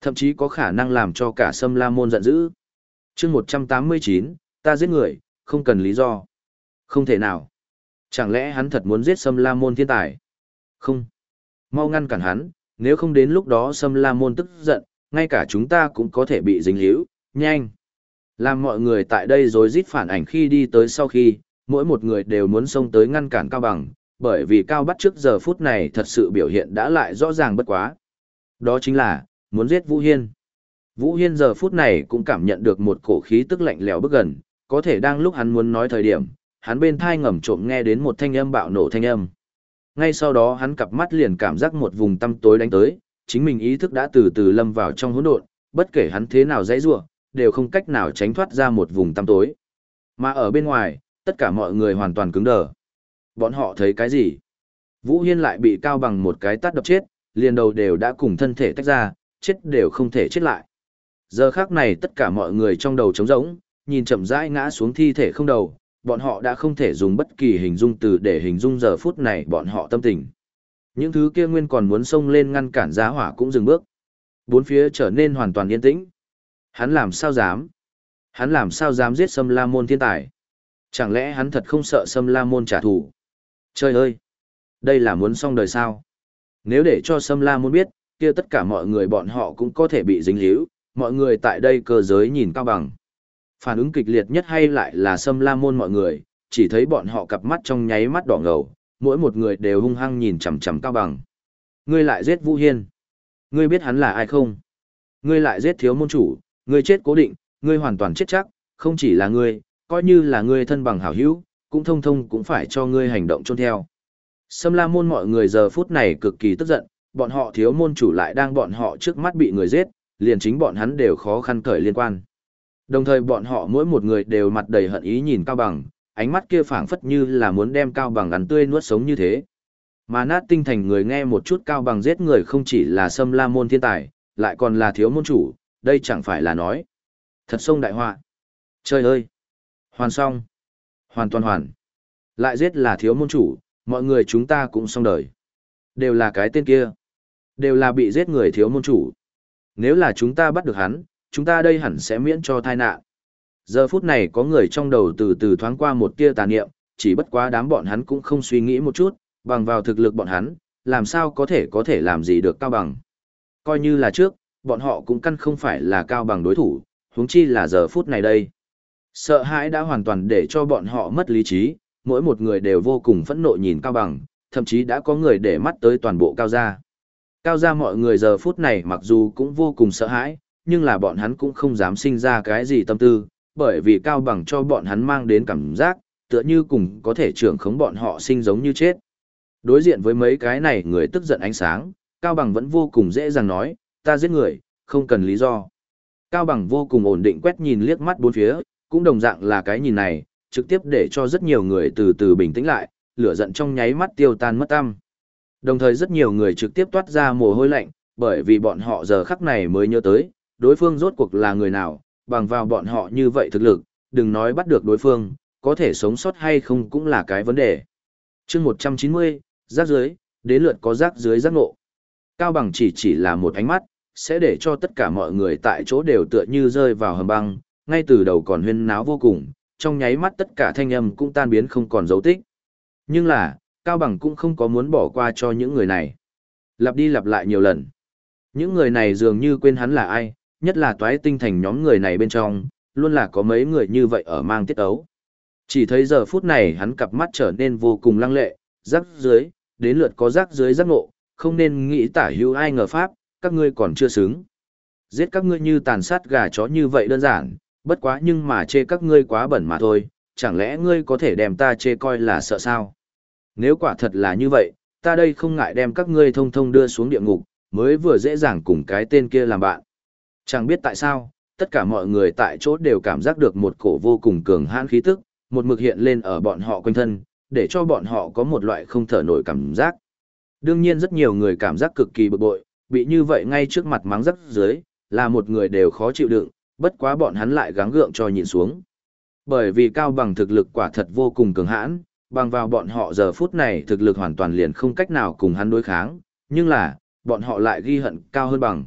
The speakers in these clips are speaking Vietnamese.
Thậm chí có khả năng làm cho cả Sâm La Môn giận dữ. chương 189, ta giết người, không cần lý do. Không thể nào. Chẳng lẽ hắn thật muốn giết Sâm La Môn thiên tài? Không. Mau ngăn cản hắn, nếu không đến lúc đó Sâm La Môn tức giận, ngay cả chúng ta cũng có thể bị dính hữu, nhanh. Làm mọi người tại đây rồi rít phản ảnh khi đi tới sau khi, mỗi một người đều muốn xông tới ngăn cản Cao Bằng, bởi vì Cao bắt trước giờ phút này thật sự biểu hiện đã lại rõ ràng bất quá. Đó chính là, muốn giết Vũ Hiên. Vũ Hiên giờ phút này cũng cảm nhận được một cổ khí tức lạnh lẽo bước gần, có thể đang lúc hắn muốn nói thời điểm, hắn bên thai ngầm trộm nghe đến một thanh âm bạo nổ thanh âm. Ngay sau đó hắn cặp mắt liền cảm giác một vùng tăm tối đánh tới, chính mình ý thức đã từ từ lâm vào trong hỗn độn, bất kể hắn thế nào dãy rủa, đều không cách nào tránh thoát ra một vùng tăm tối. Mà ở bên ngoài, tất cả mọi người hoàn toàn cứng đờ. Bọn họ thấy cái gì? Vũ Hiên lại bị cao bằng một cái tát đập chết, liền đầu đều đã cùng thân thể tách ra, chết đều không thể chết lại. Giờ khác này tất cả mọi người trong đầu trống rỗng, nhìn chậm rãi ngã xuống thi thể không đầu, bọn họ đã không thể dùng bất kỳ hình dung từ để hình dung giờ phút này bọn họ tâm tình. Những thứ kia nguyên còn muốn xông lên ngăn cản giá hỏa cũng dừng bước. Bốn phía trở nên hoàn toàn yên tĩnh. Hắn làm sao dám? Hắn làm sao dám giết Sâm La Môn thiên tài? Chẳng lẽ hắn thật không sợ Sâm La Môn trả thù? Trời ơi! Đây là muốn xong đời sao? Nếu để cho Sâm La Môn biết, kia tất cả mọi người bọn họ cũng có thể bị dính líu, mọi người tại đây cơ giới nhìn cao bằng. Phản ứng kịch liệt nhất hay lại là Sâm La Môn mọi người, chỉ thấy bọn họ cặp mắt trong nháy mắt đỏ ngầu, mỗi một người đều hung hăng nhìn chằm chằm cao bằng. Ngươi lại giết Vũ Hiên. Ngươi biết hắn là ai không? Ngươi lại giết thiếu môn chủ, ngươi chết cố định, ngươi hoàn toàn chết chắc, không chỉ là ngươi, coi như là ngươi thân bằng hảo hữu, cũng thông thông cũng phải cho ngươi hành động chôn theo. Sâm la môn mọi người giờ phút này cực kỳ tức giận, bọn họ thiếu môn chủ lại đang bọn họ trước mắt bị người giết, liền chính bọn hắn đều khó khăn cởi liên quan. Đồng thời bọn họ mỗi một người đều mặt đầy hận ý nhìn Cao Bằng, ánh mắt kia phảng phất như là muốn đem Cao Bằng ăn tươi nuốt sống như thế. Mà nát tinh thành người nghe một chút Cao Bằng giết người không chỉ là Sâm la môn thiên tài, lại còn là thiếu môn chủ, đây chẳng phải là nói. Thật sông đại họa. Trời ơi! Hoàn xong! Hoàn toàn hoàn! Lại giết là thiếu môn chủ, mọi người chúng ta cũng xong đời. Đều là cái tên kia. Đều là bị giết người thiếu môn chủ. Nếu là chúng ta bắt được hắn, chúng ta đây hẳn sẽ miễn cho tai nạn. Giờ phút này có người trong đầu từ từ thoáng qua một tia tà niệm, chỉ bất quá đám bọn hắn cũng không suy nghĩ một chút, bằng vào thực lực bọn hắn, làm sao có thể có thể làm gì được cao bằng. Coi như là trước, bọn họ cũng căn không phải là cao bằng đối thủ, huống chi là giờ phút này đây. Sợ hãi đã hoàn toàn để cho bọn họ mất lý trí, mỗi một người đều vô cùng phẫn nộ nhìn cao bằng, thậm chí đã có người để mắt tới toàn bộ cao gia. Cao gia mọi người giờ phút này mặc dù cũng vô cùng sợ hãi, nhưng là bọn hắn cũng không dám sinh ra cái gì tâm tư, bởi vì cao bằng cho bọn hắn mang đến cảm giác, tựa như cùng có thể trưởng khống bọn họ sinh giống như chết. Đối diện với mấy cái này người tức giận ánh sáng, Cao Bằng vẫn vô cùng dễ dàng nói, ta giết người, không cần lý do. Cao Bằng vô cùng ổn định quét nhìn liếc mắt bốn phía, cũng đồng dạng là cái nhìn này, trực tiếp để cho rất nhiều người từ từ bình tĩnh lại, lửa giận trong nháy mắt tiêu tan mất tâm. Đồng thời rất nhiều người trực tiếp toát ra mồ hôi lạnh, bởi vì bọn họ giờ khắc này mới nhớ tới, đối phương rốt cuộc là người nào, bằng vào bọn họ như vậy thực lực, đừng nói bắt được đối phương, có thể sống sót hay không cũng là cái vấn đề. chương 190, rác dưới, đến lượt có rác dưới rác ngộ. Cao bằng chỉ chỉ là một ánh mắt, sẽ để cho tất cả mọi người tại chỗ đều tựa như rơi vào hầm băng, ngay từ đầu còn huyên náo vô cùng, trong nháy mắt tất cả thanh âm cũng tan biến không còn dấu tích. Nhưng là, Cao Bằng cũng không có muốn bỏ qua cho những người này. Lặp đi lặp lại nhiều lần. Những người này dường như quên hắn là ai, nhất là toái tinh thành nhóm người này bên trong, luôn là có mấy người như vậy ở mang tiết ấu. Chỉ thấy giờ phút này hắn cặp mắt trở nên vô cùng lăng lệ, rắc dưới, đến lượt có rắc dưới rắc ngộ, không nên nghĩ tả hữu ai ngờ pháp, các ngươi còn chưa xứng. Giết các ngươi như tàn sát gà chó như vậy đơn giản, bất quá nhưng mà chê các ngươi quá bẩn mà thôi, chẳng lẽ ngươi có thể đem ta chê coi là sợ sao? Nếu quả thật là như vậy, ta đây không ngại đem các ngươi thông thông đưa xuống địa ngục, mới vừa dễ dàng cùng cái tên kia làm bạn. Chẳng biết tại sao, tất cả mọi người tại chỗ đều cảm giác được một cổ vô cùng cường hãn khí tức, một mực hiện lên ở bọn họ quanh thân, để cho bọn họ có một loại không thở nổi cảm giác. Đương nhiên rất nhiều người cảm giác cực kỳ bực bội, bị như vậy ngay trước mặt mắng rắc dưới, là một người đều khó chịu đựng, bất quá bọn hắn lại gắng gượng cho nhìn xuống. Bởi vì cao bằng thực lực quả thật vô cùng cường hãn, bằng vào bọn họ giờ phút này thực lực hoàn toàn liền không cách nào cùng hắn đối kháng, nhưng là, bọn họ lại ghi hận cao hơn bằng.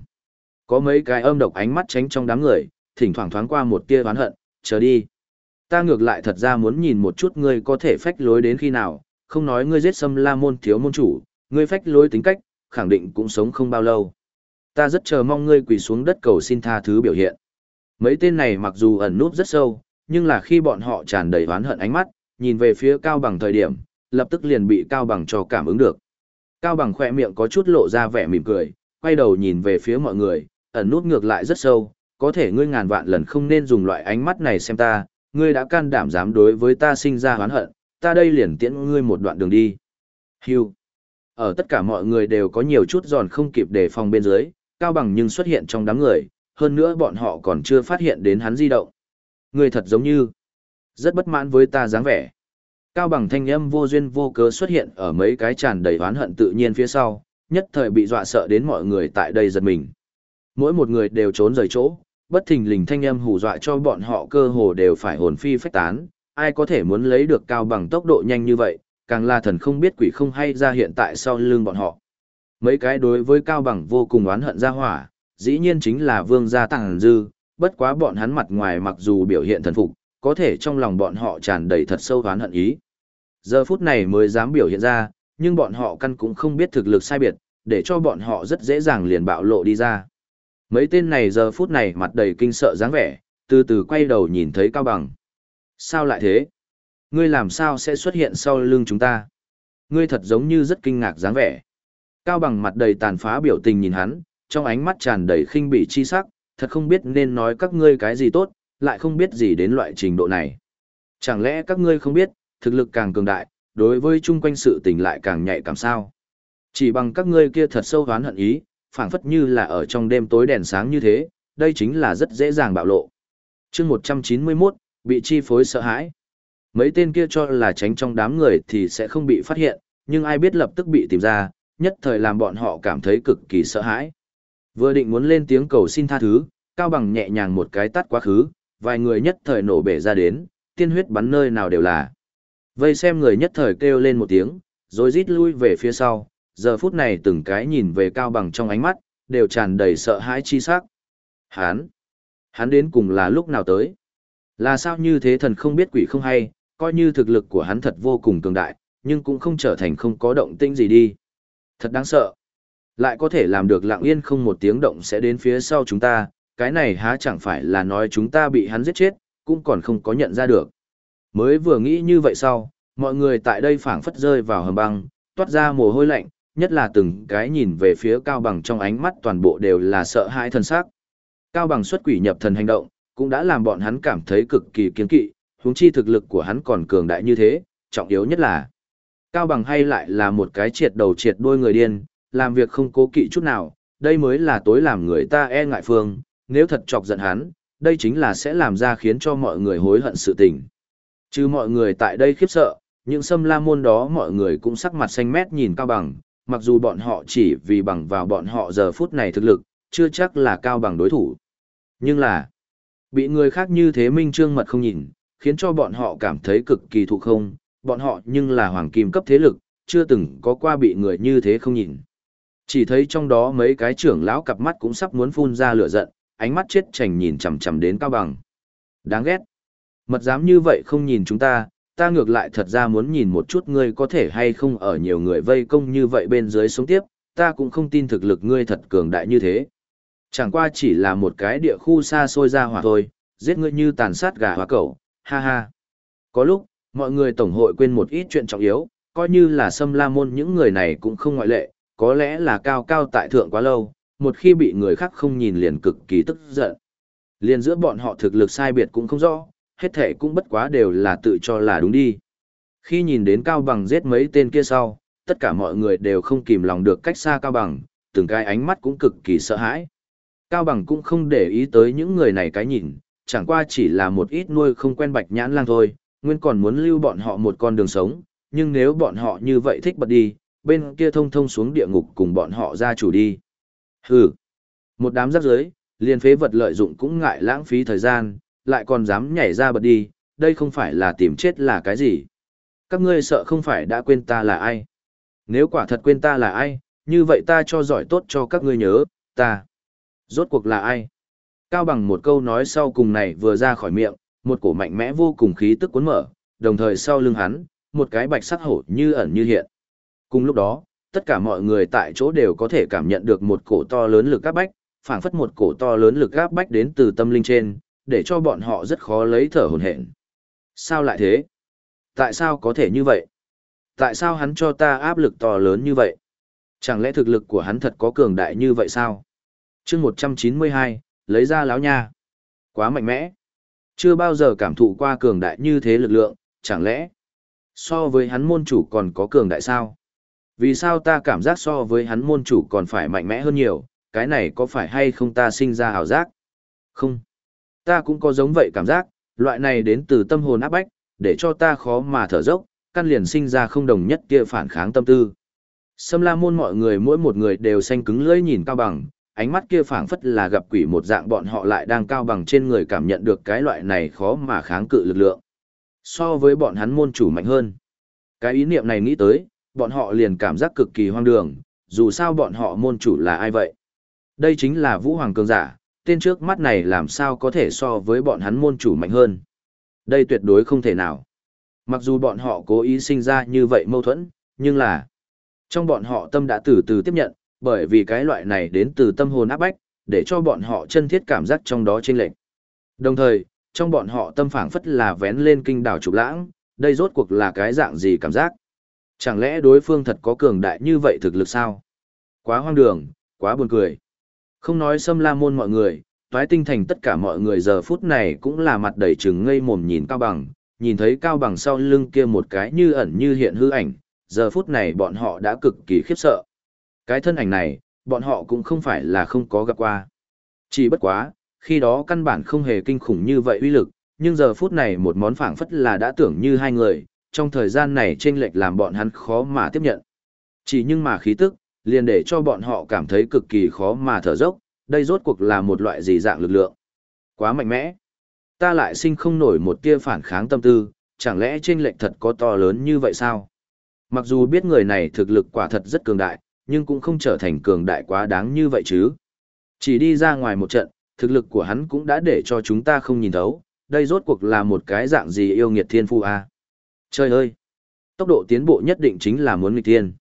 Có mấy cái âm độc ánh mắt tránh trong đám người, thỉnh thoảng thoáng qua một tia oán hận, chờ đi. Ta ngược lại thật ra muốn nhìn một chút ngươi có thể phách lối đến khi nào, không nói ngươi giết xâm la môn thiếu môn chủ, ngươi phách lối tính cách, khẳng định cũng sống không bao lâu. Ta rất chờ mong ngươi quỳ xuống đất cầu xin tha thứ biểu hiện. Mấy tên này mặc dù ẩn núp rất sâu, nhưng là khi bọn họ tràn đầy oán hận ánh mắt, nhìn về phía Cao Bằng thời điểm, lập tức liền bị Cao Bằng cho cảm ứng được. Cao Bằng khỏe miệng có chút lộ ra vẻ mỉm cười, quay đầu nhìn về phía mọi người, ẩn nút ngược lại rất sâu, có thể ngươi ngàn vạn lần không nên dùng loại ánh mắt này xem ta, ngươi đã can đảm dám đối với ta sinh ra oán hận, ta đây liền tiễn ngươi một đoạn đường đi. Hưu. Ở tất cả mọi người đều có nhiều chút giòn không kịp để phòng bên dưới, Cao Bằng nhưng xuất hiện trong đám người, hơn nữa bọn họ còn chưa phát hiện đến hắn di động. Ngươi thật giống như rất bất mãn với ta dáng vẻ. Cao bằng thanh âm vô duyên vô cớ xuất hiện ở mấy cái tràn đầy oán hận tự nhiên phía sau, nhất thời bị dọa sợ đến mọi người tại đây giật mình. Mỗi một người đều trốn rời chỗ, bất thình lình thanh âm hù dọa cho bọn họ cơ hồ đều phải hồn phi phách tán, ai có thể muốn lấy được cao bằng tốc độ nhanh như vậy, càng là thần không biết quỷ không hay ra hiện tại sau lưng bọn họ. Mấy cái đối với cao bằng vô cùng oán hận ra hỏa, dĩ nhiên chính là vương gia tàng dư, bất quá bọn hắn mặt ngoài mặc dù biểu hiện thần phục, có thể trong lòng bọn họ tràn đầy thật sâu hoán hận ý. Giờ phút này mới dám biểu hiện ra, nhưng bọn họ căn cũng không biết thực lực sai biệt, để cho bọn họ rất dễ dàng liền bạo lộ đi ra. Mấy tên này giờ phút này mặt đầy kinh sợ dáng vẻ, từ từ quay đầu nhìn thấy Cao Bằng. Sao lại thế? Ngươi làm sao sẽ xuất hiện sau lưng chúng ta? Ngươi thật giống như rất kinh ngạc dáng vẻ. Cao Bằng mặt đầy tàn phá biểu tình nhìn hắn, trong ánh mắt tràn đầy khinh bỉ chi sắc, thật không biết nên nói các ngươi cái gì tốt, lại không biết gì đến loại trình độ này. Chẳng lẽ các ngươi không biết, thực lực càng cường đại, đối với chung quanh sự tình lại càng nhạy cảm sao? Chỉ bằng các ngươi kia thật sâu hoán hận ý, phảng phất như là ở trong đêm tối đèn sáng như thế, đây chính là rất dễ dàng bạo lộ. chương 191, bị chi phối sợ hãi. Mấy tên kia cho là tránh trong đám người thì sẽ không bị phát hiện, nhưng ai biết lập tức bị tìm ra, nhất thời làm bọn họ cảm thấy cực kỳ sợ hãi. Vừa định muốn lên tiếng cầu xin tha thứ, Cao Bằng nhẹ nhàng một cái tắt quá khứ, vài người nhất thời nổ bể ra đến, tiên huyết bắn nơi nào đều là. Vây xem người nhất thời kêu lên một tiếng, rồi rít lui về phía sau, giờ phút này từng cái nhìn về Cao Bằng trong ánh mắt, đều tràn đầy sợ hãi chi sắc. Hán! Hắn đến cùng là lúc nào tới? Là sao như thế thần không biết quỷ không hay, coi như thực lực của hắn thật vô cùng cường đại, nhưng cũng không trở thành không có động tĩnh gì đi. Thật đáng sợ. Lại có thể làm được lặng yên không một tiếng động sẽ đến phía sau chúng ta, cái này há chẳng phải là nói chúng ta bị hắn giết chết, cũng còn không có nhận ra được. Mới vừa nghĩ như vậy sau, mọi người tại đây phảng phất rơi vào hầm băng, toát ra mồ hôi lạnh, nhất là từng cái nhìn về phía Cao Bằng trong ánh mắt toàn bộ đều là sợ hãi thân xác. Cao Bằng xuất quỷ nhập thần hành động, cũng đã làm bọn hắn cảm thấy cực kỳ kiên kỵ, huống chi thực lực của hắn còn cường đại như thế, trọng yếu nhất là Cao Bằng hay lại là một cái triệt đầu triệt đuôi người điên, làm việc không cố kỵ chút nào, đây mới là tối làm người ta e ngại phương, nếu thật chọc giận hắn, đây chính là sẽ làm ra khiến cho mọi người hối hận sự tình. Chứ mọi người tại đây khiếp sợ, những xâm la môn đó mọi người cũng sắc mặt xanh mét nhìn Cao Bằng, mặc dù bọn họ chỉ vì bằng vào bọn họ giờ phút này thực lực, chưa chắc là Cao Bằng đối thủ. Nhưng là, bị người khác như thế minh trương mật không nhìn, khiến cho bọn họ cảm thấy cực kỳ thụ không, bọn họ nhưng là hoàng kim cấp thế lực, chưa từng có qua bị người như thế không nhìn. Chỉ thấy trong đó mấy cái trưởng lão cặp mắt cũng sắp muốn phun ra lửa giận, ánh mắt chết chành nhìn chằm chằm đến Cao Bằng. Đáng ghét. Mật dám như vậy không nhìn chúng ta, ta ngược lại thật ra muốn nhìn một chút ngươi có thể hay không ở nhiều người vây công như vậy bên dưới sống tiếp, ta cũng không tin thực lực ngươi thật cường đại như thế. Chẳng qua chỉ là một cái địa khu xa xôi ra hỏa thôi, giết ngươi như tàn sát gà hoa cẩu, ha ha. Có lúc, mọi người tổng hội quên một ít chuyện trọng yếu, coi như là xâm la môn những người này cũng không ngoại lệ, có lẽ là cao cao tại thượng quá lâu, một khi bị người khác không nhìn liền cực kỳ tức giận. Liền giữa bọn họ thực lực sai biệt cũng không rõ, hết thể cũng bất quá đều là tự cho là đúng đi. Khi nhìn đến Cao Bằng giết mấy tên kia sau, tất cả mọi người đều không kìm lòng được cách xa Cao Bằng, từng cái ánh mắt cũng cực kỳ sợ hãi. Cao Bằng cũng không để ý tới những người này cái nhìn, chẳng qua chỉ là một ít nuôi không quen bạch nhãn lang thôi, nguyên còn muốn lưu bọn họ một con đường sống, nhưng nếu bọn họ như vậy thích bật đi, bên kia thông thông xuống địa ngục cùng bọn họ ra chủ đi. Hừ, một đám rác rưới, liền phế vật lợi dụng cũng ngại lãng phí thời gian, lại còn dám nhảy ra bật đi, đây không phải là tìm chết là cái gì. Các ngươi sợ không phải đã quên ta là ai. Nếu quả thật quên ta là ai, như vậy ta cho giỏi tốt cho các ngươi nhớ, ta. Rốt cuộc là ai? Cao bằng một câu nói sau cùng này vừa ra khỏi miệng, một cổ mạnh mẽ vô cùng khí tức cuốn mở, đồng thời sau lưng hắn, một cái bạch sắc hổ như ẩn như hiện. Cùng lúc đó, tất cả mọi người tại chỗ đều có thể cảm nhận được một cổ to lớn lực áp bách, phảng phất một cổ to lớn lực áp bách đến từ tâm linh trên, để cho bọn họ rất khó lấy thở hổn hển. Sao lại thế? Tại sao có thể như vậy? Tại sao hắn cho ta áp lực to lớn như vậy? Chẳng lẽ thực lực của hắn thật có cường đại như vậy sao? chương 192, lấy ra láo nha. Quá mạnh mẽ. Chưa bao giờ cảm thụ qua cường đại như thế lực lượng, chẳng lẽ so với hắn môn chủ còn có cường đại sao? Vì sao ta cảm giác so với hắn môn chủ còn phải mạnh mẽ hơn nhiều, cái này có phải hay không ta sinh ra hào giác? Không. Ta cũng có giống vậy cảm giác, loại này đến từ tâm hồn áp bách, để cho ta khó mà thở dốc, căn liền sinh ra không đồng nhất kia phản kháng tâm tư. Sâm la môn mọi người mỗi một người đều xanh cứng lưỡi nhìn cao bằng, ánh mắt kia phảng phất là gặp quỷ một dạng bọn họ lại đang cao bằng trên người cảm nhận được cái loại này khó mà kháng cự lực lượng. So với bọn hắn môn chủ mạnh hơn. Cái ý niệm này nghĩ tới, bọn họ liền cảm giác cực kỳ hoang đường, dù sao bọn họ môn chủ là ai vậy? Đây chính là Vũ Hoàng Cường Giả, tên trước mắt này làm sao có thể so với bọn hắn môn chủ mạnh hơn. Đây tuyệt đối không thể nào. Mặc dù bọn họ cố ý sinh ra như vậy mâu thuẫn, nhưng là trong bọn họ tâm đã từ từ tiếp nhận, bởi vì cái loại này đến từ tâm hồn áp bách, để cho bọn họ chân thiết cảm giác trong đó chênh lệch. Đồng thời, trong bọn họ tâm phảng phất là vén lên kinh đảo trục lãng, đây rốt cuộc là cái dạng gì cảm giác? Chẳng lẽ đối phương thật có cường đại như vậy thực lực sao? Quá hoang đường, quá buồn cười. Không nói xâm la môn mọi người, toái tinh thành tất cả mọi người giờ phút này cũng là mặt đầy trừng ngây mồm nhìn cao bằng, nhìn thấy cao bằng sau lưng kia một cái như ẩn như hiện hư ảnh, giờ phút này bọn họ đã cực kỳ khiếp sợ. Cái thân ảnh này, bọn họ cũng không phải là không có gặp qua. Chỉ bất quá, khi đó căn bản không hề kinh khủng như vậy uy lực, nhưng giờ phút này một món phảng phất là đã tưởng như hai người, trong thời gian này chênh lệch làm bọn hắn khó mà tiếp nhận. Chỉ nhưng mà khí tức, liền để cho bọn họ cảm thấy cực kỳ khó mà thở dốc, đây rốt cuộc là một loại gì dạng lực lượng. Quá mạnh mẽ. Ta lại sinh không nổi một tia phản kháng tâm tư, chẳng lẽ chênh lệch thật có to lớn như vậy sao? Mặc dù biết người này thực lực quả thật rất cường đại, nhưng cũng không trở thành cường đại quá đáng như vậy chứ. Chỉ đi ra ngoài một trận, thực lực của hắn cũng đã để cho chúng ta không nhìn thấu, đây rốt cuộc là một cái dạng gì yêu nghiệt thiên phu à? Trời ơi! Tốc độ tiến bộ nhất định chính là muốn nghịch thiên.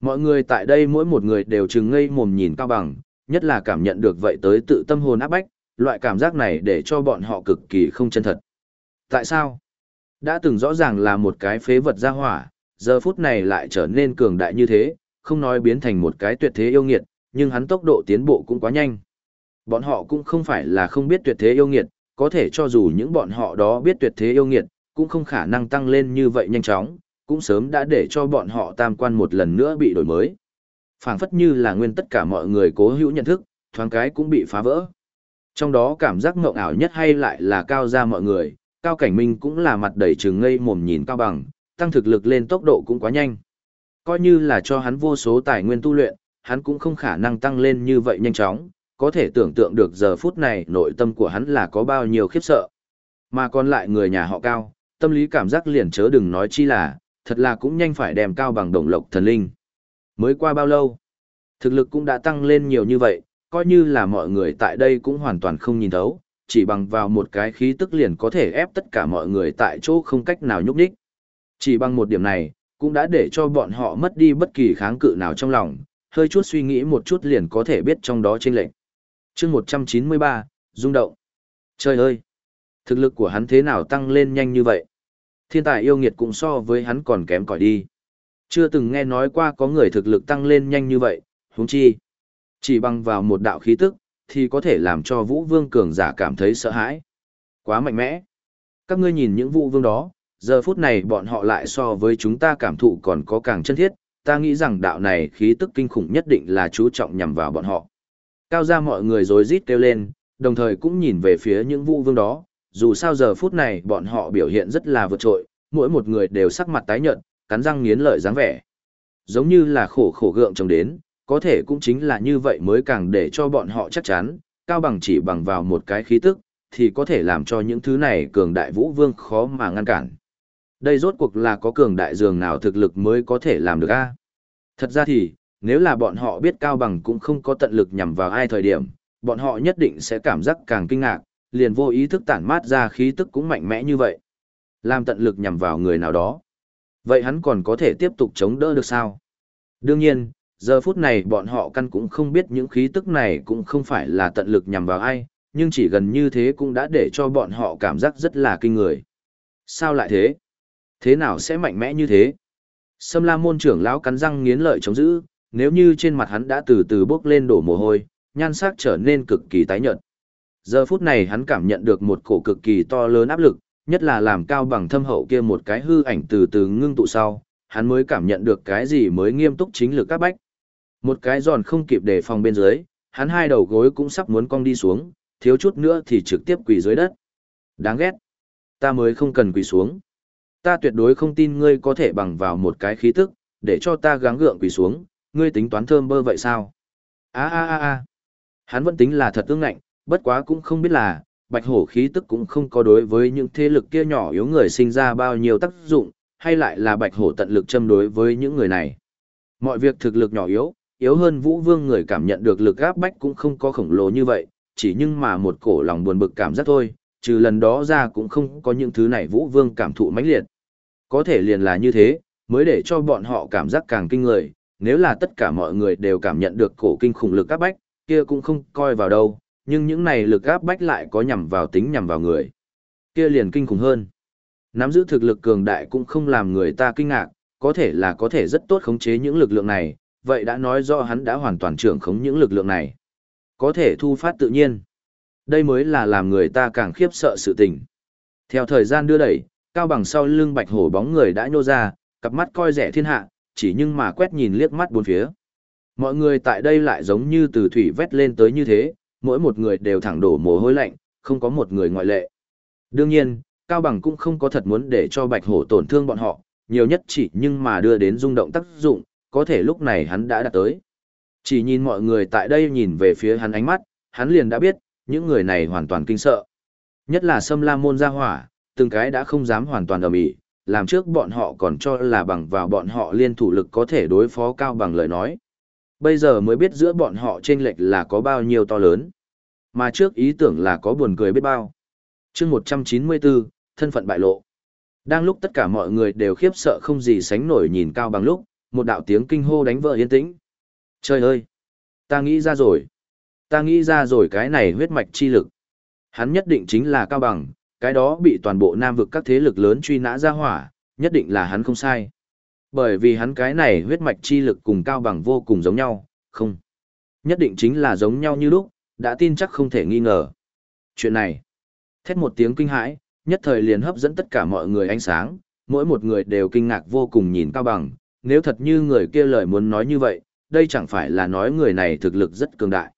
Mọi người tại đây mỗi một người đều chừng ngây mồm nhìn cao bằng, nhất là cảm nhận được vậy tới tự tâm hồn áp bách, loại cảm giác này để cho bọn họ cực kỳ không chân thật. Tại sao? Đã từng rõ ràng là một cái phế vật gia hỏa, giờ phút này lại trở nên cường đại như thế, không nói biến thành một cái tuyệt thế yêu nghiệt, nhưng hắn tốc độ tiến bộ cũng quá nhanh. Bọn họ cũng không phải là không biết tuyệt thế yêu nghiệt, có thể cho dù những bọn họ đó biết tuyệt thế yêu nghiệt, cũng không khả năng tăng lên như vậy nhanh chóng, cũng sớm đã để cho bọn họ tam quan một lần nữa bị đổi mới. phảng phất như là nguyên tất cả mọi người cố hữu nhận thức, thoáng cái cũng bị phá vỡ. Trong đó cảm giác ngộng ảo nhất hay lại là cao ra mọi người, cao cảnh minh cũng là mặt đầy trừng ngây mồm nhìn cao bằng, tăng thực lực lên tốc độ cũng quá nhanh. Coi như là cho hắn vô số tài nguyên tu luyện, hắn cũng không khả năng tăng lên như vậy nhanh chóng, có thể tưởng tượng được giờ phút này nội tâm của hắn là có bao nhiêu khiếp sợ. Mà còn lại người nhà họ cao, tâm lý cảm giác liền chớ đừng nói chi là, thật là cũng nhanh phải đem cao bằng đồng lộc thần linh. Mới qua bao lâu, thực lực cũng đã tăng lên nhiều như vậy, coi như là mọi người tại đây cũng hoàn toàn không nhìn thấu, chỉ bằng vào một cái khí tức liền có thể ép tất cả mọi người tại chỗ không cách nào nhúc nhích. Chỉ bằng một điểm này, cũng đã để cho bọn họ mất đi bất kỳ kháng cự nào trong lòng, hơi chút suy nghĩ một chút liền có thể biết trong đó chênh lệnh. Chương 193, rung động. Trời ơi, thực lực của hắn thế nào tăng lên nhanh như vậy? Thiên tài yêu nghiệt cũng so với hắn còn kém cỏi đi. Chưa từng nghe nói qua có người thực lực tăng lên nhanh như vậy, huống chi. Chỉ bằng vào một đạo khí tức, thì có thể làm cho vũ vương cường giả cảm thấy sợ hãi. Quá mạnh mẽ. Các ngươi nhìn những vũ vương đó, giờ phút này bọn họ lại so với chúng ta cảm thụ còn có càng chân thiết, ta nghĩ rằng đạo này khí tức kinh khủng nhất định là chú trọng nhằm vào bọn họ. Cao ra mọi người rồi rít kêu lên, đồng thời cũng nhìn về phía những vũ vương đó, dù sao giờ phút này bọn họ biểu hiện rất là vượt trội, mỗi một người đều sắc mặt tái nhợt, cắn răng nghiến lợi dáng vẻ. Giống như là khổ khổ gượng trông đến, có thể cũng chính là như vậy mới càng để cho bọn họ chắc chắn, cao bằng chỉ bằng vào một cái khí tức, thì có thể làm cho những thứ này cường đại vũ vương khó mà ngăn cản. Đây rốt cuộc là có cường đại dường nào thực lực mới có thể làm được a? Thật ra thì, nếu là bọn họ biết cao bằng cũng không có tận lực nhằm vào ai thời điểm, bọn họ nhất định sẽ cảm giác càng kinh ngạc, liền vô ý thức tản mát ra khí tức cũng mạnh mẽ như vậy. Làm tận lực nhằm vào người nào đó. Vậy hắn còn có thể tiếp tục chống đỡ được sao? Đương nhiên, giờ phút này bọn họ căn cũng không biết những khí tức này cũng không phải là tận lực nhằm vào ai, nhưng chỉ gần như thế cũng đã để cho bọn họ cảm giác rất là kinh người. Sao lại thế? Thế nào sẽ mạnh mẽ như thế? Sâm la môn trưởng lão cắn răng nghiến lợi chống giữ, nếu như trên mặt hắn đã từ từ bốc lên đổ mồ hôi, nhan sắc trở nên cực kỳ tái nhợt. Giờ phút này hắn cảm nhận được một cổ cực kỳ to lớn áp lực, nhất là làm cao bằng thâm hậu kia một cái hư ảnh từ từ ngưng tụ sau, hắn mới cảm nhận được cái gì mới nghiêm túc chính lực các bách. Một cái giòn không kịp để phòng bên dưới, hắn hai đầu gối cũng sắp muốn cong đi xuống, thiếu chút nữa thì trực tiếp quỳ dưới đất. Đáng ghét. Ta mới không cần quỳ xuống. Ta tuyệt đối không tin ngươi có thể bằng vào một cái khí tức, để cho ta gắng gượng quỳ xuống, ngươi tính toán thơm bơ vậy sao? a a a a Hắn vẫn tính là thật tương ngạnh, bất quá cũng không biết là, bạch hổ khí tức cũng không có đối với những thế lực kia nhỏ yếu người sinh ra bao nhiêu tác dụng, hay lại là bạch hổ tận lực châm đối với những người này. Mọi việc thực lực nhỏ yếu, yếu hơn vũ vương người cảm nhận được lực áp bách cũng không có khổng lồ như vậy, chỉ nhưng mà một cổ lòng buồn bực cảm giác thôi, trừ lần đó ra cũng không có những thứ này vũ vương cảm thụ mãnh liệt. Có thể liền là như thế, mới để cho bọn họ cảm giác càng kinh người, nếu là tất cả mọi người đều cảm nhận được cổ kinh khủng lực áp bách, kia cũng không coi vào đâu, nhưng những này lực áp bách lại có nhằm vào tính nhằm vào người. Kia liền kinh khủng hơn. Nắm giữ thực lực cường đại cũng không làm người ta kinh ngạc, có thể là có thể rất tốt khống chế những lực lượng này, vậy đã nói rõ hắn đã hoàn toàn trưởng khống những lực lượng này. Có thể thu phát tự nhiên. Đây mới là làm người ta càng khiếp sợ sự tình. Theo thời gian đưa đẩy, cao bằng sau lưng bạch hổ bóng người đã nhô ra, cặp mắt coi rẻ thiên hạ, chỉ nhưng mà quét nhìn liếc mắt bốn phía. Mọi người tại đây lại giống như từ thủy vét lên tới như thế, mỗi một người đều thẳng đổ mồ hôi lạnh, không có một người ngoại lệ. Đương nhiên, Cao Bằng cũng không có thật muốn để cho Bạch Hổ tổn thương bọn họ, nhiều nhất chỉ nhưng mà đưa đến rung động tác dụng, có thể lúc này hắn đã đạt tới. Chỉ nhìn mọi người tại đây nhìn về phía hắn ánh mắt, hắn liền đã biết, những người này hoàn toàn kinh sợ. Nhất là Sâm La Môn gia hỏa, từng cái đã không dám hoàn toàn ầm ĩ, làm trước bọn họ còn cho là bằng vào bọn họ liên thủ lực có thể đối phó Cao Bằng lời nói. Bây giờ mới biết giữa bọn họ chênh lệch là có bao nhiêu to lớn. Mà trước ý tưởng là có buồn cười biết bao. chương 194, thân phận bại lộ. Đang lúc tất cả mọi người đều khiếp sợ không gì sánh nổi nhìn cao bằng lúc, một đạo tiếng kinh hô đánh vỡ yên tĩnh. Trời ơi! Ta nghĩ ra rồi! Ta nghĩ ra rồi cái này huyết mạch chi lực. Hắn nhất định chính là cao bằng, cái đó bị toàn bộ nam vực các thế lực lớn truy nã ra hỏa, nhất định là hắn không sai. Bởi vì hắn cái này huyết mạch chi lực cùng cao bằng vô cùng giống nhau, không. Nhất định chính là giống nhau như lúc, đã tin chắc không thể nghi ngờ. Chuyện này, thét một tiếng kinh hãi, nhất thời liền hấp dẫn tất cả mọi người ánh sáng, mỗi một người đều kinh ngạc vô cùng nhìn cao bằng, nếu thật như người kia lời muốn nói như vậy, đây chẳng phải là nói người này thực lực rất cường đại.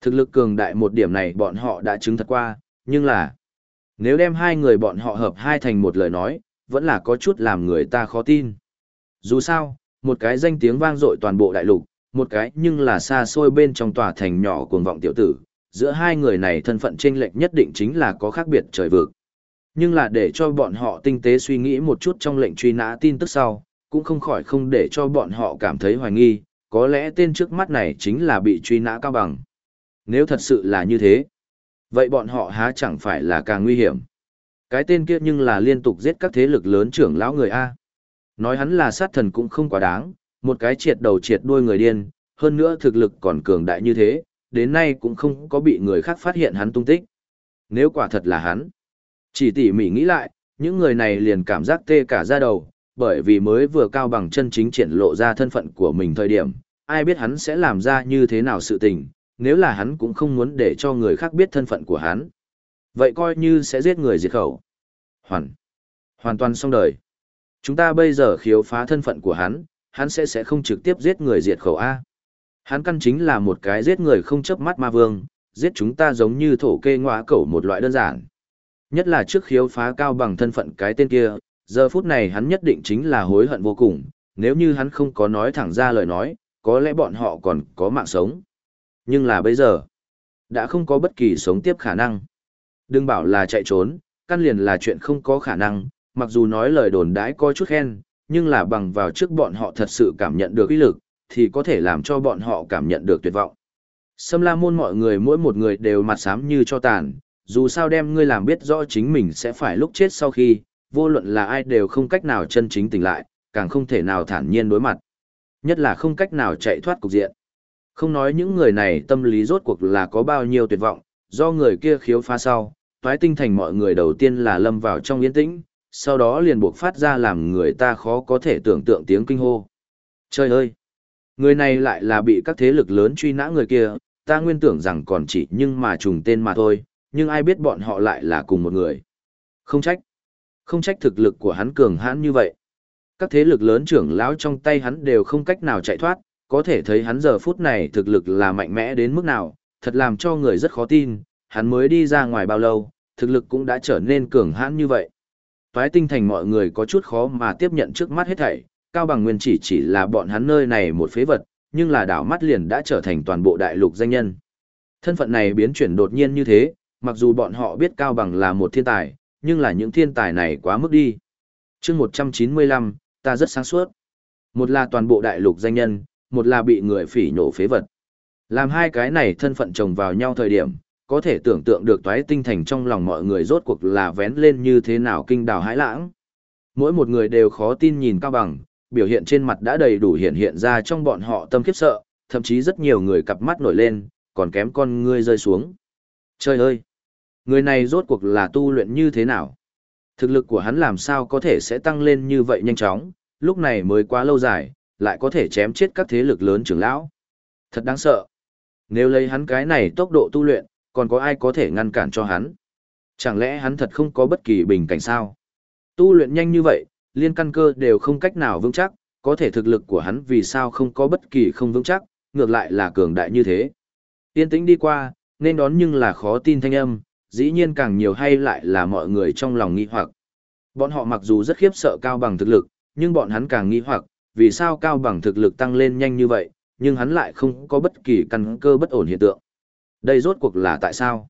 Thực lực cường đại một điểm này bọn họ đã chứng thật qua, nhưng là, nếu đem hai người bọn họ hợp hai thành một lời nói, vẫn là có chút làm người ta khó tin. Dù sao, một cái danh tiếng vang dội toàn bộ đại lục, một cái nhưng là xa xôi bên trong tòa thành nhỏ cuồng vọng tiểu tử, giữa hai người này thân phận chênh lệch nhất định chính là có khác biệt trời vực. Nhưng là để cho bọn họ tinh tế suy nghĩ một chút trong lệnh truy nã tin tức sau, cũng không khỏi không để cho bọn họ cảm thấy hoài nghi, có lẽ tên trước mắt này chính là bị truy nã cao bằng. Nếu thật sự là như thế, vậy bọn họ há chẳng phải là càng nguy hiểm. Cái tên kia nhưng là liên tục giết các thế lực lớn trưởng lão người A. Nói hắn là sát thần cũng không quá đáng, một cái triệt đầu triệt đuôi người điên, hơn nữa thực lực còn cường đại như thế, đến nay cũng không có bị người khác phát hiện hắn tung tích. Nếu quả thật là hắn, chỉ tỉ mỉ nghĩ lại, những người này liền cảm giác tê cả da đầu, bởi vì mới vừa cao bằng chân chính triển lộ ra thân phận của mình thời điểm, ai biết hắn sẽ làm ra như thế nào sự tình, nếu là hắn cũng không muốn để cho người khác biết thân phận của hắn. Vậy coi như sẽ giết người diệt khẩu. Hoàn. Hoàn toàn xong đời. Chúng ta bây giờ khiếu phá thân phận của hắn, hắn sẽ sẽ không trực tiếp giết người diệt khẩu A. Hắn căn chính là một cái giết người không chớp mắt ma vương, giết chúng ta giống như thổ kê ngọa cẩu một loại đơn giản. Nhất là trước khiếu phá cao bằng thân phận cái tên kia, giờ phút này hắn nhất định chính là hối hận vô cùng, nếu như hắn không có nói thẳng ra lời nói, có lẽ bọn họ còn có mạng sống. Nhưng là bây giờ, đã không có bất kỳ sống tiếp khả năng. Đừng bảo là chạy trốn, căn liền là chuyện không có khả năng, mặc dù nói lời đồn đãi có chút khen, nhưng là bằng vào trước bọn họ thật sự cảm nhận được uy lực, thì có thể làm cho bọn họ cảm nhận được tuyệt vọng. Sâm la môn mọi người mỗi một người đều mặt xám như cho tàn, dù sao đem ngươi làm biết rõ chính mình sẽ phải lúc chết sau khi, vô luận là ai đều không cách nào chân chính tỉnh lại, càng không thể nào thản nhiên đối mặt. Nhất là không cách nào chạy thoát cục diện. Không nói những người này tâm lý rốt cuộc là có bao nhiêu tuyệt vọng, do người kia khiếu phá sau, toái tinh thành mọi người đầu tiên là lâm vào trong yên tĩnh, sau đó liền buộc phát ra làm người ta khó có thể tưởng tượng tiếng kinh hô. Trời ơi! Người này lại là bị các thế lực lớn truy nã người kia, ta nguyên tưởng rằng còn chỉ nhưng mà trùng tên mà thôi, nhưng ai biết bọn họ lại là cùng một người. Không trách. Không trách thực lực của hắn cường hãn như vậy. Các thế lực lớn trưởng lão trong tay hắn đều không cách nào chạy thoát, có thể thấy hắn giờ phút này thực lực là mạnh mẽ đến mức nào, thật làm cho người rất khó tin, hắn mới đi ra ngoài bao lâu, thực lực cũng đã trở nên cường hãn như vậy. Toái tinh thành mọi người có chút khó mà tiếp nhận trước mắt hết thảy, cao bằng nguyên chỉ chỉ là bọn hắn nơi này một phế vật, nhưng là đảo mắt liền đã trở thành toàn bộ đại lục danh nhân. Thân phận này biến chuyển đột nhiên như thế, mặc dù bọn họ biết cao bằng là một thiên tài, nhưng là những thiên tài này quá mức đi. chương 195, ta rất sáng suốt. Một là toàn bộ đại lục danh nhân, một là bị người phỉ nhổ phế vật. Làm hai cái này thân phận chồng vào nhau thời điểm, có thể tưởng tượng được toái tinh thành trong lòng mọi người rốt cuộc là vén lên như thế nào kinh đào hãi lãng. Mỗi một người đều khó tin nhìn cao bằng, biểu hiện trên mặt đã đầy đủ hiện hiện ra trong bọn họ tâm khiếp sợ, thậm chí rất nhiều người cặp mắt nổi lên, còn kém con ngươi rơi xuống. Trời ơi! Người này rốt cuộc là tu luyện như thế nào? Thực lực của hắn làm sao có thể sẽ tăng lên như vậy nhanh chóng, lúc này mới quá lâu dài, lại có thể chém chết các thế lực lớn trưởng lão. Thật đáng sợ. Nếu lấy hắn cái này tốc độ tu luyện, còn có ai có thể ngăn cản cho hắn? Chẳng lẽ hắn thật không có bất kỳ bình cảnh sao? Tu luyện nhanh như vậy, liên căn cơ đều không cách nào vững chắc, có thể thực lực của hắn vì sao không có bất kỳ không vững chắc, ngược lại là cường đại như thế. Tiên tĩnh đi qua, nên đón nhưng là khó tin thanh âm, dĩ nhiên càng nhiều hay lại là mọi người trong lòng nghi hoặc. Bọn họ mặc dù rất khiếp sợ cao bằng thực lực, nhưng bọn hắn càng nghi hoặc, vì sao cao bằng thực lực tăng lên nhanh như vậy, nhưng hắn lại không có bất kỳ căn cơ bất ổn hiện tượng. Đây rốt cuộc là tại sao?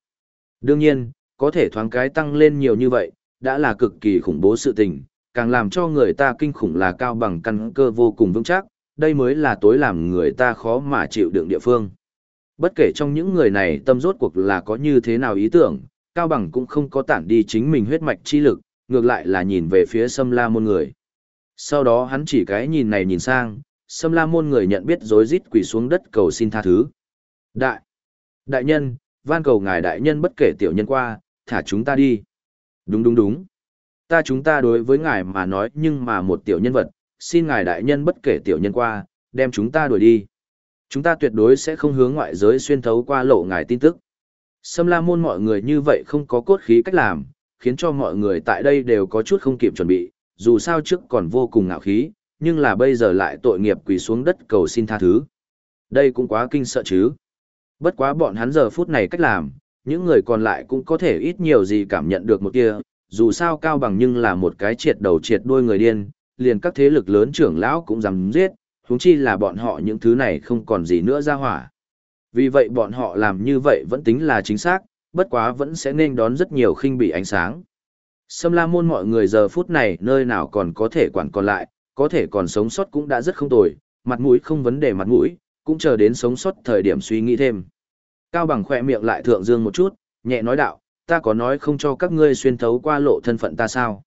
Đương nhiên, có thể thoáng cái tăng lên nhiều như vậy, đã là cực kỳ khủng bố sự tình, càng làm cho người ta kinh khủng là cao bằng căn cơ vô cùng vững chắc, đây mới là tối làm người ta khó mà chịu đựng địa phương. Bất kể trong những người này tâm rốt cuộc là có như thế nào ý tưởng, cao bằng cũng không có tản đi chính mình huyết mạch chi lực, ngược lại là nhìn về phía sâm la môn người. Sau đó hắn chỉ cái nhìn này nhìn sang, sâm la môn người nhận biết rối rít quỳ xuống đất cầu xin tha thứ. Đại! Đại nhân, van cầu ngài đại nhân bất kể tiểu nhân qua, thả chúng ta đi. Đúng đúng đúng. Ta chúng ta đối với ngài mà nói nhưng mà một tiểu nhân vật, xin ngài đại nhân bất kể tiểu nhân qua, đem chúng ta đuổi đi. Chúng ta tuyệt đối sẽ không hướng ngoại giới xuyên thấu qua lộ ngài tin tức. xâm la môn mọi người như vậy không có cốt khí cách làm, khiến cho mọi người tại đây đều có chút không kịp chuẩn bị, dù sao trước còn vô cùng ngạo khí, nhưng là bây giờ lại tội nghiệp quỳ xuống đất cầu xin tha thứ. Đây cũng quá kinh sợ chứ. Bất quá bọn hắn giờ phút này cách làm, những người còn lại cũng có thể ít nhiều gì cảm nhận được một kia, dù sao cao bằng nhưng là một cái triệt đầu triệt đuôi người điên, liền các thế lực lớn trưởng lão cũng dám giết, huống chi là bọn họ những thứ này không còn gì nữa ra hỏa. Vì vậy bọn họ làm như vậy vẫn tính là chính xác, bất quá vẫn sẽ nên đón rất nhiều khinh bị ánh sáng. Sâm la môn mọi người giờ phút này nơi nào còn có thể quản còn lại, có thể còn sống sót cũng đã rất không tồi, mặt mũi không vấn đề mặt mũi, cũng chờ đến sống sót thời điểm suy nghĩ thêm. Cao bằng khỏe miệng lại thượng dương một chút, nhẹ nói đạo, ta có nói không cho các ngươi xuyên thấu qua lộ thân phận ta sao?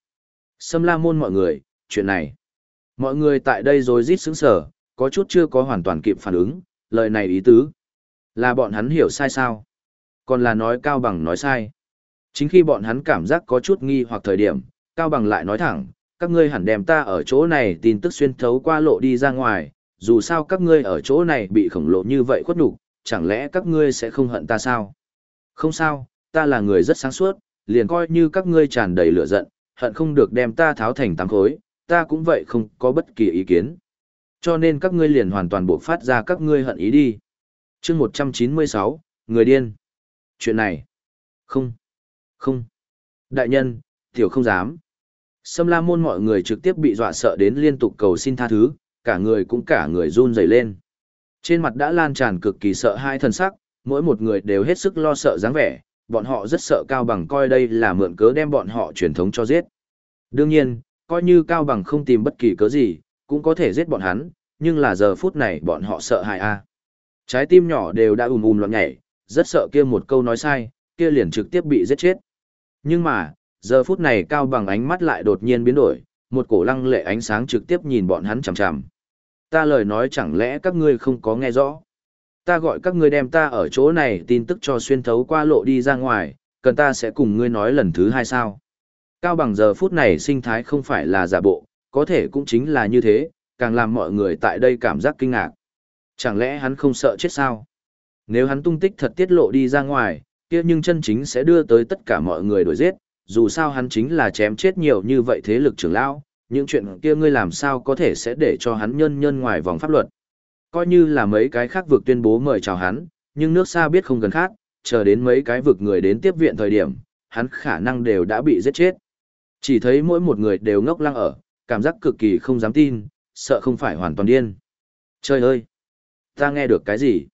Sâm la môn mọi người, chuyện này. Mọi người tại đây rồi rít sững sở, có chút chưa có hoàn toàn kịp phản ứng, lời này ý tứ. Là bọn hắn hiểu sai sao? Còn là nói Cao Bằng nói sai. Chính khi bọn hắn cảm giác có chút nghi hoặc thời điểm, Cao Bằng lại nói thẳng, các ngươi hẳn đem ta ở chỗ này tin tức xuyên thấu qua lộ đi ra ngoài, dù sao các ngươi ở chỗ này bị khổng lồ như vậy khuất nhục, chẳng lẽ các ngươi sẽ không hận ta sao? Không sao, ta là người rất sáng suốt, liền coi như các ngươi tràn đầy lửa giận, hận không được đem ta tháo thành tám khối, ta cũng vậy không có bất kỳ ý kiến. Cho nên các ngươi liền hoàn toàn buộc phát ra các ngươi hận ý đi. chương 196, người điên. Chuyện này. Không. Không. Đại nhân, tiểu không dám. Sâm la môn mọi người trực tiếp bị dọa sợ đến liên tục cầu xin tha thứ, cả người cũng cả người run rẩy lên. Trên mặt đã lan tràn cực kỳ sợ hai thần sắc, mỗi một người đều hết sức lo sợ dáng vẻ, bọn họ rất sợ Cao Bằng coi đây là mượn cớ đem bọn họ truyền thống cho giết. Đương nhiên, coi như Cao Bằng không tìm bất kỳ cớ gì, cũng có thể giết bọn hắn, nhưng là giờ phút này bọn họ sợ hại a. Trái tim nhỏ đều đã ùm ùm loạn nhảy, rất sợ kia một câu nói sai, kia liền trực tiếp bị giết chết. Nhưng mà, giờ phút này cao bằng ánh mắt lại đột nhiên biến đổi, một cổ lăng lệ ánh sáng trực tiếp nhìn bọn hắn chằm chằm. Ta lời nói chẳng lẽ các ngươi không có nghe rõ? Ta gọi các ngươi đem ta ở chỗ này tin tức cho xuyên thấu qua lộ đi ra ngoài, cần ta sẽ cùng ngươi nói lần thứ hai sao? Cao bằng giờ phút này sinh thái không phải là giả bộ, có thể cũng chính là như thế, càng làm mọi người tại đây cảm giác kinh ngạc. Chẳng lẽ hắn không sợ chết sao? Nếu hắn tung tích thật tiết lộ đi ra ngoài, kia nhưng chân chính sẽ đưa tới tất cả mọi người đuổi giết, dù sao hắn chính là chém chết nhiều như vậy thế lực trưởng lão, những chuyện kia ngươi làm sao có thể sẽ để cho hắn nhân nhân ngoài vòng pháp luật. Coi như là mấy cái khác vực tuyên bố mời chào hắn, nhưng nước xa biết không gần khác, chờ đến mấy cái vực người đến tiếp viện thời điểm, hắn khả năng đều đã bị giết chết. Chỉ thấy mỗi một người đều ngốc lăng ở, cảm giác cực kỳ không dám tin, sợ không phải hoàn toàn điên. Trời ơi! Ta nghe được cái gì?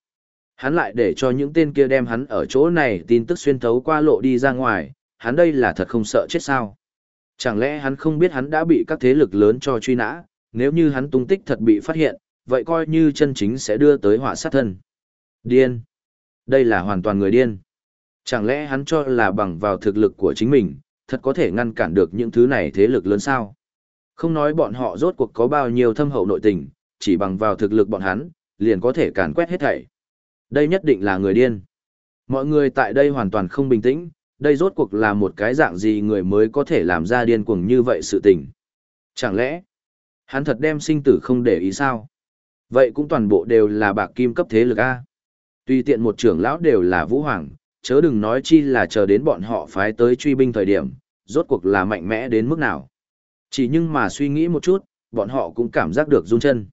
Hắn lại để cho những tên kia đem hắn ở chỗ này tin tức xuyên thấu qua lộ đi ra ngoài, hắn đây là thật không sợ chết sao? Chẳng lẽ hắn không biết hắn đã bị các thế lực lớn cho truy nã, nếu như hắn tung tích thật bị phát hiện, vậy coi như chân chính sẽ đưa tới họa sát thân. Điên. Đây là hoàn toàn người điên. Chẳng lẽ hắn cho là bằng vào thực lực của chính mình, thật có thể ngăn cản được những thứ này thế lực lớn sao? Không nói bọn họ rốt cuộc có bao nhiêu thâm hậu nội tình, chỉ bằng vào thực lực bọn hắn, liền có thể càn quét hết thảy. Đây nhất định là người điên. Mọi người tại đây hoàn toàn không bình tĩnh, đây rốt cuộc là một cái dạng gì người mới có thể làm ra điên cuồng như vậy sự tình. Chẳng lẽ, hắn thật đem sinh tử không để ý sao? Vậy cũng toàn bộ đều là bạc kim cấp thế lực A. Tuy tiện một trưởng lão đều là vũ hoàng, chớ đừng nói chi là chờ đến bọn họ phái tới truy binh thời điểm, rốt cuộc là mạnh mẽ đến mức nào. Chỉ nhưng mà suy nghĩ một chút, bọn họ cũng cảm giác được run chân.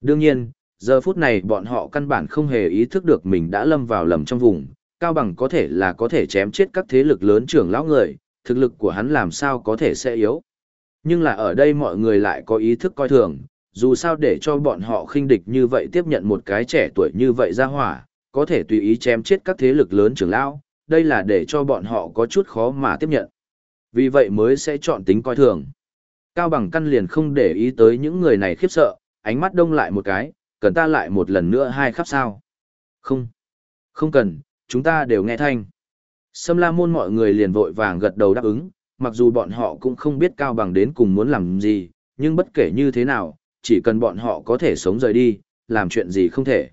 Đương nhiên, giờ phút này bọn họ căn bản không hề ý thức được mình đã lâm vào lầm trong vùng, cao bằng có thể là có thể chém chết các thế lực lớn trưởng lão người, thực lực của hắn làm sao có thể sẽ yếu. Nhưng là ở đây mọi người lại có ý thức coi thường, dù sao để cho bọn họ khinh địch như vậy tiếp nhận một cái trẻ tuổi như vậy ra hỏa, có thể tùy ý chém chết các thế lực lớn trưởng lão, đây là để cho bọn họ có chút khó mà tiếp nhận. Vì vậy mới sẽ chọn tính coi thường. Cao bằng căn liền không để ý tới những người này khiếp sợ, ánh mắt đông lại một cái, cần ta lại một lần nữa hai khắp sao. Không, không cần, chúng ta đều nghe thanh. Sâm la môn mọi người liền vội vàng gật đầu đáp ứng, mặc dù bọn họ cũng không biết cao bằng đến cùng muốn làm gì, nhưng bất kể như thế nào, chỉ cần bọn họ có thể sống rời đi, làm chuyện gì không thể.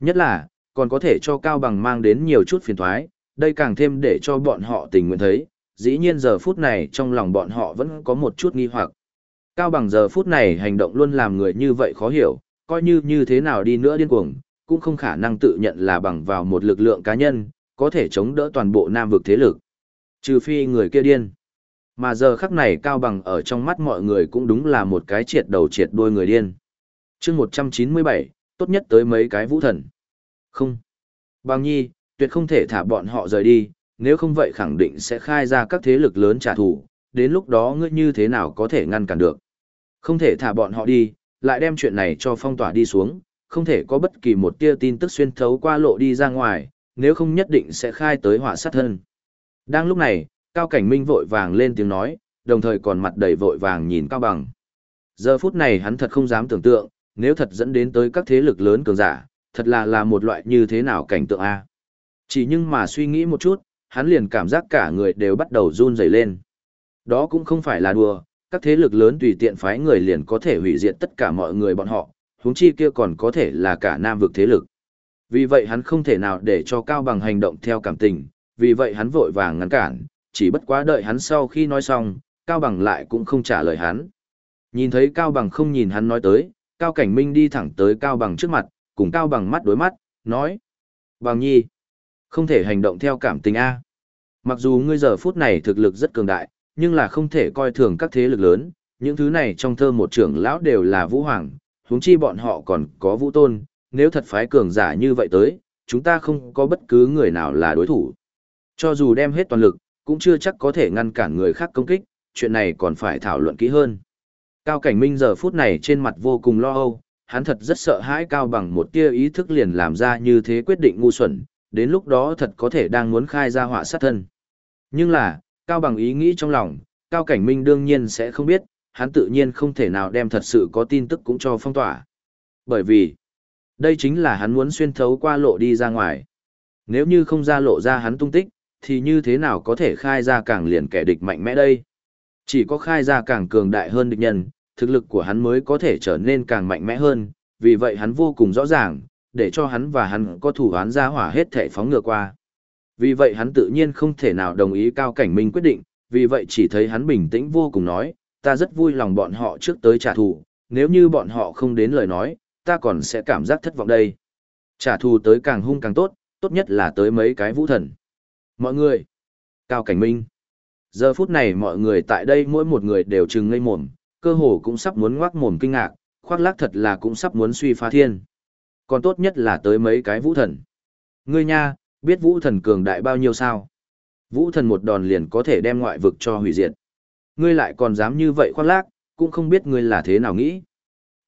Nhất là, còn có thể cho cao bằng mang đến nhiều chút phiền toái đây càng thêm để cho bọn họ tình nguyện thấy, dĩ nhiên giờ phút này trong lòng bọn họ vẫn có một chút nghi hoặc. Cao bằng giờ phút này hành động luôn làm người như vậy khó hiểu, coi như như thế nào đi nữa điên cuồng, cũng không khả năng tự nhận là bằng vào một lực lượng cá nhân, có thể chống đỡ toàn bộ nam vực thế lực. Trừ phi người kia điên. Mà giờ khắc này Cao Bằng ở trong mắt mọi người cũng đúng là một cái triệt đầu triệt đuôi người điên. trước 197, tốt nhất tới mấy cái vũ thần. Không. Bằng nhi, tuyệt không thể thả bọn họ rời đi, nếu không vậy khẳng định sẽ khai ra các thế lực lớn trả thù, đến lúc đó ngươi như thế nào có thể ngăn cản được. Không thể thả bọn họ đi, lại đem chuyện này cho phong tỏa đi xuống, không thể có bất kỳ một tia tin tức xuyên thấu qua lộ đi ra ngoài, nếu không nhất định sẽ khai tới họa sát thân. Đang lúc này, Cao Cảnh Minh vội vàng lên tiếng nói, đồng thời còn mặt đầy vội vàng nhìn Cao Bằng. Giờ phút này hắn thật không dám tưởng tượng, nếu thật dẫn đến tới các thế lực lớn cường giả, thật là là một loại như thế nào cảnh tượng A. Chỉ nhưng mà suy nghĩ một chút, hắn liền cảm giác cả người đều bắt đầu run rẩy lên. Đó cũng không phải là đùa, các thế lực lớn tùy tiện phái người liền có thể hủy diệt tất cả mọi người bọn họ, huống chi kia còn có thể là cả nam vực thế lực. Vì vậy hắn không thể nào để cho Cao Bằng hành động theo cảm tình, vì vậy hắn vội vàng ngăn cản, chỉ bất quá đợi hắn sau khi nói xong, Cao Bằng lại cũng không trả lời hắn. Nhìn thấy Cao Bằng không nhìn hắn nói tới, Cao Cảnh Minh đi thẳng tới Cao Bằng trước mặt, cùng Cao Bằng mắt đối mắt, nói. Bằng nhi, không thể hành động theo cảm tình A. Mặc dù ngươi giờ phút này thực lực rất cường đại, nhưng là không thể coi thường các thế lực lớn, những thứ này trong thơ một trưởng lão đều là vũ hoàng, huống chi bọn họ còn có vũ tôn, nếu thật phái cường giả như vậy tới, chúng ta không có bất cứ người nào là đối thủ. Cho dù đem hết toàn lực, cũng chưa chắc có thể ngăn cản người khác công kích, chuyện này còn phải thảo luận kỹ hơn. Cao Cảnh Minh giờ phút này trên mặt vô cùng lo âu, hắn thật rất sợ hãi Cao bằng một tia ý thức liền làm ra như thế quyết định ngu xuẩn, đến lúc đó thật có thể đang muốn khai ra họa sát thân. Nhưng là, Cao bằng ý nghĩ trong lòng, Cao Cảnh Minh đương nhiên sẽ không biết, hắn tự nhiên không thể nào đem thật sự có tin tức cũng cho phong tỏa. Bởi vì, Đây chính là hắn muốn xuyên thấu qua lộ đi ra ngoài. Nếu như không ra lộ ra hắn tung tích, thì như thế nào có thể khai ra càng liền kẻ địch mạnh mẽ đây? Chỉ có khai ra càng cường đại hơn địch nhân, thực lực của hắn mới có thể trở nên càng mạnh mẽ hơn, vì vậy hắn vô cùng rõ ràng, để cho hắn và hắn có thủ án ra hỏa hết thể phóng ngược qua. Vì vậy hắn tự nhiên không thể nào đồng ý cao cảnh minh quyết định, vì vậy chỉ thấy hắn bình tĩnh vô cùng nói, ta rất vui lòng bọn họ trước tới trả thù, nếu như bọn họ không đến lời nói, ta còn sẽ cảm giác thất vọng đây. Trả thù tới càng hung càng tốt, tốt nhất là tới mấy cái vũ thần. Mọi người, cao cảnh minh. Giờ phút này mọi người tại đây mỗi một người đều trừng ngây mồm, cơ hồ cũng sắp muốn ngoác mồm kinh ngạc, khoác lác thật là cũng sắp muốn suy phá thiên. Còn tốt nhất là tới mấy cái vũ thần. Ngươi nha, biết vũ thần cường đại bao nhiêu sao? Vũ thần một đòn liền có thể đem ngoại vực cho hủy diệt. Ngươi lại còn dám như vậy khoác lác, cũng không biết ngươi là thế nào nghĩ.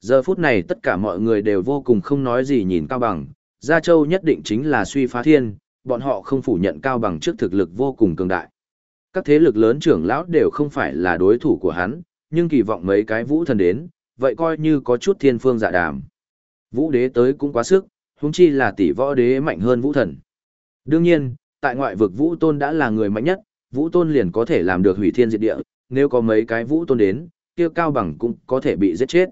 Giờ phút này tất cả mọi người đều vô cùng không nói gì nhìn Cao Bằng, Gia Châu nhất định chính là suy phá thiên, bọn họ không phủ nhận Cao Bằng trước thực lực vô cùng cường đại. Các thế lực lớn trưởng lão đều không phải là đối thủ của hắn, nhưng kỳ vọng mấy cái vũ thần đến, vậy coi như có chút thiên phương dạ đàm. Vũ đế tới cũng quá sức, huống chi là tỷ võ đế mạnh hơn vũ thần. Đương nhiên, tại ngoại vực vũ tôn đã là người mạnh nhất, vũ tôn liền có thể làm được hủy thiên diệt địa, nếu có mấy cái vũ tôn đến, kia cao bằng cũng có thể bị giết chết.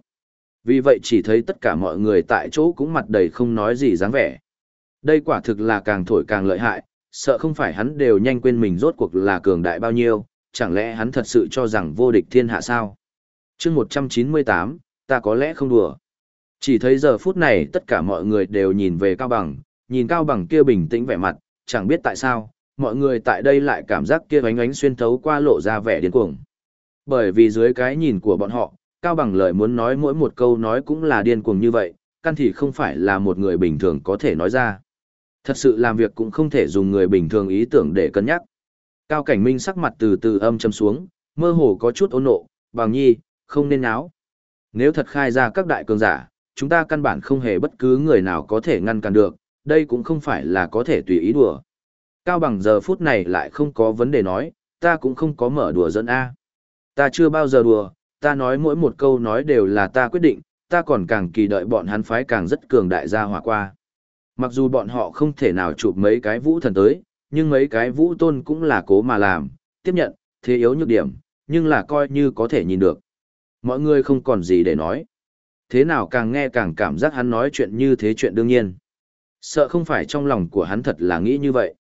Vì vậy chỉ thấy tất cả mọi người tại chỗ cũng mặt đầy không nói gì dáng vẻ. Đây quả thực là càng thổi càng lợi hại, sợ không phải hắn đều nhanh quên mình rốt cuộc là cường đại bao nhiêu, chẳng lẽ hắn thật sự cho rằng vô địch thiên hạ sao? chương 198, ta có lẽ không đùa. Chỉ thấy giờ phút này tất cả mọi người đều nhìn về Cao Bằng, nhìn Cao Bằng kia bình tĩnh vẻ mặt, chẳng biết tại sao, mọi người tại đây lại cảm giác kia ánh ánh xuyên thấu qua lộ ra vẻ điên cuồng. Bởi vì dưới cái nhìn của bọn họ, Cao Bằng lời muốn nói mỗi một câu nói cũng là điên cuồng như vậy, căn thì không phải là một người bình thường có thể nói ra. Thật sự làm việc cũng không thể dùng người bình thường ý tưởng để cân nhắc. Cao Cảnh Minh sắc mặt từ từ âm châm xuống, mơ hồ có chút ôn nộ, bằng nhi, không nên náo. Nếu thật khai ra các đại cường giả, chúng ta căn bản không hề bất cứ người nào có thể ngăn cản được, đây cũng không phải là có thể tùy ý đùa. Cao bằng giờ phút này lại không có vấn đề nói, ta cũng không có mở đùa dẫn A. Ta chưa bao giờ đùa, ta nói mỗi một câu nói đều là ta quyết định, ta còn càng kỳ đợi bọn hắn phái càng rất cường đại gia hỏa qua. Mặc dù bọn họ không thể nào chụp mấy cái vũ thần tới, nhưng mấy cái vũ tôn cũng là cố mà làm, tiếp nhận, thế yếu nhược điểm, nhưng là coi như có thể nhìn được. Mọi người không còn gì để nói. Thế nào càng nghe càng cảm giác hắn nói chuyện như thế chuyện đương nhiên. Sợ không phải trong lòng của hắn thật là nghĩ như vậy.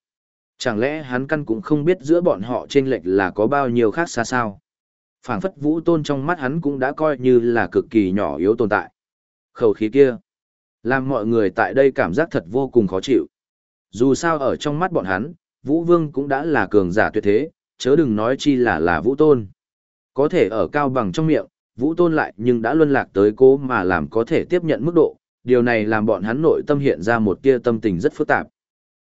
Chẳng lẽ hắn căn cũng không biết giữa bọn họ trên lệch là có bao nhiêu khác xa sao? Phảng phất vũ tôn trong mắt hắn cũng đã coi như là cực kỳ nhỏ yếu tồn tại. Khẩu khí kia, làm mọi người tại đây cảm giác thật vô cùng khó chịu. Dù sao ở trong mắt bọn hắn, vũ vương cũng đã là cường giả tuyệt thế, chớ đừng nói chi là là vũ tôn. Có thể ở cao bằng trong miệng, vũ tôn lại nhưng đã luân lạc tới cố mà làm có thể tiếp nhận mức độ, điều này làm bọn hắn nội tâm hiện ra một tia tâm tình rất phức tạp.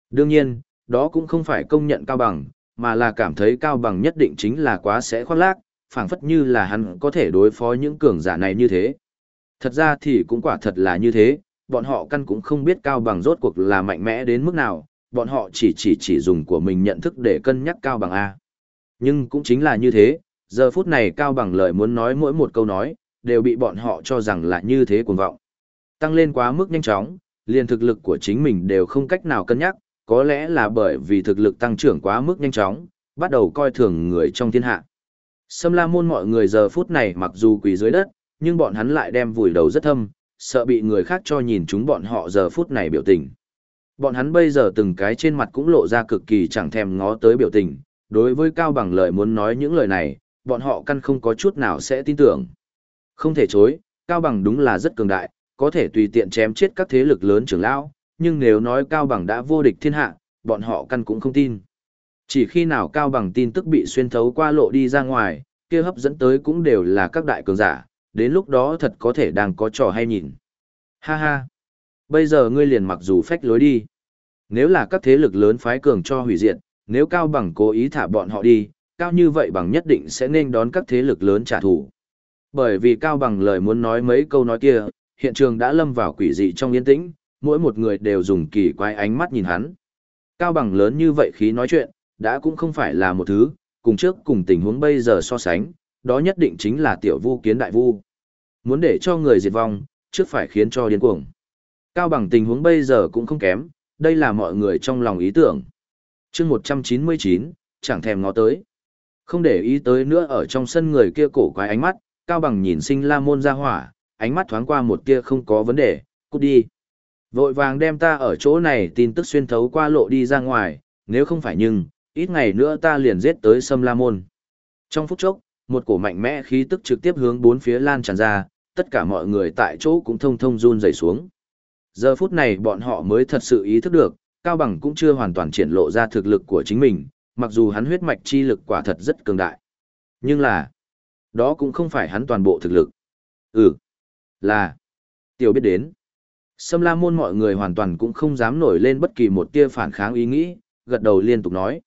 Đương nhiên, đó cũng không phải công nhận cao bằng, mà là cảm thấy cao bằng nhất định chính là quá sẽ khoác lác, phảng phất như là hắn có thể đối phó những cường giả này như thế. Thật ra thì cũng quả thật là như thế, bọn họ căn cũng không biết cao bằng rốt cuộc là mạnh mẽ đến mức nào, bọn họ chỉ chỉ chỉ dùng của mình nhận thức để cân nhắc cao bằng A. Nhưng cũng chính là như thế, giờ phút này cao bằng lời muốn nói mỗi một câu nói, đều bị bọn họ cho rằng là như thế cuồng vọng. Tăng lên quá mức nhanh chóng, liền thực lực của chính mình đều không cách nào cân nhắc, có lẽ là bởi vì thực lực tăng trưởng quá mức nhanh chóng, bắt đầu coi thường người trong thiên hạ. Sâm la môn mọi người giờ phút này mặc dù quỳ dưới đất, nhưng bọn hắn lại đem vùi đầu rất thâm, sợ bị người khác cho nhìn chúng bọn họ giờ phút này biểu tình. Bọn hắn bây giờ từng cái trên mặt cũng lộ ra cực kỳ chẳng thèm ngó tới biểu tình, đối với Cao Bằng lời muốn nói những lời này, bọn họ căn không có chút nào sẽ tin tưởng. Không thể chối, Cao Bằng đúng là rất cường đại, có thể tùy tiện chém chết các thế lực lớn trưởng lão, nhưng nếu nói Cao Bằng đã vô địch thiên hạ, bọn họ căn cũng không tin. Chỉ khi nào cao bằng tin tức bị xuyên thấu qua lộ đi ra ngoài, kia hấp dẫn tới cũng đều là các đại cường giả, đến lúc đó thật có thể đang có trò hay nhìn. Ha ha! Bây giờ ngươi liền mặc dù phách lối đi. Nếu là các thế lực lớn phái cường cho hủy diệt, nếu cao bằng cố ý thả bọn họ đi, cao như vậy bằng nhất định sẽ nên đón các thế lực lớn trả thù. Bởi vì cao bằng lời muốn nói mấy câu nói kia, hiện trường đã lâm vào quỷ dị trong yên tĩnh, mỗi một người đều dùng kỳ quái ánh mắt nhìn hắn. Cao bằng lớn như vậy khí nói chuyện, đã cũng không phải là một thứ, cùng trước cùng tình huống bây giờ so sánh, đó nhất định chính là tiểu vu kiến đại vu. Muốn để cho người diệt vong, trước phải khiến cho điên cuồng. Cao bằng tình huống bây giờ cũng không kém, đây là mọi người trong lòng ý tưởng. chương 199, chẳng thèm ngó tới. Không để ý tới nữa ở trong sân người kia cổ quái ánh mắt, Cao bằng nhìn sinh la môn ra hỏa, ánh mắt thoáng qua một kia không có vấn đề, cút đi. Vội vàng đem ta ở chỗ này tin tức xuyên thấu qua lộ đi ra ngoài, nếu không phải nhưng, ít ngày nữa ta liền giết tới sâm la môn. Trong phút chốc, một cổ mạnh mẽ khí tức trực tiếp hướng bốn phía lan tràn ra, tất cả mọi người tại chỗ cũng thông thông run rẩy xuống. Giờ phút này bọn họ mới thật sự ý thức được, Cao Bằng cũng chưa hoàn toàn triển lộ ra thực lực của chính mình, mặc dù hắn huyết mạch chi lực quả thật rất cường đại. Nhưng là, đó cũng không phải hắn toàn bộ thực lực. Ừ, là, tiểu biết đến. Sâm la môn mọi người hoàn toàn cũng không dám nổi lên bất kỳ một tia phản kháng ý nghĩ, gật đầu liên tục nói.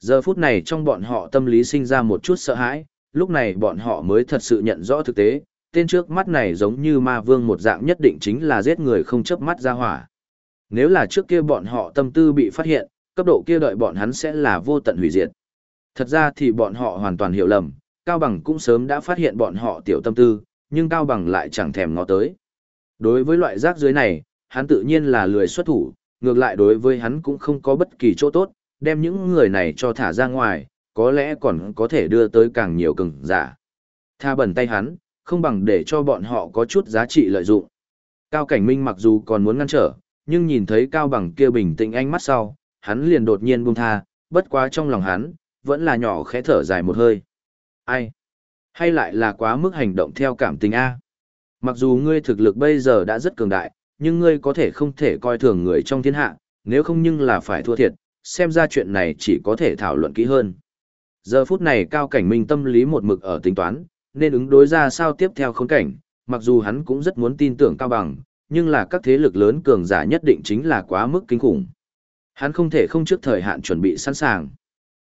Giờ phút này trong bọn họ tâm lý sinh ra một chút sợ hãi, lúc này bọn họ mới thật sự nhận rõ thực tế, tên trước mắt này giống như ma vương một dạng nhất định chính là giết người không chớp mắt ra hỏa. Nếu là trước kia bọn họ tâm tư bị phát hiện, cấp độ kia đợi bọn hắn sẽ là vô tận hủy diệt. Thật ra thì bọn họ hoàn toàn hiểu lầm, Cao Bằng cũng sớm đã phát hiện bọn họ tiểu tâm tư, nhưng Cao Bằng lại chẳng thèm ngó tới. Đối với loại rác dưới này, hắn tự nhiên là lười xuất thủ, ngược lại đối với hắn cũng không có bất kỳ chỗ tốt, đem những người này cho thả ra ngoài, có lẽ còn có thể đưa tới càng nhiều cường giả. Tha bẩn tay hắn, không bằng để cho bọn họ có chút giá trị lợi dụng. Cao Cảnh Minh mặc dù còn muốn ngăn trở, nhưng nhìn thấy Cao Bằng kia bình tĩnh ánh mắt sau, hắn liền đột nhiên buông tha, bất quá trong lòng hắn, vẫn là nhỏ khẽ thở dài một hơi. Ai? Hay lại là quá mức hành động theo cảm tình A? Mặc dù ngươi thực lực bây giờ đã rất cường đại, nhưng ngươi có thể không thể coi thường người trong thiên hạ, nếu không nhưng là phải thua thiệt, xem ra chuyện này chỉ có thể thảo luận kỹ hơn. Giờ phút này cao cảnh minh tâm lý một mực ở tính toán, nên ứng đối ra sao tiếp theo khốn cảnh, mặc dù hắn cũng rất muốn tin tưởng cao bằng, nhưng là các thế lực lớn cường giả nhất định chính là quá mức kinh khủng. Hắn không thể không trước thời hạn chuẩn bị sẵn sàng.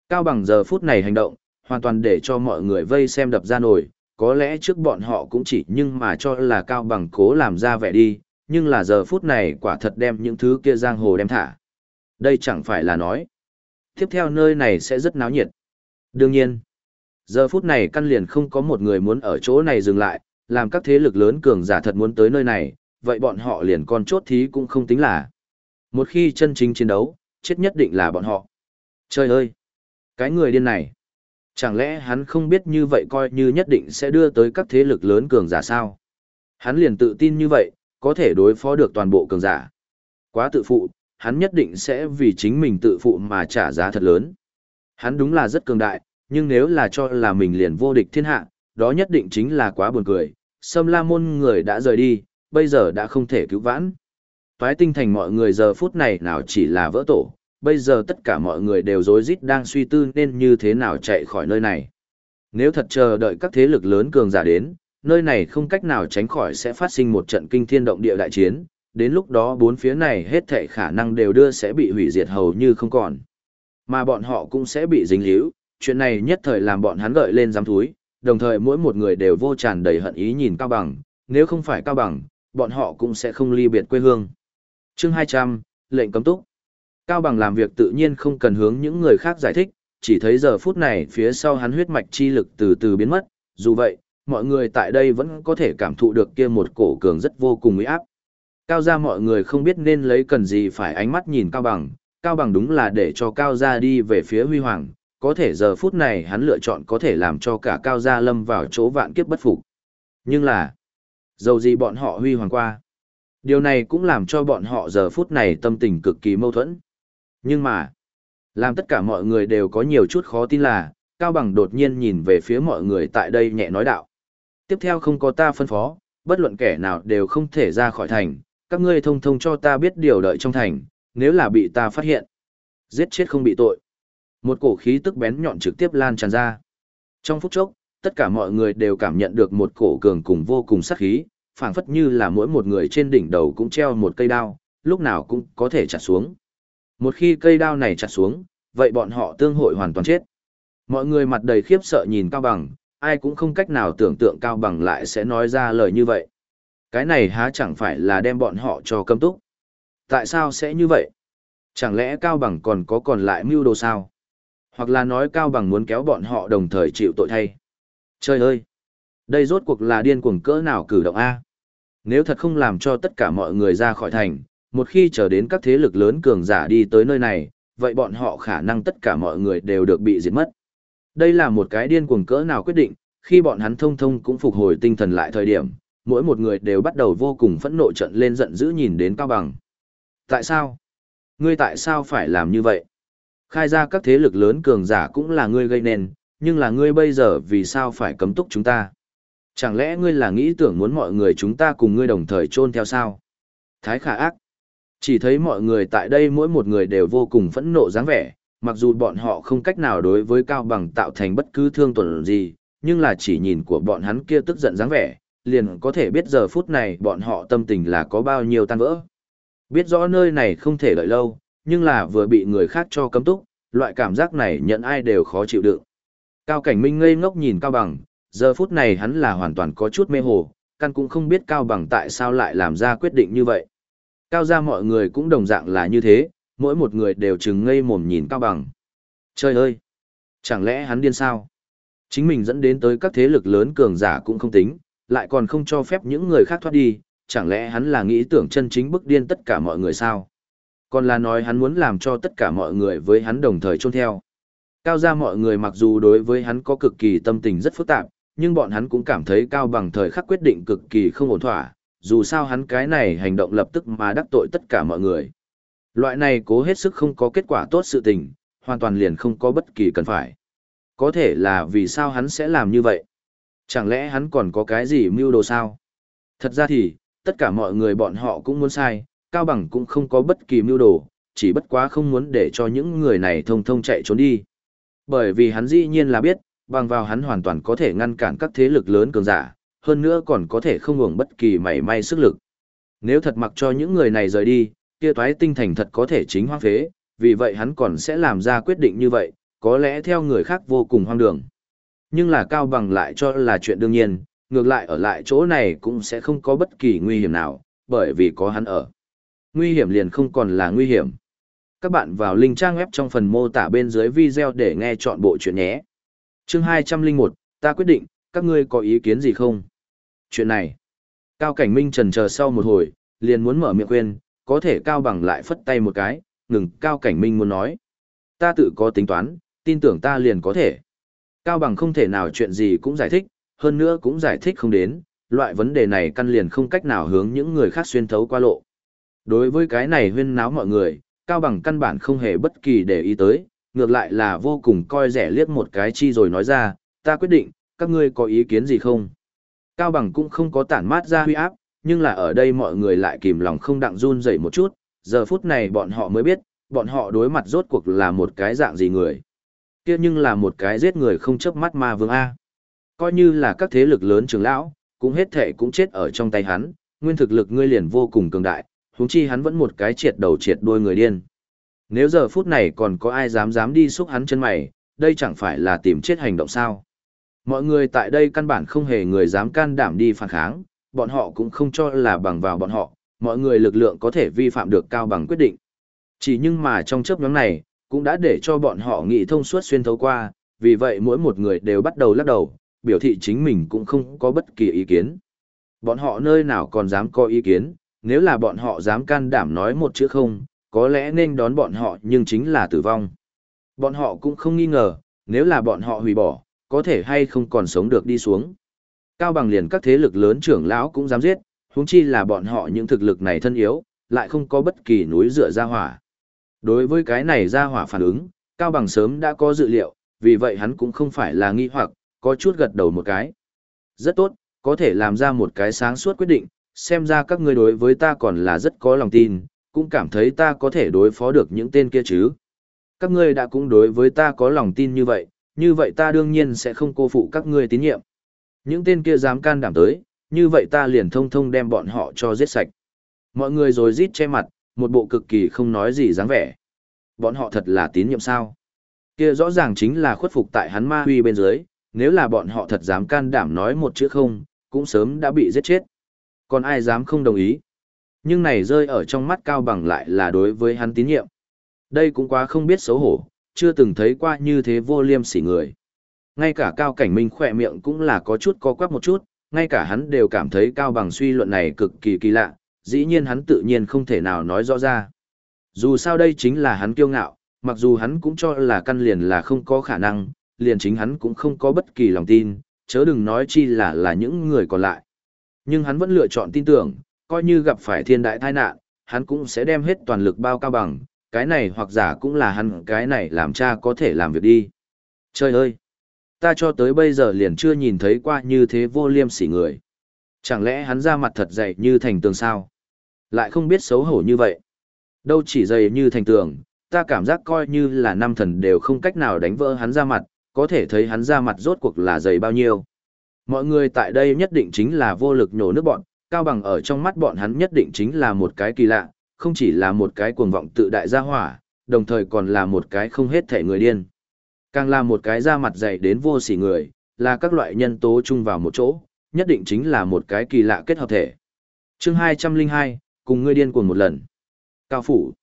Cao bằng giờ phút này hành động, hoàn toàn để cho mọi người vây xem đập ra nổi, có lẽ trước bọn họ cũng chỉ nhưng mà cho là cao bằng cố làm ra vẻ đi, nhưng là giờ phút này quả thật đem những thứ kia giang hồ đem thả. Đây chẳng phải là nói. Tiếp theo nơi này sẽ rất náo nhiệt. Đương nhiên, giờ phút này căn liền không có một người muốn ở chỗ này dừng lại, làm các thế lực lớn cường giả thật muốn tới nơi này, vậy bọn họ liền con chốt thí cũng không tính là. Một khi chân chính chiến đấu, chết nhất định là bọn họ. Trời ơi! Cái người điên này! Chẳng lẽ hắn không biết như vậy coi như nhất định sẽ đưa tới các thế lực lớn cường giả sao? Hắn liền tự tin như vậy, có thể đối phó được toàn bộ cường giả. Quá tự phụ, hắn nhất định sẽ vì chính mình tự phụ mà trả giá thật lớn. Hắn đúng là rất cường đại, nhưng nếu là cho là mình liền vô địch thiên hạ, đó nhất định chính là quá buồn cười. Sâm la môn người đã rời đi, bây giờ đã không thể cứu vãn. Phái tinh thành mọi người giờ phút này nào chỉ là vỡ tổ, bây giờ tất cả mọi người đều rối rít đang suy tư nên như thế nào chạy khỏi nơi này. Nếu thật chờ đợi các thế lực lớn cường giả đến, nơi này không cách nào tránh khỏi sẽ phát sinh một trận kinh thiên động địa đại chiến, đến lúc đó bốn phía này hết thảy khả năng đều đưa sẽ bị hủy diệt hầu như không còn. Mà bọn họ cũng sẽ bị dính líu, chuyện này nhất thời làm bọn hắn gợi lên giám thúi, đồng thời mỗi một người đều vô tràn đầy hận ý nhìn Cao Bằng, nếu không phải Cao Bằng, bọn họ cũng sẽ không ly biệt quê hương. Chương 200, lệnh cấm túc. Cao Bằng làm việc tự nhiên không cần hướng những người khác giải thích, chỉ thấy giờ phút này phía sau hắn huyết mạch chi lực từ từ biến mất, dù vậy, mọi người tại đây vẫn có thể cảm thụ được kia một cổ cường rất vô cùng uy áp. Cao gia mọi người không biết nên lấy cần gì phải ánh mắt nhìn Cao Bằng, Cao Bằng đúng là để cho Cao gia đi về phía huy hoàng, có thể giờ phút này hắn lựa chọn có thể làm cho cả Cao gia lâm vào chỗ vạn kiếp bất phục. Nhưng là, dầu gì bọn họ huy hoàng qua. Điều này cũng làm cho bọn họ giờ phút này tâm tình cực kỳ mâu thuẫn. Nhưng mà, làm tất cả mọi người đều có nhiều chút khó tin là, Cao Bằng đột nhiên nhìn về phía mọi người tại đây nhẹ nói đạo. Tiếp theo không có ta phân phó, bất luận kẻ nào đều không thể ra khỏi thành, các ngươi thông thông cho ta biết điều đợi trong thành, nếu là bị ta phát hiện. Giết chết không bị tội. Một cổ khí tức bén nhọn trực tiếp lan tràn ra. Trong phút chốc, tất cả mọi người đều cảm nhận được một cổ cường cùng vô cùng sát khí, phảng phất như là mỗi một người trên đỉnh đầu cũng treo một cây đao, lúc nào cũng có thể chặt xuống. Một khi cây đao này chặt xuống, vậy bọn họ tương hội hoàn toàn chết. Mọi người mặt đầy khiếp sợ nhìn Cao Bằng, ai cũng không cách nào tưởng tượng Cao Bằng lại sẽ nói ra lời như vậy. Cái này há chẳng phải là đem bọn họ cho cấm túc. Tại sao sẽ như vậy? Chẳng lẽ Cao Bằng còn có còn lại mưu đồ sao? Hoặc là nói Cao Bằng muốn kéo bọn họ đồng thời chịu tội thay? Trời ơi! Đây rốt cuộc là điên cuồng cỡ nào cử động A? Nếu thật không làm cho tất cả mọi người ra khỏi thành, một khi trở đến các thế lực lớn cường giả đi tới nơi này, vậy bọn họ khả năng tất cả mọi người đều được bị diệt mất. Đây là một cái điên cuồng cỡ nào quyết định, khi bọn hắn thông thông cũng phục hồi tinh thần lại thời điểm, mỗi một người đều bắt đầu vô cùng phẫn nộ trận lên giận dữ nhìn đến Cao Bằng. Tại sao? Ngươi tại sao phải làm như vậy? Khai ra các thế lực lớn cường giả cũng là ngươi gây nên, nhưng là ngươi bây giờ vì sao phải cấm túc chúng ta? Chẳng lẽ ngươi là nghĩ tưởng muốn mọi người chúng ta cùng ngươi đồng thời trôn theo sao? Thái khả ác. Chỉ thấy mọi người tại đây mỗi một người đều vô cùng phẫn nộ dáng vẻ, mặc dù bọn họ không cách nào đối với Cao Bằng tạo thành bất cứ thương tổn gì, nhưng là chỉ nhìn của bọn hắn kia tức giận dáng vẻ, liền có thể biết giờ phút này bọn họ tâm tình là có bao nhiêu tan vỡ. Biết rõ nơi này không thể đợi lâu, nhưng là vừa bị người khác cho cấm túc, loại cảm giác này nhận ai đều khó chịu đựng. Cao Cảnh Minh ngây ngốc nhìn Cao Bằng, giờ phút này hắn là hoàn toàn có chút mê hồ, căn cũng không biết Cao Bằng tại sao lại làm ra quyết định như vậy. Cao gia mọi người cũng đồng dạng là như thế, mỗi một người đều chừng ngây mồm nhìn Cao Bằng. Trời ơi! Chẳng lẽ hắn điên sao? Chính mình dẫn đến tới các thế lực lớn cường giả cũng không tính, lại còn không cho phép những người khác thoát đi, chẳng lẽ hắn là nghĩ tưởng chân chính bức điên tất cả mọi người sao? Còn là nói hắn muốn làm cho tất cả mọi người với hắn đồng thời trôn theo. Cao gia mọi người mặc dù đối với hắn có cực kỳ tâm tình rất phức tạp, nhưng bọn hắn cũng cảm thấy cao bằng thời khắc quyết định cực kỳ không ổn thỏa, dù sao hắn cái này hành động lập tức mà đắc tội tất cả mọi người. Loại này cố hết sức không có kết quả tốt sự tình, hoàn toàn liền không có bất kỳ cần phải. Có thể là vì sao hắn sẽ làm như vậy? Chẳng lẽ hắn còn có cái gì mưu đồ sao? Thật ra thì, tất cả mọi người bọn họ cũng muốn sai, Cao Bằng cũng không có bất kỳ mưu đồ, chỉ bất quá không muốn để cho những người này thông thông chạy trốn đi. Bởi vì hắn dĩ nhiên là biết, bằng vào hắn hoàn toàn có thể ngăn cản các thế lực lớn cường giả, hơn nữa còn có thể không ngủng bất kỳ mảy may sức lực. Nếu thật mặc cho những người này rời đi, kia toái tinh thành thật có thể chính hoang phế, vì vậy hắn còn sẽ làm ra quyết định như vậy, có lẽ theo người khác vô cùng hoang đường. Nhưng là Cao Bằng lại cho là chuyện đương nhiên, ngược lại ở lại chỗ này cũng sẽ không có bất kỳ nguy hiểm nào, bởi vì có hắn ở. Nguy hiểm liền không còn là nguy hiểm. Các bạn vào link trang web trong phần mô tả bên dưới video để nghe chọn bộ chuyện nhé. Chương 201, ta quyết định, các ngươi có ý kiến gì không? Chuyện này, Cao Cảnh Minh trần chờ sau một hồi, liền muốn mở miệng quên, có thể Cao Bằng lại phất tay một cái, ngừng Cao Cảnh Minh muốn nói. Ta tự có tính toán, tin tưởng ta liền có thể. Cao Bằng không thể nào chuyện gì cũng giải thích, hơn nữa cũng giải thích không đến, loại vấn đề này căn liền không cách nào hướng những người khác xuyên thấu qua lộ. Đối với cái này huyên náo mọi người, Cao Bằng căn bản không hề bất kỳ để ý tới, ngược lại là vô cùng coi rẻ liếc một cái chi rồi nói ra, ta quyết định, các ngươi có ý kiến gì không? Cao Bằng cũng không có tản mát ra huy áp, nhưng là ở đây mọi người lại kìm lòng không đặng run rẩy một chút, giờ phút này bọn họ mới biết, bọn họ đối mặt rốt cuộc là một cái dạng gì người kia nhưng là một cái giết người không chớp mắt ma vương A. Coi như là các thế lực lớn trưởng lão, cũng hết thể cũng chết ở trong tay hắn, nguyên thực lực ngươi liền vô cùng cường đại, huống chi hắn vẫn một cái triệt đầu triệt đuôi người điên. Nếu giờ phút này còn có ai dám dám đi xúc hắn chân mày, đây chẳng phải là tìm chết hành động sao. Mọi người tại đây căn bản không hề người dám can đảm đi phản kháng, bọn họ cũng không cho là bằng vào bọn họ, mọi người lực lượng có thể vi phạm được cao bằng quyết định. Chỉ nhưng mà trong chớp nhóm này, cũng đã để cho bọn họ nghĩ thông suốt xuyên thấu qua, vì vậy mỗi một người đều bắt đầu lắc đầu, biểu thị chính mình cũng không có bất kỳ ý kiến. Bọn họ nơi nào còn dám có ý kiến, nếu là bọn họ dám can đảm nói một chữ không, có lẽ nên đón bọn họ nhưng chính là tử vong. Bọn họ cũng không nghi ngờ, nếu là bọn họ hủy bỏ, có thể hay không còn sống được đi xuống. Cao bằng liền các thế lực lớn trưởng lão cũng dám giết, huống chi là bọn họ những thực lực này thân yếu, lại không có bất kỳ núi dựa ra hỏa. Đối với cái này ra hỏa phản ứng, Cao bằng sớm đã có dự liệu, vì vậy hắn cũng không phải là nghi hoặc, có chút gật đầu một cái. Rất tốt, có thể làm ra một cái sáng suốt quyết định, xem ra các ngươi đối với ta còn là rất có lòng tin, cũng cảm thấy ta có thể đối phó được những tên kia chứ. Các ngươi đã cũng đối với ta có lòng tin như vậy, như vậy ta đương nhiên sẽ không cô phụ các ngươi tín nhiệm. Những tên kia dám can đảm tới, như vậy ta liền thông thông đem bọn họ cho giết sạch. Mọi người rồi rít che mặt, một bộ cực kỳ không nói gì dáng vẻ. Bọn họ thật là tín nhiệm sao? Kia rõ ràng chính là khuất phục tại hắn ma huy bên dưới, nếu là bọn họ thật dám can đảm nói một chữ không, cũng sớm đã bị giết chết. Còn ai dám không đồng ý? Nhưng này rơi ở trong mắt cao bằng lại là đối với hắn tín nhiệm. Đây cũng quá không biết xấu hổ, chưa từng thấy qua như thế vô liêm sỉ người. Ngay cả cao cảnh minh khỏe miệng cũng là có chút co quắp một chút, ngay cả hắn đều cảm thấy cao bằng suy luận này cực kỳ kỳ lạ, dĩ nhiên hắn tự nhiên không thể nào nói rõ ra. Dù sao đây chính là hắn kiêu ngạo, mặc dù hắn cũng cho là căn liền là không có khả năng, liền chính hắn cũng không có bất kỳ lòng tin, chớ đừng nói chi là là những người còn lại. Nhưng hắn vẫn lựa chọn tin tưởng, coi như gặp phải thiên đại tai nạn, hắn cũng sẽ đem hết toàn lực bao cao bằng, cái này hoặc giả cũng là hắn cái này làm cha có thể làm việc đi. Trời ơi! Ta cho tới bây giờ liền chưa nhìn thấy qua như thế vô liêm sỉ người. Chẳng lẽ hắn ra mặt thật dày như thành tường sao? Lại không biết xấu hổ như vậy. Đâu chỉ dày như thành tường, ta cảm giác coi như là năm thần đều không cách nào đánh vỡ hắn ra mặt, có thể thấy hắn ra mặt rốt cuộc là dày bao nhiêu. Mọi người tại đây nhất định chính là vô lực nhổ nước bọn, cao bằng ở trong mắt bọn hắn nhất định chính là một cái kỳ lạ, không chỉ là một cái cuồng vọng tự đại gia hỏa, đồng thời còn là một cái không hết thể người điên. Càng là một cái da mặt dày đến vô sỉ người, là các loại nhân tố chung vào một chỗ, nhất định chính là một cái kỳ lạ kết hợp thể. chương 202, cùng ngươi điên cuồng một lần. Cao Phủ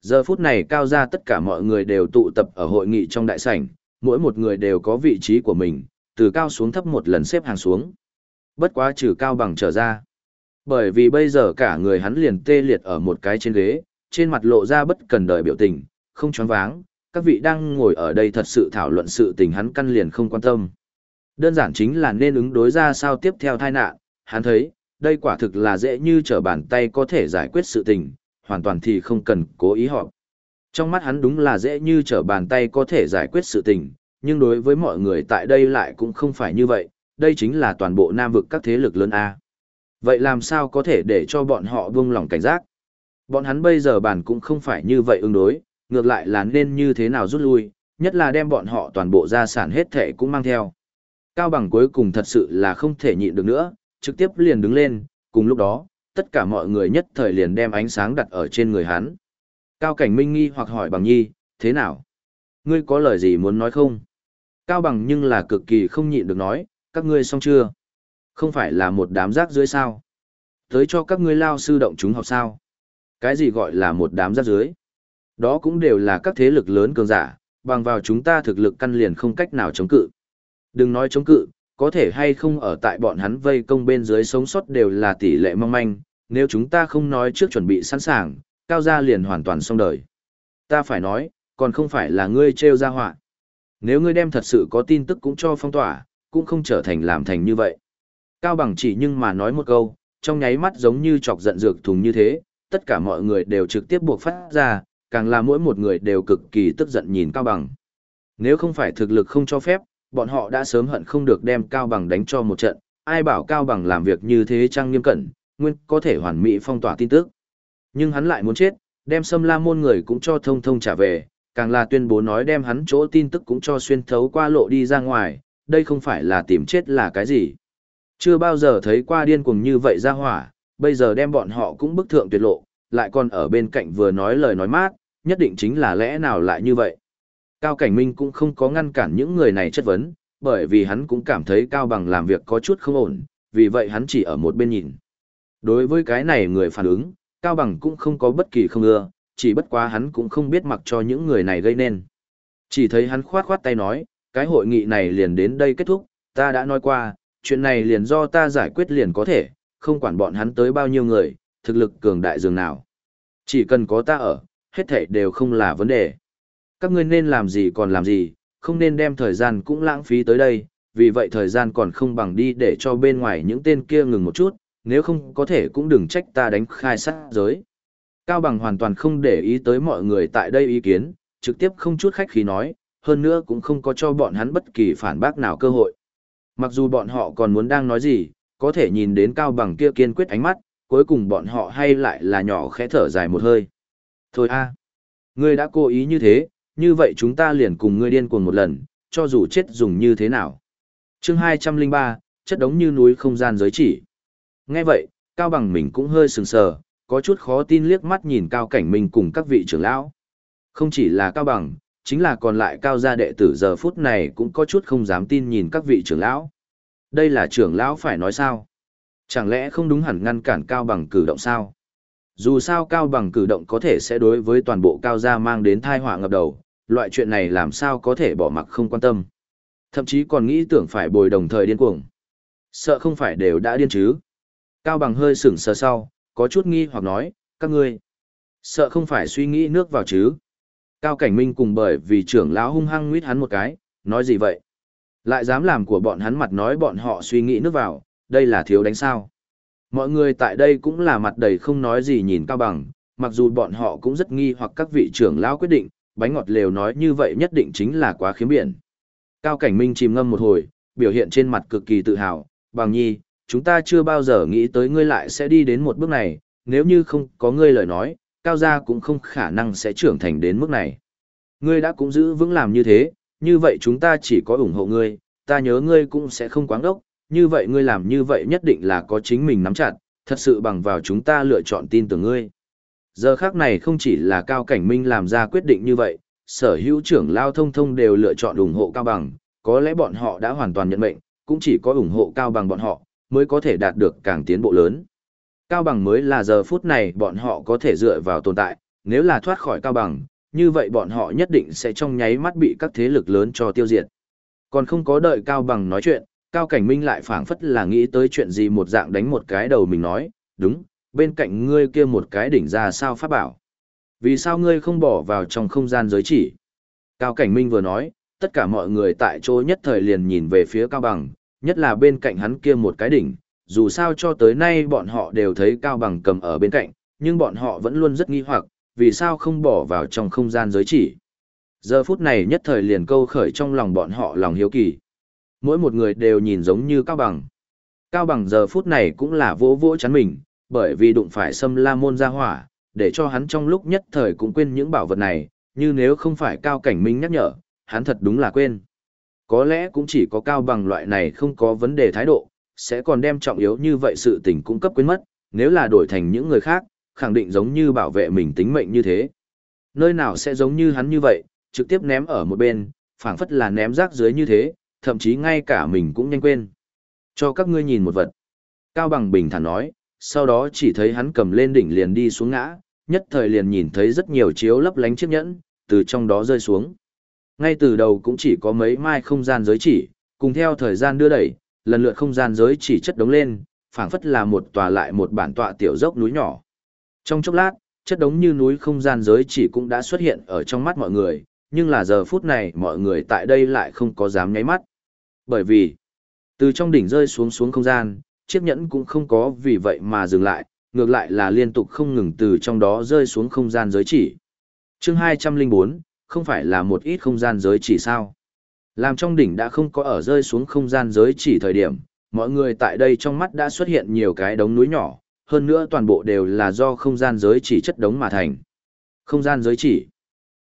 Giờ phút này cao ra tất cả mọi người đều tụ tập ở hội nghị trong đại sảnh, mỗi một người đều có vị trí của mình, từ cao xuống thấp một lần xếp hàng xuống. Bất quá trừ cao bằng trở ra. Bởi vì bây giờ cả người hắn liền tê liệt ở một cái trên ghế, trên mặt lộ ra bất cần đời biểu tình, không choáng váng, các vị đang ngồi ở đây thật sự thảo luận sự tình hắn căn liền không quan tâm. Đơn giản chính là nên ứng đối ra sao tiếp theo tai nạn, hắn thấy, đây quả thực là dễ như trở bàn tay có thể giải quyết sự tình, hoàn toàn thì không cần cố ý họp. Trong mắt hắn đúng là dễ như trở bàn tay có thể giải quyết sự tình, nhưng đối với mọi người tại đây lại cũng không phải như vậy, đây chính là toàn bộ nam vực các thế lực lớn A. Vậy làm sao có thể để cho bọn họ buông lòng cảnh giác? Bọn hắn bây giờ bản cũng không phải như vậy ứng đối, ngược lại là nên như thế nào rút lui, nhất là đem bọn họ toàn bộ gia sản hết thể cũng mang theo. Cao bằng cuối cùng thật sự là không thể nhịn được nữa, trực tiếp liền đứng lên, cùng lúc đó, tất cả mọi người nhất thời liền đem ánh sáng đặt ở trên người hắn. Cao cảnh minh nghi hoặc hỏi bằng nhi, thế nào? Ngươi có lời gì muốn nói không? Cao bằng nhưng là cực kỳ không nhịn được nói, các ngươi xong chưa? Không phải là một đám rác dưới sao? Tới cho các ngươi lao sư động chúng học sao? Cái gì gọi là một đám rác dưới? Đó cũng đều là các thế lực lớn cường giả, bằng vào chúng ta thực lực căn liền không cách nào chống cự. Đừng nói chống cự, có thể hay không ở tại bọn hắn vây công bên dưới sống sót đều là tỷ lệ mong manh, nếu chúng ta không nói trước chuẩn bị sẵn sàng, cao gia liền hoàn toàn xong đời. Ta phải nói, còn không phải là ngươi trêu ra họa. Nếu ngươi đem thật sự có tin tức cũng cho phong tỏa, cũng không trở thành làm thành như vậy. Cao bằng chỉ nhưng mà nói một câu, trong nháy mắt giống như chọc giận dược thùng như thế, tất cả mọi người đều trực tiếp buộc phát ra, càng là mỗi một người đều cực kỳ tức giận nhìn Cao bằng. Nếu không phải thực lực không cho phép, bọn họ đã sớm hận không được đem Cao bằng đánh cho một trận, ai bảo Cao bằng làm việc như thế trang nghiêm cẩn, nguyên có thể hoàn mỹ phong tỏa tin tức. Nhưng hắn lại muốn chết, đem xâm la môn người cũng cho thông thông trả về, càng là tuyên bố nói đem hắn chỗ tin tức cũng cho xuyên thấu qua lộ đi ra ngoài, đây không phải là tìm chết là cái gì. Chưa bao giờ thấy qua điên cuồng như vậy ra hỏa, bây giờ đem bọn họ cũng bức thượng tuyệt lộ, lại còn ở bên cạnh vừa nói lời nói mát, nhất định chính là lẽ nào lại như vậy. Cao Cảnh Minh cũng không có ngăn cản những người này chất vấn, bởi vì hắn cũng cảm thấy Cao Bằng làm việc có chút không ổn, vì vậy hắn chỉ ở một bên nhìn. Đối với cái này người phản ứng, Cao Bằng cũng không có bất kỳ không ưa, chỉ bất quá hắn cũng không biết mặc cho những người này gây nên. Chỉ thấy hắn khoát khoát tay nói, cái hội nghị này liền đến đây kết thúc, ta đã nói qua, chuyện này liền do ta giải quyết liền có thể, không quản bọn hắn tới bao nhiêu người, thực lực cường đại dường nào. Chỉ cần có ta ở, hết thảy đều không là vấn đề. Các ngươi nên làm gì còn làm gì, không nên đem thời gian cũng lãng phí tới đây, vì vậy thời gian còn không bằng đi để cho bên ngoài những tên kia ngừng một chút, nếu không có thể cũng đừng trách ta đánh khai sát giới. Cao Bằng hoàn toàn không để ý tới mọi người tại đây ý kiến, trực tiếp không chút khách khí nói, hơn nữa cũng không có cho bọn hắn bất kỳ phản bác nào cơ hội. Mặc dù bọn họ còn muốn đang nói gì, có thể nhìn đến Cao Bằng kia kiên quyết ánh mắt, cuối cùng bọn họ hay lại là nhỏ khẽ thở dài một hơi. Thôi a, ngươi đã cố ý như thế, như vậy chúng ta liền cùng ngươi điên cuồng một lần, cho dù chết dùng như thế nào. chương 203, chất đống như núi không gian giới chỉ. Nghe vậy, Cao Bằng mình cũng hơi sừng sờ, có chút khó tin liếc mắt nhìn Cao Cảnh Minh cùng các vị trưởng lão. Không chỉ là Cao Bằng, chính là còn lại Cao gia đệ tử giờ phút này cũng có chút không dám tin nhìn các vị trưởng lão. Đây là trưởng lão phải nói sao? Chẳng lẽ không đúng hẳn ngăn cản Cao Bằng cử động sao? Dù sao Cao Bằng cử động có thể sẽ đối với toàn bộ Cao gia mang đến tai họa ngập đầu, loại chuyện này làm sao có thể bỏ mặc không quan tâm. Thậm chí còn nghĩ tưởng phải bồi đồng thời điên cuồng. Sợ không phải đều đã điên chứ. Cao bằng hơi sững sờ sau, có chút nghi hoặc nói, các ngươi. Sợ không phải suy nghĩ nước vào chứ. Cao cảnh minh cùng bởi vì trưởng lão hung hăng nguyết hắn một cái, nói gì vậy? Lại dám làm của bọn hắn mặt nói bọn họ suy nghĩ nước vào, đây là thiếu đánh sao. Mọi người tại đây cũng là mặt đầy không nói gì nhìn Cao Bằng, mặc dù bọn họ cũng rất nghi hoặc các vị trưởng lão quyết định, bánh ngọt lều nói như vậy nhất định chính là quá khiếm biển. Cao Cảnh Minh chìm ngâm một hồi, biểu hiện trên mặt cực kỳ tự hào, bằng nhi, chúng ta chưa bao giờ nghĩ tới ngươi lại sẽ đi đến một bước này, nếu như không có ngươi lời nói, Cao gia cũng không khả năng sẽ trưởng thành đến mức này. Ngươi đã cũng giữ vững làm như thế, như vậy chúng ta chỉ có ủng hộ ngươi, ta nhớ ngươi cũng sẽ không quáng đốc, như vậy ngươi làm như vậy nhất định là có chính mình nắm chặt, thật sự bằng vào chúng ta lựa chọn tin tưởng ngươi. Giờ khác này không chỉ là Cao Cảnh Minh làm ra quyết định như vậy, sở hữu trưởng lao thông thông đều lựa chọn ủng hộ Cao Bằng, có lẽ bọn họ đã hoàn toàn nhận mệnh, cũng chỉ có ủng hộ Cao Bằng bọn họ, mới có thể đạt được càng tiến bộ lớn. Cao Bằng mới là giờ phút này bọn họ có thể dựa vào tồn tại, nếu là thoát khỏi Cao Bằng, như vậy bọn họ nhất định sẽ trong nháy mắt bị các thế lực lớn cho tiêu diệt. Còn không có đợi Cao Bằng nói chuyện, Cao Cảnh Minh lại phảng phất là nghĩ tới chuyện gì một dạng đánh một cái đầu mình nói, đúng, bên cạnh ngươi kia một cái đỉnh ra sao pháp bảo. Vì sao ngươi không bỏ vào trong không gian giới chỉ? Cao Cảnh Minh vừa nói, tất cả mọi người tại chỗ nhất thời liền nhìn về phía Cao Bằng, nhất là bên cạnh hắn kia một cái đỉnh, dù sao cho tới nay bọn họ đều thấy Cao Bằng cầm ở bên cạnh, nhưng bọn họ vẫn luôn rất nghi hoặc, vì sao không bỏ vào trong không gian giới chỉ. Giờ phút này nhất thời liền câu khởi trong lòng bọn họ lòng hiếu kỳ. Mỗi một người đều nhìn giống như Cao Bằng. Cao Bằng giờ phút này cũng là vỗ vỗ chắn mình, bởi vì đụng phải xâm la môn ra hỏa, để cho hắn trong lúc nhất thời cũng quên những bảo vật này, như nếu không phải Cao Cảnh Minh nhắc nhở, hắn thật đúng là quên. Có lẽ cũng chỉ có Cao Bằng loại này không có vấn đề thái độ, sẽ còn đem trọng yếu như vậy sự tình cung cấp quên mất, nếu là đổi thành những người khác, khẳng định giống như bảo vệ mình tính mệnh như thế. Nơi nào sẽ giống như hắn như vậy, trực tiếp ném ở một bên, phảng phất là ném rác dưới như thế, thậm chí ngay cả mình cũng nhanh quên. Cho các ngươi nhìn một vật. Cao Bằng bình thản nói, sau đó chỉ thấy hắn cầm lên đỉnh liền đi xuống ngã, nhất thời liền nhìn thấy rất nhiều chiếu lấp lánh chiếc nhẫn, từ trong đó rơi xuống. Ngay từ đầu cũng chỉ có mấy mai không gian giới chỉ, cùng theo thời gian đưa đẩy, lần lượt không gian giới chỉ chất đống lên, phảng phất là một tòa lại một bản tọa tiểu dốc núi nhỏ. Trong chốc lát, chất đống như núi không gian giới chỉ cũng đã xuất hiện ở trong mắt mọi người, nhưng là giờ phút này mọi người tại đây lại không có dám nháy mắt. Bởi vì, từ trong đỉnh rơi xuống xuống không gian, chiếc nhẫn cũng không có vì vậy mà dừng lại, ngược lại là liên tục không ngừng từ trong đó rơi xuống không gian giới chỉ. chương 204, không phải là một ít không gian giới chỉ sao. Làm trong đỉnh đã không có ở rơi xuống không gian giới chỉ thời điểm, mọi người tại đây trong mắt đã xuất hiện nhiều cái đống núi nhỏ, hơn nữa toàn bộ đều là do không gian giới chỉ chất đống mà thành. Không gian giới chỉ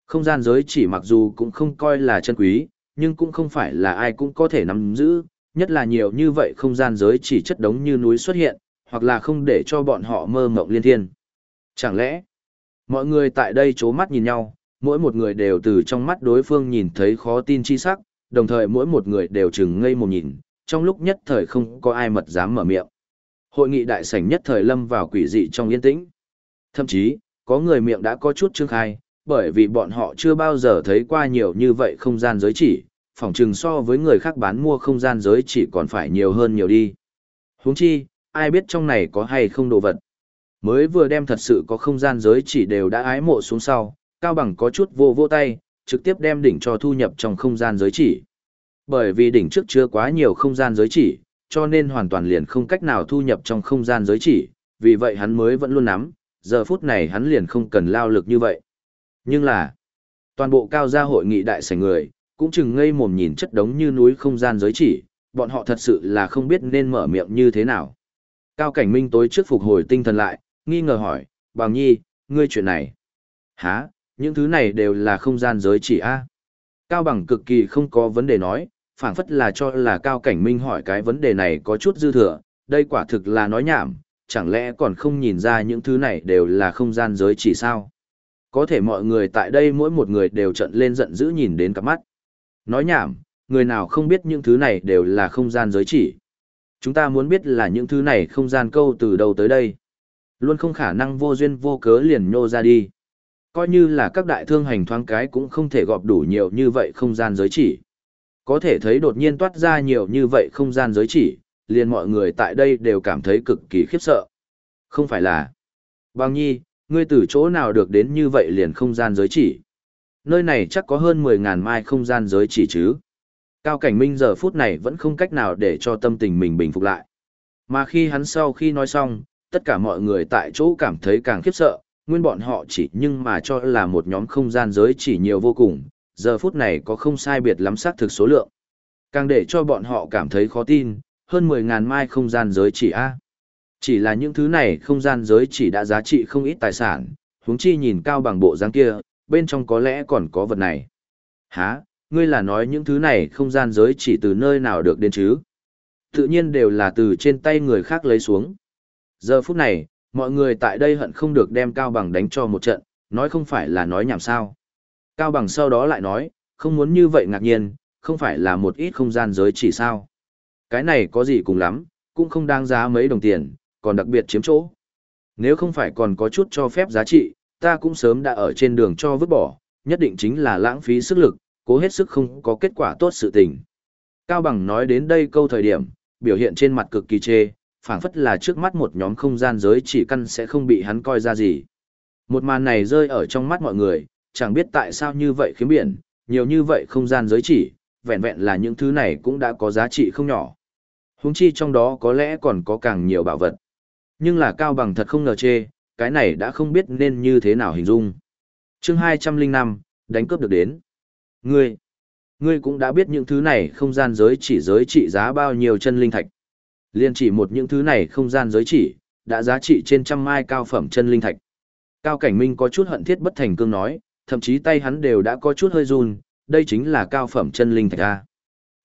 Không gian giới chỉ mặc dù cũng không coi là chân quý, nhưng cũng không phải là ai cũng có thể nắm giữ, nhất là nhiều như vậy không gian giới chỉ chất đống như núi xuất hiện, hoặc là không để cho bọn họ mơ mộng liên thiên. Chẳng lẽ, mọi người tại đây chố mắt nhìn nhau, mỗi một người đều từ trong mắt đối phương nhìn thấy khó tin chi sắc, đồng thời mỗi một người đều chừng ngây một nhìn, trong lúc nhất thời không có ai mật dám mở miệng. Hội nghị đại sảnh nhất thời lâm vào quỷ dị trong yên tĩnh. Thậm chí, có người miệng đã có chút trương khai, bởi vì bọn họ chưa bao giờ thấy qua nhiều như vậy không gian giới chỉ, phỏng chừng so với người khác bán mua không gian giới chỉ còn phải nhiều hơn nhiều đi. huống chi, ai biết trong này có hay không đồ vật. Mới vừa đem thật sự có không gian giới chỉ đều đã ái mộ xuống sau, Cao Bằng có chút vô vô tay, trực tiếp đem đỉnh cho thu nhập trong không gian giới chỉ. Bởi vì đỉnh trước chưa quá nhiều không gian giới chỉ, cho nên hoàn toàn liền không cách nào thu nhập trong không gian giới chỉ, vì vậy hắn mới vẫn luôn nắm, giờ phút này hắn liền không cần lao lực như vậy. Nhưng là, toàn bộ cao gia hội nghị đại sảnh người, cũng chừng ngây mồm nhìn chất đống như núi không gian giới chỉ, bọn họ thật sự là không biết nên mở miệng như thế nào. Cao Cảnh Minh tối trước phục hồi tinh thần lại, nghi ngờ hỏi, Bằng Nhi, ngươi chuyện này. Hả, những thứ này đều là không gian giới chỉ a Cao Bằng cực kỳ không có vấn đề nói, phảng phất là cho là Cao Cảnh Minh hỏi cái vấn đề này có chút dư thừa, đây quả thực là nói nhảm, chẳng lẽ còn không nhìn ra những thứ này đều là không gian giới chỉ sao? Có thể mọi người tại đây mỗi một người đều trận lên giận dữ nhìn đến cặp mắt. Nói nhảm, người nào không biết những thứ này đều là không gian giới chỉ. Chúng ta muốn biết là những thứ này không gian câu từ đầu tới đây. Luôn không khả năng vô duyên vô cớ liền nhô ra đi. Coi như là các đại thương hành thoáng cái cũng không thể gọp đủ nhiều như vậy không gian giới chỉ. Có thể thấy đột nhiên toát ra nhiều như vậy không gian giới chỉ, liền mọi người tại đây đều cảm thấy cực kỳ khiếp sợ. Không phải là, Bằng nhi, ngươi từ chỗ nào được đến như vậy liền không gian giới chỉ. Nơi này chắc có hơn 10.000 mai không gian giới chỉ chứ. Cao Cảnh Minh giờ phút này vẫn không cách nào để cho tâm tình mình bình phục lại. Mà khi hắn sau khi nói xong, tất cả mọi người tại chỗ cảm thấy càng khiếp sợ, nguyên bọn họ chỉ nhưng mà cho là một nhóm không gian giới chỉ nhiều vô cùng, giờ phút này có không sai biệt lắm xác thực số lượng. Càng để cho bọn họ cảm thấy khó tin, hơn 10.000 mai không gian giới chỉ A. Chỉ là những thứ này không gian giới chỉ đã giá trị không ít tài sản, huống chi nhìn cao bằng bộ dáng kia, bên trong có lẽ còn có vật này. Hả, ngươi là nói những thứ này không gian giới chỉ từ nơi nào được đến chứ? Tự nhiên đều là từ trên tay người khác lấy xuống. Giờ phút này, mọi người tại đây hận không được đem Cao Bằng đánh cho một trận, nói không phải là nói nhảm sao. Cao Bằng sau đó lại nói, không muốn như vậy ngạc nhiên, không phải là một ít không gian giới chỉ sao. Cái này có gì cùng lắm, cũng không đáng giá mấy đồng tiền, còn đặc biệt chiếm chỗ. Nếu không phải còn có chút cho phép giá trị, ta cũng sớm đã ở trên đường cho vứt bỏ, nhất định chính là lãng phí sức lực, cố hết sức không có kết quả tốt sự tình. Cao Bằng nói đến đây câu thời điểm, biểu hiện trên mặt cực kỳ chê, phảng phất là trước mắt một nhóm không gian giới chỉ căn sẽ không bị hắn coi ra gì. Một màn này rơi ở trong mắt mọi người, chẳng biết tại sao như vậy khiếm biển, nhiều như vậy không gian giới chỉ, vẹn vẹn là những thứ này cũng đã có giá trị không nhỏ. Húng chi trong đó có lẽ còn có càng nhiều bảo vật. Nhưng là Cao Bằng thật không ngờ chê, cái này đã không biết nên như thế nào hình dung. chương 205, đánh cướp được đến. Ngươi, ngươi cũng đã biết những thứ này không gian giới chỉ giới trị giá bao nhiêu chân linh thạch. Liên chỉ một những thứ này không gian giới chỉ, đã giá trị trên trăm mai cao phẩm chân linh thạch. Cao Cảnh Minh có chút hận thiết bất thành cương nói, thậm chí tay hắn đều đã có chút hơi run, đây chính là cao phẩm chân linh thạch a.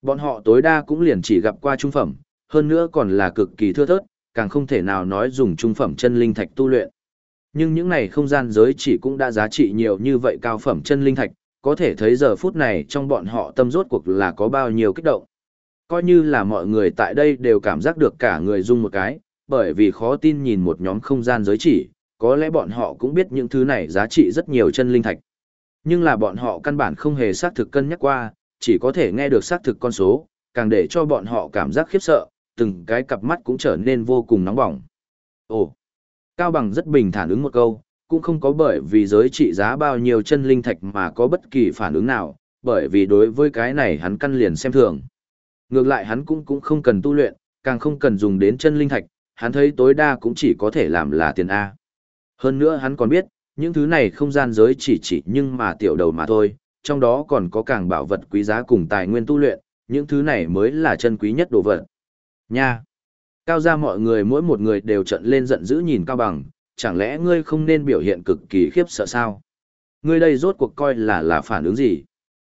Bọn họ tối đa cũng liền chỉ gặp qua trung phẩm, hơn nữa còn là cực kỳ thưa thớt, càng không thể nào nói dùng trung phẩm chân linh thạch tu luyện. Nhưng những này không gian giới chỉ cũng đã giá trị nhiều như vậy cao phẩm chân linh thạch, có thể thấy giờ phút này trong bọn họ tâm rốt cuộc là có bao nhiêu kích động. Coi như là mọi người tại đây đều cảm giác được cả người dung một cái, bởi vì khó tin nhìn một nhóm không gian giới chỉ, có lẽ bọn họ cũng biết những thứ này giá trị rất nhiều chân linh thạch. Nhưng là bọn họ căn bản không hề xác thực cân nhắc qua, chỉ có thể nghe được xác thực con số, càng để cho bọn họ cảm giác khiếp sợ, từng cái cặp mắt cũng trở nên vô cùng nóng bỏng. Ồ, Cao Bằng rất bình thản ứng một câu, cũng không có bởi vì giới trị giá bao nhiêu chân linh thạch mà có bất kỳ phản ứng nào, bởi vì đối với cái này hắn căn liền xem thường. Ngược lại hắn cũng cũng không cần tu luyện, càng không cần dùng đến chân linh thạch, hắn thấy tối đa cũng chỉ có thể làm là tiền A. Hơn nữa hắn còn biết, những thứ này không gian giới chỉ chỉ nhưng mà tiểu đầu mà thôi, trong đó còn có càng bảo vật quý giá cùng tài nguyên tu luyện, những thứ này mới là chân quý nhất đồ vật. Nha! Cao ra mọi người mỗi một người đều trận lên giận dữ nhìn Cao Bằng, chẳng lẽ ngươi không nên biểu hiện cực kỳ khiếp sợ sao? Ngươi đây rốt cuộc coi là là phản ứng gì?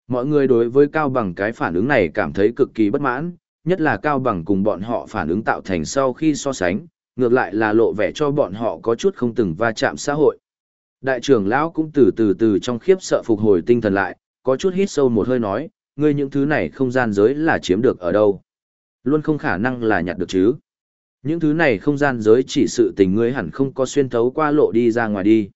Mọi người đối với Cao Bằng cái phản ứng này cảm thấy cực kỳ bất mãn, nhất là Cao Bằng cùng bọn họ phản ứng tạo thành sau khi so sánh, ngược lại là lộ vẻ cho bọn họ có chút không từng va chạm xã hội. Đại trưởng lão cũng từ từ từ trong khiếp sợ phục hồi tinh thần lại, có chút hít sâu một hơi nói, ngươi những thứ này không gian giới là chiếm được ở đâu? Luôn không khả năng là nhặt được chứ. Những thứ này không gian giới chỉ sự tình ngươi hẳn không có xuyên thấu qua lộ đi ra ngoài đi.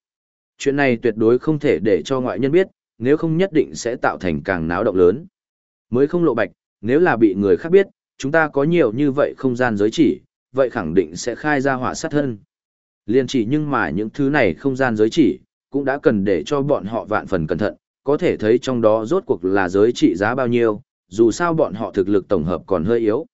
Chuyện này tuyệt đối không thể để cho ngoại nhân biết, nếu không nhất định sẽ tạo thành càng náo động lớn. Mới không lộ bạch, nếu là bị người khác biết, chúng ta có nhiều như vậy không gian giới chỉ, vậy khẳng định sẽ khai ra hỏa sát hơn. Liên chỉ nhưng mà những thứ này không gian giới chỉ, cũng đã cần để cho bọn họ vạn phần cẩn thận, có thể thấy trong đó rốt cuộc là giới trị giá bao nhiêu, dù sao bọn họ thực lực tổng hợp còn hơi yếu.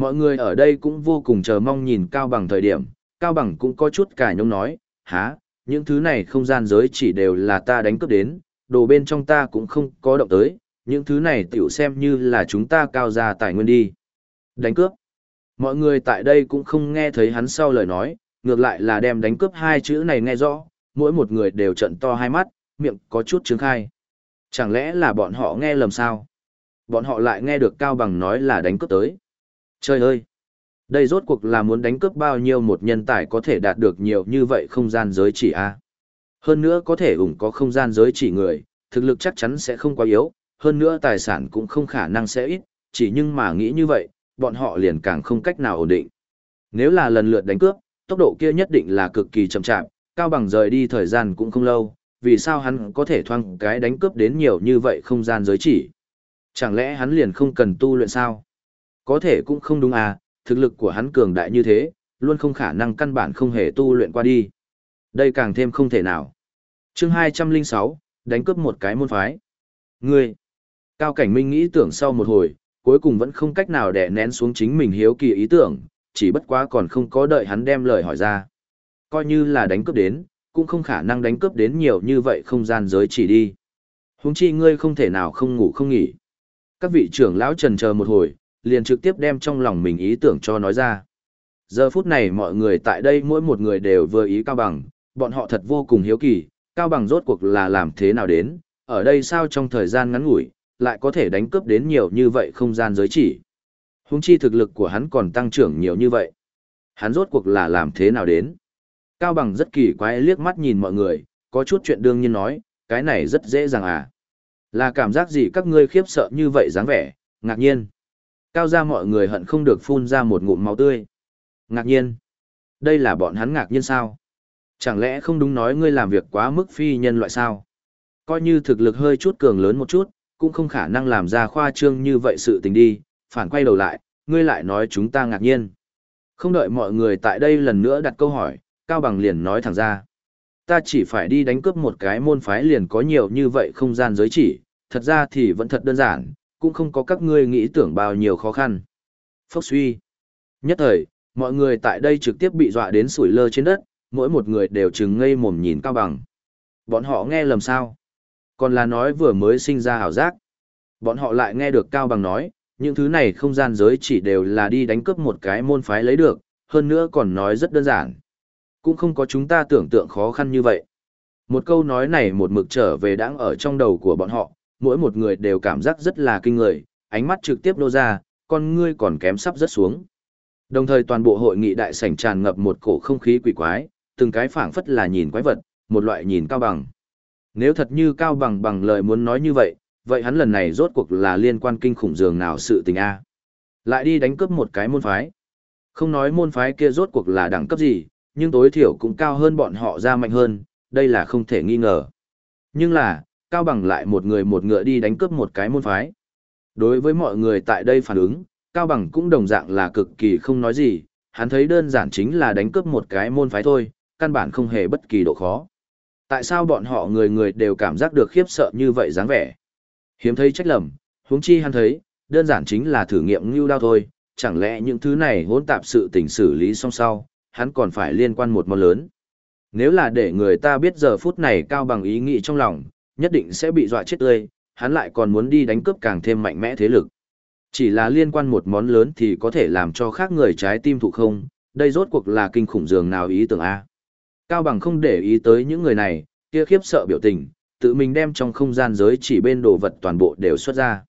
Mọi người ở đây cũng vô cùng chờ mong nhìn Cao Bằng thời điểm, Cao Bằng cũng có chút cả nhông nói, há, những thứ này không gian giới chỉ đều là ta đánh cướp đến, đồ bên trong ta cũng không có động tới, những thứ này tiểu xem như là chúng ta cao ra tài nguyên đi. Đánh cướp. Mọi người tại đây cũng không nghe thấy hắn sau lời nói, ngược lại là đem đánh cướp hai chữ này nghe rõ, mỗi một người đều trận to hai mắt, miệng có chút trướng khai. Chẳng lẽ là bọn họ nghe lầm sao? Bọn họ lại nghe được Cao Bằng nói là đánh cướp tới. Trời ơi! Đây rốt cuộc là muốn đánh cướp bao nhiêu một nhân tài có thể đạt được nhiều như vậy không gian giới chỉ a Hơn nữa có thể ủng có không gian giới chỉ người, thực lực chắc chắn sẽ không quá yếu, hơn nữa tài sản cũng không khả năng sẽ ít, chỉ nhưng mà nghĩ như vậy, bọn họ liền càng không cách nào ổn định. Nếu là lần lượt đánh cướp, tốc độ kia nhất định là cực kỳ chậm chạp, cao bằng rời đi thời gian cũng không lâu, vì sao hắn có thể thoang cái đánh cướp đến nhiều như vậy không gian giới chỉ. Chẳng lẽ hắn liền không cần tu luyện sao? Có thể cũng không đúng à, thực lực của hắn cường đại như thế, luôn không khả năng căn bản không hề tu luyện qua đi. Đây càng thêm không thể nào. chương 206, đánh cướp một cái môn phái. Ngươi, Cao Cảnh Minh nghĩ tưởng sau một hồi, cuối cùng vẫn không cách nào đè nén xuống chính mình hiếu kỳ ý tưởng, chỉ bất quá còn không có đợi hắn đem lời hỏi ra. Coi như là đánh cướp đến, cũng không khả năng đánh cướp đến nhiều như vậy không gian giới chỉ đi. Huống chi ngươi không thể nào không ngủ không nghỉ. Các vị trưởng lão trần chờ một hồi, liền trực tiếp đem trong lòng mình ý tưởng cho nói ra. Giờ phút này mọi người tại đây mỗi một người đều vừa ý Cao Bằng, bọn họ thật vô cùng hiếu kỳ, Cao Bằng rốt cuộc là làm thế nào đến, ở đây sao trong thời gian ngắn ngủi, lại có thể đánh cướp đến nhiều như vậy không gian giới chỉ. Húng chi thực lực của hắn còn tăng trưởng nhiều như vậy. Hắn rốt cuộc là làm thế nào đến. Cao Bằng rất kỳ quái liếc mắt nhìn mọi người, có chút chuyện đương nhiên nói, cái này rất dễ dàng à. Là cảm giác gì các ngươi khiếp sợ như vậy dáng vẻ, ngạc nhiên. Cao ra mọi người hận không được phun ra một ngụm máu tươi. Ngạc nhiên. Đây là bọn hắn ngạc nhiên sao? Chẳng lẽ không đúng nói ngươi làm việc quá mức phi nhân loại sao? Coi như thực lực hơi chút cường lớn một chút, cũng không khả năng làm ra khoa trương như vậy sự tình đi, phản quay đầu lại, ngươi lại nói chúng ta ngạc nhiên. Không đợi mọi người tại đây lần nữa đặt câu hỏi, Cao Bằng liền nói thẳng ra. Ta chỉ phải đi đánh cướp một cái môn phái liền có nhiều như vậy không gian giới chỉ, thật ra thì vẫn thật đơn giản, cũng không có các ngươi nghĩ tưởng bao nhiêu khó khăn. Phốc suy. Nhất thời, mọi người tại đây trực tiếp bị dọa đến sủi lơ trên đất, mỗi một người đều chừng ngây mồm nhìn Cao Bằng. Bọn họ nghe lầm sao? Còn là nói vừa mới sinh ra hảo giác. Bọn họ lại nghe được Cao Bằng nói, những thứ này không gian giới chỉ đều là đi đánh cướp một cái môn phái lấy được, hơn nữa còn nói rất đơn giản. Cũng không có chúng ta tưởng tượng khó khăn như vậy. Một câu nói này một mực trở về đang ở trong đầu của bọn họ, mỗi một người đều cảm giác rất là kinh người, ánh mắt trực tiếp nô ra, con ngươi còn kém sắp rất xuống. Đồng thời toàn bộ hội nghị đại sảnh tràn ngập một cổ không khí quỷ quái, từng cái phảng phất là nhìn quái vật, một loại nhìn cao bằng. Nếu thật như cao bằng bằng lời muốn nói như vậy, vậy hắn lần này rốt cuộc là liên quan kinh khủng dường nào sự tình a Lại đi đánh cướp một cái môn phái. Không nói môn phái kia rốt cuộc là đẳng cấp gì, nhưng tối thiểu cũng cao hơn bọn họ ra mạnh hơn, đây là không thể nghi ngờ. Nhưng là, cao bằng lại một người một ngựa đi đánh cướp một cái môn phái. Đối với mọi người tại đây phản ứng, cao bằng cũng đồng dạng là cực kỳ không nói gì, hắn thấy đơn giản chính là đánh cướp một cái môn phái thôi, căn bản không hề bất kỳ độ khó. Tại sao bọn họ người người đều cảm giác được khiếp sợ như vậy dáng vẻ? Hiếm thấy trách lầm, huống chi hắn thấy, đơn giản chính là thử nghiệm ngưu đao thôi, chẳng lẽ những thứ này hỗn tạp sự tình xử lý xong sau, hắn còn phải liên quan một món lớn. Nếu là để người ta biết giờ phút này cao bằng ý nghĩ trong lòng, nhất định sẽ bị dọa chết tươi, hắn lại còn muốn đi đánh cướp càng thêm mạnh mẽ thế lực. Chỉ là liên quan một món lớn thì có thể làm cho khác người trái tim thụ không, đây rốt cuộc là kinh khủng dường nào ý tưởng A. Cao bằng không để ý tới những người này, kia khiếp sợ biểu tình, tự mình đem trong không gian giới chỉ bên đồ vật toàn bộ đều xuất ra.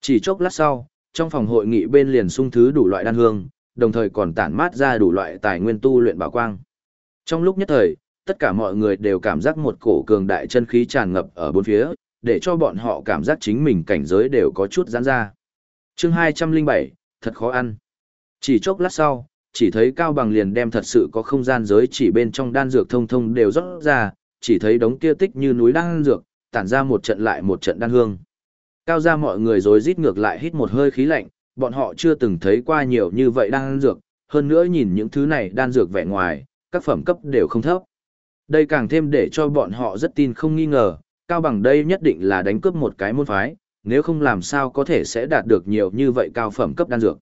Chỉ chốc lát sau, trong phòng hội nghị bên liền sung thứ đủ loại đan hương, đồng thời còn tản mát ra đủ loại tài nguyên tu luyện bảo quang. Trong lúc nhất thời, tất cả mọi người đều cảm giác một cổ cường đại chân khí tràn ngập ở bốn phía, để cho bọn họ cảm giác chính mình cảnh giới đều có chút giãn ra. Chương 207, thật khó ăn. Chỉ chốc lát sau, chỉ thấy Cao Bằng liền đem thật sự có không gian giới chỉ bên trong đan dược thông thông đều rót ra, chỉ thấy đống kia tích như núi đan dược, tản ra một trận lại một trận đan hương. Cao ra mọi người rồi rít ngược lại hít một hơi khí lạnh, bọn họ chưa từng thấy qua nhiều như vậy đan dược, hơn nữa nhìn những thứ này đan dược vẻ ngoài, các phẩm cấp đều không thấp. Đây càng thêm để cho bọn họ rất tin không nghi ngờ, cao bằng đây nhất định là đánh cướp một cái môn phái, nếu không làm sao có thể sẽ đạt được nhiều như vậy cao phẩm cấp đan dược.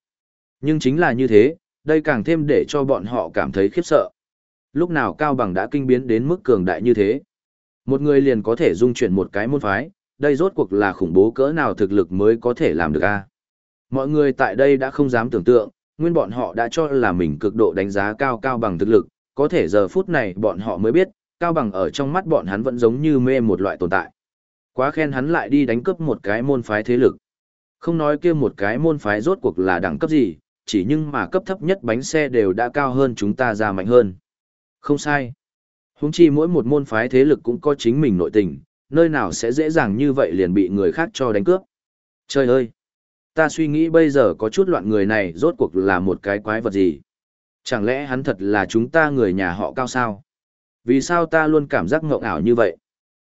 Nhưng chính là như thế, đây càng thêm để cho bọn họ cảm thấy khiếp sợ. Lúc nào cao bằng đã kinh biến đến mức cường đại như thế. Một người liền có thể dung chuyển một cái môn phái, đây rốt cuộc là khủng bố cỡ nào thực lực mới có thể làm được a Mọi người tại đây đã không dám tưởng tượng, nguyên bọn họ đã cho là mình cực độ đánh giá cao cao bằng thực lực, có thể giờ phút này bọn họ mới biết, cao bằng ở trong mắt bọn hắn vẫn giống như mê một loại tồn tại. Quá khen hắn lại đi đánh cướp một cái môn phái thế lực. Không nói kia một cái môn phái rốt cuộc là đẳng cấp gì, chỉ nhưng mà cấp thấp nhất bánh xe đều đã cao hơn chúng ta ra mạnh hơn. Không sai. Húng chi mỗi một môn phái thế lực cũng có chính mình nội tình, nơi nào sẽ dễ dàng như vậy liền bị người khác cho đánh cướp. Trời ơi! Ta suy nghĩ bây giờ có chút loạn người này rốt cuộc là một cái quái vật gì. Chẳng lẽ hắn thật là chúng ta người nhà họ cao sao? Vì sao ta luôn cảm giác ngộng ảo như vậy?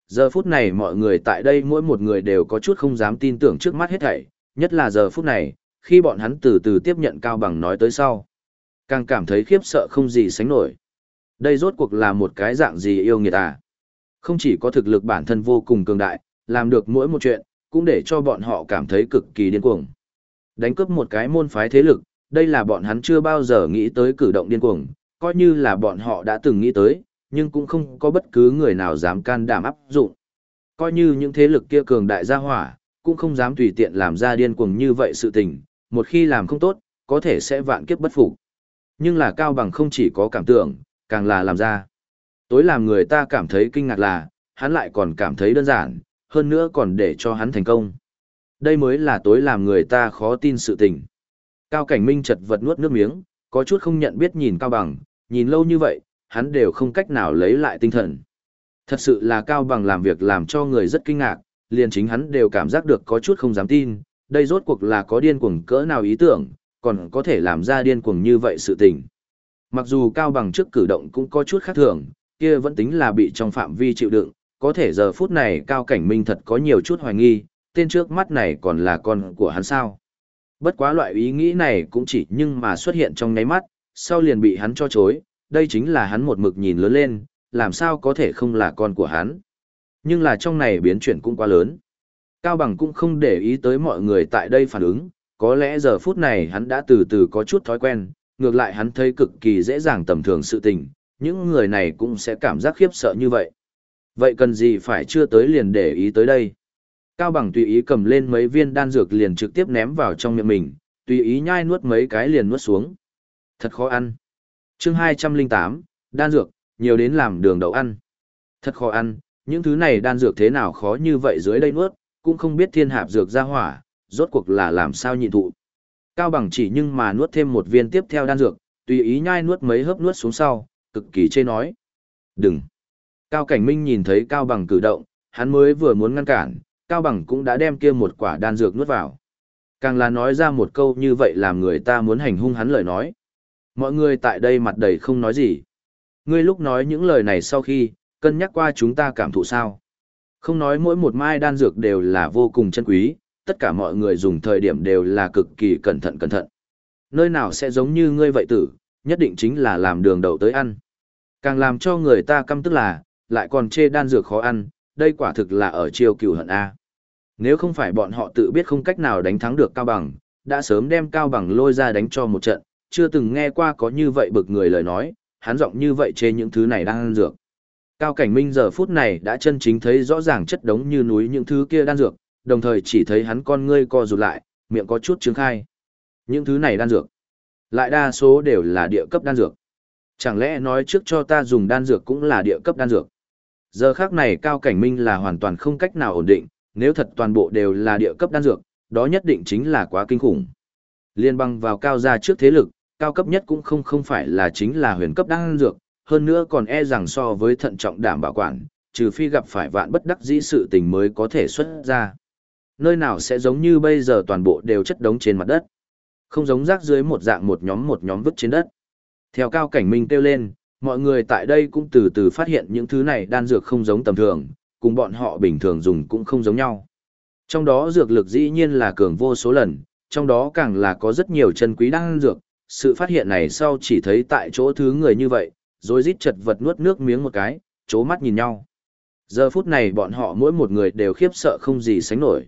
Giờ phút này mọi người tại đây mỗi một người đều có chút không dám tin tưởng trước mắt hết thảy, nhất là giờ phút này, khi bọn hắn từ từ tiếp nhận Cao Bằng nói tới sau. Càng cảm thấy khiếp sợ không gì sánh nổi. Đây rốt cuộc là một cái dạng gì yêu nghiệt à? Không chỉ có thực lực bản thân vô cùng cường đại, làm được mỗi một chuyện, cũng để cho bọn họ cảm thấy cực kỳ điên cuồng. Đánh cướp một cái môn phái thế lực, đây là bọn hắn chưa bao giờ nghĩ tới cử động điên cuồng, coi như là bọn họ đã từng nghĩ tới, nhưng cũng không có bất cứ người nào dám can đảm áp dụng. Coi như những thế lực kia cường đại gia hỏa, cũng không dám tùy tiện làm ra điên cuồng như vậy sự tình, một khi làm không tốt, có thể sẽ vạn kiếp bất phục. Nhưng là Cao Bằng không chỉ có cảm tưởng, càng là làm ra. Tối làm người ta cảm thấy kinh ngạc là, hắn lại còn cảm thấy đơn giản, hơn nữa còn để cho hắn thành công. Đây mới là tối làm người ta khó tin sự tình. Cao Cảnh Minh chật vật nuốt nước miếng, có chút không nhận biết nhìn Cao Bằng, nhìn lâu như vậy, hắn đều không cách nào lấy lại tinh thần. Thật sự là Cao Bằng làm việc làm cho người rất kinh ngạc, liền chính hắn đều cảm giác được có chút không dám tin, đây rốt cuộc là có điên cuồng cỡ nào ý tưởng, còn có thể làm ra điên cuồng như vậy sự tình. Mặc dù Cao Bằng trước cử động cũng có chút khác thường, kia vẫn tính là bị trong phạm vi chịu đựng, có thể giờ phút này Cao Cảnh Minh thật có nhiều chút hoài nghi, tên trước mắt này còn là con của hắn sao. Bất quá loại ý nghĩ này cũng chỉ nhưng mà xuất hiện trong nháy mắt, sau liền bị hắn cho chối, đây chính là hắn một mực nhìn lớn lên, làm sao có thể không là con của hắn. Nhưng là trong này biến chuyển cũng quá lớn. Cao Bằng cũng không để ý tới mọi người tại đây phản ứng, có lẽ giờ phút này hắn đã từ từ có chút thói quen, ngược lại hắn thấy cực kỳ dễ dàng tầm thường sự tình, những người này cũng sẽ cảm giác khiếp sợ như vậy. Vậy cần gì phải chưa tới liền để ý tới đây? Cao Bằng tùy ý cầm lên mấy viên đan dược liền trực tiếp ném vào trong miệng mình, tùy ý nhai nuốt mấy cái liền nuốt xuống. Thật khó ăn. chương 208, đan dược, nhiều đến làm đường đậu ăn. Thật khó ăn, những thứ này đan dược thế nào khó như vậy dưới đây nuốt, cũng không biết thiên hạp dược ra hỏa, rốt cuộc là làm sao nhịn thụ. Cao bằng chỉ nhưng mà nuốt thêm một viên tiếp theo đan dược, tùy ý nhai nuốt mấy hớp nuốt xuống sau, cực kỳ chê nói. Đừng. Cao cảnh minh nhìn thấy Cao bằng cử động, hắn mới vừa muốn ngăn cản, Cao bằng cũng đã đem kia một quả đan dược nuốt vào. Càng là nói ra một câu như vậy làm người ta muốn hành hung hắn lời nói. Mọi người tại đây mặt đầy không nói gì. Ngươi lúc nói những lời này sau khi, cân nhắc qua chúng ta cảm thụ sao. Không nói mỗi một mai đan dược đều là vô cùng chân quý, tất cả mọi người dùng thời điểm đều là cực kỳ cẩn thận cẩn thận. Nơi nào sẽ giống như ngươi vậy tử, nhất định chính là làm đường đầu tới ăn. Càng làm cho người ta căm tức là, lại còn chê đan dược khó ăn, đây quả thực là ở chiêu cửu hận A. Nếu không phải bọn họ tự biết không cách nào đánh thắng được Cao Bằng, đã sớm đem Cao Bằng lôi ra đánh cho một trận, chưa từng nghe qua có như vậy bực người lời nói, hắn giọng như vậy chê những thứ này đang ăn dược. Cao Cảnh Minh giờ phút này đã chân chính thấy rõ ràng chất đống như núi những thứ kia đan dược, đồng thời chỉ thấy hắn con ngươi co rụt lại, miệng có chút trướng khai. Những thứ này đan dược, lại đa số đều là địa cấp đan dược. Chẳng lẽ nói trước cho ta dùng đan dược cũng là địa cấp đan dược? Giờ khác này Cao Cảnh Minh là hoàn toàn không cách nào ổn định, nếu thật toàn bộ đều là địa cấp đan dược, đó nhất định chính là quá kinh khủng. Liên băng vào cao gia trước thế lực, cao cấp nhất cũng không không phải là chính là huyền cấp đan dược, hơn nữa còn e rằng so với thận trọng đảm bảo quản, trừ phi gặp phải vạn bất đắc dĩ sự tình mới có thể xuất ra. Nơi nào sẽ giống như bây giờ toàn bộ đều chất đống trên mặt đất. Không giống rác dưới một dạng một nhóm một nhóm vứt trên đất. Theo cao cảnh minh kêu lên, mọi người tại đây cũng từ từ phát hiện những thứ này đan dược không giống tầm thường, cùng bọn họ bình thường dùng cũng không giống nhau. Trong đó dược lực dĩ nhiên là cường vô số lần, trong đó càng là có rất nhiều chân quý đan dược, sự phát hiện này sau chỉ thấy tại chỗ thứ người như vậy, rồi rít chật vật nuốt nước miếng một cái, chố mắt nhìn nhau. Giờ phút này bọn họ mỗi một người đều khiếp sợ không gì sánh nổi.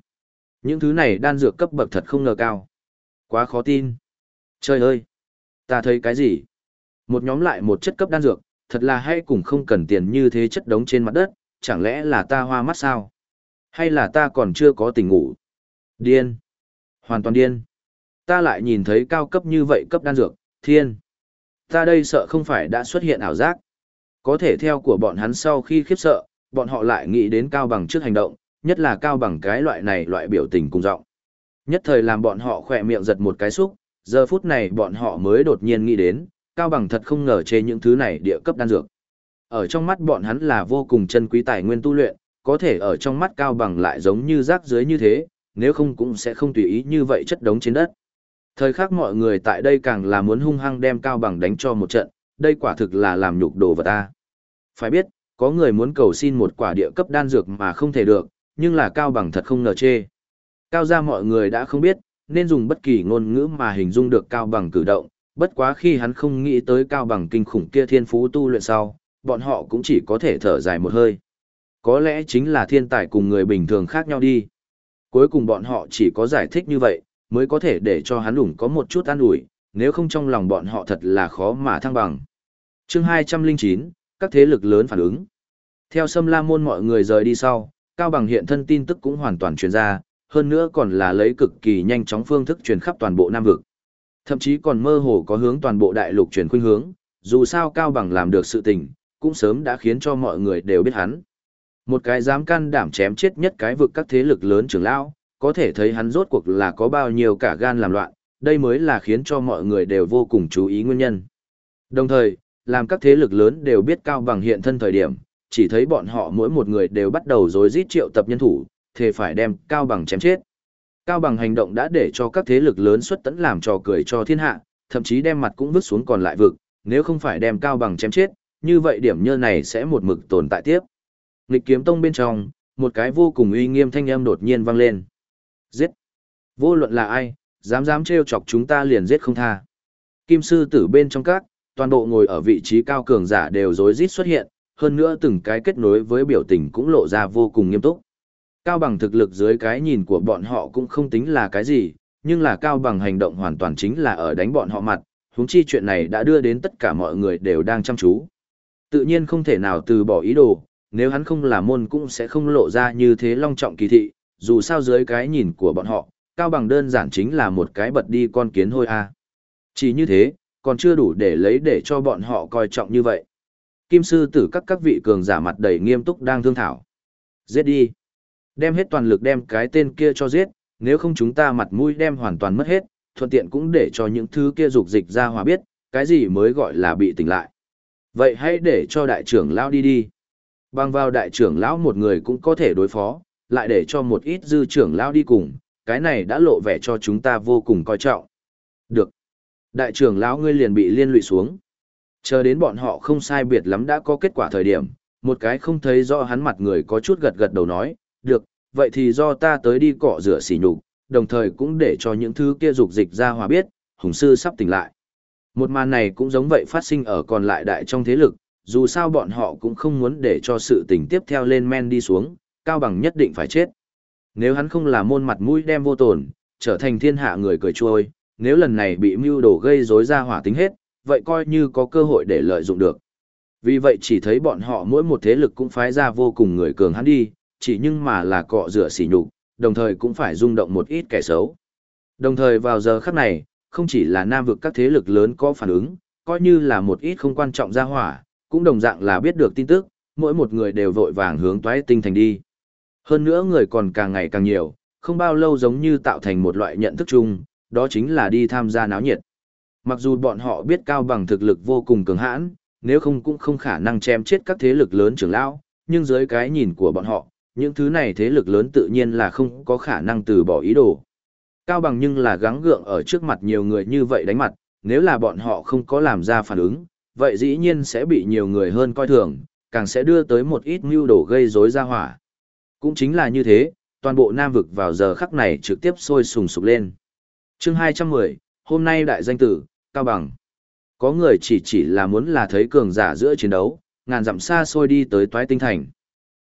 Những thứ này đan dược cấp bậc thật không ngờ cao. Quá khó tin. Trời ơi! Ta thấy cái gì? Một nhóm lại một chất cấp đan dược, thật là hay cùng không cần tiền như thế chất đống trên mặt đất, chẳng lẽ là ta hoa mắt sao? Hay là ta còn chưa có tỉnh ngủ? Điên! Hoàn toàn điên! Ta lại nhìn thấy cao cấp như vậy cấp đan dược, thiên! Ta đây sợ không phải đã xuất hiện ảo giác. Có thể theo của bọn hắn sau khi khiếp sợ, bọn họ lại nghĩ đến cao bằng trước hành động, nhất là cao bằng cái loại này loại biểu tình cùng giọng. Nhất thời làm bọn họ khỏe miệng giật một cái xúc, giờ phút này bọn họ mới đột nhiên nghĩ đến, cao bằng thật không ngờ chê những thứ này địa cấp đan dược. Ở trong mắt bọn hắn là vô cùng chân quý tài nguyên tu luyện, có thể ở trong mắt cao bằng lại giống như rác dưới như thế, nếu không cũng sẽ không tùy ý như vậy chất đống trên đất. Thời khắc mọi người tại đây càng là muốn hung hăng đem cao bằng đánh cho một trận, đây quả thực là làm nhục đồ vật ta. Phải biết, có người muốn cầu xin một quả địa cấp đan dược mà không thể được, nhưng là cao bằng thật không ngờ chê. Cao gia mọi người đã không biết, nên dùng bất kỳ ngôn ngữ mà hình dung được Cao Bằng cử động, bất quá khi hắn không nghĩ tới Cao Bằng kinh khủng kia thiên phú tu luyện sau, bọn họ cũng chỉ có thể thở dài một hơi. Có lẽ chính là thiên tài cùng người bình thường khác nhau đi. Cuối cùng bọn họ chỉ có giải thích như vậy, mới có thể để cho hắn ủng có một chút an ủi, nếu không trong lòng bọn họ thật là khó mà thăng bằng. chương 209, các thế lực lớn phản ứng. Theo Sâm La Môn mọi người rời đi sau, Cao Bằng hiện thân tin tức cũng hoàn toàn truyền ra, hơn nữa còn là lấy cực kỳ nhanh chóng phương thức truyền khắp toàn bộ Nam Vực. Thậm chí còn mơ hồ có hướng toàn bộ đại lục truyền khuynh hướng, dù sao Cao Bằng làm được sự tình, cũng sớm đã khiến cho mọi người đều biết hắn. Một cái dám can đảm chém chết nhất cái vực các thế lực lớn trưởng lão, có thể thấy hắn rốt cuộc là có bao nhiêu cả gan làm loạn, đây mới là khiến cho mọi người đều vô cùng chú ý nguyên nhân. Đồng thời, làm các thế lực lớn đều biết Cao Bằng hiện thân thời điểm, chỉ thấy bọn họ mỗi một người đều bắt đầu rối rít triệu tập nhân thủ, thề phải đem Cao Bằng chém chết. Cao Bằng hành động đã để cho các thế lực lớn xuất tấn làm trò cười cho thiên hạ, thậm chí đem mặt cũng vứt xuống còn lại vực, nếu không phải đem Cao Bằng chém chết, như vậy điểm nhơ này sẽ một mực tồn tại tiếp. Nghịch kiếm tông bên trong, một cái vô cùng uy nghiêm thanh âm đột nhiên vang lên. Giết! Vô luận là ai, dám dám trêu chọc chúng ta liền giết không tha. Kim sư tử bên trong các, toàn bộ ngồi ở vị trí cao cường giả đều rối rít xuất hiện, hơn nữa từng cái kết nối với biểu tình cũng lộ ra vô cùng nghiêm túc. Cao bằng thực lực dưới cái nhìn của bọn họ cũng không tính là cái gì, nhưng là cao bằng hành động hoàn toàn chính là ở đánh bọn họ mặt, huống chi chuyện này đã đưa đến tất cả mọi người đều đang chăm chú. Tự nhiên không thể nào từ bỏ ý đồ, nếu hắn không là môn cũng sẽ không lộ ra như thế long trọng kỳ thị, dù sao dưới cái nhìn của bọn họ, cao bằng đơn giản chính là một cái bật đi con kiến hôi a. Chỉ như thế, còn chưa đủ để lấy để cho bọn họ coi trọng như vậy. Kim sư tử các các vị cường giả mặt đầy nghiêm túc đang thương thảo. Giết đi. Đem hết toàn lực đem cái tên kia cho giết, nếu không chúng ta mặt mũi đem hoàn toàn mất hết, thuận tiện cũng để cho những thứ kia dục dịch ra hòa biết, cái gì mới gọi là bị tỉnh lại. Vậy hãy để cho đại trưởng lão đi đi. Bằng vào đại trưởng lão một người cũng có thể đối phó, lại để cho một ít dư trưởng lão đi cùng, cái này đã lộ vẻ cho chúng ta vô cùng coi trọng. Được. Đại trưởng lão ngươi liền bị liên lụy xuống. Chờ đến bọn họ không sai biệt lắm đã có kết quả thời điểm, một cái không thấy rõ hắn mặt người có chút gật gật đầu nói, được, vậy thì do ta tới đi cọ rửa xỉ nhục, đồng thời cũng để cho những thứ kia dục dịch ra hòa biết, hùng sư sắp tỉnh lại. Một màn này cũng giống vậy phát sinh ở còn lại đại trong thế lực, dù sao bọn họ cũng không muốn để cho sự tình tiếp theo lên men đi xuống, cao bằng nhất định phải chết. Nếu hắn không là môn mặt mũi đem vô tổn, trở thành thiên hạ người cười trôi, nếu lần này bị mưu đồ gây rối ra hỏa tính hết, vậy coi như có cơ hội để lợi dụng được. Vì vậy chỉ thấy bọn họ mỗi một thế lực cũng phái ra vô cùng người cường hắn đi, chỉ nhưng mà là cọ rửa xỉ nhục, đồng thời cũng phải rung động một ít kẻ xấu. Đồng thời vào giờ khắc này, không chỉ là nam vực các thế lực lớn có phản ứng, coi như là một ít không quan trọng ra hỏa, cũng đồng dạng là biết được tin tức, mỗi một người đều vội vàng hướng toái tinh thành đi. Hơn nữa người còn càng ngày càng nhiều, không bao lâu giống như tạo thành một loại nhận thức chung, đó chính là đi tham gia náo nhiệt. Mặc dù bọn họ biết cao bằng thực lực vô cùng cường hãn, nếu không cũng không khả năng chém chết các thế lực lớn trưởng lão, nhưng dưới cái nhìn của bọn họ, những thứ này thế lực lớn tự nhiên là không có khả năng từ bỏ ý đồ. Cao bằng nhưng là gắng gượng ở trước mặt nhiều người như vậy đánh mặt, nếu là bọn họ không có làm ra phản ứng, vậy dĩ nhiên sẽ bị nhiều người hơn coi thường, càng sẽ đưa tới một ít mưu đồ gây rối ra hỏa. Cũng chính là như thế, toàn bộ Nam vực vào giờ khắc này trực tiếp sôi sùng sục lên. Chương 210, hôm nay đại danh tử, Cao Bằng. Có người chỉ chỉ là muốn là thấy cường giả giữa chiến đấu, ngàn dặm xa xôi đi tới toái tinh thành.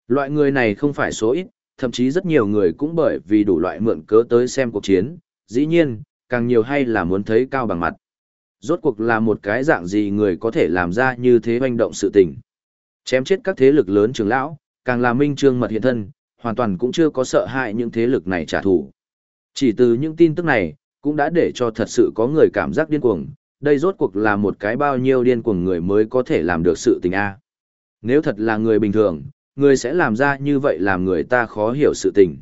Loại người này không phải số ít, thậm chí rất nhiều người cũng bởi vì đủ loại mượn cớ tới xem cuộc chiến, dĩ nhiên, càng nhiều hay là muốn thấy Cao Bằng mặt. Rốt cuộc là một cái dạng gì người có thể làm ra như thế hoành động sự tình. Chém chết các thế lực lớn trường lão, càng là minh trương mật hiện thân, hoàn toàn cũng chưa có sợ hại những thế lực này trả thù. Chỉ từ những tin tức này, cũng đã để cho thật sự có người cảm giác điên cuồng, đây rốt cuộc là một cái bao nhiêu điên cuồng người mới có thể làm được sự tình A. Nếu thật là người bình thường, người sẽ làm ra như vậy làm người ta khó hiểu sự tình.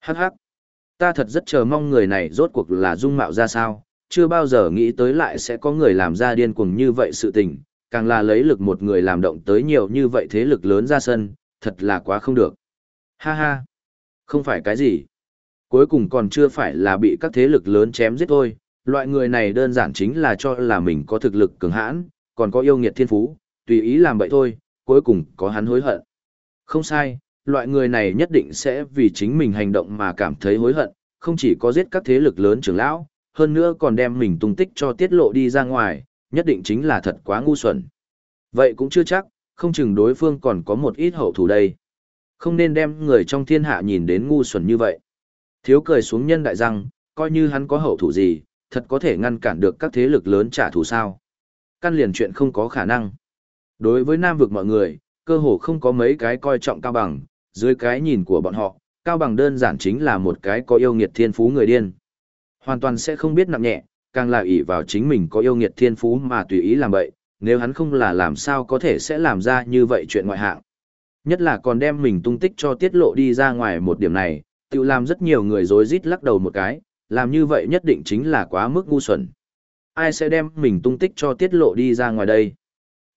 Hắc hắc. Ta thật rất chờ mong người này rốt cuộc là dung mạo ra sao, chưa bao giờ nghĩ tới lại sẽ có người làm ra điên cuồng như vậy sự tình, càng là lấy lực một người làm động tới nhiều như vậy thế lực lớn ra sân, thật là quá không được. Ha ha, không phải cái gì. Cuối cùng còn chưa phải là bị các thế lực lớn chém giết thôi, loại người này đơn giản chính là cho là mình có thực lực cường hãn, còn có yêu nghiệt thiên phú, tùy ý làm vậy thôi, cuối cùng có hắn hối hận. Không sai, loại người này nhất định sẽ vì chính mình hành động mà cảm thấy hối hận, không chỉ có giết các thế lực lớn trưởng lão, hơn nữa còn đem mình tung tích cho tiết lộ đi ra ngoài, nhất định chính là thật quá ngu xuẩn. Vậy cũng chưa chắc, không chừng đối phương còn có một ít hậu thủ đây. Không nên đem người trong thiên hạ nhìn đến ngu xuẩn như vậy. Thiếu cười xuống nhân đại răng, coi như hắn có hậu thủ gì, thật có thể ngăn cản được các thế lực lớn trả thù sao. Căn liền chuyện không có khả năng. Đối với Nam vực mọi người, cơ hồ không có mấy cái coi trọng Cao Bằng, dưới cái nhìn của bọn họ, Cao Bằng đơn giản chính là một cái có yêu nghiệt thiên phú người điên. Hoàn toàn sẽ không biết nặng nhẹ, càng là ỷ vào chính mình có yêu nghiệt thiên phú mà tùy ý làm vậy, nếu hắn không là làm sao có thể sẽ làm ra như vậy chuyện ngoại hạng. Nhất là còn đem mình tung tích cho tiết lộ đi ra ngoài một điểm này, tự làm rất nhiều người rối rít lắc đầu một cái, làm như vậy nhất định chính là quá mức ngu xuẩn. Ai sẽ đem mình tung tích cho tiết lộ đi ra ngoài đây?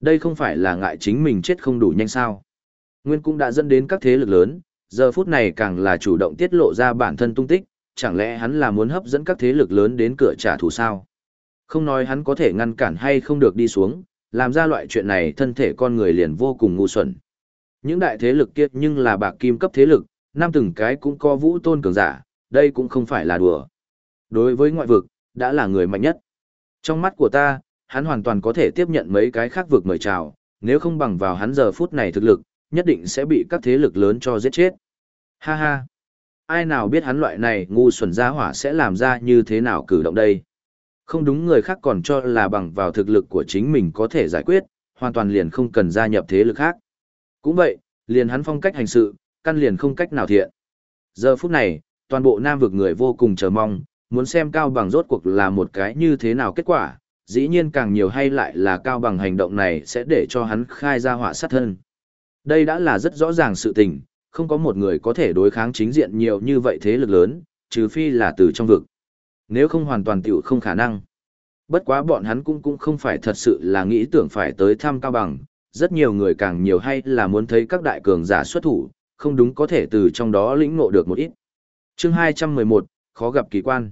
Đây không phải là ngại chính mình chết không đủ nhanh sao. Nguyên cũng đã dẫn đến các thế lực lớn, giờ phút này càng là chủ động tiết lộ ra bản thân tung tích, chẳng lẽ hắn là muốn hấp dẫn các thế lực lớn đến cửa trả thù sao? Không nói hắn có thể ngăn cản hay không được đi xuống, làm ra loại chuyện này thân thể con người liền vô cùng ngu xuẩn. Những đại thế lực kia nhưng là bạc kim cấp thế lực, năm từng cái cũng có vũ tôn cường giả, đây cũng không phải là đùa. Đối với ngoại vực, đã là người mạnh nhất. Trong mắt của ta, hắn hoàn toàn có thể tiếp nhận mấy cái khác vực mời chào, nếu không bằng vào hắn giờ phút này thực lực, nhất định sẽ bị các thế lực lớn cho giết chết. Ha ha! Ai nào biết hắn loại này ngu xuẩn gia hỏa sẽ làm ra như thế nào cử động đây? Không đúng người khác còn cho là bằng vào thực lực của chính mình có thể giải quyết, hoàn toàn liền không cần gia nhập thế lực khác. Cũng vậy, liền hắn phong cách hành sự, căn liền không cách nào thiện. Giờ phút này, toàn bộ nam vực người vô cùng chờ mong, muốn xem cao bằng rốt cuộc là một cái như thế nào kết quả, dĩ nhiên càng nhiều hay lại là cao bằng hành động này sẽ để cho hắn khai ra họa sát thân. Đây đã là rất rõ ràng sự tình, không có một người có thể đối kháng chính diện nhiều như vậy thế lực lớn, trừ phi là từ trong vực. Nếu không hoàn toàn tiểu không khả năng. Bất quá bọn hắn cũng cũng không phải thật sự là nghĩ tưởng phải tới thăm cao bằng, rất nhiều người càng nhiều hay là muốn thấy các đại cường giả xuất thủ, không đúng có thể từ trong đó lĩnh ngộ được một ít. Chương 211, khó gặp kỳ quan.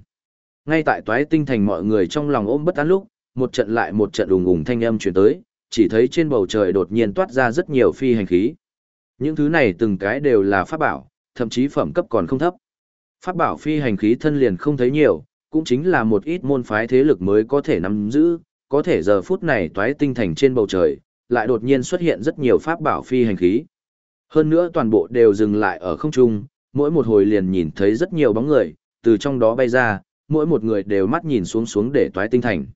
Ngay tại toái tinh thành mọi người trong lòng ôm bất an lúc, một trận lại một trận ùng ùng thanh âm truyền tới, chỉ thấy trên bầu trời đột nhiên toát ra rất nhiều phi hành khí. Những thứ này từng cái đều là pháp bảo, thậm chí phẩm cấp còn không thấp. Pháp bảo phi hành khí thân liền không thấy nhiều, cũng chính là một ít môn phái thế lực mới có thể nắm giữ, có thể giờ phút này toái tinh thành trên bầu trời, lại đột nhiên xuất hiện rất nhiều pháp bảo phi hành khí. Hơn nữa toàn bộ đều dừng lại ở không trung, mỗi một hồi liền nhìn thấy rất nhiều bóng người, từ trong đó bay ra, mỗi một người đều mắt nhìn xuống xuống để toái tinh thành.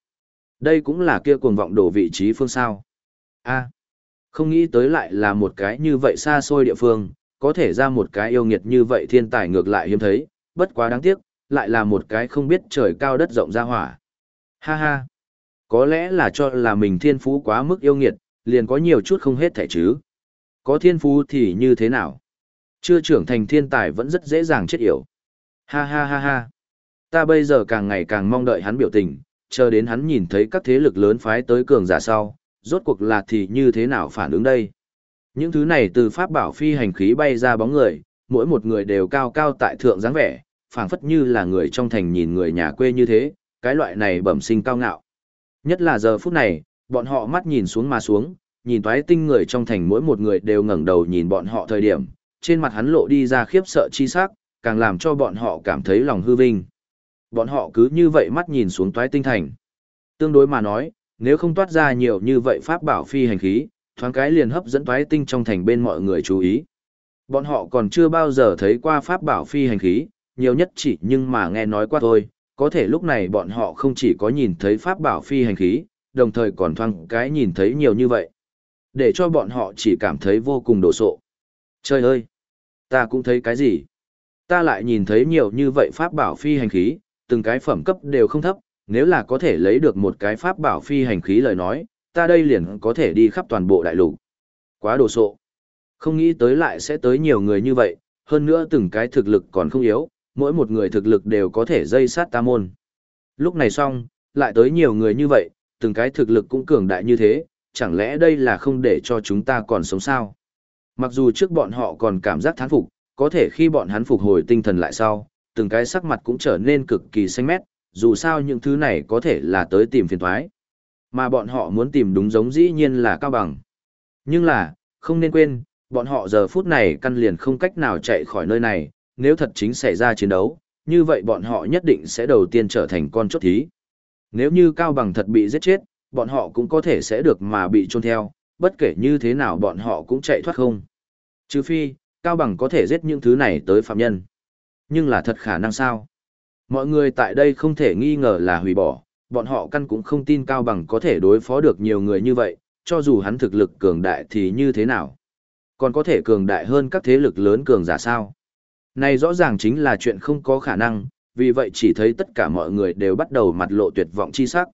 Đây cũng là kia cuồng vọng đổ vị trí phương sao. a không nghĩ tới lại là một cái như vậy xa xôi địa phương, có thể ra một cái yêu nghiệt như vậy thiên tài ngược lại hiếm thấy, bất quá đáng tiếc, lại là một cái không biết trời cao đất rộng ra hỏa. Ha ha, có lẽ là cho là mình thiên phú quá mức yêu nghiệt, liền có nhiều chút không hết thể chứ. Có thiên phú thì như thế nào? Chưa trưởng thành thiên tài vẫn rất dễ dàng chết yểu. Ha ha ha ha. Ta bây giờ càng ngày càng mong đợi hắn biểu tình, chờ đến hắn nhìn thấy các thế lực lớn phái tới cường giả sau, rốt cuộc là thì như thế nào phản ứng đây. Những thứ này từ pháp bảo phi hành khí bay ra bóng người, mỗi một người đều cao cao tại thượng dáng vẻ, phảng phất như là người trong thành nhìn người nhà quê như thế, cái loại này bẩm sinh cao ngạo. Nhất là giờ phút này, bọn họ mắt nhìn xuống mà xuống, nhìn toái tinh người trong thành mỗi một người đều ngẩng đầu nhìn bọn họ thời điểm, trên mặt hắn lộ đi ra khiếp sợ chi sắc, càng làm cho bọn họ cảm thấy lòng hư vinh. Bọn họ cứ như vậy mắt nhìn xuống toái tinh thành. Tương đối mà nói, nếu không toát ra nhiều như vậy pháp bảo phi hành khí, thoáng cái liền hấp dẫn toái tinh trong thành bên mọi người chú ý. Bọn họ còn chưa bao giờ thấy qua pháp bảo phi hành khí, nhiều nhất chỉ nhưng mà nghe nói qua thôi, có thể lúc này bọn họ không chỉ có nhìn thấy pháp bảo phi hành khí, đồng thời còn thoáng cái nhìn thấy nhiều như vậy. Để cho bọn họ chỉ cảm thấy vô cùng đồ sộ. Trời ơi! Ta cũng thấy cái gì? Ta lại nhìn thấy nhiều như vậy pháp bảo phi hành khí, từng cái phẩm cấp đều không thấp, nếu là có thể lấy được một cái pháp bảo phi hành khí lời nói, ta đây liền có thể đi khắp toàn bộ đại lục. Quá đồ sộ. Không nghĩ tới lại sẽ tới nhiều người như vậy, hơn nữa từng cái thực lực còn không yếu, mỗi một người thực lực đều có thể dây sát ta môn. Lúc này xong, lại tới nhiều người như vậy, từng cái thực lực cũng cường đại như thế, chẳng lẽ đây là không để cho chúng ta còn sống sao? Mặc dù trước bọn họ còn cảm giác thán phục, có thể khi bọn hắn phục hồi tinh thần lại sau, từng cái sắc mặt cũng trở nên cực kỳ xanh mét, dù sao những thứ này có thể là tới tìm phiền thoái. Mà bọn họ muốn tìm đúng giống dĩ nhiên là cao bằng. Nhưng là, không nên quên, bọn họ giờ phút này căn liền không cách nào chạy khỏi nơi này, nếu thật chính xảy ra chiến đấu, như vậy bọn họ nhất định sẽ đầu tiên trở thành con chốt thí. Nếu như Cao Bằng thật bị giết chết, bọn họ cũng có thể sẽ được mà bị trôn theo, bất kể như thế nào bọn họ cũng chạy thoát không. Trừ phi, Cao Bằng có thể giết những thứ này tới phạm nhân. Nhưng là thật khả năng sao? Mọi người tại đây không thể nghi ngờ là hủy bỏ, bọn họ căn cũng không tin Cao Bằng có thể đối phó được nhiều người như vậy, cho dù hắn thực lực cường đại thì như thế nào. Còn có thể cường đại hơn các thế lực lớn cường giả sao? Này rõ ràng chính là chuyện không có khả năng, vì vậy chỉ thấy tất cả mọi người đều bắt đầu mặt lộ tuyệt vọng chi sắc.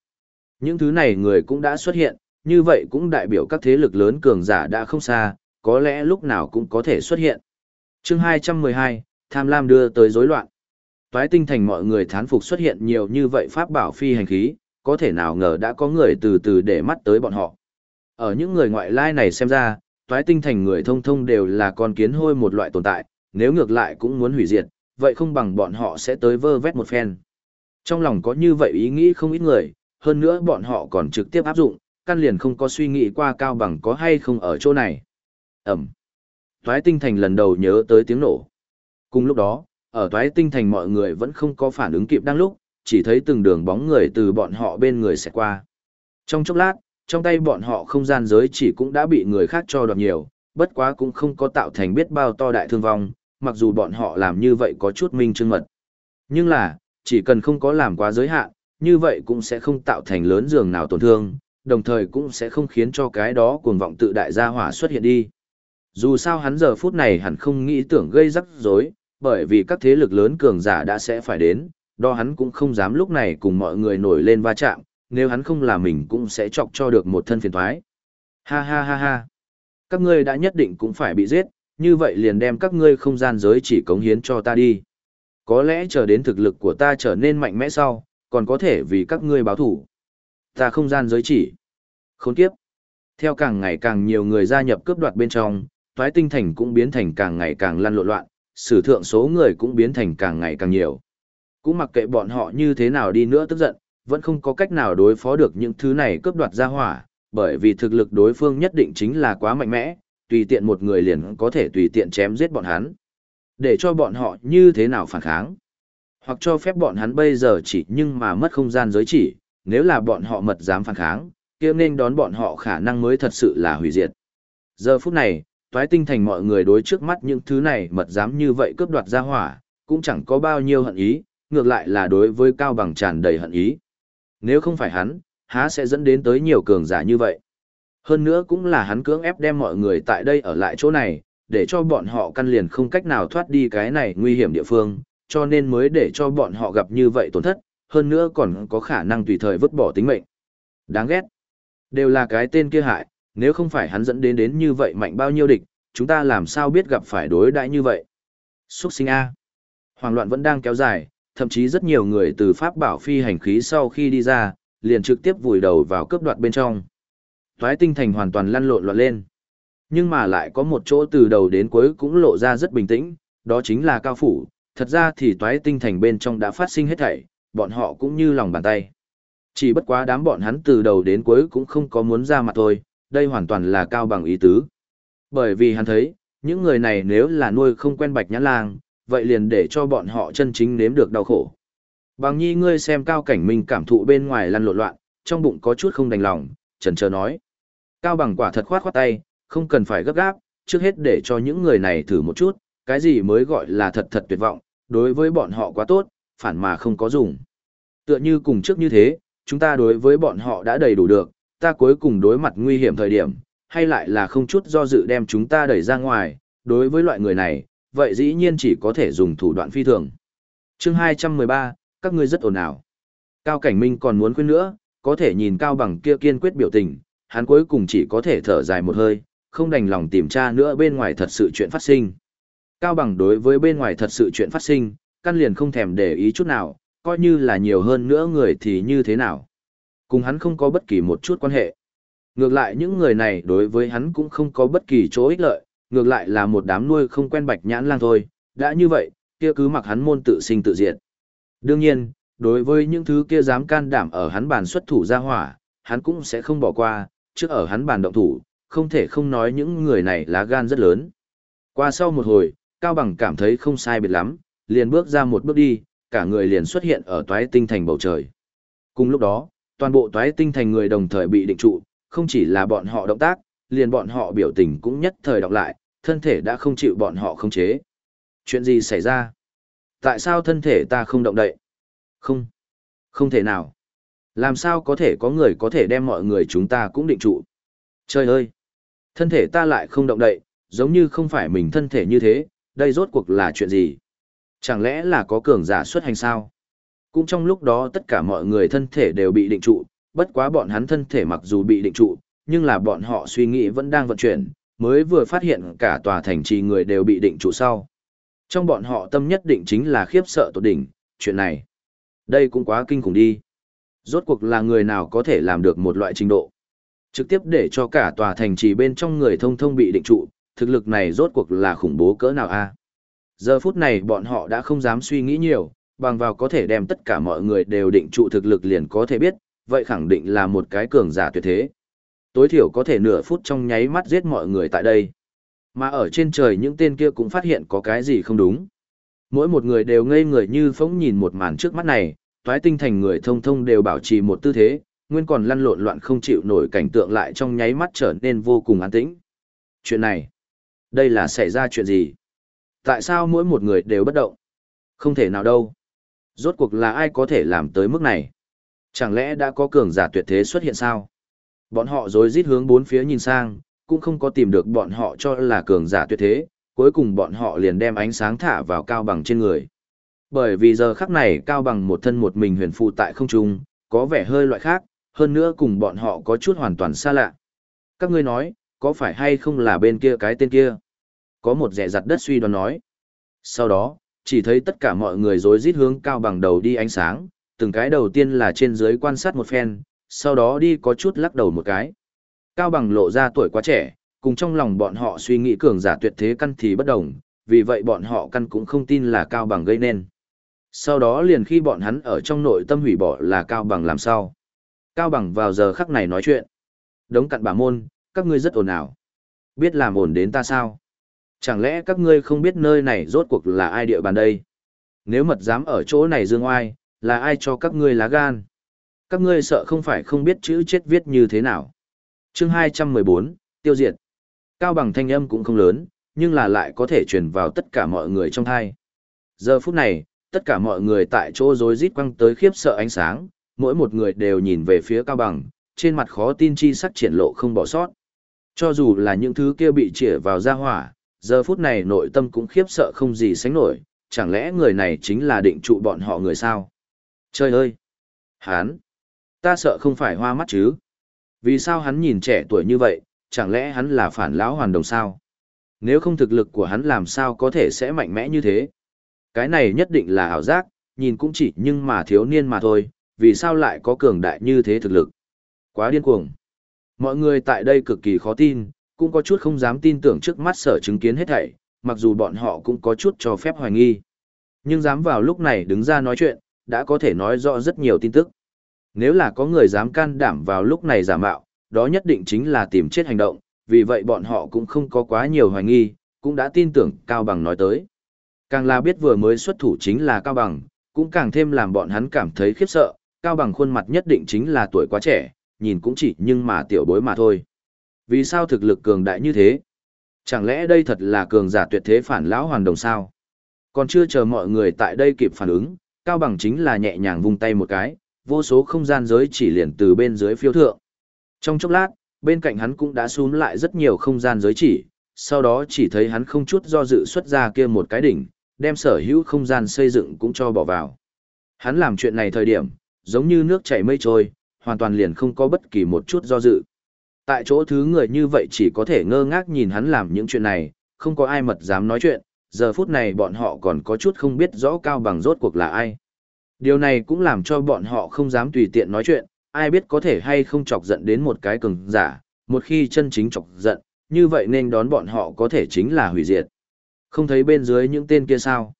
Những thứ này người cũng đã xuất hiện, như vậy cũng đại biểu các thế lực lớn cường giả đã không xa, có lẽ lúc nào cũng có thể xuất hiện. Chương 212, Tham Lam đưa tới rối loạn. Toái tinh thành mọi người thán phục xuất hiện nhiều như vậy pháp bảo phi hành khí, có thể nào ngờ đã có người từ từ để mắt tới bọn họ. Ở những người ngoại lai này xem ra, toái tinh thành người thông thông đều là con kiến hôi một loại tồn tại, nếu ngược lại cũng muốn hủy diệt, vậy không bằng bọn họ sẽ tới vơ vét một phen. Trong lòng có như vậy ý nghĩ không ít người, hơn nữa bọn họ còn trực tiếp áp dụng, căn liền không có suy nghĩ qua cao bằng có hay không ở chỗ này. Ẩm. Toái tinh thành lần đầu nhớ tới tiếng nổ. Cùng lúc đó, ở toái tinh thành mọi người vẫn không có phản ứng kịp đang lúc, chỉ thấy từng đường bóng người từ bọn họ bên người sẽ qua. Trong chốc lát, trong tay bọn họ không gian giới chỉ cũng đã bị người khác cho đoạt nhiều, bất quá cũng không có tạo thành biết bao to đại thương vong, mặc dù bọn họ làm như vậy có chút minh trương mật. Nhưng là, chỉ cần không có làm quá giới hạn, như vậy cũng sẽ không tạo thành lớn giường nào tổn thương, đồng thời cũng sẽ không khiến cho cái đó cuồng vọng tự đại gia hỏa xuất hiện đi. Dù sao hắn giờ phút này hẳn không nghĩ tưởng gây rắc rối, bởi vì các thế lực lớn cường giả đã sẽ phải đến, đo hắn cũng không dám lúc này cùng mọi người nổi lên va chạm, nếu hắn không là mình cũng sẽ chọc cho được một thân phiền thoái. Ha ha ha ha. Các ngươi đã nhất định cũng phải bị giết, như vậy liền đem các ngươi không gian giới chỉ cống hiến cho ta đi. Có lẽ chờ đến thực lực của ta trở nên mạnh mẽ sau, còn có thể vì các ngươi báo thủ. Ta không gian giới chỉ. Khốn kiếp. Theo càng ngày càng nhiều người gia nhập cướp đoạt bên trong, thoái tinh thành cũng biến thành càng ngày càng lăn lộn loạn, sử thượng số người cũng biến thành càng ngày càng nhiều. Cũng mặc kệ bọn họ như thế nào đi nữa tức giận, vẫn không có cách nào đối phó được những thứ này cướp đoạt ra hỏa, bởi vì thực lực đối phương nhất định chính là quá mạnh mẽ, tùy tiện một người liền có thể tùy tiện chém giết bọn hắn. Để cho bọn họ như thế nào phản kháng. Hoặc cho phép bọn hắn bây giờ chỉ nhưng mà mất không gian giới chỉ, nếu là bọn họ mật dám phản kháng, kia nên đón bọn họ khả năng mới thật sự là hủy diệt. Giờ phút này, toái tinh thành mọi người đối trước mắt những thứ này mật dám như vậy cướp đoạt ra hỏa, cũng chẳng có bao nhiêu hận ý, ngược lại là đối với cao bằng tràn đầy hận ý. Nếu không phải hắn, há sẽ dẫn đến tới nhiều cường giả như vậy. Hơn nữa cũng là hắn cưỡng ép đem mọi người tại đây ở lại chỗ này, để cho bọn họ căn liền không cách nào thoát đi cái này nguy hiểm địa phương, cho nên mới để cho bọn họ gặp như vậy tổn thất, hơn nữa còn có khả năng tùy thời vứt bỏ tính mệnh. Đáng ghét. Đều là cái tên kia hại, nếu không phải hắn dẫn đến đến như vậy mạnh bao nhiêu địch, chúng ta làm sao biết gặp phải đối đãi như vậy. Xuất sinh A. Hoàng loạn vẫn đang kéo dài, thậm chí rất nhiều người từ pháp bảo phi hành khí sau khi đi ra, liền trực tiếp vùi đầu vào cướp đoạt bên trong. Toái tinh thành hoàn toàn lăn lộn loạn lên. Nhưng mà lại có một chỗ từ đầu đến cuối cũng lộ ra rất bình tĩnh, đó chính là cao phủ, thật ra thì toái tinh thành bên trong đã phát sinh hết thảy, bọn họ cũng như lòng bàn tay. Chỉ bất quá đám bọn hắn từ đầu đến cuối cũng không có muốn ra mặt thôi, đây hoàn toàn là cao bằng ý tứ. Bởi vì hắn thấy, những người này nếu là nuôi không quen bạch nhãn lang, vậy liền để cho bọn họ chân chính nếm được đau khổ. Bằng nhi ngươi xem cao cảnh minh cảm thụ bên ngoài lăn lộn loạn, trong bụng có chút không đành lòng, trần chờ nói. Cao bằng quả thật khoát khoát tay, không cần phải gấp gáp, trước hết để cho những người này thử một chút, cái gì mới gọi là thật thật tuyệt vọng, đối với bọn họ quá tốt, phản mà không có dùng. Tựa như cùng trước như thế, chúng ta đối với bọn họ đã đầy đủ được, ta cuối cùng đối mặt nguy hiểm thời điểm, hay lại là không chút do dự đem chúng ta đẩy ra ngoài, đối với loại người này, vậy dĩ nhiên chỉ có thể dùng thủ đoạn phi thường. Chương 213, các ngươi rất ồn ào. Cao Cảnh Minh còn muốn khuyên nữa, có thể nhìn Cao Bằng kia kiên quyết biểu tình, hắn cuối cùng chỉ có thể thở dài một hơi, không đành lòng tìm tra nữa bên ngoài thật sự chuyện phát sinh. Cao Bằng đối với bên ngoài thật sự chuyện phát sinh, căn liền không thèm để ý chút nào, coi như là nhiều hơn nữa người thì như thế nào. Cùng hắn không có bất kỳ một chút quan hệ. Ngược lại những người này đối với hắn cũng không có bất kỳ chỗ ích lợi, ngược lại là một đám nuôi không quen bạch nhãn lang thôi, đã như vậy, kia cứ mặc hắn môn tự sinh tự diệt. Đương nhiên, đối với những thứ kia dám can đảm ở hắn bàn xuất thủ ra hỏa, hắn cũng sẽ không bỏ qua, trước ở hắn bàn động thủ, không thể không nói những người này lá gan rất lớn. Qua sau một hồi, Cao Bằng cảm thấy không sai biệt lắm, liền bước ra một bước đi, cả người liền xuất hiện ở toái tinh thành bầu trời. Cùng lúc đó, toàn bộ toái tinh thành người đồng thời bị định trụ, không chỉ là bọn họ động tác, liền bọn họ biểu tình cũng nhất thời đọc lại, thân thể đã không chịu bọn họ khống chế. Chuyện gì xảy ra? Tại sao thân thể ta không động đậy? Không. Không thể nào. Làm sao có thể có người có thể đem mọi người chúng ta cũng định trụ? Trời ơi! Thân thể ta lại không động đậy, giống như không phải mình thân thể như thế, đây rốt cuộc là chuyện gì? Chẳng lẽ là có cường giả xuất hành sao? Cũng trong lúc đó tất cả mọi người thân thể đều bị định trụ, bất quá bọn hắn thân thể mặc dù bị định trụ, nhưng là bọn họ suy nghĩ vẫn đang vận chuyển, mới vừa phát hiện cả tòa thành trì người đều bị định trụ sau. Trong bọn họ tâm nhất định chính là khiếp sợ tột đỉnh, chuyện này. Đây cũng quá kinh khủng đi. Rốt cuộc là người nào có thể làm được một loại trình độ. Trực tiếp để cho cả tòa thành trì bên trong người thông thông bị định trụ, thực lực này rốt cuộc là khủng bố cỡ nào a? Giờ phút này bọn họ đã không dám suy nghĩ nhiều, bằng vào có thể đem tất cả mọi người đều định trụ thực lực liền có thể biết, vậy khẳng định là một cái cường giả tuyệt thế. Tối thiểu có thể nửa phút trong nháy mắt giết mọi người tại đây. Mà ở trên trời những tên kia cũng phát hiện có cái gì không đúng. Mỗi một người đều ngây người như phóng nhìn một màn trước mắt này, toái tinh thành người thông thông đều bảo trì một tư thế, nguyên còn lăn lộn loạn không chịu nổi cảnh tượng lại trong nháy mắt trở nên vô cùng an tĩnh. Chuyện này, đây là xảy ra chuyện gì? Tại sao mỗi một người đều bất động? Không thể nào đâu. Rốt cuộc là ai có thể làm tới mức này? Chẳng lẽ đã có cường giả tuyệt thế xuất hiện sao? Bọn họ rối rít hướng bốn phía nhìn sang, cũng không có tìm được bọn họ cho là cường giả tuyệt thế, cuối cùng bọn họ liền đem ánh sáng thả vào cao bằng trên người. Bởi vì giờ khắc này cao bằng một thân một mình huyền phụ tại không trung, có vẻ hơi loại khác, hơn nữa cùng bọn họ có chút hoàn toàn xa lạ. Các ngươi nói, có phải hay không là bên kia cái tên kia? Có một rẻ giặt đất suy đoán nói. Sau đó, chỉ thấy tất cả mọi người rối rít hướng cao bằng đầu đi ánh sáng, từng cái đầu tiên là trên dưới quan sát một phen, sau đó đi có chút lắc đầu một cái. Cao bằng lộ ra tuổi quá trẻ, cùng trong lòng bọn họ suy nghĩ cường giả tuyệt thế căn thì bất đồng, vì vậy bọn họ căn cũng không tin là Cao bằng gây nên. Sau đó liền khi bọn hắn ở trong nội tâm hủy bỏ là Cao bằng làm sao. Cao bằng vào giờ khắc này nói chuyện. Đống cặn bà môn, các ngươi rất ồn ào. Biết làm ồn đến ta sao? Chẳng lẽ các ngươi không biết nơi này rốt cuộc là ai địa bàn đây? Nếu mật dám ở chỗ này dương oai, là ai cho các ngươi lá gan? Các ngươi sợ không phải không biết chữ chết viết như thế nào. chương 214, tiêu diệt. Cao bằng thanh âm cũng không lớn, nhưng là lại có thể truyền vào tất cả mọi người trong thai. Giờ phút này, tất cả mọi người tại chỗ rối rít quăng tới khiếp sợ ánh sáng, mỗi một người đều nhìn về phía Cao bằng, trên mặt khó tin chi sắc triển lộ không bỏ sót. Cho dù là những thứ kia bị chĩa vào ra hỏa, giờ phút này nội tâm cũng khiếp sợ không gì sánh nổi, chẳng lẽ người này chính là định trụ bọn họ người sao? Trời ơi! Hán! Ta sợ không phải hoa mắt chứ? Vì sao hắn nhìn trẻ tuổi như vậy, chẳng lẽ hắn là phản lão hoàn đồng sao? Nếu không thực lực của hắn làm sao có thể sẽ mạnh mẽ như thế? Cái này nhất định là ảo giác, nhìn cũng chỉ nhưng mà thiếu niên mà thôi, vì sao lại có cường đại như thế thực lực? Quá điên cuồng. Mọi người tại đây cực kỳ khó tin, cũng có chút không dám tin tưởng trước mắt sở chứng kiến hết thảy, mặc dù bọn họ cũng có chút cho phép hoài nghi. Nhưng dám vào lúc này đứng ra nói chuyện, đã có thể nói rõ rất nhiều tin tức. Nếu là có người dám can đảm vào lúc này giả mạo, đó nhất định chính là tìm chết hành động, vì vậy bọn họ cũng không có quá nhiều hoài nghi, cũng đã tin tưởng Cao Bằng nói tới. Càng là biết vừa mới xuất thủ chính là Cao Bằng, cũng càng thêm làm bọn hắn cảm thấy khiếp sợ, Cao Bằng khuôn mặt nhất định chính là tuổi quá trẻ, nhìn cũng chỉ nhưng mà tiểu bối mà thôi. Vì sao thực lực cường đại như thế? Chẳng lẽ đây thật là cường giả tuyệt thế phản lão hoàn đồng sao? Còn chưa chờ mọi người tại đây kịp phản ứng, Cao Bằng chính là nhẹ nhàng vung tay một cái, vô số không gian giới chỉ liền từ bên dưới phiêu thượng. Trong chốc lát, bên cạnh hắn cũng đã xuống lại rất nhiều không gian giới chỉ, sau đó chỉ thấy hắn không chút do dự xuất ra kia một cái đỉnh, đem sở hữu không gian xây dựng cũng cho bỏ vào. Hắn làm chuyện này thời điểm, giống như nước chảy mây trôi, hoàn toàn liền không có bất kỳ một chút do dự. Tại chỗ thứ người như vậy chỉ có thể ngơ ngác nhìn hắn làm những chuyện này, không có ai mật dám nói chuyện, giờ phút này bọn họ còn có chút không biết rõ cao bằng rốt cuộc là ai. Điều này cũng làm cho bọn họ không dám tùy tiện nói chuyện, ai biết có thể hay không chọc giận đến một cái cường giả, một khi chân chính chọc giận, như vậy nên đón bọn họ có thể chính là hủy diệt. Không thấy bên dưới những tên kia sao?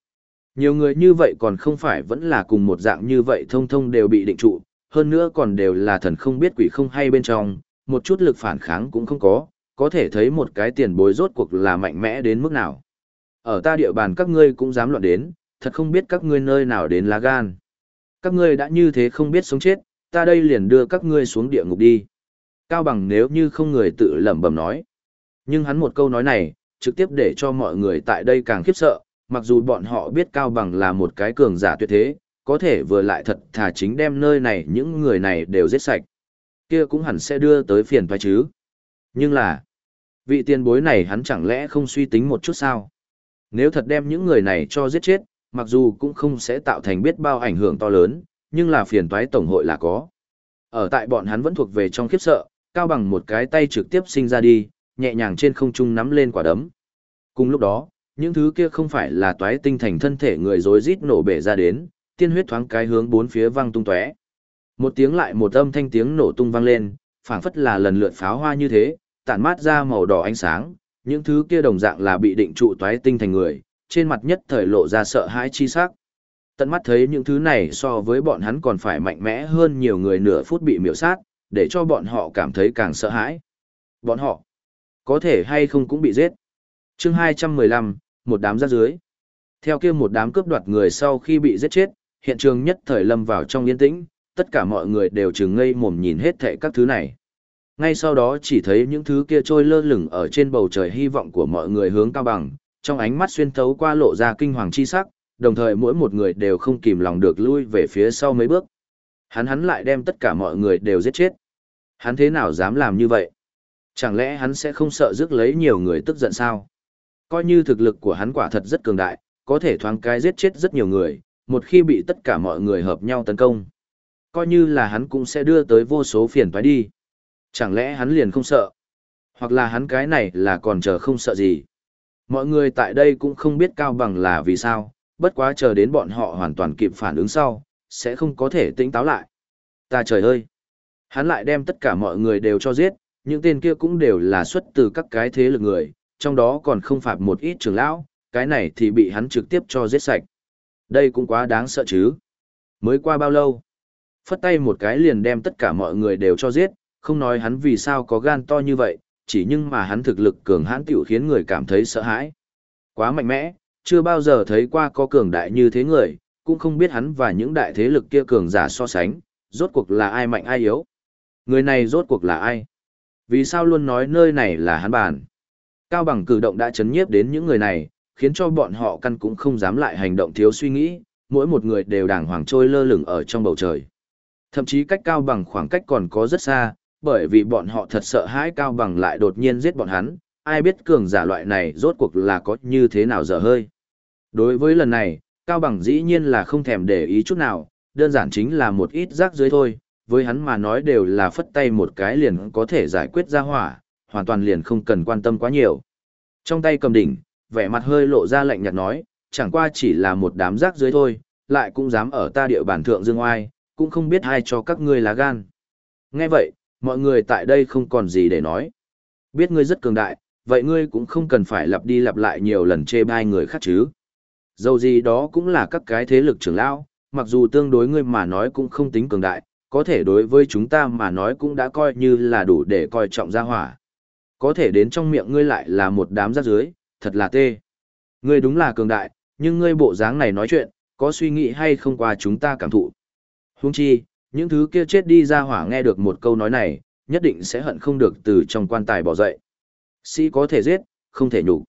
Nhiều người như vậy còn không phải vẫn là cùng một dạng như vậy thông thông đều bị định trụ, hơn nữa còn đều là thần không biết quỷ không hay bên trong, một chút lực phản kháng cũng không có, có thể thấy một cái tiền bối rốt cuộc là mạnh mẽ đến mức nào. Ở ta địa bàn các ngươi cũng dám loạn đến, thật không biết các ngươi nơi nào đến lá gan. Các ngươi đã như thế không biết sống chết, ta đây liền đưa các ngươi xuống địa ngục đi. Cao bằng nếu như không người tự lẩm bẩm nói. Nhưng hắn một câu nói này, trực tiếp để cho mọi người tại đây càng khiếp sợ, mặc dù bọn họ biết Cao bằng là một cái cường giả tuyệt thế, có thể vừa lại thật thà chính đem nơi này những người này đều giết sạch. Kia cũng hẳn sẽ đưa tới phiền phải chứ. Nhưng là, vị tiền bối này hắn chẳng lẽ không suy tính một chút sao? Nếu thật đem những người này cho giết chết, mặc dù cũng không sẽ tạo thành biết bao ảnh hưởng to lớn, nhưng là phiền toái tổng hội là có. Ở tại bọn hắn vẫn thuộc về trong khiếp sợ, cao bằng một cái tay trực tiếp sinh ra đi, nhẹ nhàng trên không trung nắm lên quả đấm. Cùng lúc đó, những thứ kia không phải là toái tinh thành thân thể người rối rít nổ bể ra đến, tiên huyết thoáng cái hướng bốn phía văng tung tóe. Một tiếng lại một âm thanh tiếng nổ tung vang lên, phảng phất là lần lượt pháo hoa như thế, tản mát ra màu đỏ ánh sáng, những thứ kia đồng dạng là bị định trụ toái tinh thành người, trên mặt nhất thời lộ ra sợ hãi chi sắc. Tận mắt thấy những thứ này so với bọn hắn còn phải mạnh mẽ hơn nhiều người nửa phút bị miểu sát, để cho bọn họ cảm thấy càng sợ hãi. Bọn họ, có thể hay không cũng bị giết. chương 215, một đám ra dưới. Theo kia một đám cướp đoạt người sau khi bị giết chết, hiện trường nhất thời lâm vào trong yên tĩnh, tất cả mọi người đều chừng ngây mồm nhìn hết thệ các thứ này. Ngay sau đó chỉ thấy những thứ kia trôi lơ lửng ở trên bầu trời hy vọng của mọi người hướng cao bằng, trong ánh mắt xuyên thấu qua lộ ra kinh hoàng chi sắc, đồng thời mỗi một người đều không kìm lòng được lui về phía sau mấy bước. Hắn hắn lại đem tất cả mọi người đều giết chết. Hắn thế nào dám làm như vậy? Chẳng lẽ hắn sẽ không sợ rước lấy nhiều người tức giận sao? Coi như thực lực của hắn quả thật rất cường đại, có thể thoáng cái giết chết rất nhiều người, một khi bị tất cả mọi người hợp nhau tấn công. Coi như là hắn cũng sẽ đưa tới vô số phiền toái đi. Chẳng lẽ hắn liền không sợ? Hoặc là hắn cái này là còn chờ không sợ gì? Mọi người tại đây cũng không biết Cao Bằng là vì sao, bất quá chờ đến bọn họ hoàn toàn kịp phản ứng sau, sẽ không có thể tỉnh táo lại. Ta trời ơi! Hắn lại đem tất cả mọi người đều cho giết, những tên kia cũng đều là xuất từ các cái thế lực người, trong đó còn không phạt một ít trưởng lão, cái này thì bị hắn trực tiếp cho giết sạch. Đây cũng quá đáng sợ chứ. Mới qua bao lâu? Phất tay một cái liền đem tất cả mọi người đều cho giết, không nói hắn vì sao có gan to như vậy, chỉ nhưng mà hắn thực lực cường hãn tiểu khiến người cảm thấy sợ hãi. Quá mạnh mẽ, chưa bao giờ thấy qua có cường đại như thế người, cũng không biết hắn và những đại thế lực kia cường giả so sánh, rốt cuộc là ai mạnh ai yếu. Người này rốt cuộc là ai? Vì sao luôn nói nơi này là hắn bản? Cao bằng cử động đã chấn nhiếp đến những người này, khiến cho bọn họ căn cũng không dám lại hành động thiếu suy nghĩ, mỗi một người đều đàng hoàng trôi lơ lửng ở trong bầu trời. Thậm chí cách cao bằng khoảng cách còn có rất xa, bởi vì bọn họ thật sợ hãi cao bằng lại đột nhiên giết bọn hắn, ai biết cường giả loại này rốt cuộc là có như thế nào dở hơi. Đối với lần này, cao bằng dĩ nhiên là không thèm để ý chút nào, đơn giản chính là một ít rác dưới thôi, với hắn mà nói đều là phất tay một cái liền có thể giải quyết ra hỏa, hoàn toàn liền không cần quan tâm quá nhiều. Trong tay cầm đỉnh, vẻ mặt hơi lộ ra lạnh nhạt nói, chẳng qua chỉ là một đám rác dưới thôi, lại cũng dám ở ta địa bàn thượng dương oai, cũng không biết ai cho các ngươi lá gan. Nghe vậy, mọi người tại đây không còn gì để nói. Biết ngươi rất cường đại, vậy ngươi cũng không cần phải lặp đi lặp lại nhiều lần chê bai người khác chứ. Dầu gì đó cũng là các cái thế lực trưởng lão, mặc dù tương đối ngươi mà nói cũng không tính cường đại, có thể đối với chúng ta mà nói cũng đã coi như là đủ để coi trọng gia hỏa. Có thể đến trong miệng ngươi lại là một đám rác dưới, thật là tê. Ngươi đúng là cường đại, nhưng ngươi bộ dáng này nói chuyện, có suy nghĩ hay không qua chúng ta cảm thụ. Huống chi, những thứ kia chết đi ra hỏa nghe được một câu nói này, nhất định sẽ hận không được từ trong quan tài bỏ dậy. Sĩ có thể giết, không thể nhục.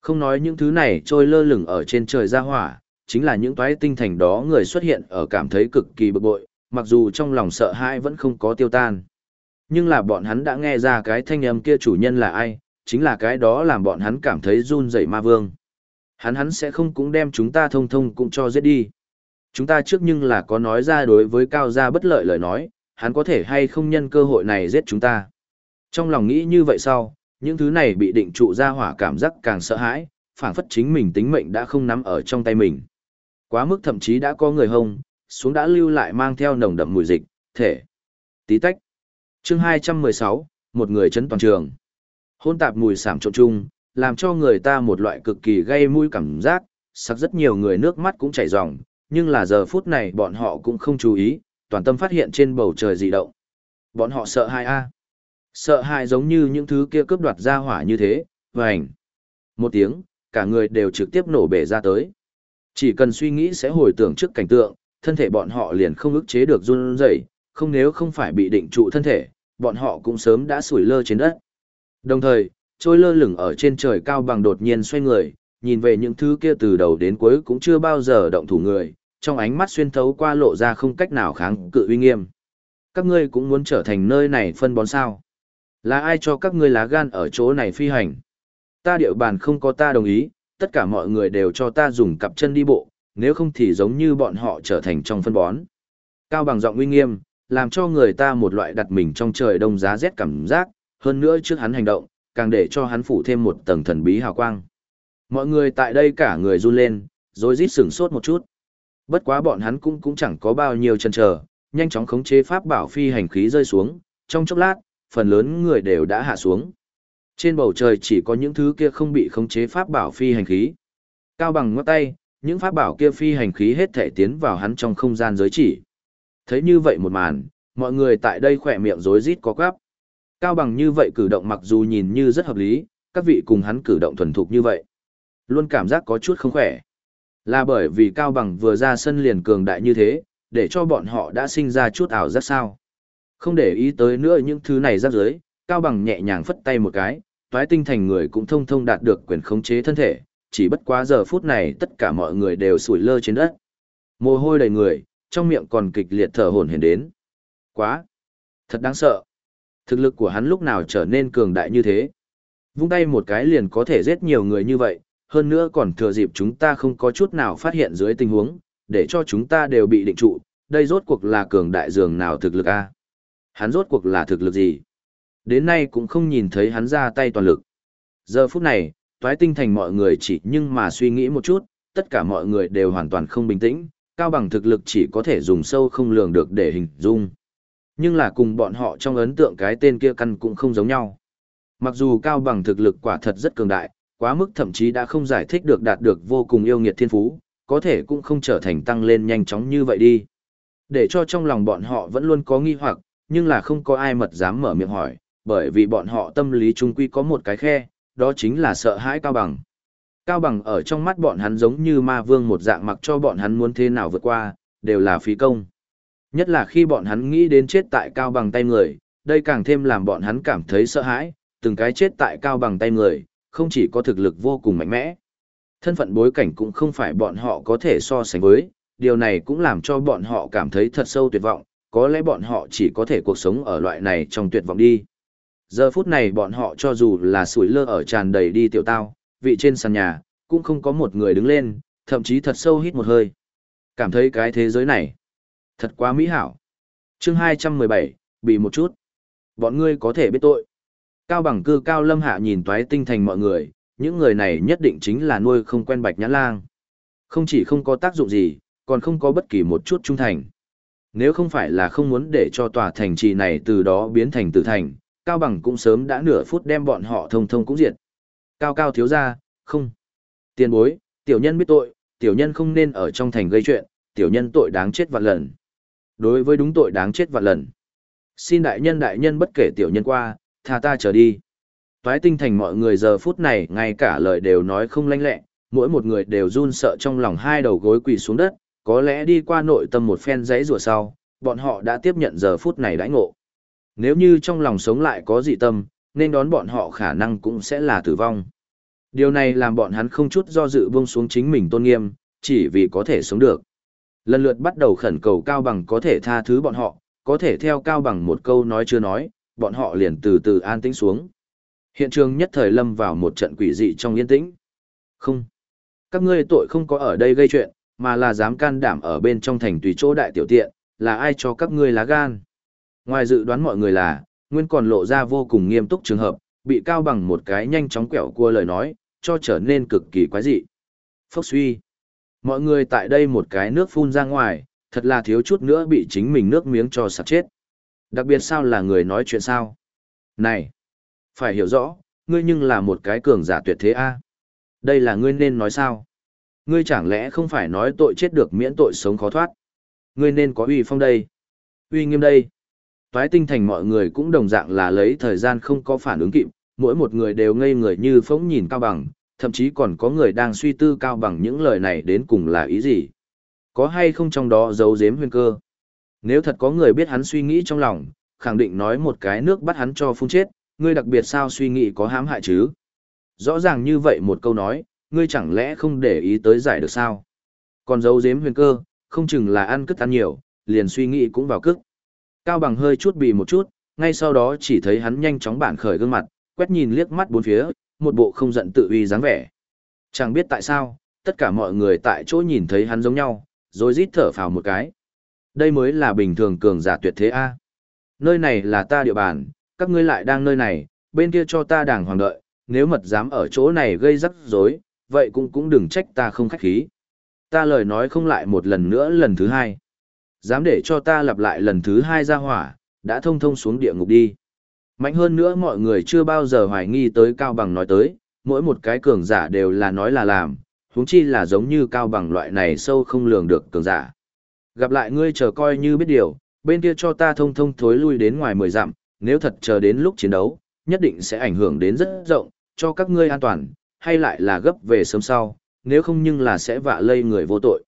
Không nói những thứ này trôi lơ lửng ở trên trời ra hỏa, chính là những toái tinh thành đó người xuất hiện ở cảm thấy cực kỳ bực bội, mặc dù trong lòng sợ hãi vẫn không có tiêu tan. Nhưng là bọn hắn đã nghe ra cái thanh âm kia chủ nhân là ai, chính là cái đó làm bọn hắn cảm thấy run rẩy ma vương. Hắn hắn sẽ không cũng đem chúng ta thông thông cũng cho giết đi. Chúng ta trước nhưng là có nói ra đối với cao gia bất lợi lời nói, hắn có thể hay không nhân cơ hội này giết chúng ta. Trong lòng nghĩ như vậy sau, những thứ này bị định trụ ra hỏa cảm giác càng sợ hãi, phảng phất chính mình tính mệnh đã không nắm ở trong tay mình. Quá mức thậm chí đã có người hông, xuống đã lưu lại mang theo nồng đậm mùi dịch, thể. Tí tách. chương 216, một người chấn toàn trường. Hôn tạp mùi sảm trộn chung, làm cho người ta một loại cực kỳ gây mũi cảm giác, sắc rất nhiều người nước mắt cũng chảy ròng, nhưng là giờ phút này bọn họ cũng không chú ý, toàn tâm phát hiện trên bầu trời dị động. Bọn họ sợ hãi a Sợ hãi giống như những thứ kia cướp đoạt ra hỏa như thế, vành. Một tiếng, cả người đều trực tiếp nổ bể ra tới. Chỉ cần suy nghĩ sẽ hồi tưởng trước cảnh tượng, thân thể bọn họ liền không ức chế được run rẩy, không nếu không phải bị định trụ thân thể, bọn họ cũng sớm đã sủi lơ trên đất. Đồng thời, trôi lơ lửng ở trên trời cao bằng đột nhiên xoay người, nhìn về những thứ kia từ đầu đến cuối cũng chưa bao giờ động thủ người, trong ánh mắt xuyên thấu qua lộ ra không cách nào kháng cự uy nghiêm. Các ngươi cũng muốn trở thành nơi này phân bón sao? Là ai cho các ngươi lá gan ở chỗ này phi hành? Ta địa bàn không có ta đồng ý, tất cả mọi người đều cho ta dùng cặp chân đi bộ, nếu không thì giống như bọn họ trở thành trong phân bón. Cao bằng giọng uy nghiêm, làm cho người ta một loại đặt mình trong trời đông giá rét cảm giác, hơn nữa trước hắn hành động, càng để cho hắn phủ thêm một tầng thần bí hào quang. Mọi người tại đây cả người run lên, rồi rít sửng sốt một chút. Bất quá bọn hắn cũng cũng chẳng có bao nhiêu chân chờ, nhanh chóng khống chế pháp bảo phi hành khí rơi xuống, trong chốc lát, phần lớn người đều đã hạ xuống. Trên bầu trời chỉ có những thứ kia không bị khống chế pháp bảo phi hành khí. Cao bằng ngót tay, những pháp bảo kia phi hành khí hết thể tiến vào hắn trong không gian giới chỉ. Thấy như vậy một màn, mọi người tại đây khỏe miệng rối rít có quắp. Cao bằng như vậy cử động mặc dù nhìn như rất hợp lý, các vị cùng hắn cử động thuần thục như vậy. Luôn cảm giác có chút không khỏe. Là bởi vì Cao bằng vừa ra sân liền cường đại như thế, để cho bọn họ đã sinh ra chút ảo giác sao. Không để ý tới nữa những thứ này rắc rưới, Cao bằng nhẹ nhàng phất tay một cái, toái tinh thành người cũng thông thông đạt được quyền khống chế thân thể, chỉ bất quá giờ phút này tất cả mọi người đều sủi lơ trên đất. Mồ hôi đầy người, trong miệng còn kịch liệt thở hổn hển đến. Quá! Thật đáng sợ! Thực lực của hắn lúc nào trở nên cường đại như thế? Vung tay một cái liền có thể giết nhiều người như vậy, hơn nữa còn thừa dịp chúng ta không có chút nào phát hiện dưới tình huống, để cho chúng ta đều bị định trụ, đây rốt cuộc là cường đại dường nào thực lực a? Hắn rốt cuộc là thực lực gì? Đến nay cũng không nhìn thấy hắn ra tay toàn lực. Giờ phút này, toái tinh thành mọi người chỉ nhưng mà suy nghĩ một chút, tất cả mọi người đều hoàn toàn không bình tĩnh, cao bằng thực lực chỉ có thể dùng sâu không lường được để hình dung. Nhưng là cùng bọn họ trong ấn tượng cái tên kia căn cũng không giống nhau. Mặc dù cao bằng thực lực quả thật rất cường đại, quá mức thậm chí đã không giải thích được đạt được vô cùng yêu nghiệt thiên phú, có thể cũng không trở thành tăng lên nhanh chóng như vậy đi. Để cho trong lòng bọn họ vẫn luôn có nghi hoặc, nhưng là không có ai mật dám mở miệng hỏi, bởi vì bọn họ tâm lý trung quy có một cái khe, đó chính là sợ hãi Cao Bằng. Cao Bằng ở trong mắt bọn hắn giống như ma vương một dạng mặc cho bọn hắn muốn thế nào vượt qua, đều là phí công. Nhất là khi bọn hắn nghĩ đến chết tại Cao Bằng tay người, đây càng thêm làm bọn hắn cảm thấy sợ hãi, từng cái chết tại Cao Bằng tay người, không chỉ có thực lực vô cùng mạnh mẽ. Thân phận bối cảnh cũng không phải bọn họ có thể so sánh với, điều này cũng làm cho bọn họ cảm thấy thật sâu tuyệt vọng, có lẽ bọn họ chỉ có thể cuộc sống ở loại này trong tuyệt vọng đi. Giờ phút này bọn họ cho dù là sủi lơ ở tràn đầy đi tiểu tao, vị trên sàn nhà, cũng không có một người đứng lên, thậm chí thật sâu hít một hơi. Cảm thấy cái thế giới này, thật quá mỹ hảo. chương 217, bị một chút. Bọn ngươi có thể biết tội. Cao bằng cư cao lâm hạ nhìn toái tinh thành mọi người, những người này nhất định chính là nuôi không quen bạch nhãn lang. Không chỉ không có tác dụng gì, còn không có bất kỳ một chút trung thành. Nếu không phải là không muốn để cho tòa thành trì này từ đó biến thành tử thành, Cao Bằng cũng sớm đã nửa phút đem bọn họ thông thông cũng diệt. Cao Cao thiếu ra, không. Tiền bối, tiểu nhân biết tội, tiểu nhân không nên ở trong thành gây chuyện, tiểu nhân tội đáng chết vạn lần. Đối với đúng tội đáng chết vạn lần. Xin đại nhân đại nhân bất kể tiểu nhân qua, tha ta trở đi. Toái tinh thành mọi người giờ phút này ngay cả lời đều nói không lanh lẹ, mỗi một người đều run sợ trong lòng hai đầu gối quỳ xuống đất, có lẽ đi qua nội tâm một phen giấy rùa sau, bọn họ đã tiếp nhận giờ phút này đãi ngộ. Nếu như trong lòng sống lại có dị tâm, nên đón bọn họ khả năng cũng sẽ là tử vong. Điều này làm bọn hắn không chút do dự buông xuống chính mình tôn nghiêm, chỉ vì có thể sống được. Lần lượt bắt đầu khẩn cầu Cao Bằng có thể tha thứ bọn họ, có thể theo Cao Bằng một câu nói chưa nói, bọn họ liền từ từ an tĩnh xuống. Hiện trường nhất thời lâm vào một trận quỷ dị trong yên tĩnh. Không. Các ngươi tội không có ở đây gây chuyện, mà là dám can đảm ở bên trong thành tùy chỗ đại tiểu tiện, là ai cho các ngươi lá gan. Ngoài dự đoán mọi người là, Nguyên còn lộ ra vô cùng nghiêm túc trường hợp, bị cao bằng một cái nhanh chóng quẹo cua lời nói, cho trở nên cực kỳ quái dị. Phốc suy. Mọi người tại đây một cái nước phun ra ngoài, thật là thiếu chút nữa bị chính mình nước miếng cho sạc chết. Đặc biệt sao là người nói chuyện sao? Này! Phải hiểu rõ, ngươi nhưng là một cái cường giả tuyệt thế a. Đây là ngươi nên nói sao? Ngươi chẳng lẽ không phải nói tội chết được miễn tội sống khó thoát? Ngươi nên có uy phong đây. Uy nghiêm đây. Toái tinh thành mọi người cũng đồng dạng là lấy thời gian không có phản ứng kịp, mỗi một người đều ngây người như phóng nhìn cao bằng, thậm chí còn có người đang suy tư cao bằng những lời này đến cùng là ý gì. Có hay không trong đó giấu giếm huyền cơ? Nếu thật có người biết hắn suy nghĩ trong lòng, khẳng định nói một cái nước bắt hắn cho phun chết, ngươi đặc biệt sao suy nghĩ có hãm hại chứ? Rõ ràng như vậy một câu nói, ngươi chẳng lẽ không để ý tới giải được sao? Còn giấu giếm huyền cơ, không chừng là ăn cất ăn nhiều, liền suy nghĩ cũng vào cức. Cao bằng hơi chút bì một chút, ngay sau đó chỉ thấy hắn nhanh chóng bản khởi gương mặt, quét nhìn liếc mắt bốn phía, một bộ không giận tự uy dáng vẻ. Chẳng biết tại sao, tất cả mọi người tại chỗ nhìn thấy hắn giống nhau, rồi rít thở phào một cái. Đây mới là bình thường cường giả tuyệt thế A. Nơi này là ta địa bàn, các ngươi lại đang nơi này, bên kia cho ta đàng hoàng đợi, nếu mật dám ở chỗ này gây rắc rối, vậy cũng cũng đừng trách ta không khách khí. Ta lời nói không lại một lần nữa lần thứ hai. Dám để cho ta lặp lại lần thứ hai ra hỏa, đã thông thông xuống địa ngục đi. Mạnh hơn nữa mọi người chưa bao giờ hoài nghi tới Cao Bằng nói tới, mỗi một cái cường giả đều là nói là làm, huống chi là giống như Cao Bằng loại này sâu không lường được cường giả. Gặp lại ngươi chờ coi như biết điều, bên kia cho ta thông thông thối lui đến ngoài mười dặm, nếu thật chờ đến lúc chiến đấu, nhất định sẽ ảnh hưởng đến rất rộng, cho các ngươi an toàn, hay lại là gấp về sớm sau, nếu không nhưng là sẽ vạ lây người vô tội.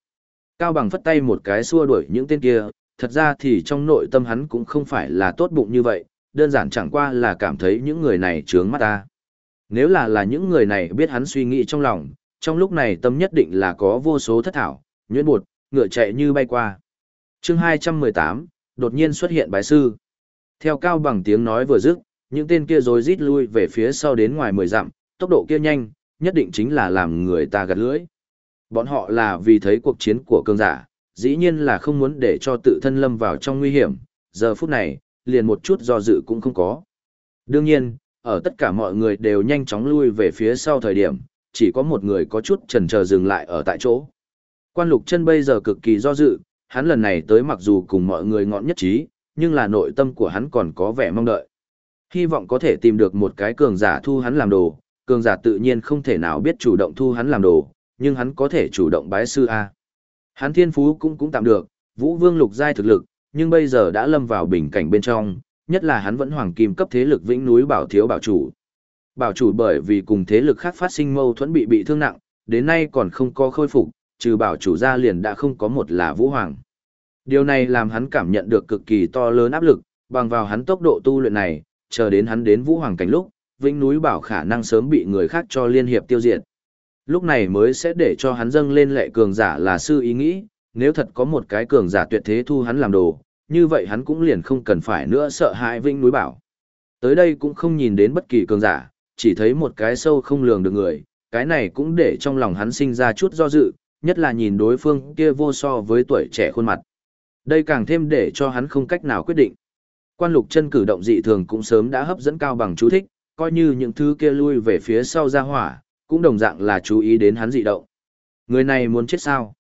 Cao Bằng phất tay một cái xua đuổi những tên kia, thật ra thì trong nội tâm hắn cũng không phải là tốt bụng như vậy, đơn giản chẳng qua là cảm thấy những người này trướng mắt ta. Nếu là là những người này biết hắn suy nghĩ trong lòng, trong lúc này tâm nhất định là có vô số thất thảo, nhuyễn bột, ngựa chạy như bay qua. chương 218, đột nhiên xuất hiện bái sư. Theo cao bằng tiếng nói vừa dứt, những tên kia rồi rít lui về phía sau đến ngoài mười dặm, tốc độ kia nhanh, nhất định chính là làm người ta gật lưỡi. Bọn họ là vì thấy cuộc chiến của cường giả, dĩ nhiên là không muốn để cho tự thân lâm vào trong nguy hiểm, giờ phút này, liền một chút do dự cũng không có. Đương nhiên, ở tất cả mọi người đều nhanh chóng lui về phía sau thời điểm, chỉ có một người có chút chần chờ dừng lại ở tại chỗ. Quan lục chân bây giờ cực kỳ do dự, hắn lần này tới mặc dù cùng mọi người ngọn nhất trí, nhưng là nội tâm của hắn còn có vẻ mong đợi. Hy vọng có thể tìm được một cái cường giả thu hắn làm đồ, cường giả tự nhiên không thể nào biết chủ động thu hắn làm đồ, nhưng hắn có thể chủ động bái sư A. Hắn thiên phú cũng cũng tạm được, vũ vương lục giai thực lực, nhưng bây giờ đã lâm vào bình cảnh bên trong, nhất là hắn vẫn hoàng kim cấp thế lực vĩnh núi bảo thiếu bảo chủ. Bảo chủ bởi vì cùng thế lực khác phát sinh mâu thuẫn bị bị thương nặng, đến nay còn không có khôi phục, trừ bảo chủ gia liền đã không có một là vũ hoàng. Điều này làm hắn cảm nhận được cực kỳ to lớn áp lực, bằng vào hắn tốc độ tu luyện này, chờ đến hắn đến vũ hoàng cảnh lúc, vĩnh núi bảo khả năng sớm bị người khác cho liên hiệp tiêu diệt. Lúc này mới sẽ để cho hắn dâng lên lệ cường giả là sư ý nghĩ, nếu thật có một cái cường giả tuyệt thế thu hắn làm đồ, như vậy hắn cũng liền không cần phải nữa sợ hãi vĩnh núi bảo. Tới đây cũng không nhìn đến bất kỳ cường giả, chỉ thấy một cái sâu không lường được người, cái này cũng để trong lòng hắn sinh ra chút do dự, nhất là nhìn đối phương kia vô so với tuổi trẻ khuôn mặt. Đây càng thêm để cho hắn không cách nào quyết định. Quan lục chân cử động dị thường cũng sớm đã hấp dẫn cao bằng chú thích, coi như những thứ kia lui về phía sau ra hỏa, cũng đồng dạng là chú ý đến hắn dị động. Người này muốn chết sao?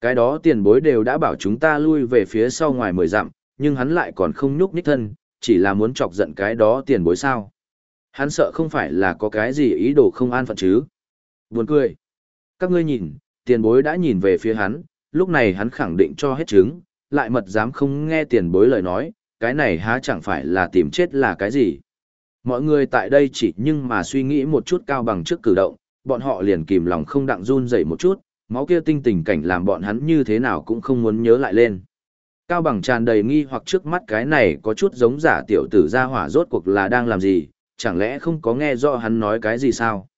Cái đó tiền bối đều đã bảo chúng ta lui về phía sau ngoài mười dặm, nhưng hắn lại còn không nhúc nhích thân, chỉ là muốn chọc giận cái đó tiền bối sao. Hắn sợ không phải là có cái gì ý đồ không an phận chứ. Buồn cười. Các ngươi nhìn, tiền bối đã nhìn về phía hắn, lúc này hắn khẳng định cho hết chứng, lại mật dám không nghe tiền bối lời nói, cái này há chẳng phải là tìm chết là cái gì. Mọi người tại đây chỉ nhưng mà suy nghĩ một chút cao bằng trước cử động, bọn họ liền kìm lòng không đặng run dậy một chút, máu kia tinh tình cảnh làm bọn hắn như thế nào cũng không muốn nhớ lại lên. Cao bằng tràn đầy nghi hoặc trước mắt cái này có chút giống giả tiểu tử ra hỏa rốt cuộc là đang làm gì, chẳng lẽ không có nghe rõ hắn nói cái gì sao?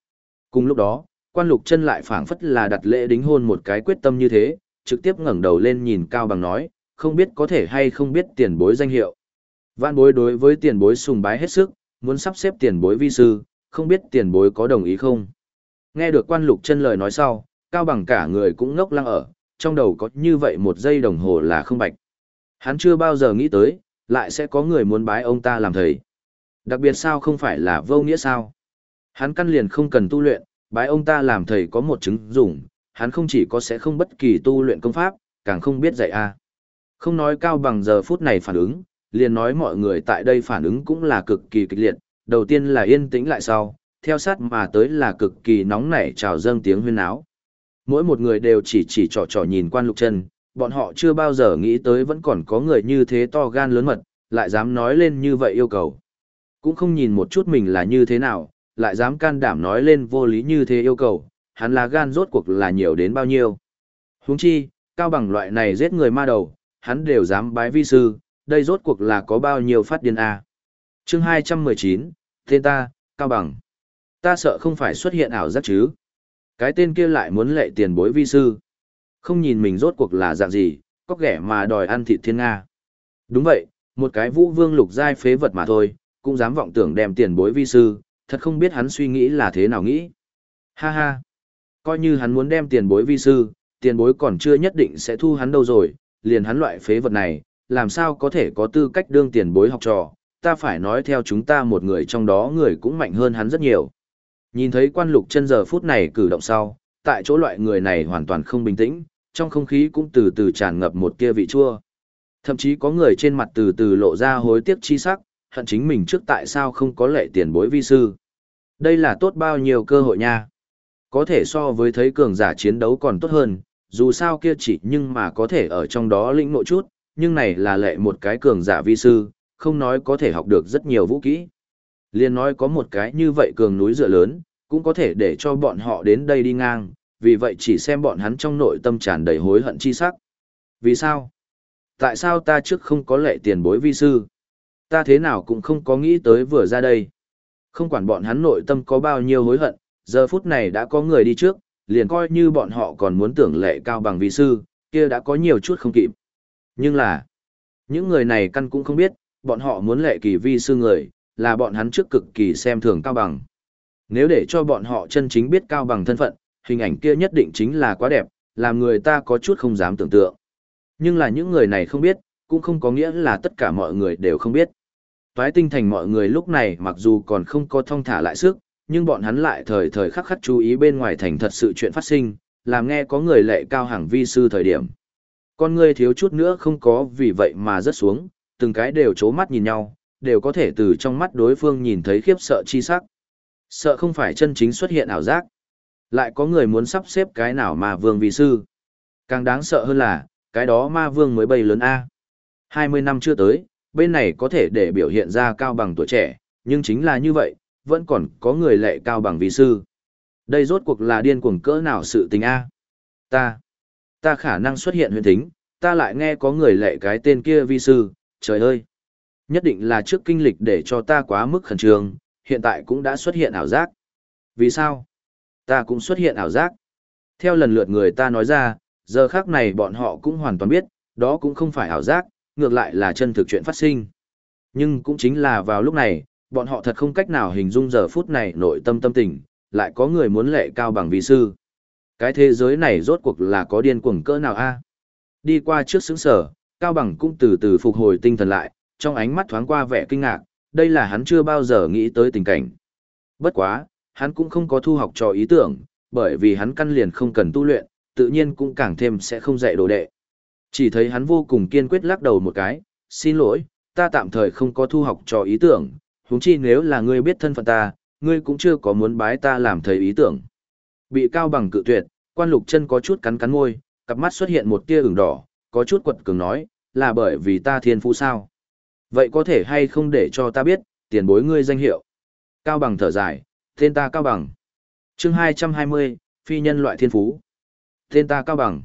Cùng lúc đó, quan lục chân lại phảng phất là đặt lễ đính hôn một cái quyết tâm như thế, trực tiếp ngẩng đầu lên nhìn Cao bằng nói, không biết có thể hay không biết tiền bối danh hiệu. Vạn bối đối với tiền bối sùng bái hết sức, muốn sắp xếp tiền bối vi sư, không biết tiền bối có đồng ý không? Nghe được quan lục chân lời nói sau, cao bằng cả người cũng ngốc lăng ở, trong đầu có như vậy một giây đồng hồ là không bạch. Hắn chưa bao giờ nghĩ tới, lại sẽ có người muốn bái ông ta làm thầy. Đặc biệt sao không phải là vô nghĩa sao? Hắn căn liền không cần tu luyện, bái ông ta làm thầy có một chứng dùng, hắn không chỉ có sẽ không bất kỳ tu luyện công pháp, càng không biết dạy a. Không nói cao bằng giờ phút này phản ứng, liền nói mọi người tại đây phản ứng cũng là cực kỳ kịch liệt, đầu tiên là yên tĩnh lại sau, theo sát mà tới là cực kỳ nóng nảy trào dâng tiếng huyên áo. Mỗi một người đều chỉ chỉ trò trò nhìn quan lục chân, bọn họ chưa bao giờ nghĩ tới vẫn còn có người như thế to gan lớn mật, lại dám nói lên như vậy yêu cầu. Cũng không nhìn một chút mình là như thế nào, lại dám can đảm nói lên vô lý như thế yêu cầu, hắn là gan rốt cuộc là nhiều đến bao nhiêu. Huống chi, cao bằng loại này giết người ma đầu, hắn đều dám bái vi sư, đây rốt cuộc là có bao nhiêu phát điên a. À. Chương 219, tên ta, Cao Bằng. Ta sợ không phải xuất hiện ảo giác chứ. Cái tên kia lại muốn lệ tiền bối vi sư. Không nhìn mình rốt cuộc là dạng gì, có ghẻ mà đòi ăn thịt thiên Nga. Đúng vậy, một cái vũ vương lục giai phế vật mà thôi, cũng dám vọng tưởng đem tiền bối vi sư, thật không biết hắn suy nghĩ là thế nào nghĩ. Ha ha, coi như hắn muốn đem tiền bối vi sư, tiền bối còn chưa nhất định sẽ thu hắn đâu rồi, liền hắn loại phế vật này, làm sao có thể có tư cách đương tiền bối học trò, ta phải nói theo chúng ta một người trong đó người cũng mạnh hơn hắn rất nhiều. Nhìn thấy quan lục chân giờ phút này cử động sau, tại chỗ loại người này hoàn toàn không bình tĩnh, trong không khí cũng từ từ tràn ngập một kia vị chua. Thậm chí có người trên mặt từ từ lộ ra hối tiếc chi sắc, hận chính mình trước tại sao không có lệ tiền bối vi sư. Đây là tốt bao nhiêu cơ hội nha. Có thể so với thấy cường giả chiến đấu còn tốt hơn, dù sao kia chỉ nhưng mà có thể ở trong đó lĩnh nội chút, nhưng này là lệ một cái cường giả vi sư, không nói có thể học được rất nhiều vũ kỹ. Liên nói có một cái như vậy cường núi dựa lớn, cũng có thể để cho bọn họ đến đây đi ngang, vì vậy chỉ xem bọn hắn trong nội tâm tràn đầy hối hận chi sắc. Vì sao? Tại sao ta trước không có lệ tiền bối vi sư? Ta thế nào cũng không có nghĩ tới vừa ra đây. Không quản bọn hắn nội tâm có bao nhiêu hối hận, giờ phút này đã có người đi trước, liền coi như bọn họ còn muốn tưởng lệ cao bằng vị sư, kia đã có nhiều chút không kịp. Nhưng là, những người này căn cũng không biết, bọn họ muốn lệ kỳ vi sư người, là bọn hắn trước cực kỳ xem thường cao bằng. Nếu để cho bọn họ chân chính biết cao bằng thân phận, hình ảnh kia nhất định chính là quá đẹp, làm người ta có chút không dám tưởng tượng. Nhưng là những người này không biết, cũng không có nghĩa là tất cả mọi người đều không biết. Toái tinh thành mọi người lúc này mặc dù còn không có thông thả lại sức, nhưng bọn hắn lại thời thời khắc khắc chú ý bên ngoài thành thật sự chuyện phát sinh, làm nghe có người lệ cao hàng vi sư thời điểm. Con người thiếu chút nữa không có vì vậy mà rớt xuống, từng cái đều chố mắt nhìn nhau, đều có thể từ trong mắt đối phương nhìn thấy khiếp sợ chi sắc. Sợ không phải chân chính xuất hiện ảo giác. Lại có người muốn sắp xếp cái nào mà vương vi sư. Càng đáng sợ hơn là, cái đó ma vương mới bay lớn A. 20 năm chưa tới, bên này có thể để biểu hiện ra cao bằng tuổi trẻ, nhưng chính là như vậy, vẫn còn có người lệ cao bằng vi sư. Đây rốt cuộc là điên cuồng cỡ nào sự tình A. Ta, ta khả năng xuất hiện huyền thính, ta lại nghe có người lệ cái tên kia vi sư, trời ơi. Nhất định là trước kinh lịch để cho ta quá mức khẩn trương, hiện tại cũng đã xuất hiện ảo giác. Vì sao? Ta cũng xuất hiện ảo giác. Theo lần lượt người ta nói ra, giờ khác này bọn họ cũng hoàn toàn biết, đó cũng không phải ảo giác, ngược lại là chân thực chuyện phát sinh. Nhưng cũng chính là vào lúc này, bọn họ thật không cách nào hình dung giờ phút này nội tâm tâm tình, lại có người muốn lệ cao bằng vị sư. Cái thế giới này rốt cuộc là có điên cuồng cỡ nào a? Đi qua trước xứng sở, Cao Bằng cũng từ từ phục hồi tinh thần lại, trong ánh mắt thoáng qua vẻ kinh ngạc, đây là hắn chưa bao giờ nghĩ tới tình cảnh. Bất quá, hắn cũng không có thu học trò ý tưởng, bởi vì hắn căn liền không cần tu luyện, tự nhiên cũng càng thêm sẽ không dạy đồ đệ. Chỉ thấy hắn vô cùng kiên quyết lắc đầu một cái, xin lỗi, ta tạm thời không có thu học trò ý tưởng, huống chi nếu là ngươi biết thân phận ta, ngươi cũng chưa có muốn bái ta làm thầy ý tưởng. Bị cao bằng cự tuyệt, quan lục chân có chút cắn cắn môi, cặp mắt xuất hiện một tia ửng đỏ, có chút quật cường nói, là bởi vì ta thiên phú sao. Vậy có thể hay không để cho ta biết, tiền bối ngươi danh hiệu. Cao bằng thở dài, tên ta Cao bằng. chương 220, phi nhân loại thiên phú. Tên ta Cao bằng.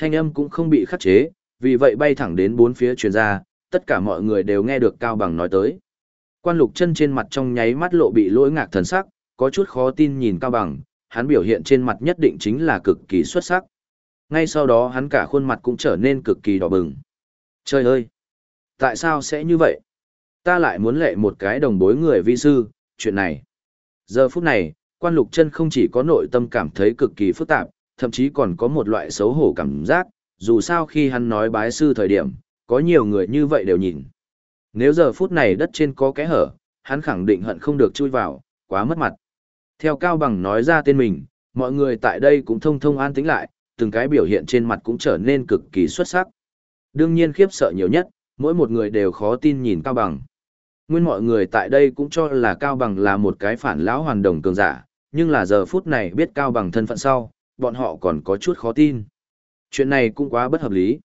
Thanh âm cũng không bị khắc chế, vì vậy bay thẳng đến bốn phía truyền ra, tất cả mọi người đều nghe được Cao bằng nói tới. Quan lục chân trên mặt trong nháy mắt lộ bị lỗi ngạc thần sắc, có chút khó tin nhìn Cao bằng, hắn biểu hiện trên mặt nhất định chính là cực kỳ xuất sắc. Ngay sau đó hắn cả khuôn mặt cũng trở nên cực kỳ đỏ bừng. Trời ơi! Tại sao sẽ như vậy? Ta lại muốn lệ một cái đồng bối người vi sư, chuyện này. Giờ phút này, quan lục chân không chỉ có nội tâm cảm thấy cực kỳ phức tạp, thậm chí còn có một loại xấu hổ cảm giác, dù sao khi hắn nói bái sư thời điểm, có nhiều người như vậy đều nhìn. Nếu giờ phút này đất trên có kẽ hở, hắn khẳng định hận không được chui vào, quá mất mặt. Theo Cao Bằng nói ra tên mình, mọi người tại đây cũng thông thông an tĩnh lại, từng cái biểu hiện trên mặt cũng trở nên cực kỳ xuất sắc. Đương nhiên khiếp sợ nhiều nhất, mỗi một người đều khó tin nhìn Cao Bằng. Nguyên mọi người tại đây cũng cho là Cao Bằng là một cái phản lão hoàn đồng cường giả, nhưng là giờ phút này biết Cao Bằng thân phận sau, bọn họ còn có chút khó tin. Chuyện này cũng quá bất hợp lý.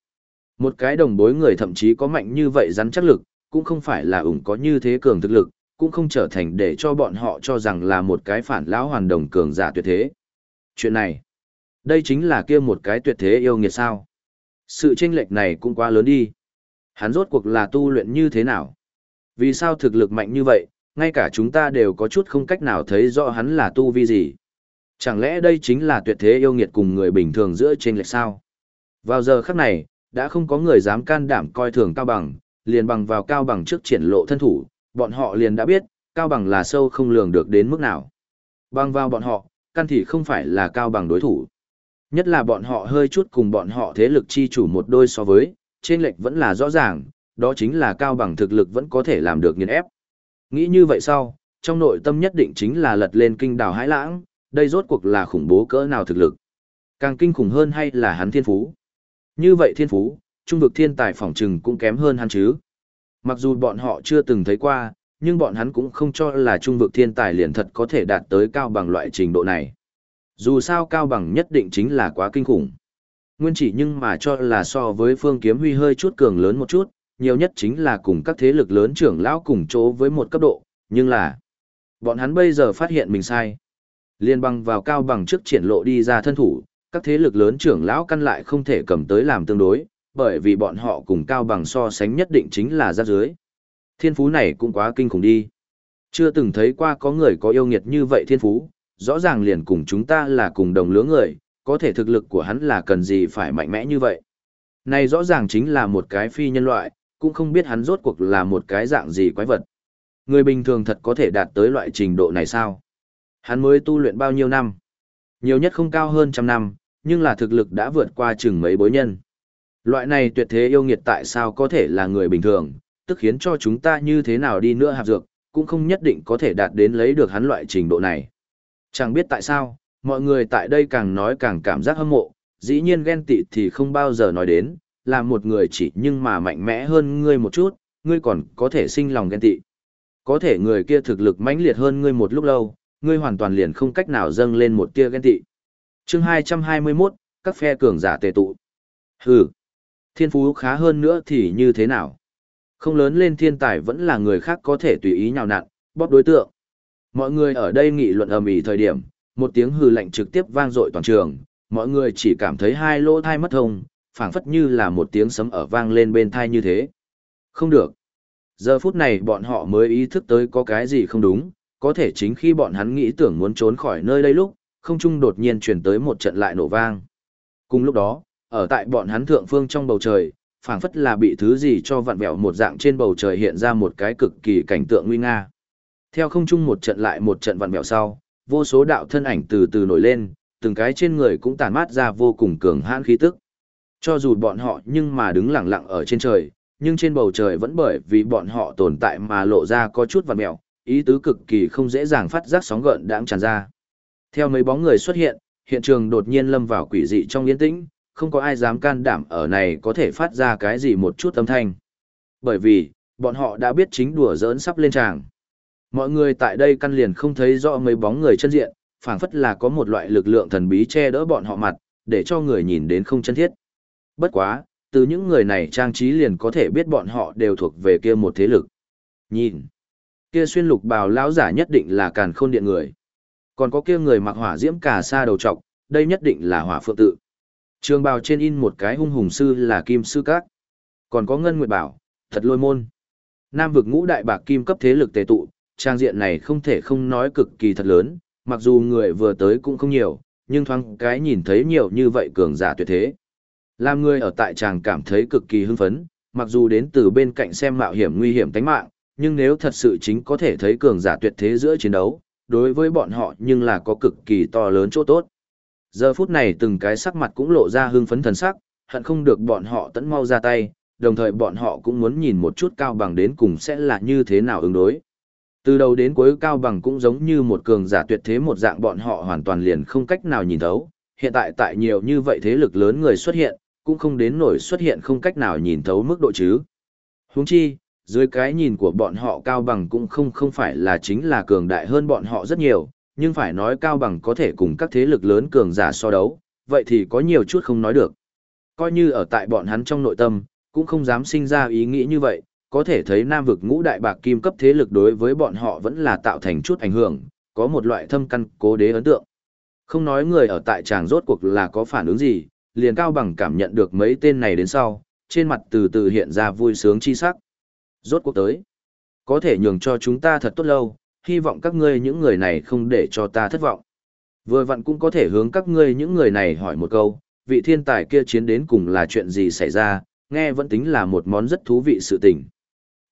Một cái đồng bối người thậm chí có mạnh như vậy rắn chắc lực, cũng không phải là ủng có như thế cường thực lực, cũng không trở thành để cho bọn họ cho rằng là một cái phản lão hoàn đồng cường giả tuyệt thế. Chuyện này, đây chính là kia một cái tuyệt thế yêu nghiệt sao. Sự chênh lệch này cũng quá lớn đi. Hắn rốt cuộc là tu luyện như thế nào? Vì sao thực lực mạnh như vậy, ngay cả chúng ta đều có chút không cách nào thấy rõ hắn là tu vi gì? Chẳng lẽ đây chính là tuyệt thế yêu nghiệt cùng người bình thường giữa trên lệch sao? Vào giờ khắc này, đã không có người dám can đảm coi thường Cao Bằng, liền bằng vào Cao Bằng trước triển lộ thân thủ, bọn họ liền đã biết, Cao Bằng là sâu không lường được đến mức nào. Bằng vào bọn họ, căn thì không phải là Cao Bằng đối thủ. Nhất là bọn họ hơi chút cùng bọn họ thế lực chi chủ một đôi so với, trên lệch vẫn là rõ ràng, đó chính là Cao Bằng thực lực vẫn có thể làm được nghiền ép. Nghĩ như vậy sau, trong nội tâm nhất định chính là lật lên kinh đảo hãi lãng, đây rốt cuộc là khủng bố cỡ nào thực lực. Càng kinh khủng hơn hay là hắn thiên phú. Như vậy thiên phú, trung vực thiên tài phỏng trừng cũng kém hơn hắn chứ. Mặc dù bọn họ chưa từng thấy qua, nhưng bọn hắn cũng không cho là trung vực thiên tài liền thật có thể đạt tới cao bằng loại trình độ này. Dù sao cao bằng nhất định chính là quá kinh khủng. Nguyên chỉ nhưng mà cho là so với phương kiếm huy hơi chút cường lớn một chút, nhiều nhất chính là cùng các thế lực lớn trưởng lão cùng chỗ với một cấp độ, nhưng là bọn hắn bây giờ phát hiện mình sai. Liên băng vào cao bằng trước triển lộ đi ra thân thủ, các thế lực lớn trưởng lão căn lại không thể cầm tới làm tương đối, bởi vì bọn họ cùng cao bằng so sánh nhất định chính là ra dưới. Thiên phú này cũng quá kinh khủng đi. Chưa từng thấy qua có người có yêu nghiệt như vậy thiên phú, rõ ràng liền cùng chúng ta là cùng đồng lứa người, có thể thực lực của hắn là cần gì phải mạnh mẽ như vậy. Này rõ ràng chính là một cái phi nhân loại, cũng không biết hắn rốt cuộc là một cái dạng gì quái vật. Người bình thường thật có thể đạt tới loại trình độ này sao? Hắn mới tu luyện bao nhiêu năm? Nhiều nhất không cao hơn trăm năm, nhưng là thực lực đã vượt qua chừng mấy bối nhân. Loại này tuyệt thế yêu nghiệt tại sao có thể là người bình thường, tức khiến cho chúng ta như thế nào đi nữa hạp dược, cũng không nhất định có thể đạt đến lấy được hắn loại trình độ này. Chẳng biết tại sao, mọi người tại đây càng nói càng cảm giác hâm mộ, dĩ nhiên ghen tị thì không bao giờ nói đến, là một người chỉ nhưng mà mạnh mẽ hơn ngươi một chút, ngươi còn có thể sinh lòng ghen tị. Có thể người kia thực lực mãnh liệt hơn ngươi một lúc lâu, ngươi hoàn toàn liền không cách nào dâng lên một tia ghen tị. Chương 221, các phe cường giả tề tụ. Hừ, thiên phú khá hơn nữa thì như thế nào? Không lớn lên thiên tài vẫn là người khác có thể tùy ý nhào nặn, bóp đối tượng. Mọi người ở đây nghị luận ầm ĩ thời điểm, một tiếng hừ lạnh trực tiếp vang dội toàn trường, mọi người chỉ cảm thấy hai lỗ thai mất thông, phảng phất như là một tiếng sấm ở vang lên bên thai như thế. Không được. Giờ phút này bọn họ mới ý thức tới có cái gì không đúng, có thể chính khi bọn hắn nghĩ tưởng muốn trốn khỏi nơi đây lúc, không trung đột nhiên chuyển tới một trận lại nổ vang. Cùng lúc đó, ở tại bọn hắn thượng phương trong bầu trời, phảng phất là bị thứ gì cho vặn vẹo một dạng trên bầu trời hiện ra một cái cực kỳ cảnh tượng nguy nga. Theo không trung một trận lại một trận vặn vẹo sau, vô số đạo thân ảnh từ từ nổi lên, từng cái trên người cũng tàn mát ra vô cùng cường hãn khí tức. Cho dù bọn họ nhưng mà đứng lặng lặng ở trên trời, nhưng trên bầu trời vẫn bởi vì bọn họ tồn tại mà lộ ra có chút vặn mẹo, ý tứ cực kỳ không dễ dàng phát giác sóng gợn đãng tràn ra. Theo mấy bóng người xuất hiện, hiện trường đột nhiên lâm vào quỷ dị trong yên tĩnh, không có ai dám can đảm ở này có thể phát ra cái gì một chút âm thanh. Bởi vì, bọn họ đã biết chính đùa giỡn sắp lên tràng. Mọi người tại đây căn liền không thấy rõ mấy bóng người chân diện, phảng phất là có một loại lực lượng thần bí che đỡ bọn họ mặt, để cho người nhìn đến không chân thiết. Bất quá, từ những người này trang trí liền có thể biết bọn họ đều thuộc về kia một thế lực. Nhìn, kia xuyên lục bào lão giả nhất định là càn khôn điện người. Còn có kia người mặc hỏa diễm cà sa đầu trọc, đây nhất định là hỏa phượng tự. Trường bào trên in một cái hung hùng sư là kim sư các. Còn có ngân nguyệt bảo, thật lôi môn. Nam vực ngũ đại bạc kim cấp thế lực tề tụ, trang diện này không thể không nói cực kỳ thật lớn, mặc dù người vừa tới cũng không nhiều, nhưng thoáng cái nhìn thấy nhiều như vậy cường giả tuyệt thế. Làm người ở tại tràng cảm thấy cực kỳ hưng phấn, mặc dù đến từ bên cạnh xem mạo hiểm nguy hiểm tính mạng, nhưng nếu thật sự chính có thể thấy cường giả tuyệt thế giữa chiến đấu, đối với bọn họ nhưng là có cực kỳ to lớn chỗ tốt. Giờ phút này từng cái sắc mặt cũng lộ ra hưng phấn thần sắc, hận không được bọn họ tấn mau ra tay, đồng thời bọn họ cũng muốn nhìn một chút cao bằng đến cùng sẽ là như thế nào ứng đối. Từ đầu đến cuối cao bằng cũng giống như một cường giả tuyệt thế một dạng bọn họ hoàn toàn liền không cách nào nhìn thấu, hiện tại tại nhiều như vậy thế lực lớn người xuất hiện, cũng không đến nổi xuất hiện không cách nào nhìn thấu mức độ chứ. Huống chi, dưới cái nhìn của bọn họ cao bằng cũng không không phải là chính là cường đại hơn bọn họ rất nhiều, nhưng phải nói cao bằng có thể cùng các thế lực lớn cường giả so đấu, vậy thì có nhiều chút không nói được. Coi như ở tại bọn hắn trong nội tâm, cũng không dám sinh ra ý nghĩ như vậy, có thể thấy Nam vực ngũ đại bạc kim cấp thế lực đối với bọn họ vẫn là tạo thành chút ảnh hưởng, có một loại thâm căn cố đế ấn tượng. Không nói người ở tại tràng rốt cuộc là có phản ứng gì, liền cao bằng cảm nhận được mấy tên này đến sau, trên mặt từ từ hiện ra vui sướng chi sắc. Rốt cuộc tới. Có thể nhường cho chúng ta thật tốt lâu, hy vọng các ngươi những người này không để cho ta thất vọng. Vừa vặn cũng có thể hướng các ngươi những người này hỏi một câu, vị thiên tài kia chiến đến cùng là chuyện gì xảy ra, nghe vẫn tính là một món rất thú vị sự tình.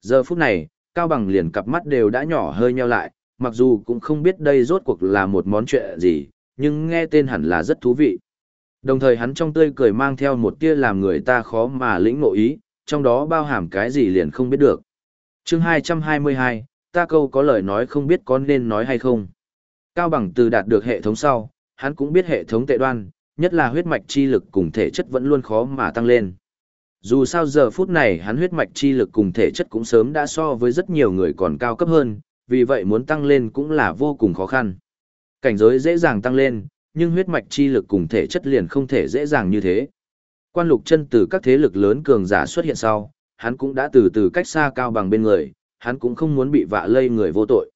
Giờ phút này, Cao Bằng liền cặp mắt đều đã nhỏ hơi nheo lại, mặc dù cũng không biết đây rốt cuộc là một món chuyện gì, nhưng nghe tên hẳn là rất thú vị. Đồng thời hắn trong tươi cười mang theo một tia làm người ta khó mà lĩnh ngộ ý, trong đó bao hàm cái gì liền không biết được. chương 222, ta câu có lời nói không biết có nên nói hay không. Cao bằng từ đạt được hệ thống sau, hắn cũng biết hệ thống tệ đoan, nhất là huyết mạch chi lực cùng thể chất vẫn luôn khó mà tăng lên. Dù sao giờ phút này hắn huyết mạch chi lực cùng thể chất cũng sớm đã so với rất nhiều người còn cao cấp hơn, vì vậy muốn tăng lên cũng là vô cùng khó khăn. Cảnh giới dễ dàng tăng lên, nhưng huyết mạch chi lực cùng thể chất liền không thể dễ dàng như thế. Quan lục chân từ các thế lực lớn cường giả xuất hiện sau, hắn cũng đã từ từ cách xa cao bằng bên người, hắn cũng không muốn bị vạ lây người vô tội.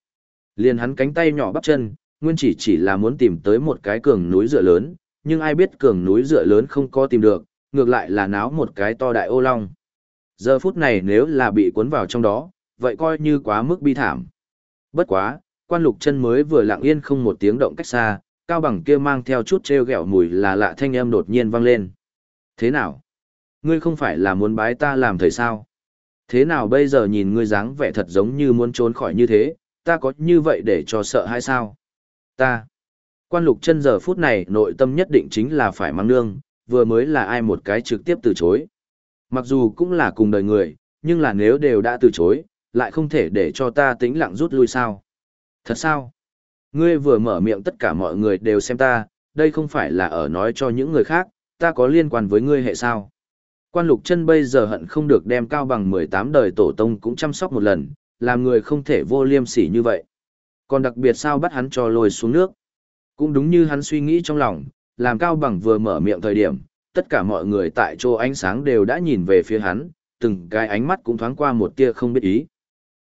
Liền hắn cánh tay nhỏ bắp chân, nguyên chỉ chỉ là muốn tìm tới một cái cường núi dựa lớn, nhưng ai biết cường núi dựa lớn không có tìm được, ngược lại là náo một cái to đại ô long. Giờ phút này nếu là bị cuốn vào trong đó, vậy coi như quá mức bi thảm. Bất quá, quan lục chân mới vừa lặng yên không một tiếng động cách xa, cao bằng kia mang theo chút treo gẹo mùi là lạ thanh âm đột nhiên vang lên. Thế nào? Ngươi không phải là muốn bái ta làm thầy sao? Thế nào bây giờ nhìn ngươi dáng vẻ thật giống như muốn trốn khỏi như thế, ta có như vậy để cho sợ hay sao? Ta. Quan lục chân giờ phút này nội tâm nhất định chính là phải mang nương, vừa mới là ai một cái trực tiếp từ chối. Mặc dù cũng là cùng đời người, nhưng là nếu đều đã từ chối, lại không thể để cho ta tĩnh lặng rút lui sao. Thật sao? Ngươi vừa mở miệng tất cả mọi người đều xem ta, đây không phải là ở nói cho những người khác, ta có liên quan với ngươi hệ sao. Quan lục chân bây giờ hận không được đem cao bằng 18 đời tổ tông cũng chăm sóc một lần, làm người không thể vô liêm sỉ như vậy. Còn đặc biệt sao bắt hắn cho lôi xuống nước. Cũng đúng như hắn suy nghĩ trong lòng, làm cao bằng vừa mở miệng thời điểm, tất cả mọi người tại chỗ ánh sáng đều đã nhìn về phía hắn, từng cái ánh mắt cũng thoáng qua một tia không biết ý.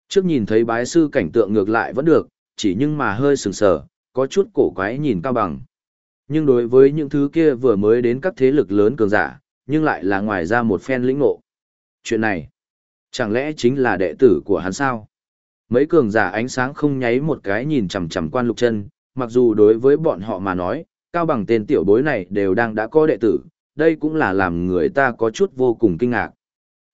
Trước nhìn thấy bái sư cảnh tượng ngược lại vẫn được, chỉ nhưng mà hơi sừng sờ, có chút cổ quái nhìn cao bằng. Nhưng đối với những thứ kia vừa mới đến các thế lực lớn cường giả, nhưng lại là ngoài ra một phen lĩnh ngộ. Chuyện này, chẳng lẽ chính là đệ tử của hắn sao? Mấy cường giả ánh sáng không nháy một cái nhìn chằm chằm quan lục chân, mặc dù đối với bọn họ mà nói, cao bằng tên tiểu bối này đều đang đã có đệ tử, đây cũng là làm người ta có chút vô cùng kinh ngạc.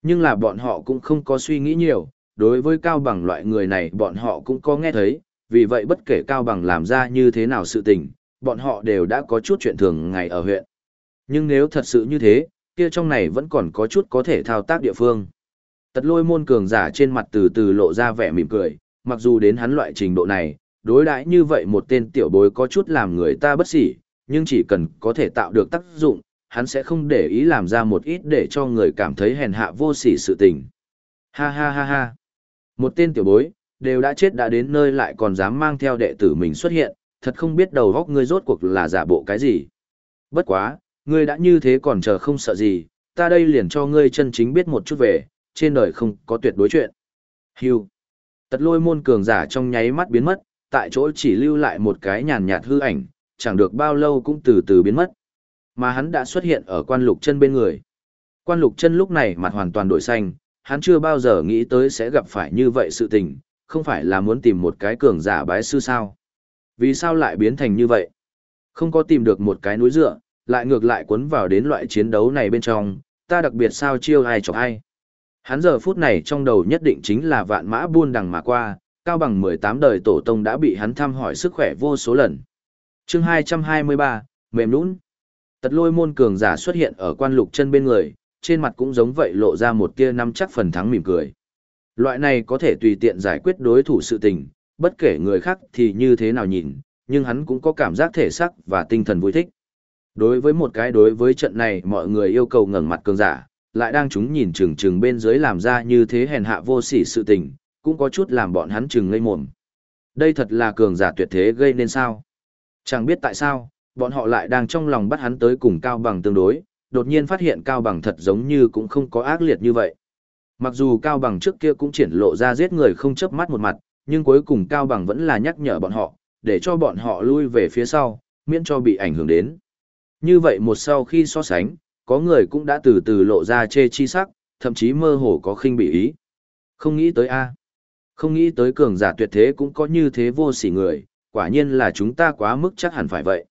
Nhưng là bọn họ cũng không có suy nghĩ nhiều, đối với cao bằng loại người này bọn họ cũng có nghe thấy, vì vậy bất kể cao bằng làm ra như thế nào sự tình, bọn họ đều đã có chút chuyện thường ngày ở huyện. Nhưng nếu thật sự như thế, kia trong này vẫn còn có chút có thể thao tác địa phương. Tật lôi môn cường giả trên mặt từ từ lộ ra vẻ mỉm cười, mặc dù đến hắn loại trình độ này, đối đãi như vậy một tên tiểu bối có chút làm người ta bất xỉ, nhưng chỉ cần có thể tạo được tác dụng, hắn sẽ không để ý làm ra một ít để cho người cảm thấy hèn hạ vô sỉ sự tình. Ha ha ha ha. Một tên tiểu bối, đều đã chết đã đến nơi lại còn dám mang theo đệ tử mình xuất hiện, thật không biết đầu góc ngươi rốt cuộc là giả bộ cái gì. Bất quá, ngươi đã như thế còn chờ không sợ gì, ta đây liền cho ngươi chân chính biết một chút về, trên đời không có tuyệt đối chuyện. Hưu. Tật lôi môn cường giả trong nháy mắt biến mất, tại chỗ chỉ lưu lại một cái nhàn nhạt hư ảnh, chẳng được bao lâu cũng từ từ biến mất. Mà hắn đã xuất hiện ở quan lục chân bên người. Quan lục chân lúc này mặt hoàn toàn đổi xanh, hắn chưa bao giờ nghĩ tới sẽ gặp phải như vậy sự tình, không phải là muốn tìm một cái cường giả bái sư sao. Vì sao lại biến thành như vậy? Không có tìm được một cái núi dựa, lại ngược lại cuốn vào đến loại chiến đấu này bên trong, ta đặc biệt sao chiêu ai chọc ai. Hắn giờ phút này trong đầu nhất định chính là vạn mã buôn đằng mà qua, cao bằng 18 đời tổ tông đã bị hắn thăm hỏi sức khỏe vô số lần. chương 223, mềm nũng. Tật lôi môn cường giả xuất hiện ở quan lục chân bên người, trên mặt cũng giống vậy lộ ra một tia năm chắc phần thắng mỉm cười. Loại này có thể tùy tiện giải quyết đối thủ sự tình, bất kể người khác thì như thế nào nhìn, nhưng hắn cũng có cảm giác thể sắc và tinh thần vui thích. Đối với một cái đối với trận này mọi người yêu cầu ngẩng mặt cường giả, lại đang chúng nhìn chừng chừng bên dưới làm ra như thế hèn hạ vô sỉ sự tình, cũng có chút làm bọn hắn chừng ngây mồm. Đây thật là cường giả tuyệt thế gây nên sao? Chẳng biết tại sao, bọn họ lại đang trong lòng bắt hắn tới cùng Cao Bằng tương đối, đột nhiên phát hiện Cao Bằng thật giống như cũng không có ác liệt như vậy. Mặc dù Cao Bằng trước kia cũng triển lộ ra giết người không chớp mắt một mặt, nhưng cuối cùng Cao Bằng vẫn là nhắc nhở bọn họ, để cho bọn họ lui về phía sau, miễn cho bị ảnh hưởng đến. Như vậy một sau khi so sánh, có người cũng đã từ từ lộ ra chê chi sắc, thậm chí mơ hồ có khinh bị ý. Không nghĩ tới a Không nghĩ tới cường giả tuyệt thế cũng có như thế vô sỉ người, quả nhiên là chúng ta quá mức chắc hẳn phải vậy.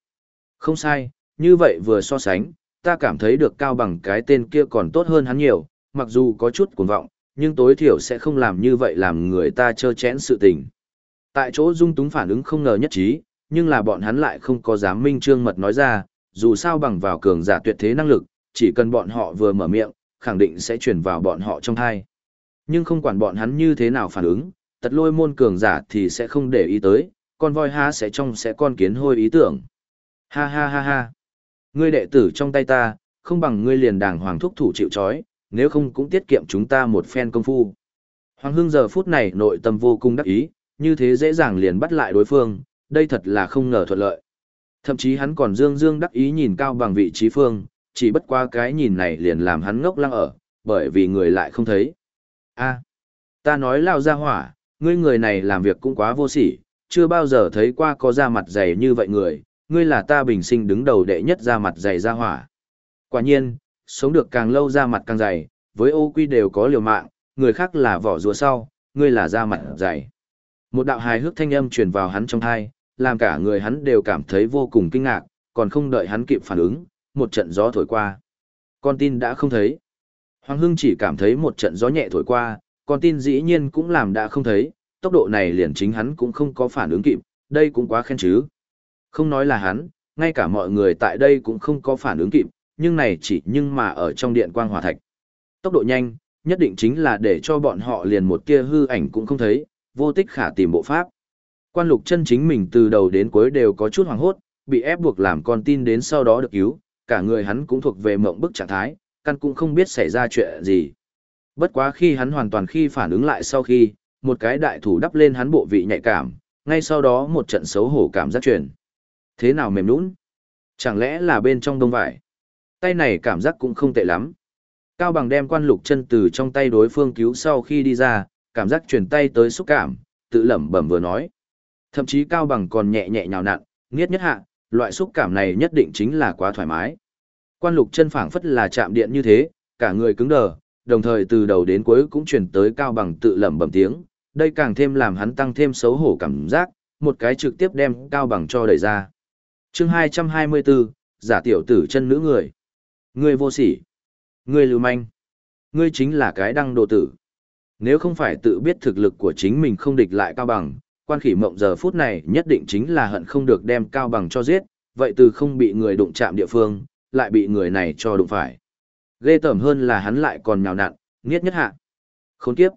Không sai, như vậy vừa so sánh, ta cảm thấy được cao bằng cái tên kia còn tốt hơn hắn nhiều, mặc dù có chút cuồng vọng, nhưng tối thiểu sẽ không làm như vậy làm người ta trơ chẽn sự tình. Tại chỗ dung túng phản ứng không ngờ nhất trí, nhưng là bọn hắn lại không có dám minh trương mật nói ra, dù sao bằng vào cường giả tuyệt thế năng lực, chỉ cần bọn họ vừa mở miệng, khẳng định sẽ chuyển vào bọn họ trong thai. Nhưng không quản bọn hắn như thế nào phản ứng, tật lôi môn cường giả thì sẽ không để ý tới, con voi ha sẽ trong sẽ con kiến hôi ý tưởng. Ha ha ha ha. Ngươi đệ tử trong tay ta, không bằng ngươi liền đàng hoàng thúc thủ chịu chói, nếu không cũng tiết kiệm chúng ta một phen công phu. Hoàng Hưng giờ phút này nội tâm vô cùng đắc ý, như thế dễ dàng liền bắt lại đối phương, đây thật là không ngờ thuận lợi. Thậm chí hắn còn dương dương đắc ý nhìn cao bằng vị trí phương, chỉ bất qua cái nhìn này liền làm hắn ngốc lăng ở, bởi vì người lại không thấy. a ta nói lao ra hỏa, ngươi người này làm việc cũng quá vô sỉ, chưa bao giờ thấy qua có da mặt dày như vậy người, ngươi là ta bình sinh đứng đầu đệ nhất da mặt dày ra hỏa. Quả nhiên, sống được càng lâu da mặt càng dày, với ô quy đều có liều mạng, người khác là vỏ rùa sau, ngươi là da mặt dày. Một đạo hài hước thanh âm truyền vào hắn trong thai, làm cả người hắn đều cảm thấy vô cùng kinh ngạc, còn không đợi hắn kịp phản ứng, một trận gió thổi qua. Con tin đã không thấy. Hoàng Hưng chỉ cảm thấy một trận gió nhẹ thổi qua, con tin dĩ nhiên cũng làm đã không thấy, tốc độ này liền chính hắn cũng không có phản ứng kịp, đây cũng quá khen chứ. Không nói là hắn, ngay cả mọi người tại đây cũng không có phản ứng kịp, nhưng này chỉ nhưng mà ở trong điện quang hỏa thạch. Tốc độ nhanh, nhất định chính là để cho bọn họ liền một tia hư ảnh cũng không thấy, vô tích khả tìm bộ pháp. Quan lục chân chính mình từ đầu đến cuối đều có chút hoảng hốt, bị ép buộc làm con tin đến sau đó được cứu, cả người hắn cũng thuộc về mộng bức trạng thái, căn cũng không biết xảy ra chuyện gì. Bất quá khi hắn hoàn toàn khi phản ứng lại sau khi, một cái đại thủ đắp lên hắn bộ vị nhạy cảm, ngay sau đó một trận xấu hổ cảm giác truyền. Thế nào mềm nũng? Chẳng lẽ là bên trong đông vải? Tay này cảm giác cũng không tệ lắm. Cao bằng đem quan lục chân từ trong tay đối phương cứu sau khi đi ra, cảm giác truyền tay tới xúc cảm, tự lẩm bẩm vừa nói. Thậm chí Cao bằng còn nhẹ nhẹ nhào nặn, nghiết nhất hạ, loại xúc cảm này nhất định chính là quá thoải mái. Quan lục chân phảng phất là chạm điện như thế, cả người cứng đờ, đồng thời từ đầu đến cuối cũng truyền tới Cao bằng tự lẩm bẩm tiếng, đây càng thêm làm hắn tăng thêm xấu hổ cảm giác, một cái trực tiếp đem Cao bằng cho đẩy ra chương 224, giả tiểu tử chân nữ người. Ngươi vô sỉ. Ngươi lưu manh. Ngươi chính là cái đăng đồ tử. Nếu không phải tự biết thực lực của chính mình không địch lại cao bằng, quan khỉ mộng giờ phút này nhất định chính là hận không được đem cao bằng cho giết, vậy từ không bị người đụng chạm địa phương, lại bị người này cho đụng phải. Ghê tởm hơn là hắn lại còn nhào nặn, nghiết nhất hạ. Khốn kiếp.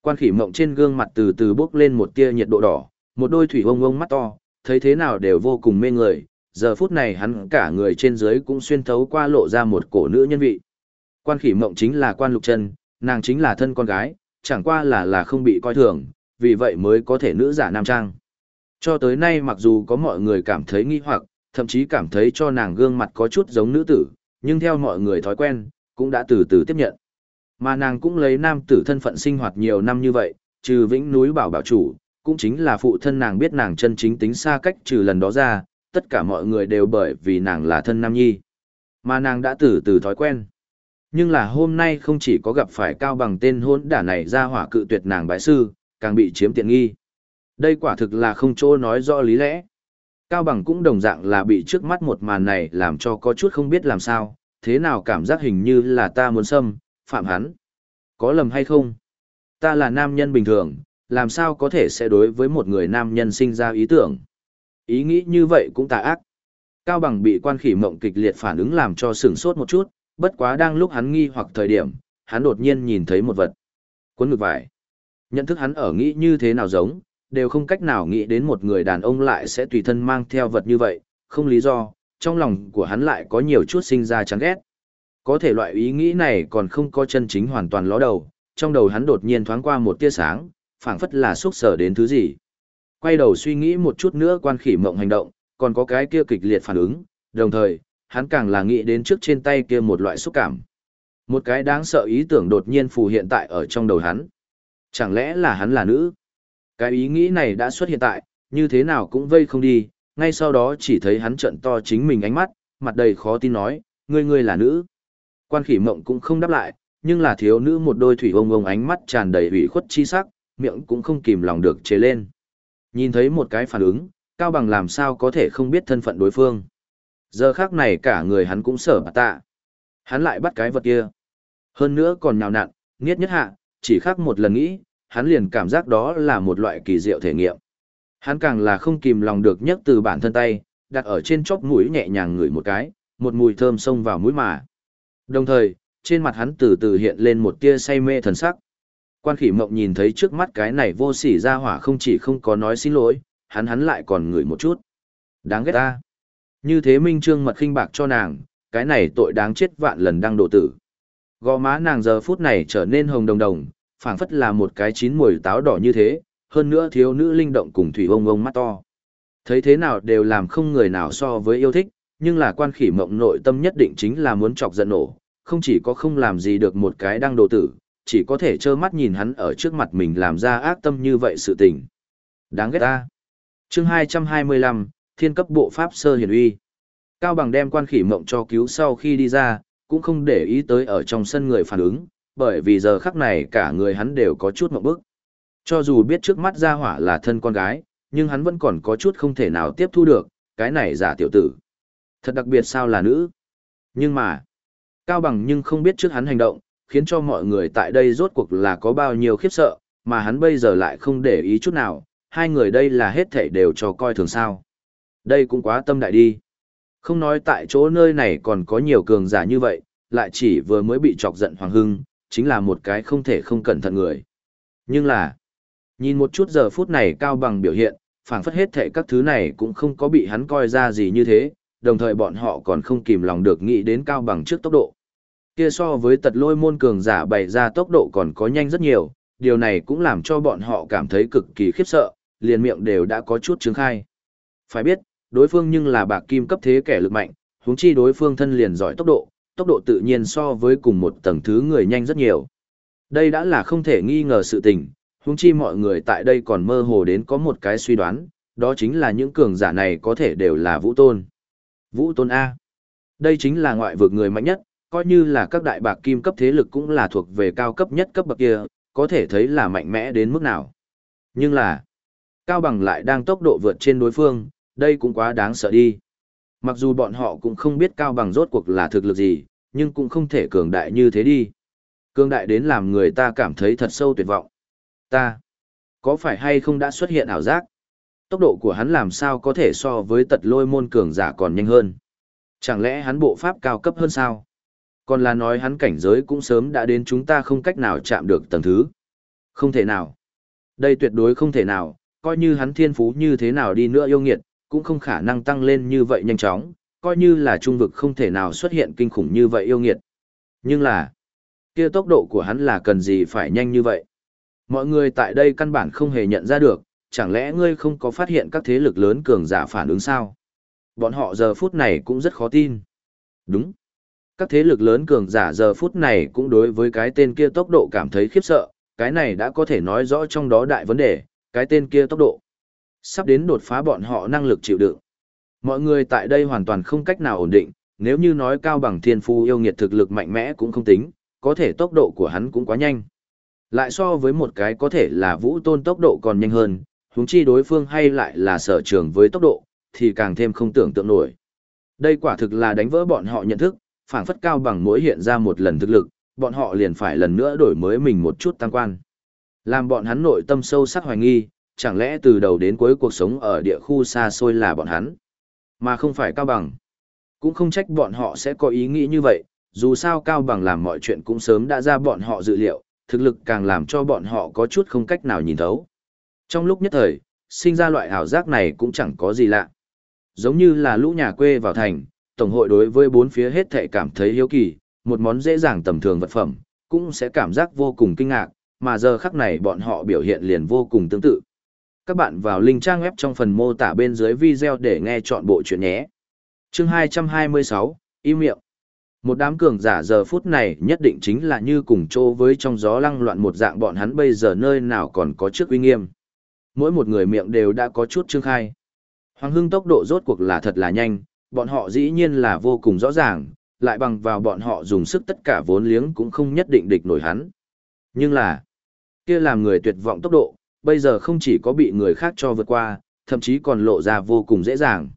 Quan khỉ mộng trên gương mặt từ từ bốc lên một tia nhiệt độ đỏ, một đôi thủy ông ông mắt to, thấy thế nào đều vô cùng mê người, giờ phút này hắn cả người trên dưới cũng xuyên thấu qua lộ ra một cổ nữ nhân vị. Quan khỉ mộng chính là quan lục chân, nàng chính là thân con gái, chẳng qua là là không bị coi thường, vì vậy mới có thể nữ giả nam trang. Cho tới nay mặc dù có mọi người cảm thấy nghi hoặc, thậm chí cảm thấy cho nàng gương mặt có chút giống nữ tử, nhưng theo mọi người thói quen, cũng đã từ từ tiếp nhận. Mà nàng cũng lấy nam tử thân phận sinh hoạt nhiều năm như vậy, trừ vĩnh núi bảo bảo chủ, cũng chính là phụ thân nàng biết nàng chân chính tính xa cách trừ lần đó ra, tất cả mọi người đều bởi vì nàng là thân nam nhi. Mà nàng đã từ từ thói quen. Nhưng là hôm nay không chỉ có gặp phải cao bằng tên hôn đả này ra hỏa cự tuyệt nàng bái sư, càng bị chiếm tiện nghi. Đây quả thực là không chỗ nói rõ lý lẽ. Cao bằng cũng đồng dạng là bị trước mắt một màn này làm cho có chút không biết làm sao, thế nào cảm giác hình như là ta muốn xâm, phạm hắn. Có lầm hay không? Ta là nam nhân bình thường, làm sao có thể sẽ đối với một người nam nhân sinh ra ý tưởng. Ý nghĩ như vậy cũng tà ác. Cao bằng bị quan khỉ mộng kịch liệt phản ứng làm cho sửng sốt một chút, bất quá đang lúc hắn nghi hoặc thời điểm, hắn đột nhiên nhìn thấy một vật. Cuốn ngực vải. Nhận thức hắn ở nghĩ như thế nào giống, đều không cách nào nghĩ đến một người đàn ông lại sẽ tùy thân mang theo vật như vậy, không lý do, trong lòng của hắn lại có nhiều chút sinh ra chán ghét. Có thể loại ý nghĩ này còn không có chân chính hoàn toàn ló đầu, trong đầu hắn đột nhiên thoáng qua một tia sáng, phảng phất là xúc sở đến thứ gì. Quay đầu suy nghĩ một chút nữa quan khỉ mộng hành động, còn có cái kia kịch liệt phản ứng, đồng thời, hắn càng là nghĩ đến trước trên tay kia một loại xúc cảm. Một cái đáng sợ ý tưởng đột nhiên phù hiện tại ở trong đầu hắn. Chẳng lẽ là hắn là nữ? Cái ý nghĩ này đã xuất hiện tại, như thế nào cũng vây không đi, ngay sau đó chỉ thấy hắn trận to chính mình ánh mắt, mặt đầy khó tin nói, ngươi ngươi là nữ. Quan khỉ mộng cũng không đáp lại, nhưng là thiếu nữ một đôi thủy ông ông ánh mắt tràn đầy ủy khuất chi sắc, miệng cũng không kìm lòng được chế lên. Nhìn thấy một cái phản ứng, Cao Bằng làm sao có thể không biết thân phận đối phương. Giờ khác này cả người hắn cũng sở bà tạ. Hắn lại bắt cái vật kia. Hơn nữa còn nhào nặn, nghiết nhất hạ, chỉ khác một lần nghĩ, hắn liền cảm giác đó là một loại kỳ diệu thể nghiệm. Hắn càng là không kìm lòng được nhấc từ bản thân tay, đặt ở trên chóp mũi nhẹ nhàng ngửi một cái, một mùi thơm xông vào mũi mà. Đồng thời, trên mặt hắn từ từ hiện lên một tia say mê thần sắc. Quan khỉ mộng nhìn thấy trước mắt cái này vô sỉ ra hỏa không chỉ không có nói xin lỗi, hắn hắn lại còn ngửi một chút. Đáng ghét ta. Như thế minh trương mật khinh bạc cho nàng, cái này tội đáng chết vạn lần đang độ tử. Gò má nàng giờ phút này trở nên hồng đồng đồng, phảng phất là một cái chín mùi táo đỏ như thế, hơn nữa thiếu nữ linh động cùng thủy ông ông mắt to. Thấy thế nào đều làm không người nào so với yêu thích, nhưng là quan khỉ mộng nội tâm nhất định chính là muốn chọc giận nổ, không chỉ có không làm gì được một cái đang đồ tử, chỉ có thể trơ mắt nhìn hắn ở trước mặt mình làm ra ác tâm như vậy sự tình. Đáng ghét ta. chương 225, Thiên cấp bộ Pháp Sơ Hiển Uy. Cao Bằng đem quan khỉ mộng cho cứu sau khi đi ra, cũng không để ý tới ở trong sân người phản ứng, bởi vì giờ khắc này cả người hắn đều có chút mộng bức. Cho dù biết trước mắt ra hỏa là thân con gái, nhưng hắn vẫn còn có chút không thể nào tiếp thu được, cái này giả tiểu tử. Thật đặc biệt sao là nữ. Nhưng mà, Cao Bằng nhưng không biết trước hắn hành động, khiến cho mọi người tại đây rốt cuộc là có bao nhiêu khiếp sợ, mà hắn bây giờ lại không để ý chút nào, hai người đây là hết thảy đều cho coi thường sao. Đây cũng quá tâm đại đi. Không nói tại chỗ nơi này còn có nhiều cường giả như vậy, lại chỉ vừa mới bị chọc giận Hoàng Hưng, chính là một cái không thể không cẩn thận người. Nhưng là, nhìn một chút giờ phút này Cao Bằng biểu hiện, phảng phất hết thảy các thứ này cũng không có bị hắn coi ra gì như thế, đồng thời bọn họ còn không kìm lòng được nghĩ đến Cao Bằng trước tốc độ. Kia so với tật lôi môn cường giả bày ra tốc độ còn có nhanh rất nhiều, điều này cũng làm cho bọn họ cảm thấy cực kỳ khiếp sợ, liền miệng đều đã có chút chứng khai. Phải biết, đối phương nhưng là bạc kim cấp thế kẻ lực mạnh, huống chi đối phương thân liền giỏi tốc độ, tốc độ tự nhiên so với cùng một tầng thứ người nhanh rất nhiều. Đây đã là không thể nghi ngờ sự tình, huống chi mọi người tại đây còn mơ hồ đến có một cái suy đoán, đó chính là những cường giả này có thể đều là vũ tôn. Vũ tôn A. Đây chính là ngoại vực người mạnh nhất, coi như là các đại bạc kim cấp thế lực cũng là thuộc về cao cấp nhất cấp bậc kia, có thể thấy là mạnh mẽ đến mức nào. Nhưng là, Cao Bằng lại đang tốc độ vượt trên đối phương, đây cũng quá đáng sợ đi. Mặc dù bọn họ cũng không biết Cao Bằng rốt cuộc là thực lực gì, nhưng cũng không thể cường đại như thế đi. Cường đại đến làm người ta cảm thấy thật sâu tuyệt vọng. Ta, có phải hay không đã xuất hiện ảo giác? Tốc độ của hắn làm sao có thể so với tật lôi môn cường giả còn nhanh hơn? Chẳng lẽ hắn bộ pháp cao cấp hơn sao? Còn là nói hắn cảnh giới cũng sớm đã đến chúng ta không cách nào chạm được tầng thứ. Không thể nào. Đây tuyệt đối không thể nào, coi như hắn thiên phú như thế nào đi nữa yêu nghiệt, cũng không khả năng tăng lên như vậy nhanh chóng, coi như là trung vực không thể nào xuất hiện kinh khủng như vậy yêu nghiệt. Nhưng là, kia tốc độ của hắn là cần gì phải nhanh như vậy? Mọi người tại đây căn bản không hề nhận ra được, chẳng lẽ ngươi không có phát hiện các thế lực lớn cường giả phản ứng sao? Bọn họ giờ phút này cũng rất khó tin. Đúng. Các thế lực lớn cường giả giờ phút này cũng đối với cái tên kia tốc độ cảm thấy khiếp sợ, cái này đã có thể nói rõ trong đó đại vấn đề, cái tên kia tốc độ. Sắp đến đột phá bọn họ năng lực chịu đựng. Mọi người tại đây hoàn toàn không cách nào ổn định, nếu như nói cao bằng thiên phu yêu nghiệt thực lực mạnh mẽ cũng không tính, có thể tốc độ của hắn cũng quá nhanh. Lại so với một cái có thể là vũ tôn tốc độ còn nhanh hơn, huống chi đối phương hay lại là sở trường với tốc độ, thì càng thêm không tưởng tượng nổi. Đây quả thực là đánh vỡ bọn họ nhận thức, phảng phất cao bằng mỗi hiện ra một lần thực lực, bọn họ liền phải lần nữa đổi mới mình một chút tăng quan. Làm bọn hắn nội tâm sâu sắc hoài nghi, chẳng lẽ từ đầu đến cuối cuộc sống ở địa khu xa xôi là bọn hắn, mà không phải cao bằng. Cũng không trách bọn họ sẽ có ý nghĩ như vậy, dù sao cao bằng làm mọi chuyện cũng sớm đã ra bọn họ dự liệu, thực lực càng làm cho bọn họ có chút không cách nào nhìn thấu. Trong lúc nhất thời, sinh ra loại ảo giác này cũng chẳng có gì lạ. Giống như là lũ nhà quê vào thành, Tổng hội đối với bốn phía hết thệ cảm thấy hiếu kỳ, một món dễ dàng tầm thường vật phẩm, cũng sẽ cảm giác vô cùng kinh ngạc, mà giờ khắc này bọn họ biểu hiện liền vô cùng tương tự. Các bạn vào link trang web trong phần mô tả bên dưới video để nghe chọn bộ chuyện nhé. Chương 226, im miệng. Một đám cường giả giờ phút này nhất định chính là như cùng chô với trong gió lăng loạn một dạng bọn hắn bây giờ nơi nào còn có trước uy nghiêm. Mỗi một người miệng đều đã có chút trương khai. Hoàng hưng tốc độ rốt cuộc là thật là nhanh, bọn họ dĩ nhiên là vô cùng rõ ràng, lại bằng vào bọn họ dùng sức tất cả vốn liếng cũng không nhất định địch nổi hắn. Nhưng là, kia làm người tuyệt vọng tốc độ, bây giờ không chỉ có bị người khác cho vượt qua, thậm chí còn lộ ra vô cùng dễ dàng.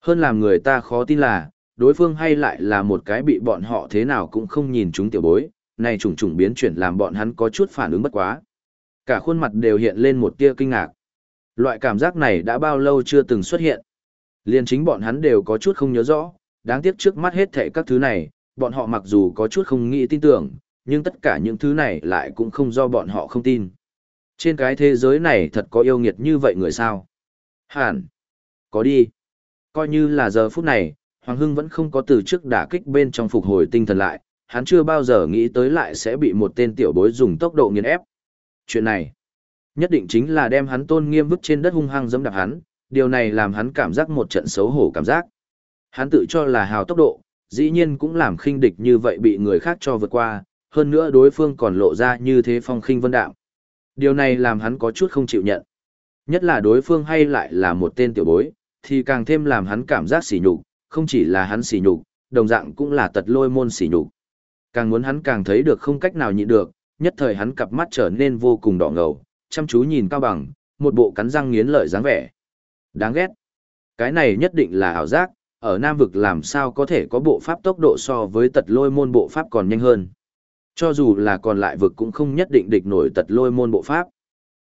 Hơn làm người ta khó tin là, đối phương hay lại là một cái bị bọn họ thế nào cũng không nhìn chúng tiểu bối, này trùng trùng biến chuyển làm bọn hắn có chút phản ứng bất quá. Cả khuôn mặt đều hiện lên một tia kinh ngạc. Loại cảm giác này đã bao lâu chưa từng xuất hiện. Liên chính bọn hắn đều có chút không nhớ rõ, đáng tiếc trước mắt hết thảy các thứ này, bọn họ mặc dù có chút không nghĩ tin tưởng, nhưng tất cả những thứ này lại cũng không do bọn họ không tin. Trên cái thế giới này thật có yêu nghiệt như vậy người sao? Hẳn. Có đi. Coi như là giờ phút này, Hoàng Hưng vẫn không có từ trước đả kích bên trong phục hồi tinh thần lại, hắn chưa bao giờ nghĩ tới lại sẽ bị một tên tiểu bối dùng tốc độ nghiền ép. Chuyện này, nhất định chính là đem hắn tôn nghiêm vứt trên đất hung hăng giẫm đạp hắn, điều này làm hắn cảm giác một trận xấu hổ cảm giác. Hắn tự cho là hào tốc độ, dĩ nhiên cũng làm khinh địch như vậy bị người khác cho vượt qua, hơn nữa đối phương còn lộ ra như thế phong khinh vân đạo. Điều này làm hắn có chút không chịu nhận. Nhất là đối phương hay lại là một tên tiểu bối, thì càng thêm làm hắn cảm giác sỉ nhục, không chỉ là hắn sỉ nhục, đồng dạng cũng là tật lôi môn sỉ nhục. Càng muốn hắn càng thấy được không cách nào nhịn được, nhất thời hắn cặp mắt trở nên vô cùng đỏ ngầu, chăm chú nhìn cao bằng, một bộ cắn răng nghiến lợi dáng vẻ. Đáng ghét. Cái này nhất định là ảo giác, ở Nam vực làm sao có thể có bộ pháp tốc độ so với tật lôi môn bộ pháp còn nhanh hơn. Cho dù là còn lại vực cũng không nhất định địch nổi tật lôi môn bộ pháp.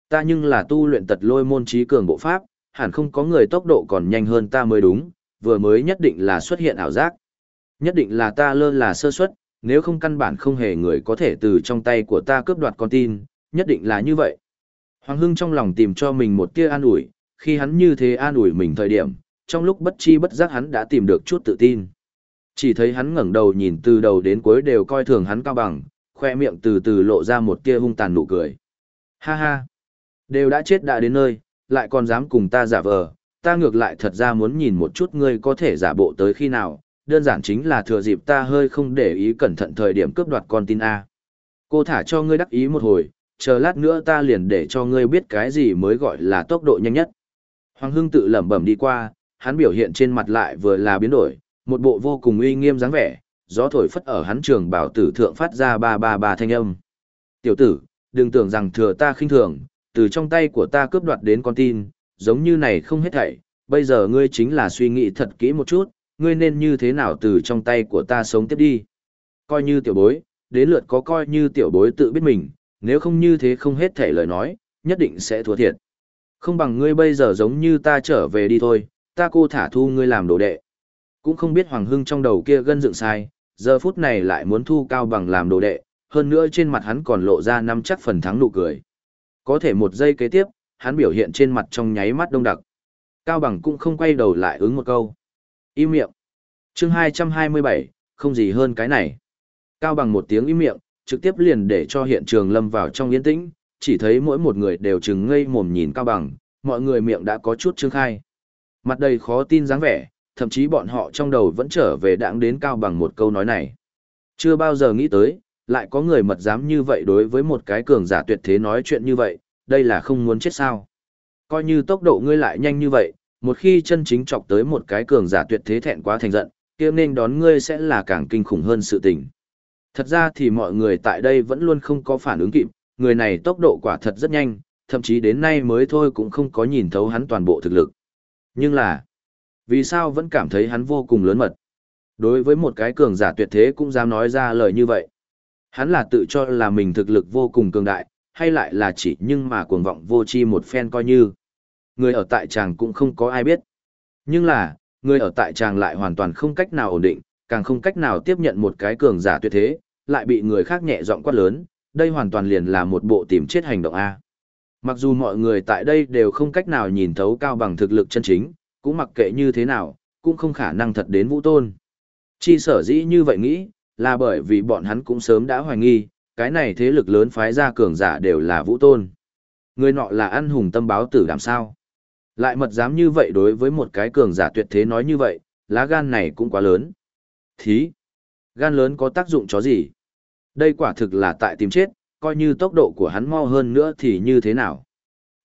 Ta nhưng là tu luyện tật lôi môn trí cường bộ pháp, hẳn không có người tốc độ còn nhanh hơn ta mới đúng, vừa mới nhất định là xuất hiện ảo giác. Nhất định là ta lơ là sơ suất, nếu không căn bản không hề người có thể từ trong tay của ta cướp đoạt con tin, nhất định là như vậy. Hoàng Hưng trong lòng tìm cho mình một tia an ủi, khi hắn như thế an ủi mình thời điểm, trong lúc bất chi bất giác hắn đã tìm được chút tự tin. Chỉ thấy hắn ngẩng đầu nhìn từ đầu đến cuối đều coi thường hắn cao bằng, khoe miệng từ từ lộ ra một tia hung tàn nụ cười. Ha ha! Đều đã chết đã đến nơi, lại còn dám cùng ta giả vờ, ta ngược lại thật ra muốn nhìn một chút ngươi có thể giả bộ tới khi nào, đơn giản chính là thừa dịp ta hơi không để ý cẩn thận thời điểm cướp đoạt con tin A. Cô thả cho ngươi đắc ý một hồi, chờ lát nữa ta liền để cho ngươi biết cái gì mới gọi là tốc độ nhanh nhất. Hoàng Hưng tự lẩm bẩm đi qua, hắn biểu hiện trên mặt lại vừa là biến đổi, một bộ vô cùng uy nghiêm dáng vẻ, gió thổi phất ở hắn trường bảo tử thượng phát ra ba ba ba thanh âm. Tiểu tử, đừng tưởng rằng thừa ta khinh thường, từ trong tay của ta cướp đoạt đến con tin, giống như này không hết thảy, bây giờ ngươi chính là suy nghĩ thật kỹ một chút, ngươi nên như thế nào từ trong tay của ta sống tiếp đi. Coi như tiểu bối, đến lượt có coi như tiểu bối tự biết mình, nếu không như thế không hết thảy lời nói, nhất định sẽ thua thiệt. Không bằng ngươi bây giờ giống như ta trở về đi thôi, ta cô thả thu ngươi làm đồ đệ. Cũng không biết Hoàng Hưng trong đầu kia gân dựng sai, giờ phút này lại muốn thu cao bằng làm đồ đệ, hơn nữa trên mặt hắn còn lộ ra năm chắc phần thắng nụ cười. Có thể một giây kế tiếp, hắn biểu hiện trên mặt trong nháy mắt đông đặc. Cao bằng cũng không quay đầu lại ứng một câu. Im miệng. chương 227, không gì hơn cái này. Cao bằng một tiếng im miệng, trực tiếp liền để cho hiện trường lâm vào trong yên tĩnh, chỉ thấy mỗi một người đều chừng ngây mồm nhìn Cao bằng, mọi người miệng đã có chút trương khai. Mặt đầy khó tin dáng vẻ, thậm chí bọn họ trong đầu vẫn trở về đãng đến Cao bằng một câu nói này. Chưa bao giờ nghĩ tới, lại có người mật dám như vậy đối với một cái cường giả tuyệt thế nói chuyện như vậy, đây là không muốn chết sao. Coi như tốc độ ngươi lại nhanh như vậy, một khi chân chính chọc tới một cái cường giả tuyệt thế thẹn quá thành giận, kia nên đón ngươi sẽ là càng kinh khủng hơn sự tình. Thật ra thì mọi người tại đây vẫn luôn không có phản ứng kịp, người này tốc độ quả thật rất nhanh, thậm chí đến nay mới thôi cũng không có nhìn thấu hắn toàn bộ thực lực. Nhưng là, vì sao vẫn cảm thấy hắn vô cùng lớn mật? Đối với một cái cường giả tuyệt thế cũng dám nói ra lời như vậy. Hắn là tự cho là mình thực lực vô cùng cường đại, hay lại là chỉ nhưng mà cuồng vọng vô chi một phen coi như. Người ở tại tràng cũng không có ai biết. Nhưng là, người ở tại tràng lại hoàn toàn không cách nào ổn định, càng không cách nào tiếp nhận một cái cường giả tuyệt thế, lại bị người khác nhẹ giọng quát lớn, đây hoàn toàn liền là một bộ tìm chết hành động A. Mặc dù mọi người tại đây đều không cách nào nhìn thấu cao bằng thực lực chân chính, cũng mặc kệ như thế nào, cũng không khả năng thật đến vũ tôn. Chi sở dĩ như vậy nghĩ, là bởi vì bọn hắn cũng sớm đã hoài nghi, cái này thế lực lớn phái ra cường giả đều là vũ tôn. Người nọ là ăn hùng tâm báo tử làm sao. Lại mật dám như vậy đối với một cái cường giả tuyệt thế nói như vậy, lá gan này cũng quá lớn. Thí! Gan lớn có tác dụng chó gì? Đây quả thực là tại tìm chết, coi như tốc độ của hắn mau hơn nữa thì như thế nào?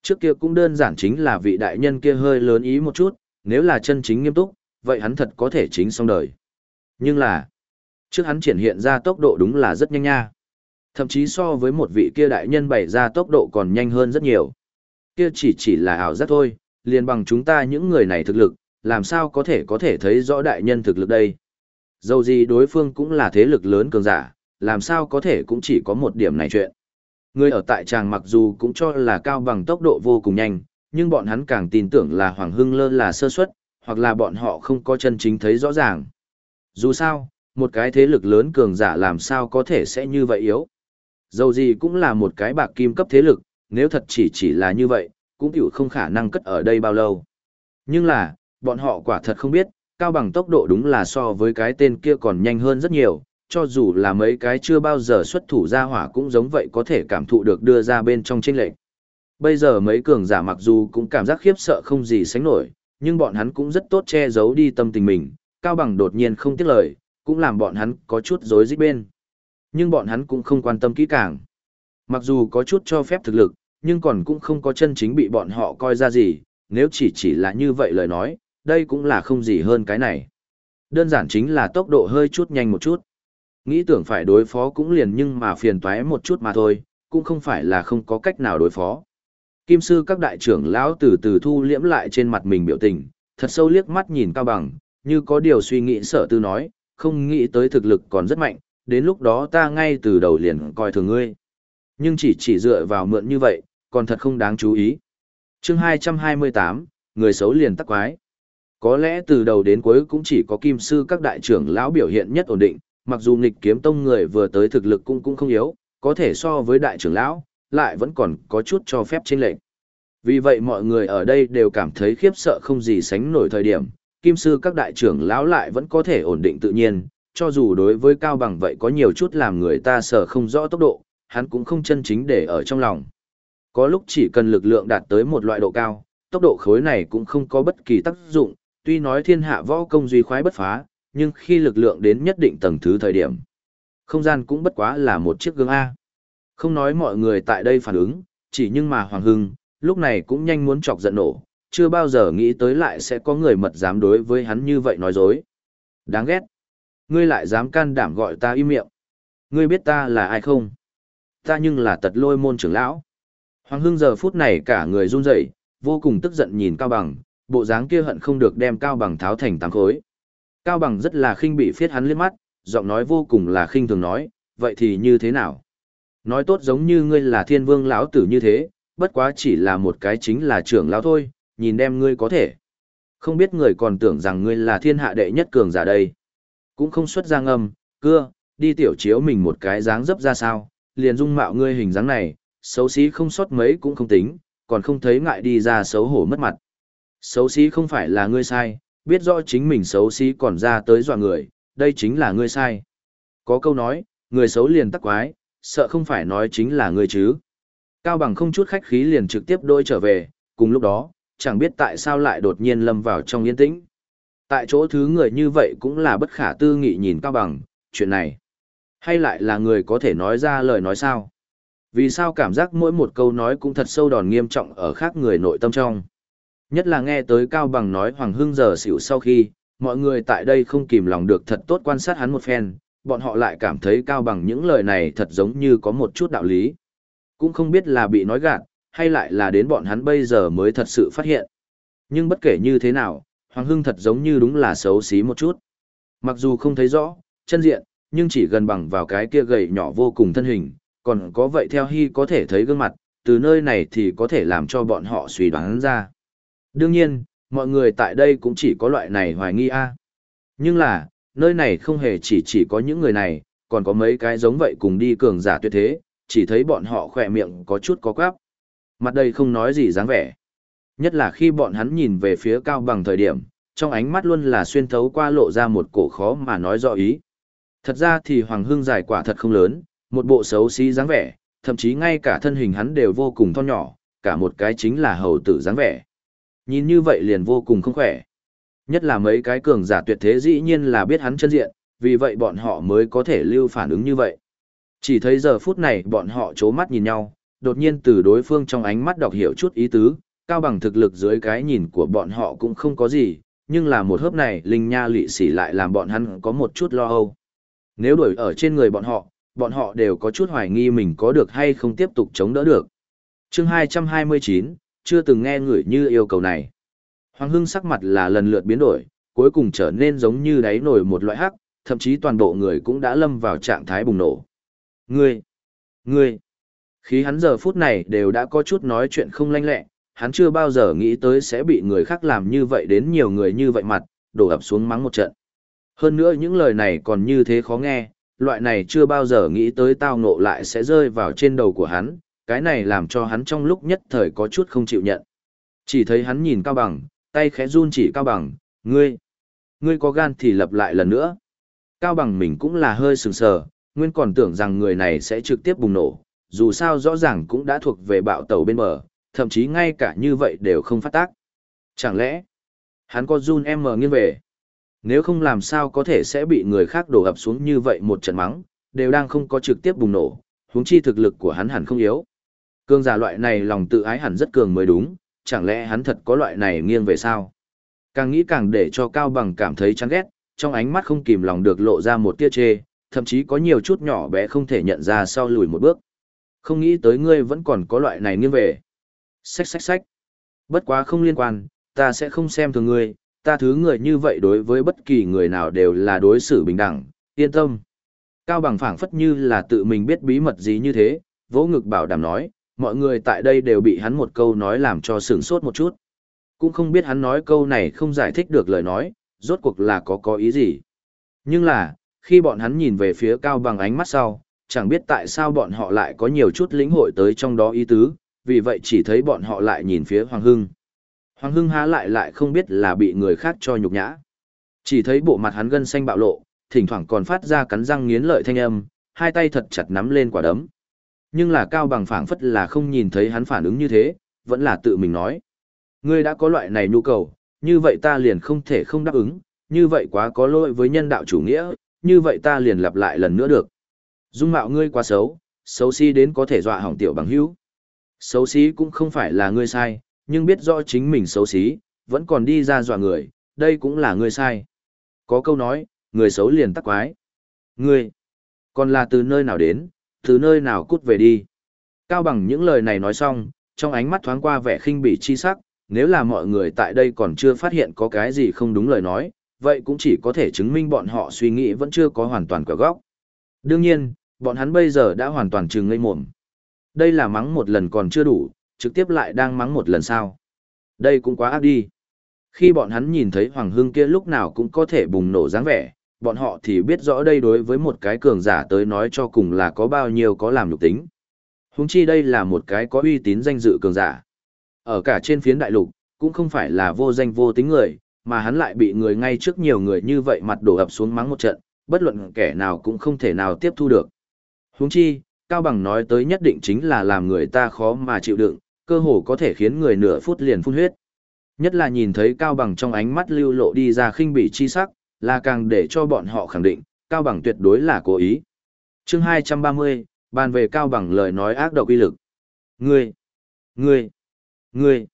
Trước kia cũng đơn giản chính là vị đại nhân kia hơi lớn ý một chút, nếu là chân chính nghiêm túc, vậy hắn thật có thể chính xong đời. Nhưng là, trước hắn triển hiện ra tốc độ đúng là rất nhanh nha. Thậm chí so với một vị kia đại nhân bày ra tốc độ còn nhanh hơn rất nhiều. Kia chỉ chỉ là ảo giác thôi, liền bằng chúng ta những người này thực lực, làm sao có thể có thể thấy rõ đại nhân thực lực đây. Dầu gì đối phương cũng là thế lực lớn cường giả, làm sao có thể cũng chỉ có một điểm này chuyện. Người ở tại tràng mặc dù cũng cho là cao bằng tốc độ vô cùng nhanh, nhưng bọn hắn càng tin tưởng là Hoàng Hưng lơ là sơ suất, hoặc là bọn họ không có chân chính thấy rõ ràng. Dù sao, một cái thế lực lớn cường giả làm sao có thể sẽ như vậy yếu. Dầu gì cũng là một cái bạc kim cấp thế lực, nếu thật chỉ chỉ là như vậy, cũng hiểu không khả năng cất ở đây bao lâu. Nhưng là, bọn họ quả thật không biết, cao bằng tốc độ đúng là so với cái tên kia còn nhanh hơn rất nhiều, cho dù là mấy cái chưa bao giờ xuất thủ ra hỏa cũng giống vậy có thể cảm thụ được đưa ra bên trong tranh lệch. Bây giờ mấy cường giả mặc dù cũng cảm giác khiếp sợ không gì sánh nổi, nhưng bọn hắn cũng rất tốt che giấu đi tâm tình mình, cao bằng đột nhiên không tiếc lời, cũng làm bọn hắn có chút rối rít bên. Nhưng bọn hắn cũng không quan tâm kỹ càng. Mặc dù có chút cho phép thực lực, nhưng còn cũng không có chân chính bị bọn họ coi ra gì, nếu chỉ chỉ là như vậy lời nói, đây cũng là không gì hơn cái này. Đơn giản chính là tốc độ hơi chút nhanh một chút. Nghĩ tưởng phải đối phó cũng liền nhưng mà phiền toái một chút mà thôi, cũng không phải là không có cách nào đối phó. Kim sư các đại trưởng lão từ từ thu liễm lại trên mặt mình biểu tình, thật sâu liếc mắt nhìn Cao Bằng, như có điều suy nghĩ sở tư nói, không nghĩ tới thực lực còn rất mạnh, đến lúc đó ta ngay từ đầu liền coi thường ngươi. Nhưng chỉ chỉ dựa vào mượn như vậy, còn thật không đáng chú ý. chương 228, người xấu liền tắc quái. Có lẽ từ đầu đến cuối cũng chỉ có kim sư các đại trưởng lão biểu hiện nhất ổn định, mặc dù nghịch kiếm tông người vừa tới thực lực cũng cũng không yếu, có thể so với đại trưởng lão, lại vẫn còn có chút cho phép trên lệnh. Vì vậy mọi người ở đây đều cảm thấy khiếp sợ không gì sánh nổi thời điểm, kim sư các đại trưởng lão lại vẫn có thể ổn định tự nhiên, cho dù đối với cao bằng vậy có nhiều chút làm người ta sợ không rõ tốc độ, hắn cũng không chân chính để ở trong lòng. Có lúc chỉ cần lực lượng đạt tới một loại độ cao, tốc độ khối này cũng không có bất kỳ tác dụng, tuy nói thiên hạ võ công duy khoái bất phá, nhưng khi lực lượng đến nhất định tầng thứ thời điểm, không gian cũng bất quá là một chiếc gương A. Không nói mọi người tại đây phản ứng, chỉ nhưng mà Hoàng Hưng, lúc này cũng nhanh muốn chọc giận nổ, chưa bao giờ nghĩ tới lại sẽ có người mật dám đối với hắn như vậy nói dối. Đáng ghét. Ngươi lại dám can đảm gọi ta im miệng. Ngươi biết ta là ai không? Ta nhưng là tật lôi môn trưởng lão. Hoàng Hưng giờ phút này cả người run rẩy, vô cùng tức giận nhìn Cao Bằng, bộ dáng kia hận không được đem Cao Bằng tháo thành tám khối. Cao Bằng rất là khinh bị phiết hắn liếc mắt, giọng nói vô cùng là khinh thường nói, vậy thì như thế nào? Nói tốt giống như ngươi là thiên vương lão tử như thế, bất quá chỉ là một cái chính là trưởng lão thôi, nhìn đem ngươi có thể. Không biết người còn tưởng rằng ngươi là thiên hạ đệ nhất cường giả đây. Cũng không xuất ra ngâm, cưa, đi tiểu chiếu mình một cái dáng dấp ra sao, liền dung mạo ngươi hình dáng này, xấu xí không sót mấy cũng không tính, còn không thấy ngại đi ra xấu hổ mất mặt. Xấu xí không phải là ngươi sai, biết rõ chính mình xấu xí còn ra tới dọa người, đây chính là ngươi sai. Có câu nói, người xấu liền tắc quái, sợ không phải nói chính là ngươi chứ. Cao bằng không chút khách khí liền trực tiếp đôi trở về, cùng lúc đó, chẳng biết tại sao lại đột nhiên lâm vào trong yên tĩnh. Tại chỗ thứ người như vậy cũng là bất khả tư nghị nhìn Cao bằng, chuyện này. Hay lại là người có thể nói ra lời nói sao? Vì sao cảm giác mỗi một câu nói cũng thật sâu đòn nghiêm trọng ở khác người nội tâm trong? Nhất là nghe tới Cao Bằng nói Hoàng Hưng giờ xỉu sau khi, mọi người tại đây không kìm lòng được thật tốt quan sát hắn một phen, bọn họ lại cảm thấy Cao Bằng những lời này thật giống như có một chút đạo lý. Cũng không biết là bị nói gạt, hay lại là đến bọn hắn bây giờ mới thật sự phát hiện. Nhưng bất kể như thế nào, Hoàng Hưng thật giống như đúng là xấu xí một chút. Mặc dù không thấy rõ, chân diện, nhưng chỉ gần bằng vào cái kia gầy nhỏ vô cùng thân hình, còn có vậy theo hy có thể thấy gương mặt, từ nơi này thì có thể làm cho bọn họ suy đoán ra. Đương nhiên, mọi người tại đây cũng chỉ có loại này hoài nghi a. Nhưng là, nơi này không hề chỉ chỉ có những người này, còn có mấy cái giống vậy cùng đi cường giả tuyệt thế, chỉ thấy bọn họ khỏe miệng có chút có quáp. Mặt đây không nói gì dáng vẻ. Nhất là khi bọn hắn nhìn về phía cao bằng thời điểm, trong ánh mắt luôn là xuyên thấu qua lộ ra một cổ khó mà nói rõ ý. Thật ra thì Hoàng Hưng dài quả thật không lớn, một bộ xấu xí dáng vẻ, thậm chí ngay cả thân hình hắn đều vô cùng thon nhỏ, cả một cái chính là hầu tử dáng vẻ. Nhìn như vậy liền vô cùng không khỏe. Nhất là mấy cái cường giả tuyệt thế dĩ nhiên là biết hắn chân diện, vì vậy bọn họ mới có thể lưu phản ứng như vậy. Chỉ thấy giờ phút này bọn họ chố mắt nhìn nhau, đột nhiên từ đối phương trong ánh mắt đọc hiểu chút ý tứ, cao bằng thực lực dưới cái nhìn của bọn họ cũng không có gì, nhưng là một hớp này linh nha lị xỉ lại làm bọn hắn có một chút lo âu. Nếu đuổi ở trên người bọn họ, bọn họ đều có chút hoài nghi mình có được hay không tiếp tục chống đỡ được. chương 229, chưa từng nghe người như yêu cầu này. Hoàng Hưng sắc mặt là lần lượt biến đổi, cuối cùng trở nên giống như đáy nổi một loại hắc, thậm chí toàn bộ người cũng đã lâm vào trạng thái bùng nổ. Ngươi! Ngươi! Khí hắn giờ phút này đều đã có chút nói chuyện không lanh lẹ, hắn chưa bao giờ nghĩ tới sẽ bị người khác làm như vậy đến nhiều người như vậy mặt, đổ ập xuống mắng một trận. Hơn nữa những lời này còn như thế khó nghe, loại này chưa bao giờ nghĩ tới tao ngộ lại sẽ rơi vào trên đầu của hắn, cái này làm cho hắn trong lúc nhất thời có chút không chịu nhận. Chỉ thấy hắn nhìn Cao Bằng, tay khẽ run chỉ Cao Bằng, ngươi, ngươi có gan thì lập lại lần nữa. Cao Bằng mình cũng là hơi sừng sờ, nguyên còn tưởng rằng người này sẽ trực tiếp bùng nổ, dù sao rõ ràng cũng đã thuộc về bạo tàu bên bờ, thậm chí ngay cả như vậy đều không phát tác. Chẳng lẽ, hắn có run em mờ nghiêng về? Nếu không làm sao có thể sẽ bị người khác đổ ập xuống như vậy một trận mắng, đều đang không có trực tiếp bùng nổ, huống chi thực lực của hắn hẳn không yếu. Cương giả loại này lòng tự ái hẳn rất cường mới đúng, chẳng lẽ hắn thật có loại này nghiêng về sao? Càng nghĩ càng để cho Cao Bằng cảm thấy chán ghét, trong ánh mắt không kìm lòng được lộ ra một tia chê, thậm chí có nhiều chút nhỏ bé không thể nhận ra sau lùi một bước. Không nghĩ tới ngươi vẫn còn có loại này nghiêng về. Xách xách xách. Bất quá không liên quan, ta sẽ không xem thường ngươi, ta thứ người như vậy đối với bất kỳ người nào đều là đối xử bình đẳng, yên tâm. Cao bằng phảng phất như là tự mình biết bí mật gì như thế, vỗ ngực bảo đảm nói, mọi người tại đây đều bị hắn một câu nói làm cho sửng sốt một chút. Cũng không biết hắn nói câu này không giải thích được lời nói, rốt cuộc là có có ý gì. Nhưng là, khi bọn hắn nhìn về phía cao bằng ánh mắt sau, chẳng biết tại sao bọn họ lại có nhiều chút lĩnh hội tới trong đó ý tứ, vì vậy chỉ thấy bọn họ lại nhìn phía Hoàng Hưng. Hoàng Hưng há lại lại không biết là bị người khác cho nhục nhã. Chỉ thấy bộ mặt hắn gân xanh bạo lộ, thỉnh thoảng còn phát ra cắn răng nghiến lợi thanh âm, hai tay thật chặt nắm lên quả đấm. Nhưng là cao bằng phảng phất là không nhìn thấy hắn phản ứng như thế, vẫn là tự mình nói. Ngươi đã có loại này nhu cầu, như vậy ta liền không thể không đáp ứng, như vậy quá có lỗi với nhân đạo chủ nghĩa, như vậy ta liền lặp lại lần nữa được. Dung mạo ngươi quá xấu, xấu xí si đến có thể dọa hỏng tiểu bằng hữu. Xấu xí cũng không phải là ngươi sai, nhưng biết rõ chính mình xấu xí, vẫn còn đi ra dọa người, đây cũng là ngươi sai. Có câu nói, người xấu liền tắc quái. Ngươi, còn là từ nơi nào đến, từ nơi nào cút về đi. Cao bằng những lời này nói xong, trong ánh mắt thoáng qua vẻ khinh bỉ chi sắc, nếu là mọi người tại đây còn chưa phát hiện có cái gì không đúng lời nói, vậy cũng chỉ có thể chứng minh bọn họ suy nghĩ vẫn chưa có hoàn toàn quả góc. Đương nhiên, bọn hắn bây giờ đã hoàn toàn trừng ngây mồm. Đây là mắng một lần còn chưa đủ, trực tiếp lại đang mắng một lần sao. Đây cũng quá ác đi. Khi bọn hắn nhìn thấy Hoàng Hưng kia lúc nào cũng có thể bùng nổ dáng vẻ, bọn họ thì biết rõ đây đối với một cái cường giả tới nói cho cùng là có bao nhiêu có làm nhục tính. Húng chi đây là một cái có uy tín danh dự cường giả. Ở cả trên phiến đại lục, cũng không phải là vô danh vô tính người, mà hắn lại bị người ngay trước nhiều người như vậy mặt đổ ập xuống mắng một trận, bất luận kẻ nào cũng không thể nào tiếp thu được. Húng chi, Cao Bằng nói tới nhất định chính là làm người ta khó mà chịu đựng, cơ hồ có thể khiến người nửa phút liền phun huyết. Nhất là nhìn thấy Cao Bằng trong ánh mắt lưu lộ đi ra khinh bỉ chi sắc, là càng để cho bọn họ khẳng định, Cao Bằng tuyệt đối là cố ý. chương 230, bàn về Cao Bằng lời nói ác độc uy lực. Ngươi! Ngươi! Ngươi!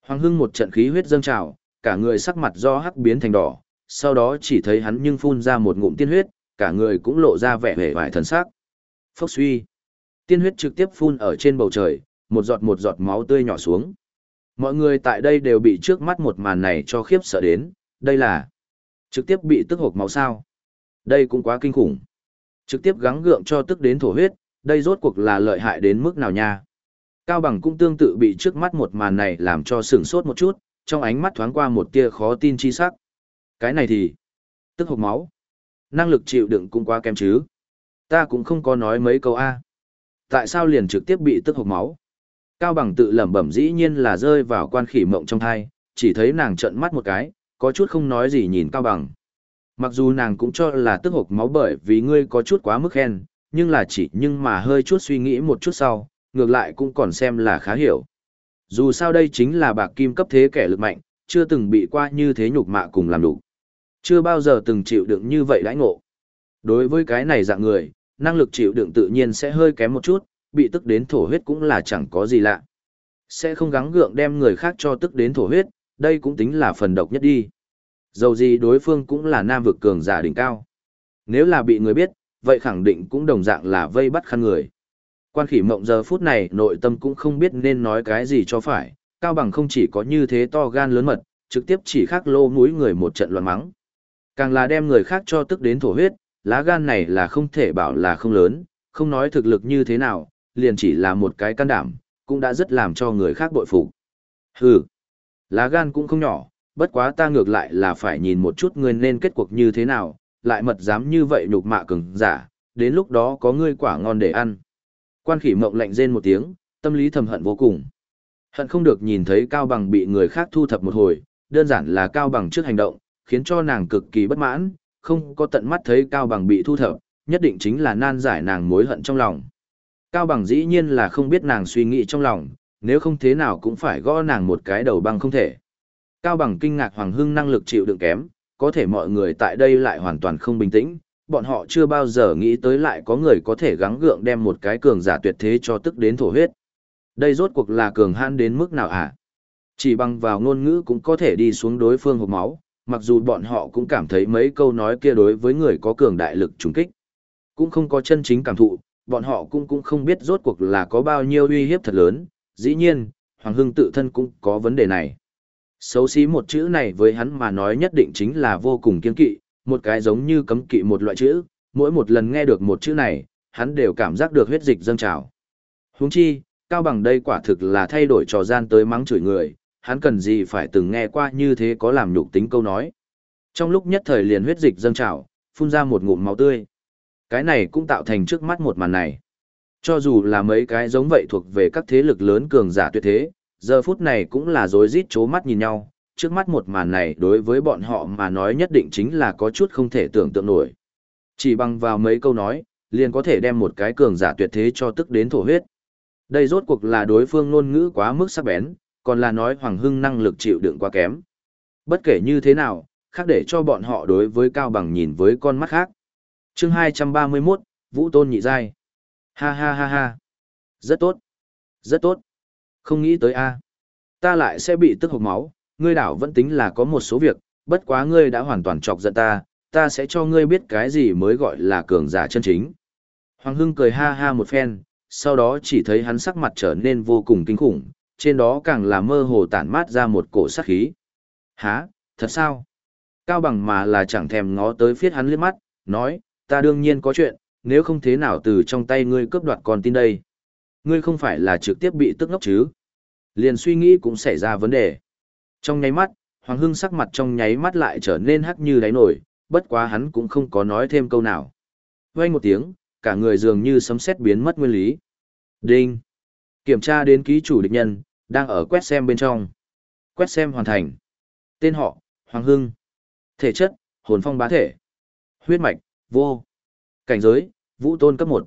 Hoàng Hưng một trận khí huyết dâng trào, cả người sắc mặt do hắc biến thành đỏ, sau đó chỉ thấy hắn nhưng phun ra một ngụm tiên huyết, cả người cũng lộ ra vẻ vẻ vải thần sắc. Phốc suy. Tiên huyết trực tiếp phun ở trên bầu trời, một giọt một giọt máu tươi nhỏ xuống. Mọi người tại đây đều bị trước mắt một màn này cho khiếp sợ đến, đây là trực tiếp bị tức hộp máu sao. Đây cũng quá kinh khủng. Trực tiếp gắng gượng cho tức đến thổ huyết, đây rốt cuộc là lợi hại đến mức nào nha. Cao bằng cũng tương tự bị trước mắt một màn này làm cho sửng sốt một chút, trong ánh mắt thoáng qua một tia khó tin chi sắc. Cái này thì, tức hộc máu. Năng lực chịu đựng cũng quá kém chứ. Ta cũng không có nói mấy câu A. Tại sao liền trực tiếp bị tức hộc máu? Cao bằng tự lẩm bẩm dĩ nhiên là rơi vào quan khỉ mộng trong thai, chỉ thấy nàng trợn mắt một cái, có chút không nói gì nhìn Cao bằng. Mặc dù nàng cũng cho là tức hộp máu bởi vì ngươi có chút quá mức khen, nhưng là chỉ nhưng mà hơi chút suy nghĩ một chút sau, ngược lại cũng còn xem là khá hiểu. Dù sao đây chính là bạc kim cấp thế kẻ lực mạnh, chưa từng bị qua như thế nhục mạ cùng làm đủ. Chưa bao giờ từng chịu đựng như vậy đãi ngộ. Đối với cái này dạng người, năng lực chịu đựng tự nhiên sẽ hơi kém một chút, bị tức đến thổ huyết cũng là chẳng có gì lạ. Sẽ không gắng gượng đem người khác cho tức đến thổ huyết, đây cũng tính là phần độc nhất đi. Dầu gì đối phương cũng là nam vực cường giả đỉnh cao. Nếu là bị người biết, vậy khẳng định cũng đồng dạng là vây bắt khăn người. Quan khỉ mộng giờ phút này nội tâm cũng không biết nên nói cái gì cho phải, cao bằng không chỉ có như thế to gan lớn mật, trực tiếp chỉ khắc lô mũi người một trận loạn mắng. Càng là đem người khác cho tức đến thổ huyết, lá gan này là không thể bảo là không lớn, không nói thực lực như thế nào, liền chỉ là một cái can đảm, cũng đã rất làm cho người khác bội phục. Hừ, lá gan cũng không nhỏ, bất quá ta ngược lại là phải nhìn một chút ngươi nên kết cuộc như thế nào, lại mật dám như vậy nhục mạ cứng giả, đến lúc đó có ngươi quả ngon để ăn. Quan khỉ mộng lạnh rên một tiếng, tâm lý thầm hận vô cùng. Hận không được nhìn thấy Cao Bằng bị người khác thu thập một hồi, đơn giản là Cao Bằng trước hành động, khiến cho nàng cực kỳ bất mãn, không có tận mắt thấy Cao Bằng bị thu thập, nhất định chính là nan giải nàng mối hận trong lòng. Cao Bằng dĩ nhiên là không biết nàng suy nghĩ trong lòng, nếu không thế nào cũng phải gõ nàng một cái đầu băng không thể. Cao Bằng kinh ngạc Hoàng Hưng năng lực chịu đựng kém, có thể mọi người tại đây lại hoàn toàn không bình tĩnh, bọn họ chưa bao giờ nghĩ tới lại có người có thể gắng gượng đem một cái cường giả tuyệt thế cho tức đến thổ huyết. Đây rốt cuộc là cường hãn đến mức nào hả? Chỉ bằng vào ngôn ngữ cũng có thể đi xuống đối phương hộp máu, mặc dù bọn họ cũng cảm thấy mấy câu nói kia đối với người có cường đại lực trùng kích. Cũng không có chân chính cảm thụ, bọn họ cũng cũng không biết rốt cuộc là có bao nhiêu uy hiếp thật lớn, dĩ nhiên, Hoàng Hưng tự thân cũng có vấn đề này. Xấu xí một chữ này với hắn mà nói nhất định chính là vô cùng kiên kỵ, một cái giống như cấm kỵ một loại chữ, mỗi một lần nghe được một chữ này, hắn đều cảm giác được huyết dịch dâng trào. Huống chi, cao bằng đây quả thực là thay đổi trò gian tới mắng chửi người, hắn cần gì phải từng nghe qua như thế có làm nhục tính câu nói. Trong lúc nhất thời liền huyết dịch dâng trào, phun ra một ngụm máu tươi. Cái này cũng tạo thành trước mắt một màn này. Cho dù là mấy cái giống vậy thuộc về các thế lực lớn cường giả tuyệt thế, giờ phút này cũng là rối rít chố mắt nhìn nhau, trước mắt một màn này đối với bọn họ mà nói nhất định chính là có chút không thể tưởng tượng nổi. Chỉ bằng vào mấy câu nói, liền có thể đem một cái cường giả tuyệt thế cho tức đến thổ huyết. Đây rốt cuộc là đối phương ngôn ngữ quá mức sắc bén, còn là nói Hoàng Hưng năng lực chịu đựng quá kém. Bất kể như thế nào, khác để cho bọn họ đối với Cao Bằng nhìn với con mắt khác. chương 231, Vũ Tôn nhị giai. Ha ha ha ha. Rất tốt. Rất tốt. Không nghĩ tới a à. Ta lại sẽ bị tức hộc máu, ngươi đảo vẫn tính là có một số việc, bất quá ngươi đã hoàn toàn chọc giận ta, ta sẽ cho ngươi biết cái gì mới gọi là cường giả chân chính. Hoàng Hưng cười ha ha một phen, sau đó chỉ thấy hắn sắc mặt trở nên vô cùng kinh khủng, trên đó càng là mơ hồ tản mát ra một cổ sát khí. Hả, thật sao? Cao bằng mà là chẳng thèm ngó tới phiết hắn liếc mắt, nói, ta đương nhiên có chuyện, nếu không thế nào từ trong tay ngươi cướp đoạt con tin đây. Ngươi không phải là trực tiếp bị tức ngốc chứ? Liền suy nghĩ cũng xảy ra vấn đề. Trong nháy mắt, Hoàng Hưng sắc mặt trong nháy mắt lại trở nên hắc như đáy nổi, bất quá hắn cũng không có nói thêm câu nào. Vang một tiếng, cả người dường như sấm sét biến mất nguyên lý. Đinh. Kiểm tra đến ký chủ địch nhân, đang ở quét xem bên trong. Quét xem hoàn thành. Tên họ, Hoàng Hưng. Thể chất, hồn phong bá thể. Huyết mạch, vô. Cảnh giới, vũ tôn cấp 1.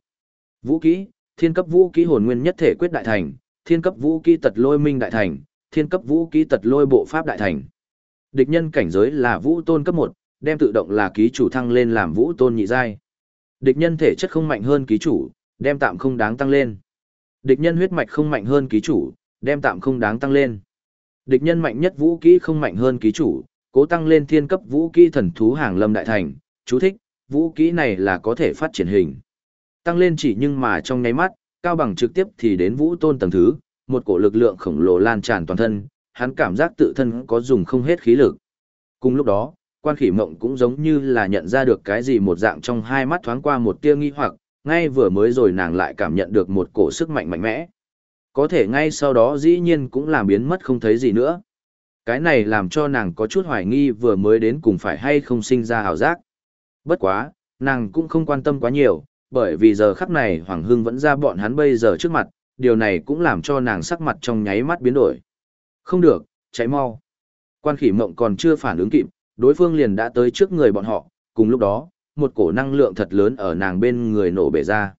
Vũ kỹ, thiên cấp vũ kỹ hồn nguyên nhất thể quyết đại thành, thiên cấp vũ kỹ tật lôi minh đại thành, thiên cấp vũ kỹ tật lôi bộ pháp đại thành. Địch nhân cảnh giới là vũ tôn cấp một, đem tự động là ký chủ thăng lên làm vũ tôn nhị giai. Địch nhân thể chất không mạnh hơn ký chủ, đem tạm không đáng tăng lên. Địch nhân huyết mạch không mạnh hơn ký chủ, đem tạm không đáng tăng lên. Địch nhân mạnh nhất vũ kỹ không mạnh hơn ký chủ, cố tăng lên thiên cấp vũ kỹ thần thú hàng lâm đại thành. Chú thích, vũ kỹ này là có thể phát triển hình. Tăng lên chỉ nhưng mà trong nháy mắt, cao bằng trực tiếp thì đến vũ tôn tầng thứ, một cổ lực lượng khổng lồ lan tràn toàn thân, hắn cảm giác tự thân có dùng không hết khí lực. Cùng lúc đó, quan khỉ mộng cũng giống như là nhận ra được cái gì một dạng trong hai mắt thoáng qua một tia nghi hoặc, ngay vừa mới rồi nàng lại cảm nhận được một cổ sức mạnh mạnh mẽ. Có thể ngay sau đó dĩ nhiên cũng làm biến mất không thấy gì nữa. Cái này làm cho nàng có chút hoài nghi vừa mới đến cùng phải hay không sinh ra hào giác. Bất quá, nàng cũng không quan tâm quá nhiều, bởi vì giờ khắc này Hoàng Hưng vẫn ra bọn hắn bây giờ trước mặt, điều này cũng làm cho nàng sắc mặt trong nháy mắt biến đổi. Không được, cháy mau. Quan khỉ mộng còn chưa phản ứng kịp, đối phương liền đã tới trước người bọn họ, cùng lúc đó, một cổ năng lượng thật lớn ở nàng bên người nổ bể ra.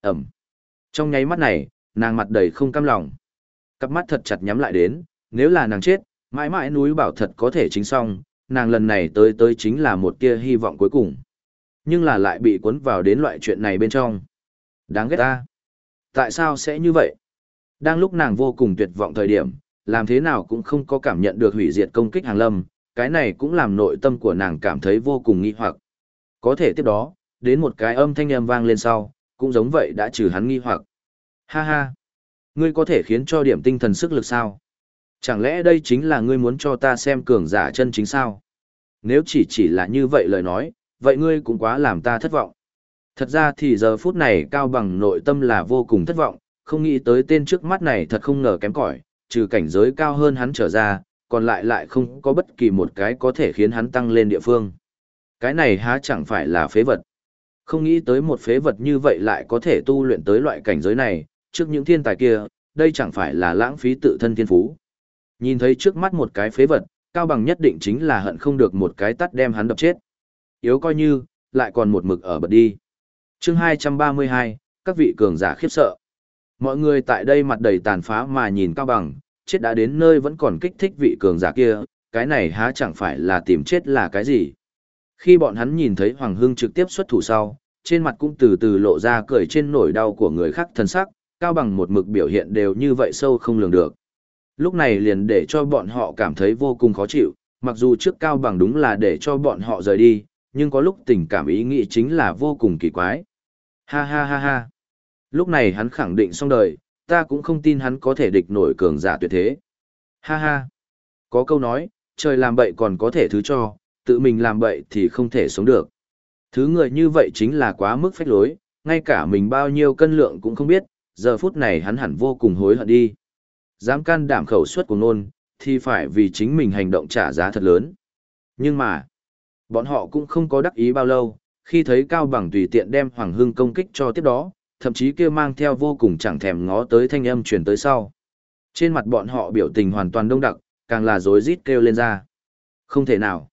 Ẩm. Trong nháy mắt này, nàng mặt đầy không cam lòng. Cặp mắt thật chặt nhắm lại đến, nếu là nàng chết, mãi mãi núi bảo thật có thể chính xong, nàng lần này tới tới chính là một tia hy vọng cuối cùng. Nhưng là lại bị cuốn vào đến loại chuyện này bên trong. Đáng ghét ta. Tại sao sẽ như vậy? Đang lúc nàng vô cùng tuyệt vọng thời điểm, làm thế nào cũng không có cảm nhận được hủy diệt công kích hàng lâm, cái này cũng làm nội tâm của nàng cảm thấy vô cùng nghi hoặc. Có thể tiếp đó, đến một cái âm thanh âm vang lên sau, cũng giống vậy đã trừ hắn nghi hoặc. Ha ha! Ngươi có thể khiến cho điểm tinh thần sức lực sao? Chẳng lẽ đây chính là ngươi muốn cho ta xem cường giả chân chính sao? Nếu chỉ chỉ là như vậy lời nói, vậy ngươi cũng quá làm ta thất vọng. Thật ra thì giờ phút này Cao Bằng nội tâm là vô cùng thất vọng, không nghĩ tới tên trước mắt này thật không ngờ kém cỏi, trừ cảnh giới cao hơn hắn trở ra, còn lại lại không có bất kỳ một cái có thể khiến hắn tăng lên địa phương. Cái này há chẳng phải là phế vật. Không nghĩ tới một phế vật như vậy lại có thể tu luyện tới loại cảnh giới này, trước những thiên tài kia, đây chẳng phải là lãng phí tự thân thiên phú. Nhìn thấy trước mắt một cái phế vật, Cao Bằng nhất định chính là hận không được một cái tắt đem hắn đập chết. Yếu coi như, lại còn một mực ở bật đi. chương 232, các vị cường giả khiếp sợ. Mọi người tại đây mặt đầy tàn phá mà nhìn Cao Bằng, chết đã đến nơi vẫn còn kích thích vị cường giả kia, cái này há chẳng phải là tìm chết là cái gì. Khi bọn hắn nhìn thấy Hoàng Hưng trực tiếp xuất thủ sau, trên mặt cũng từ từ lộ ra cười trên nỗi đau của người khác thân sắc, Cao Bằng một mực biểu hiện đều như vậy sâu không lường được. Lúc này liền để cho bọn họ cảm thấy vô cùng khó chịu, mặc dù trước Cao Bằng đúng là để cho bọn họ rời đi, nhưng có lúc tình cảm ý nghĩ chính là vô cùng kỳ quái. Ha ha ha ha. Lúc này hắn khẳng định xong đời, ta cũng không tin hắn có thể địch nổi cường giả tuyệt thế. Ha ha. Có câu nói, trời làm bậy còn có thể thứ cho, tự mình làm bậy thì không thể sống được. Thứ người như vậy chính là quá mức phách lối, ngay cả mình bao nhiêu cân lượng cũng không biết, giờ phút này hắn hẳn vô cùng hối hận đi. Dám can đảm khẩu suất của nôn, thì phải vì chính mình hành động trả giá thật lớn. Nhưng mà, bọn họ cũng không có đắc ý bao lâu, khi thấy Cao Bằng tùy tiện đem Hoàng Hưng công kích cho tiếp đó, thậm chí kia mang theo vô cùng chẳng thèm ngó tới thanh âm truyền tới sau. Trên mặt bọn họ biểu tình hoàn toàn đông đặc, càng là rối rít kêu lên ra. Không thể nào.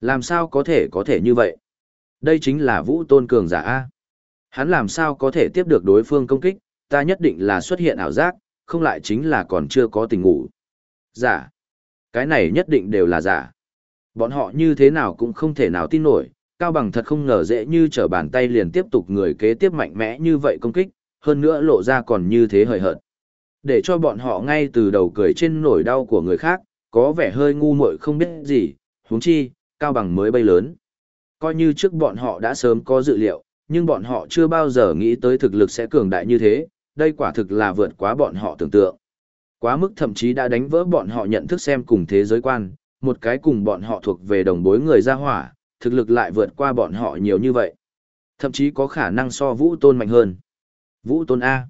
Làm sao có thể có thể như vậy? Đây chính là vũ tôn cường giả A. Hắn làm sao có thể tiếp được đối phương công kích, ta nhất định là xuất hiện ảo giác, không lại chính là còn chưa có tình ngủ. Giả. Cái này nhất định đều là giả. Bọn họ như thế nào cũng không thể nào tin nổi, Cao Bằng thật không ngờ dễ như trở bàn tay liền tiếp tục người kế tiếp mạnh mẽ như vậy công kích, hơn nữa lộ ra còn như thế hời hợt. Để cho bọn họ ngay từ đầu cười trên nỗi đau của người khác, có vẻ hơi ngu muội không biết gì, huống chi, Cao Bằng mới bay lớn. Coi như trước bọn họ đã sớm có dự liệu, nhưng bọn họ chưa bao giờ nghĩ tới thực lực sẽ cường đại như thế, đây quả thực là vượt quá bọn họ tưởng tượng. Quá mức thậm chí đã đánh vỡ bọn họ nhận thức xem cùng thế giới quan, một cái cùng bọn họ thuộc về đồng bối người ra hỏa, thực lực lại vượt qua bọn họ nhiều như vậy. Thậm chí có khả năng so vũ tôn mạnh hơn. Vũ tôn A.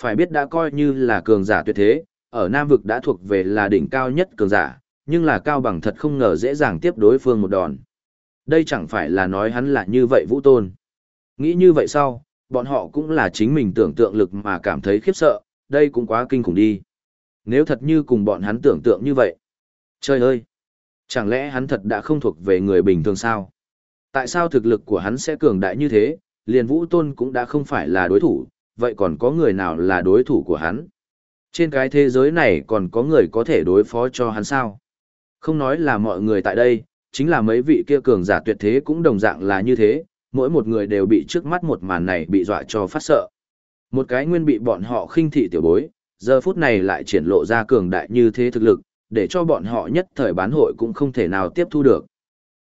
Phải biết đã coi như là cường giả tuyệt thế, ở Nam vực đã thuộc về là đỉnh cao nhất cường giả, nhưng là cao bằng thật không ngờ dễ dàng tiếp đối phương một đòn. Đây chẳng phải là nói hắn là như vậy vũ tôn. Nghĩ như vậy sau, bọn họ cũng là chính mình tưởng tượng lực mà cảm thấy khiếp sợ, đây cũng quá kinh khủng đi. Nếu thật như cùng bọn hắn tưởng tượng như vậy. Trời ơi! Chẳng lẽ hắn thật đã không thuộc về người bình thường sao? Tại sao thực lực của hắn sẽ cường đại như thế, liền vũ tôn cũng đã không phải là đối thủ, vậy còn có người nào là đối thủ của hắn? Trên cái thế giới này còn có người có thể đối phó cho hắn sao? Không nói là mọi người tại đây, chính là mấy vị kia cường giả tuyệt thế cũng đồng dạng là như thế, mỗi một người đều bị trước mắt một màn này bị dọa cho phát sợ. Một cái nguyên bị bọn họ khinh thị tiểu bối, giờ phút này lại triển lộ ra cường đại như thế thực lực, để cho bọn họ nhất thời bán hội cũng không thể nào tiếp thu được.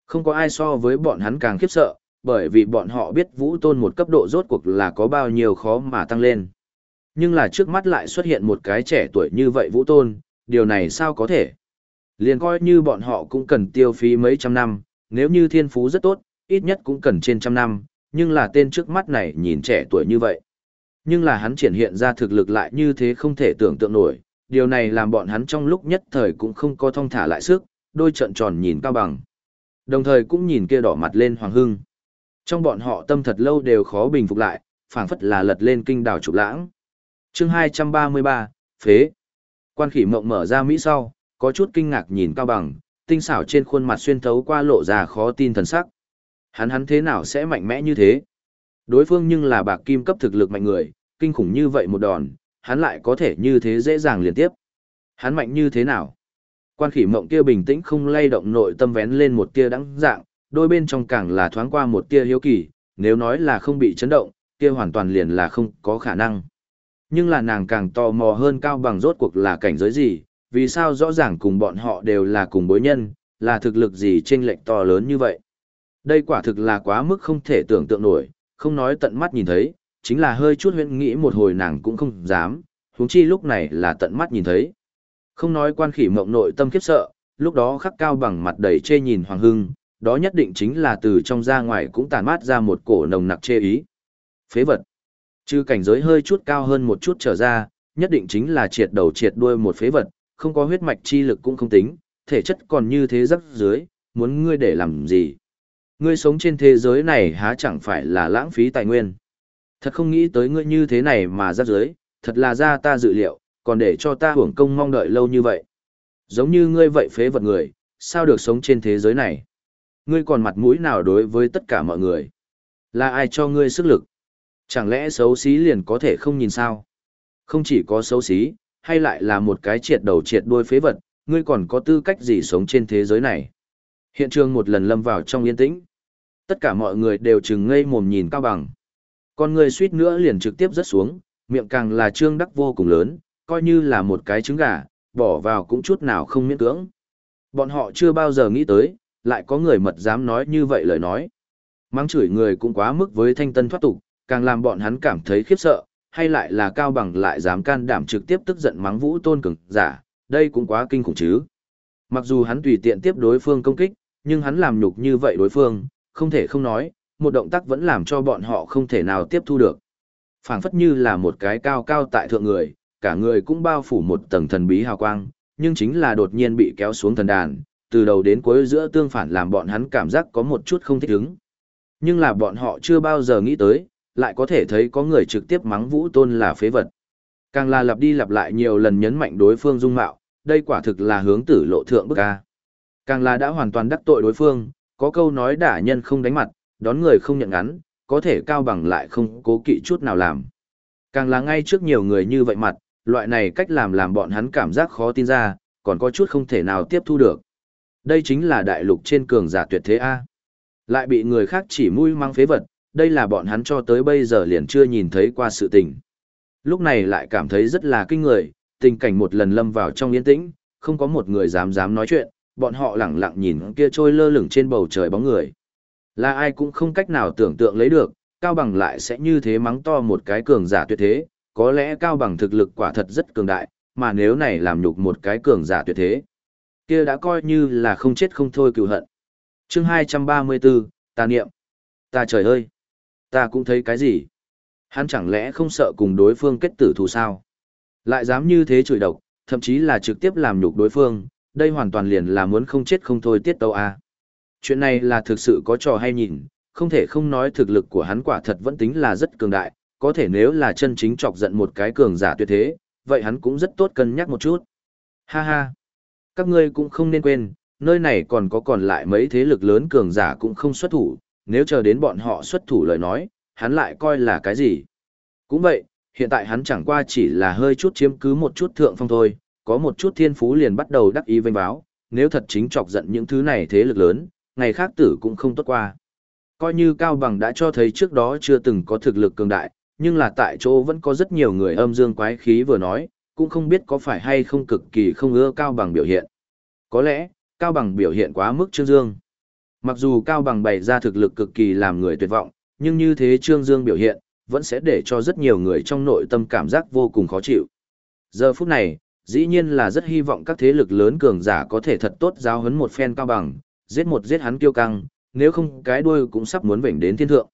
Không có ai so với bọn hắn càng khiếp sợ, bởi vì bọn họ biết vũ tôn một cấp độ rốt cuộc là có bao nhiêu khó mà tăng lên. Nhưng là trước mắt lại xuất hiện một cái trẻ tuổi như vậy vũ tôn, điều này sao có thể? Liền coi như bọn họ cũng cần tiêu phí mấy trăm năm, nếu như thiên phú rất tốt, ít nhất cũng cần trên trăm năm, nhưng là tên trước mắt này nhìn trẻ tuổi như vậy. Nhưng là hắn triển hiện ra thực lực lại như thế không thể tưởng tượng nổi, điều này làm bọn hắn trong lúc nhất thời cũng không có thong thả lại sức, đôi trận tròn nhìn cao bằng. Đồng thời cũng nhìn kia đỏ mặt lên Hoàng Hưng. Trong bọn họ tâm thật lâu đều khó bình phục lại, phảng phất là lật lên kinh đảo trục lãng. chương 233, Phế. Quan khỉ mộng mở ra Mỹ sau, có chút kinh ngạc nhìn cao bằng, tinh xảo trên khuôn mặt xuyên thấu qua lộ ra khó tin thần sắc. Hắn hắn thế nào sẽ mạnh mẽ như thế? Đối phương nhưng là bạc kim cấp thực lực mạnh người, kinh khủng như vậy một đòn, hắn lại có thể như thế dễ dàng liên tiếp. Hắn mạnh như thế nào? Quan khỉ mộng kia bình tĩnh không lay động nội tâm vén lên một tia đắng dạng, đôi bên trong càng là thoáng qua một tia hiếu kỳ, nếu nói là không bị chấn động, kia hoàn toàn liền là không có khả năng. Nhưng là nàng càng tò mò hơn cao bằng rốt cuộc là cảnh giới gì, vì sao rõ ràng cùng bọn họ đều là cùng bối nhân, là thực lực gì chênh lệch to lớn như vậy. Đây quả thực là quá mức không thể tưởng tượng nổi, không nói tận mắt nhìn thấy, chính là hơi chút huyễn nghĩ một hồi nàng cũng không dám, huống chi lúc này là tận mắt nhìn thấy. Không nói quan khỉ mộng nội tâm khiếp sợ, lúc đó khắc cao bằng mặt đầy chê nhìn Hoàng Hưng, đó nhất định chính là từ trong ra ngoài cũng tàn mát ra một cổ nồng nặc chê ý. Phế vật. Chứ cảnh giới hơi chút cao hơn một chút trở ra, nhất định chính là triệt đầu triệt đuôi một phế vật, không có huyết mạch chi lực cũng không tính, thể chất còn như thế rắc dưới, muốn ngươi để làm gì. Ngươi sống trên thế giới này há chẳng phải là lãng phí tài nguyên. Thật không nghĩ tới ngươi như thế này mà rắc dưới, thật là ra ta dự liệu, còn để cho ta hưởng công mong đợi lâu như vậy. Giống như ngươi vậy phế vật người, sao được sống trên thế giới này? Ngươi còn mặt mũi nào đối với tất cả mọi người? Là ai cho ngươi sức lực? Chẳng lẽ xấu xí liền có thể không nhìn sao? Không chỉ có xấu xí, hay lại là một cái triệt đầu triệt đuôi phế vật, ngươi còn có tư cách gì sống trên thế giới này? Hiện trường một lần lâm vào trong yên tĩnh. Tất cả mọi người đều chừng ngây mồm nhìn cao bằng. Con người suýt nữa liền trực tiếp rớt xuống, miệng càng là trương đắc vô cùng lớn, coi như là một cái trứng gà, bỏ vào cũng chút nào không miễn cưỡng. Bọn họ chưa bao giờ nghĩ tới, lại có người mật dám nói như vậy lời nói. Mang chửi người cũng quá mức với thanh tân thoát tục, càng làm bọn hắn cảm thấy khiếp sợ, hay lại là cao bằng lại dám can đảm trực tiếp tức giận mắng vũ tôn cường giả, đây cũng quá kinh khủng chứ. Mặc dù hắn tùy tiện tiếp đối phương công kích, nhưng hắn làm nhục như vậy đối phương, không thể không nói, một động tác vẫn làm cho bọn họ không thể nào tiếp thu được. phảng phất như là một cái cao cao tại thượng người, cả người cũng bao phủ một tầng thần bí hào quang, nhưng chính là đột nhiên bị kéo xuống thần đàn, từ đầu đến cuối giữa tương phản làm bọn hắn cảm giác có một chút không thích ứng. Nhưng là bọn họ chưa bao giờ nghĩ tới, lại có thể thấy có người trực tiếp mắng Vũ Tôn là phế vật. Càng là lặp đi lặp lại nhiều lần nhấn mạnh đối phương dung mạo, đây quả thực là hướng tử lộ thượng bức ca. Càng là đã hoàn toàn đắc tội đối phương, có câu nói đả nhân không đánh mặt, đón người không nhận ngắn, có thể cao bằng lại không cố kỵ chút nào làm. Càng là ngay trước nhiều người như vậy mặt, loại này cách làm làm bọn hắn cảm giác khó tin ra, còn có chút không thể nào tiếp thu được. Đây chính là đại lục trên cường giả tuyệt thế A. Lại bị người khác chỉ mũi mang phế vật, đây là bọn hắn cho tới bây giờ liền chưa nhìn thấy qua sự tình. Lúc này lại cảm thấy rất là kinh người, tình cảnh một lần lâm vào trong yên tĩnh, không có một người dám dám nói chuyện, bọn họ lẳng lặng nhìn kia trôi lơ lửng trên bầu trời bóng người. Là ai cũng không cách nào tưởng tượng lấy được, Cao Bằng lại sẽ như thế mắng to một cái cường giả tuyệt thế, có lẽ Cao Bằng thực lực quả thật rất cường đại, mà nếu này làm nhục một cái cường giả tuyệt thế, kia đã coi như là không chết không thôi cựu hận. Chương 234, tà niệm. Ta trời ơi! Ta cũng thấy cái gì? Hắn chẳng lẽ không sợ cùng đối phương kết tử thù sao? Lại dám như thế chửi độc, thậm chí là trực tiếp làm nhục đối phương, đây hoàn toàn liền là muốn không chết không thôi tiết tâu a. Chuyện này là thực sự có trò hay nhìn, không thể không nói thực lực của hắn quả thật vẫn tính là rất cường đại, có thể nếu là chân chính chọc giận một cái cường giả tuyệt thế, vậy hắn cũng rất tốt cân nhắc một chút. Ha ha, các ngươi cũng không nên quên, nơi này còn có còn lại mấy thế lực lớn cường giả cũng không xuất thủ, nếu chờ đến bọn họ xuất thủ lời nói, hắn lại coi là cái gì. Cũng vậy, hiện tại hắn chẳng qua chỉ là hơi chút chiếm cứ một chút thượng phong thôi, có một chút thiên phú liền bắt đầu đắc ý vênh báo, nếu thật chính chọc giận những thứ này thế lực lớn, ngày khác tử cũng không tốt qua. Coi như Cao Bằng đã cho thấy trước đó chưa từng có thực lực cường đại, nhưng là tại chỗ vẫn có rất nhiều người âm dương quái khí vừa nói, cũng không biết có phải hay không cực kỳ không ưa Cao Bằng biểu hiện. Có lẽ, Cao Bằng biểu hiện quá mức trương dương. Mặc dù Cao Bằng bày ra thực lực cực kỳ làm người tuyệt vọng, nhưng như thế trương dương biểu hiện, vẫn sẽ để cho rất nhiều người trong nội tâm cảm giác vô cùng khó chịu. Giờ phút này, dĩ nhiên là rất hy vọng các thế lực lớn cường giả có thể thật tốt giáo huấn một phen Cao Bằng, giết một giết hắn kiêu căng, nếu không cái đuôi cũng sắp muốn vểnh đến thiên thượng.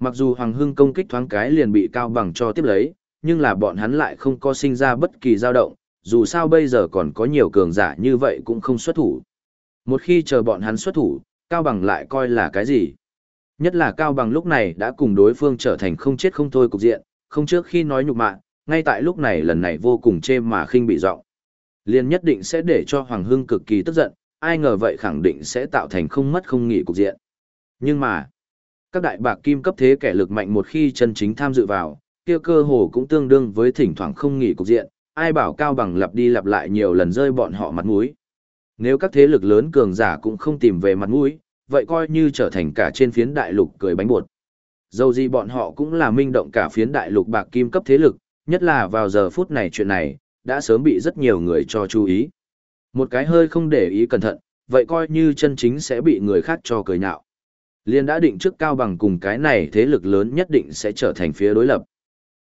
Mặc dù Hoàng Hưng công kích thoáng cái liền bị Cao Bằng cho tiếp lấy, nhưng là bọn hắn lại không có sinh ra bất kỳ dao động, dù sao bây giờ còn có nhiều cường giả như vậy cũng không xuất thủ. Một khi chờ bọn hắn xuất thủ, Cao Bằng lại coi là cái gì? Nhất là Cao Bằng lúc này đã cùng đối phương trở thành không chết không thôi cục diện, không trước khi nói nhục mạ, ngay tại lúc này lần này vô cùng chê mà khinh bị giọng liền nhất định sẽ để cho Hoàng Hưng cực kỳ tức giận, ai ngờ vậy khẳng định sẽ tạo thành không mất không nghỉ cục diện. Nhưng mà, các đại bạc kim cấp thế kẻ lực mạnh một khi chân chính tham dự vào, kia cơ hồ cũng tương đương với thỉnh thoảng không nghỉ cục diện, ai bảo cao bằng lặp đi lặp lại nhiều lần rơi bọn họ mặt mũi. Nếu các thế lực lớn cường giả cũng không tìm về mặt mũi, vậy coi như trở thành cả trên phiến đại lục cười bánh bột. Dầu gì bọn họ cũng là minh động cả phiến đại lục bạc kim cấp thế lực, nhất là vào giờ phút này chuyện này, đã sớm bị rất nhiều người cho chú ý. Một cái hơi không để ý cẩn thận, vậy coi như chân chính sẽ bị người khác cho cười nhạo. Liên đã định trước cao bằng cùng cái này thế lực lớn nhất định sẽ trở thành phía đối lập.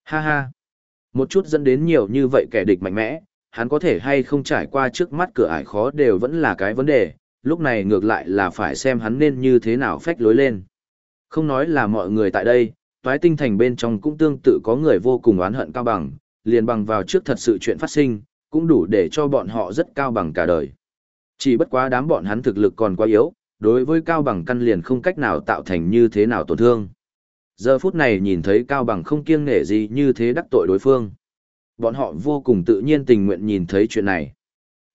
Ha ha. Một chút dẫn đến nhiều như vậy kẻ địch mạnh mẽ, hắn có thể hay không trải qua trước mắt cửa ải khó đều vẫn là cái vấn đề, lúc này ngược lại là phải xem hắn nên như thế nào phách lối lên. Không nói là mọi người tại đây, toái tinh thành bên trong cũng tương tự có người vô cùng oán hận cao bằng, liền bằng vào trước thật sự chuyện phát sinh, cũng đủ để cho bọn họ rất cao bằng cả đời. Chỉ bất quá đám bọn hắn thực lực còn quá yếu, đối với cao bằng căn liền không cách nào tạo thành như thế nào tổn thương. Giờ phút này nhìn thấy cao bằng không kiêng nể gì như thế đắc tội đối phương. Bọn họ vô cùng tự nhiên tình nguyện nhìn thấy chuyện này.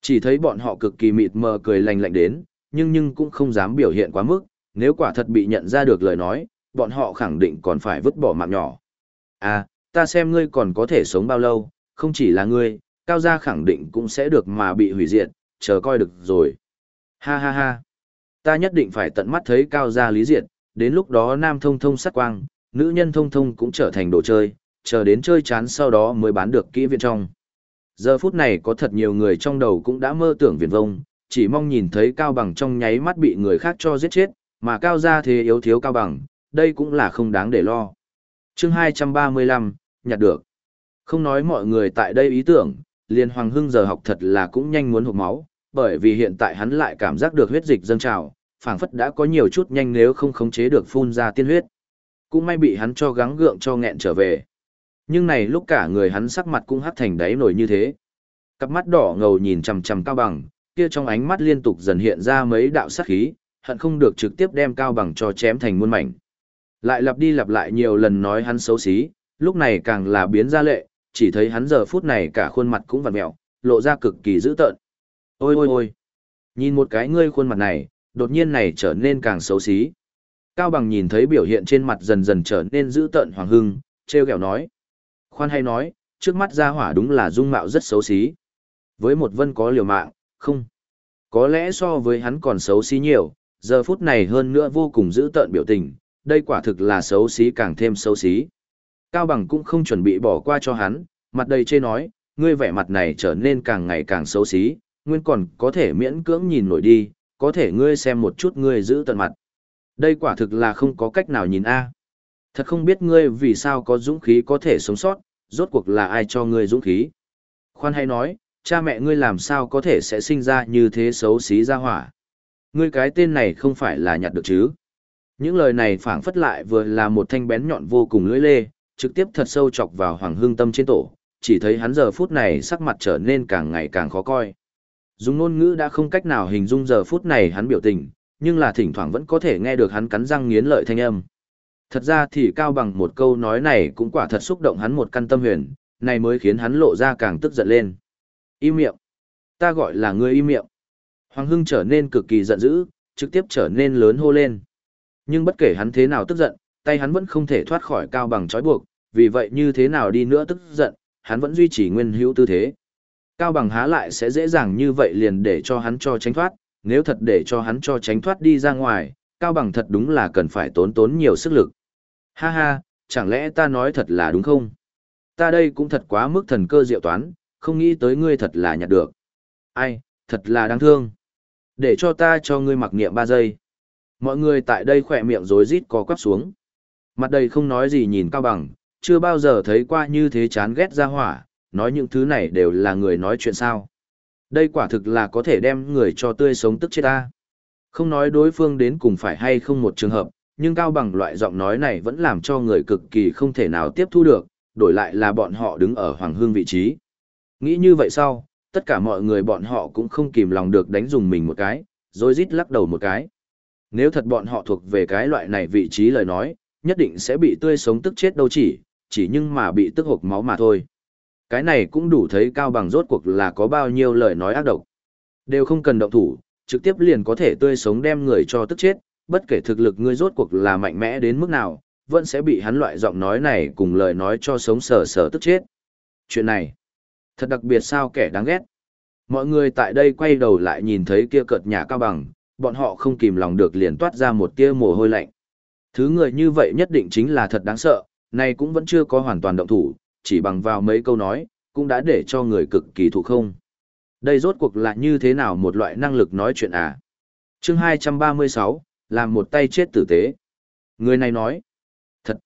Chỉ thấy bọn họ cực kỳ mịt mờ cười lành lạnh đến, nhưng nhưng cũng không dám biểu hiện quá mức, nếu quả thật bị nhận ra được lời nói, bọn họ khẳng định còn phải vứt bỏ mạng nhỏ. À, ta xem ngươi còn có thể sống bao lâu, không chỉ là ngươi, cao gia khẳng định cũng sẽ được mà bị hủy diệt, chờ coi được rồi. Ha ha ha, ta nhất định phải tận mắt thấy cao gia lý diệt, đến lúc đó nam thông thông sắc quang, nữ nhân thông thông cũng trở thành đồ chơi, chờ đến chơi chán sau đó mới bán được kỹ viện trong. Giờ phút này có thật nhiều người trong đầu cũng đã mơ tưởng viền vông, chỉ mong nhìn thấy cao bằng trong nháy mắt bị người khác cho giết chết, mà cao gia thế yếu thiếu cao bằng, đây cũng là không đáng để lo. chương 235, nhặt được. Không nói mọi người tại đây ý tưởng, liền Hoàng Hưng giờ học thật là cũng nhanh muốn hụt máu, bởi vì hiện tại hắn lại cảm giác được huyết dịch dâng trào, phảng phất đã có nhiều chút nhanh nếu không khống chế được phun ra tiên huyết. Cũng may bị hắn cho gắng gượng cho nghẹn trở về. Nhưng này lúc cả người hắn sắc mặt cũng hắt thành đáy nổi như thế. Cặp mắt đỏ ngầu nhìn chằm chằm cao bằng, kia trong ánh mắt liên tục dần hiện ra mấy đạo sát khí, hận không được trực tiếp đem cao bằng cho chém thành muôn mảnh. Lại lặp đi lặp lại nhiều lần nói hắn xấu xí, lúc này càng là biến ra lệ, chỉ thấy hắn giờ phút này cả khuôn mặt cũng vặn mẹo, lộ ra cực kỳ dữ tợn. Ôi ôi ôi, nhìn một cái ngươi khuôn mặt này, đột nhiên này trở nên càng xấu xí. Cao bằng nhìn thấy biểu hiện trên mặt dần dần trở nên dữ tợn hoàng hưng, treo kẹo nói. Khoan hay nói, trước mắt gia hỏa đúng là dung mạo rất xấu xí. Với một vân có liều mạng, không. Có lẽ so với hắn còn xấu xí nhiều, giờ phút này hơn nữa vô cùng dữ tợn biểu tình, đây quả thực là xấu xí càng thêm xấu xí. Cao Bằng cũng không chuẩn bị bỏ qua cho hắn, mặt đầy chê nói, ngươi vẻ mặt này trở nên càng ngày càng xấu xí, nguyên còn có thể miễn cưỡng nhìn nổi đi, có thể ngươi xem một chút ngươi giữ tận mặt. Đây quả thực là không có cách nào nhìn a. Thật không biết ngươi vì sao có dũng khí có thể sống sót, rốt cuộc là ai cho ngươi dũng khí. Khoan hay nói, cha mẹ ngươi làm sao có thể sẽ sinh ra như thế xấu xí ra hỏa. Ngươi cái tên này không phải là nhặt được chứ. Những lời này phảng phất lại vừa là một thanh bén nhọn vô cùng lưỡi lê, trực tiếp thật sâu chọc vào Hoàng Hương Tâm trên tổ, chỉ thấy hắn giờ phút này sắc mặt trở nên càng ngày càng khó coi. Dùng ngôn ngữ đã không cách nào hình dung giờ phút này hắn biểu tình, nhưng là thỉnh thoảng vẫn có thể nghe được hắn cắn răng nghiến lợi thanh âm. Thật ra thì cao bằng một câu nói này cũng quả thật xúc động hắn một căn tâm huyền, này mới khiến hắn lộ ra càng tức giận lên. Im miệng. Ta gọi là ngươi im miệng. Hoàng Hưng trở nên cực kỳ giận dữ, trực tiếp trở nên lớn hô lên. Nhưng bất kể hắn thế nào tức giận, tay hắn vẫn không thể thoát khỏi cao bằng trói buộc, vì vậy như thế nào đi nữa tức giận, hắn vẫn duy trì nguyên hữu tư thế. Cao bằng há lại sẽ dễ dàng như vậy liền để cho hắn cho tránh thoát, nếu thật để cho hắn cho tránh thoát đi ra ngoài, cao bằng thật đúng là cần phải tốn tốn nhiều sức lực. Ha ha, chẳng lẽ ta nói thật là đúng không? Ta đây cũng thật quá mức thần cơ diệu toán, không nghĩ tới ngươi thật là nhặt được. Ai, thật là đáng thương. Để cho ta cho ngươi mặc niệm ba giây. Mọi người tại đây khỏe miệng rối rít có quắp xuống. Mặt đầy không nói gì nhìn cao bằng, chưa bao giờ thấy qua như thế chán ghét ra hỏa, nói những thứ này đều là người nói chuyện sao. Đây quả thực là có thể đem người cho tươi sống tức chết ta. Không nói đối phương đến cùng phải hay không một trường hợp, nhưng cao bằng loại giọng nói này vẫn làm cho người cực kỳ không thể nào tiếp thu được, đổi lại là bọn họ đứng ở hoàng hương vị trí. Nghĩ như vậy sau, tất cả mọi người bọn họ cũng không kìm lòng được đánh dùng mình một cái, rồi rít lắc đầu một cái. Nếu thật bọn họ thuộc về cái loại này vị trí lời nói, nhất định sẽ bị tươi sống tức chết đâu chỉ, chỉ nhưng mà bị tức hộp máu mà thôi. Cái này cũng đủ thấy cao bằng rốt cuộc là có bao nhiêu lời nói ác độc. Đều không cần động thủ, trực tiếp liền có thể tươi sống đem người cho tức chết, bất kể thực lực ngươi rốt cuộc là mạnh mẽ đến mức nào, vẫn sẽ bị hắn loại giọng nói này cùng lời nói cho sống sờ sờ tức chết. Chuyện này, thật đặc biệt sao kẻ đáng ghét. Mọi người tại đây quay đầu lại nhìn thấy kia cợt nhà cao bằng, bọn họ không kìm lòng được liền toát ra một tia mồ hôi lạnh. Thứ người như vậy nhất định chính là thật đáng sợ, này cũng vẫn chưa có hoàn toàn động thủ, chỉ bằng vào mấy câu nói, cũng đã để cho người cực kỳ thụ không. Đây rốt cuộc là như thế nào một loại năng lực nói chuyện à? chương 236, làm một tay chết tử tế. Người này nói, thật,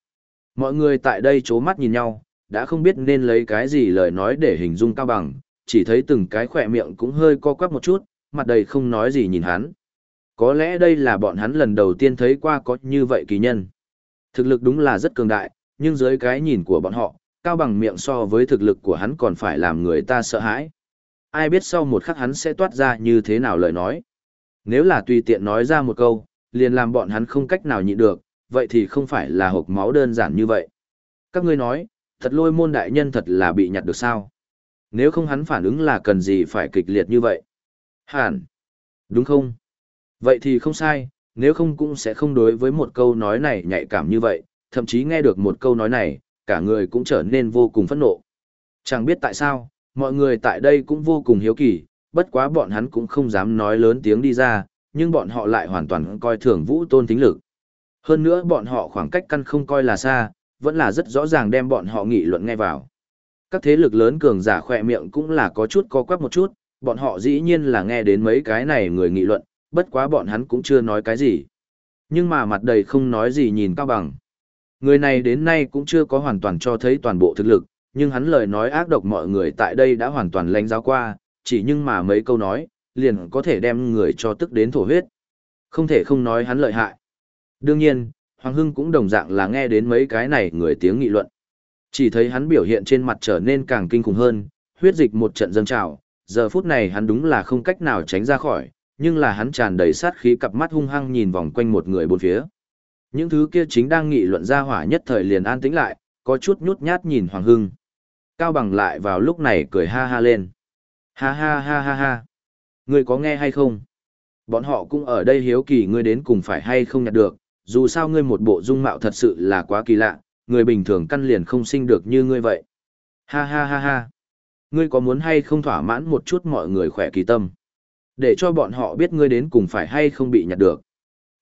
mọi người tại đây chố mắt nhìn nhau, đã không biết nên lấy cái gì lời nói để hình dung cao bằng, chỉ thấy từng cái khỏe miệng cũng hơi co quắp một chút, mặt đầy không nói gì nhìn hắn. Có lẽ đây là bọn hắn lần đầu tiên thấy qua có như vậy kỳ nhân. Thực lực đúng là rất cường đại, nhưng dưới cái nhìn của bọn họ, cao bằng miệng so với thực lực của hắn còn phải làm người ta sợ hãi. Ai biết sau một khắc hắn sẽ toát ra như thế nào lời nói. Nếu là tùy tiện nói ra một câu, liền làm bọn hắn không cách nào nhịn được, vậy thì không phải là hộp máu đơn giản như vậy. Các ngươi nói, thật lôi môn đại nhân thật là bị nhặt được sao? Nếu không hắn phản ứng là cần gì phải kịch liệt như vậy? Hẳn. Đúng không? Vậy thì không sai, nếu không cũng sẽ không đối với một câu nói này nhạy cảm như vậy, thậm chí nghe được một câu nói này, cả người cũng trở nên vô cùng phẫn nộ. Chẳng biết tại sao, mọi người tại đây cũng vô cùng hiếu kỳ, bất quá bọn hắn cũng không dám nói lớn tiếng đi ra, nhưng bọn họ lại hoàn toàn coi thường vũ tôn tính lực. Hơn nữa bọn họ khoảng cách căn không coi là xa, vẫn là rất rõ ràng đem bọn họ nghị luận nghe vào. Các thế lực lớn cường giả khỏe miệng cũng là có chút co quắp một chút, bọn họ dĩ nhiên là nghe đến mấy cái này người nghị luận, bất quá bọn hắn cũng chưa nói cái gì. Nhưng mà mặt đầy không nói gì nhìn Cao Bằng. Người này đến nay cũng chưa có hoàn toàn cho thấy toàn bộ thực lực, nhưng hắn lời nói ác độc mọi người tại đây đã hoàn toàn lánh giáo qua, chỉ nhưng mà mấy câu nói, liền có thể đem người cho tức đến thổ huyết. Không thể không nói hắn lợi hại. Đương nhiên, Hoàng Hưng cũng đồng dạng là nghe đến mấy cái này người tiếng nghị luận. Chỉ thấy hắn biểu hiện trên mặt trở nên càng kinh khủng hơn, huyết dịch một trận dâng trào, giờ phút này hắn đúng là không cách nào tránh ra khỏi, nhưng là hắn tràn đầy sát khí cặp mắt hung hăng nhìn vòng quanh một người bốn phía. Những thứ kia chính đang nghị luận ra hỏa nhất thời liền an tĩnh lại, có chút nhút nhát nhìn Hoàng Hưng. Cao bằng lại vào lúc này cười ha ha lên. Ha ha ha ha ha. Ngươi có nghe hay không? Bọn họ cũng ở đây hiếu kỳ ngươi đến cùng phải hay không nhặt được, dù sao ngươi một bộ dung mạo thật sự là quá kỳ lạ, người bình thường căn liền không sinh được như ngươi vậy. Ha ha ha ha. Ngươi có muốn hay không thỏa mãn một chút mọi người khỏe kỳ tâm? Để cho bọn họ biết ngươi đến cùng phải hay không bị nhặt được.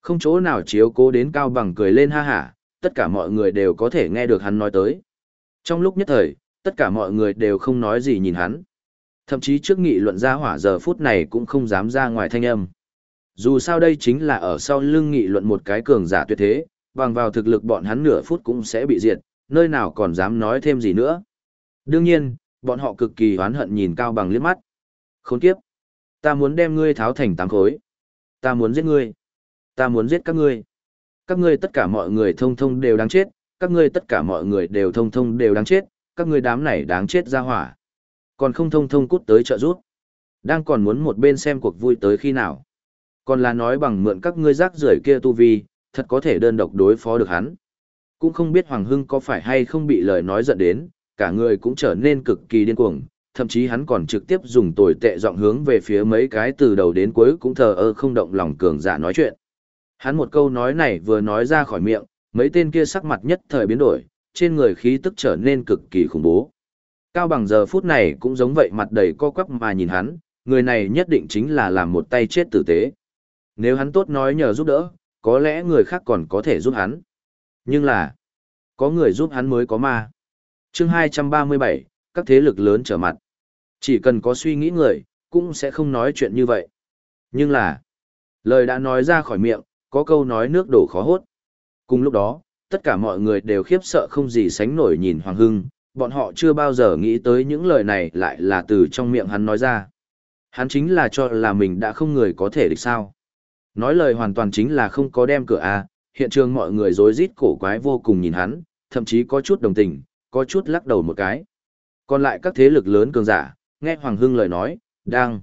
Không chỗ nào chiếu cố đến cao bằng cười lên ha hả, tất cả mọi người đều có thể nghe được hắn nói tới. Trong lúc nhất thời, tất cả mọi người đều không nói gì nhìn hắn. Thậm chí trước nghị luận ra hỏa giờ phút này cũng không dám ra ngoài thanh âm. Dù sao đây chính là ở sau lưng nghị luận một cái cường giả tuyệt thế, bằng vào thực lực bọn hắn nửa phút cũng sẽ bị diệt, nơi nào còn dám nói thêm gì nữa. Đương nhiên, bọn họ cực kỳ oán hận nhìn Cao Bằng liếc mắt. Khốn kiếp! Ta muốn đem ngươi tháo thành tám khối. Ta muốn giết ngươi. Ta muốn giết các ngươi. Các ngươi tất cả mọi người thông thông đều đáng chết, các ngươi tất cả mọi người đều thông thông đều đáng chết, các ngươi đám này đáng chết ra hỏa. Còn không thông thông cút tới trợ rút. Đang còn muốn một bên xem cuộc vui tới khi nào. Còn là nói bằng mượn các ngươi rác rưởi kia tu vi, thật có thể đơn độc đối phó được hắn. Cũng không biết Hoàng Hưng có phải hay không bị lời nói giận đến, cả người cũng trở nên cực kỳ điên cuồng, thậm chí hắn còn trực tiếp dùng tồi tệ giọng hướng về phía mấy cái từ đầu đến cuối cũng thờ ơ không động lòng cường giả nói chuyện. Hắn một câu nói này vừa nói ra khỏi miệng, mấy tên kia sắc mặt nhất thời biến đổi, trên người khí tức trở nên cực kỳ khủng bố. Cao bằng giờ phút này cũng giống vậy mặt đầy co quắp mà nhìn hắn, người này nhất định chính là làm một tay chết tử tế. Nếu hắn tốt nói nhờ giúp đỡ, có lẽ người khác còn có thể giúp hắn. Nhưng là, có người giúp hắn mới có ma. chương 237, các thế lực lớn trở mặt. Chỉ cần có suy nghĩ người, cũng sẽ không nói chuyện như vậy. Nhưng là, lời đã nói ra khỏi miệng, có câu nói nước đổ khó hốt. Cùng lúc đó, tất cả mọi người đều khiếp sợ không gì sánh nổi nhìn Hoàng Hưng, bọn họ chưa bao giờ nghĩ tới những lời này lại là từ trong miệng hắn nói ra. Hắn chính là cho là mình đã không người có thể địch sao. Nói lời hoàn toàn chính là không có đem cửa A, hiện trường mọi người rối rít cổ quái vô cùng nhìn hắn, thậm chí có chút đồng tình, có chút lắc đầu một cái. Còn lại các thế lực lớn cường giả, nghe Hoàng Hưng lời nói, đang.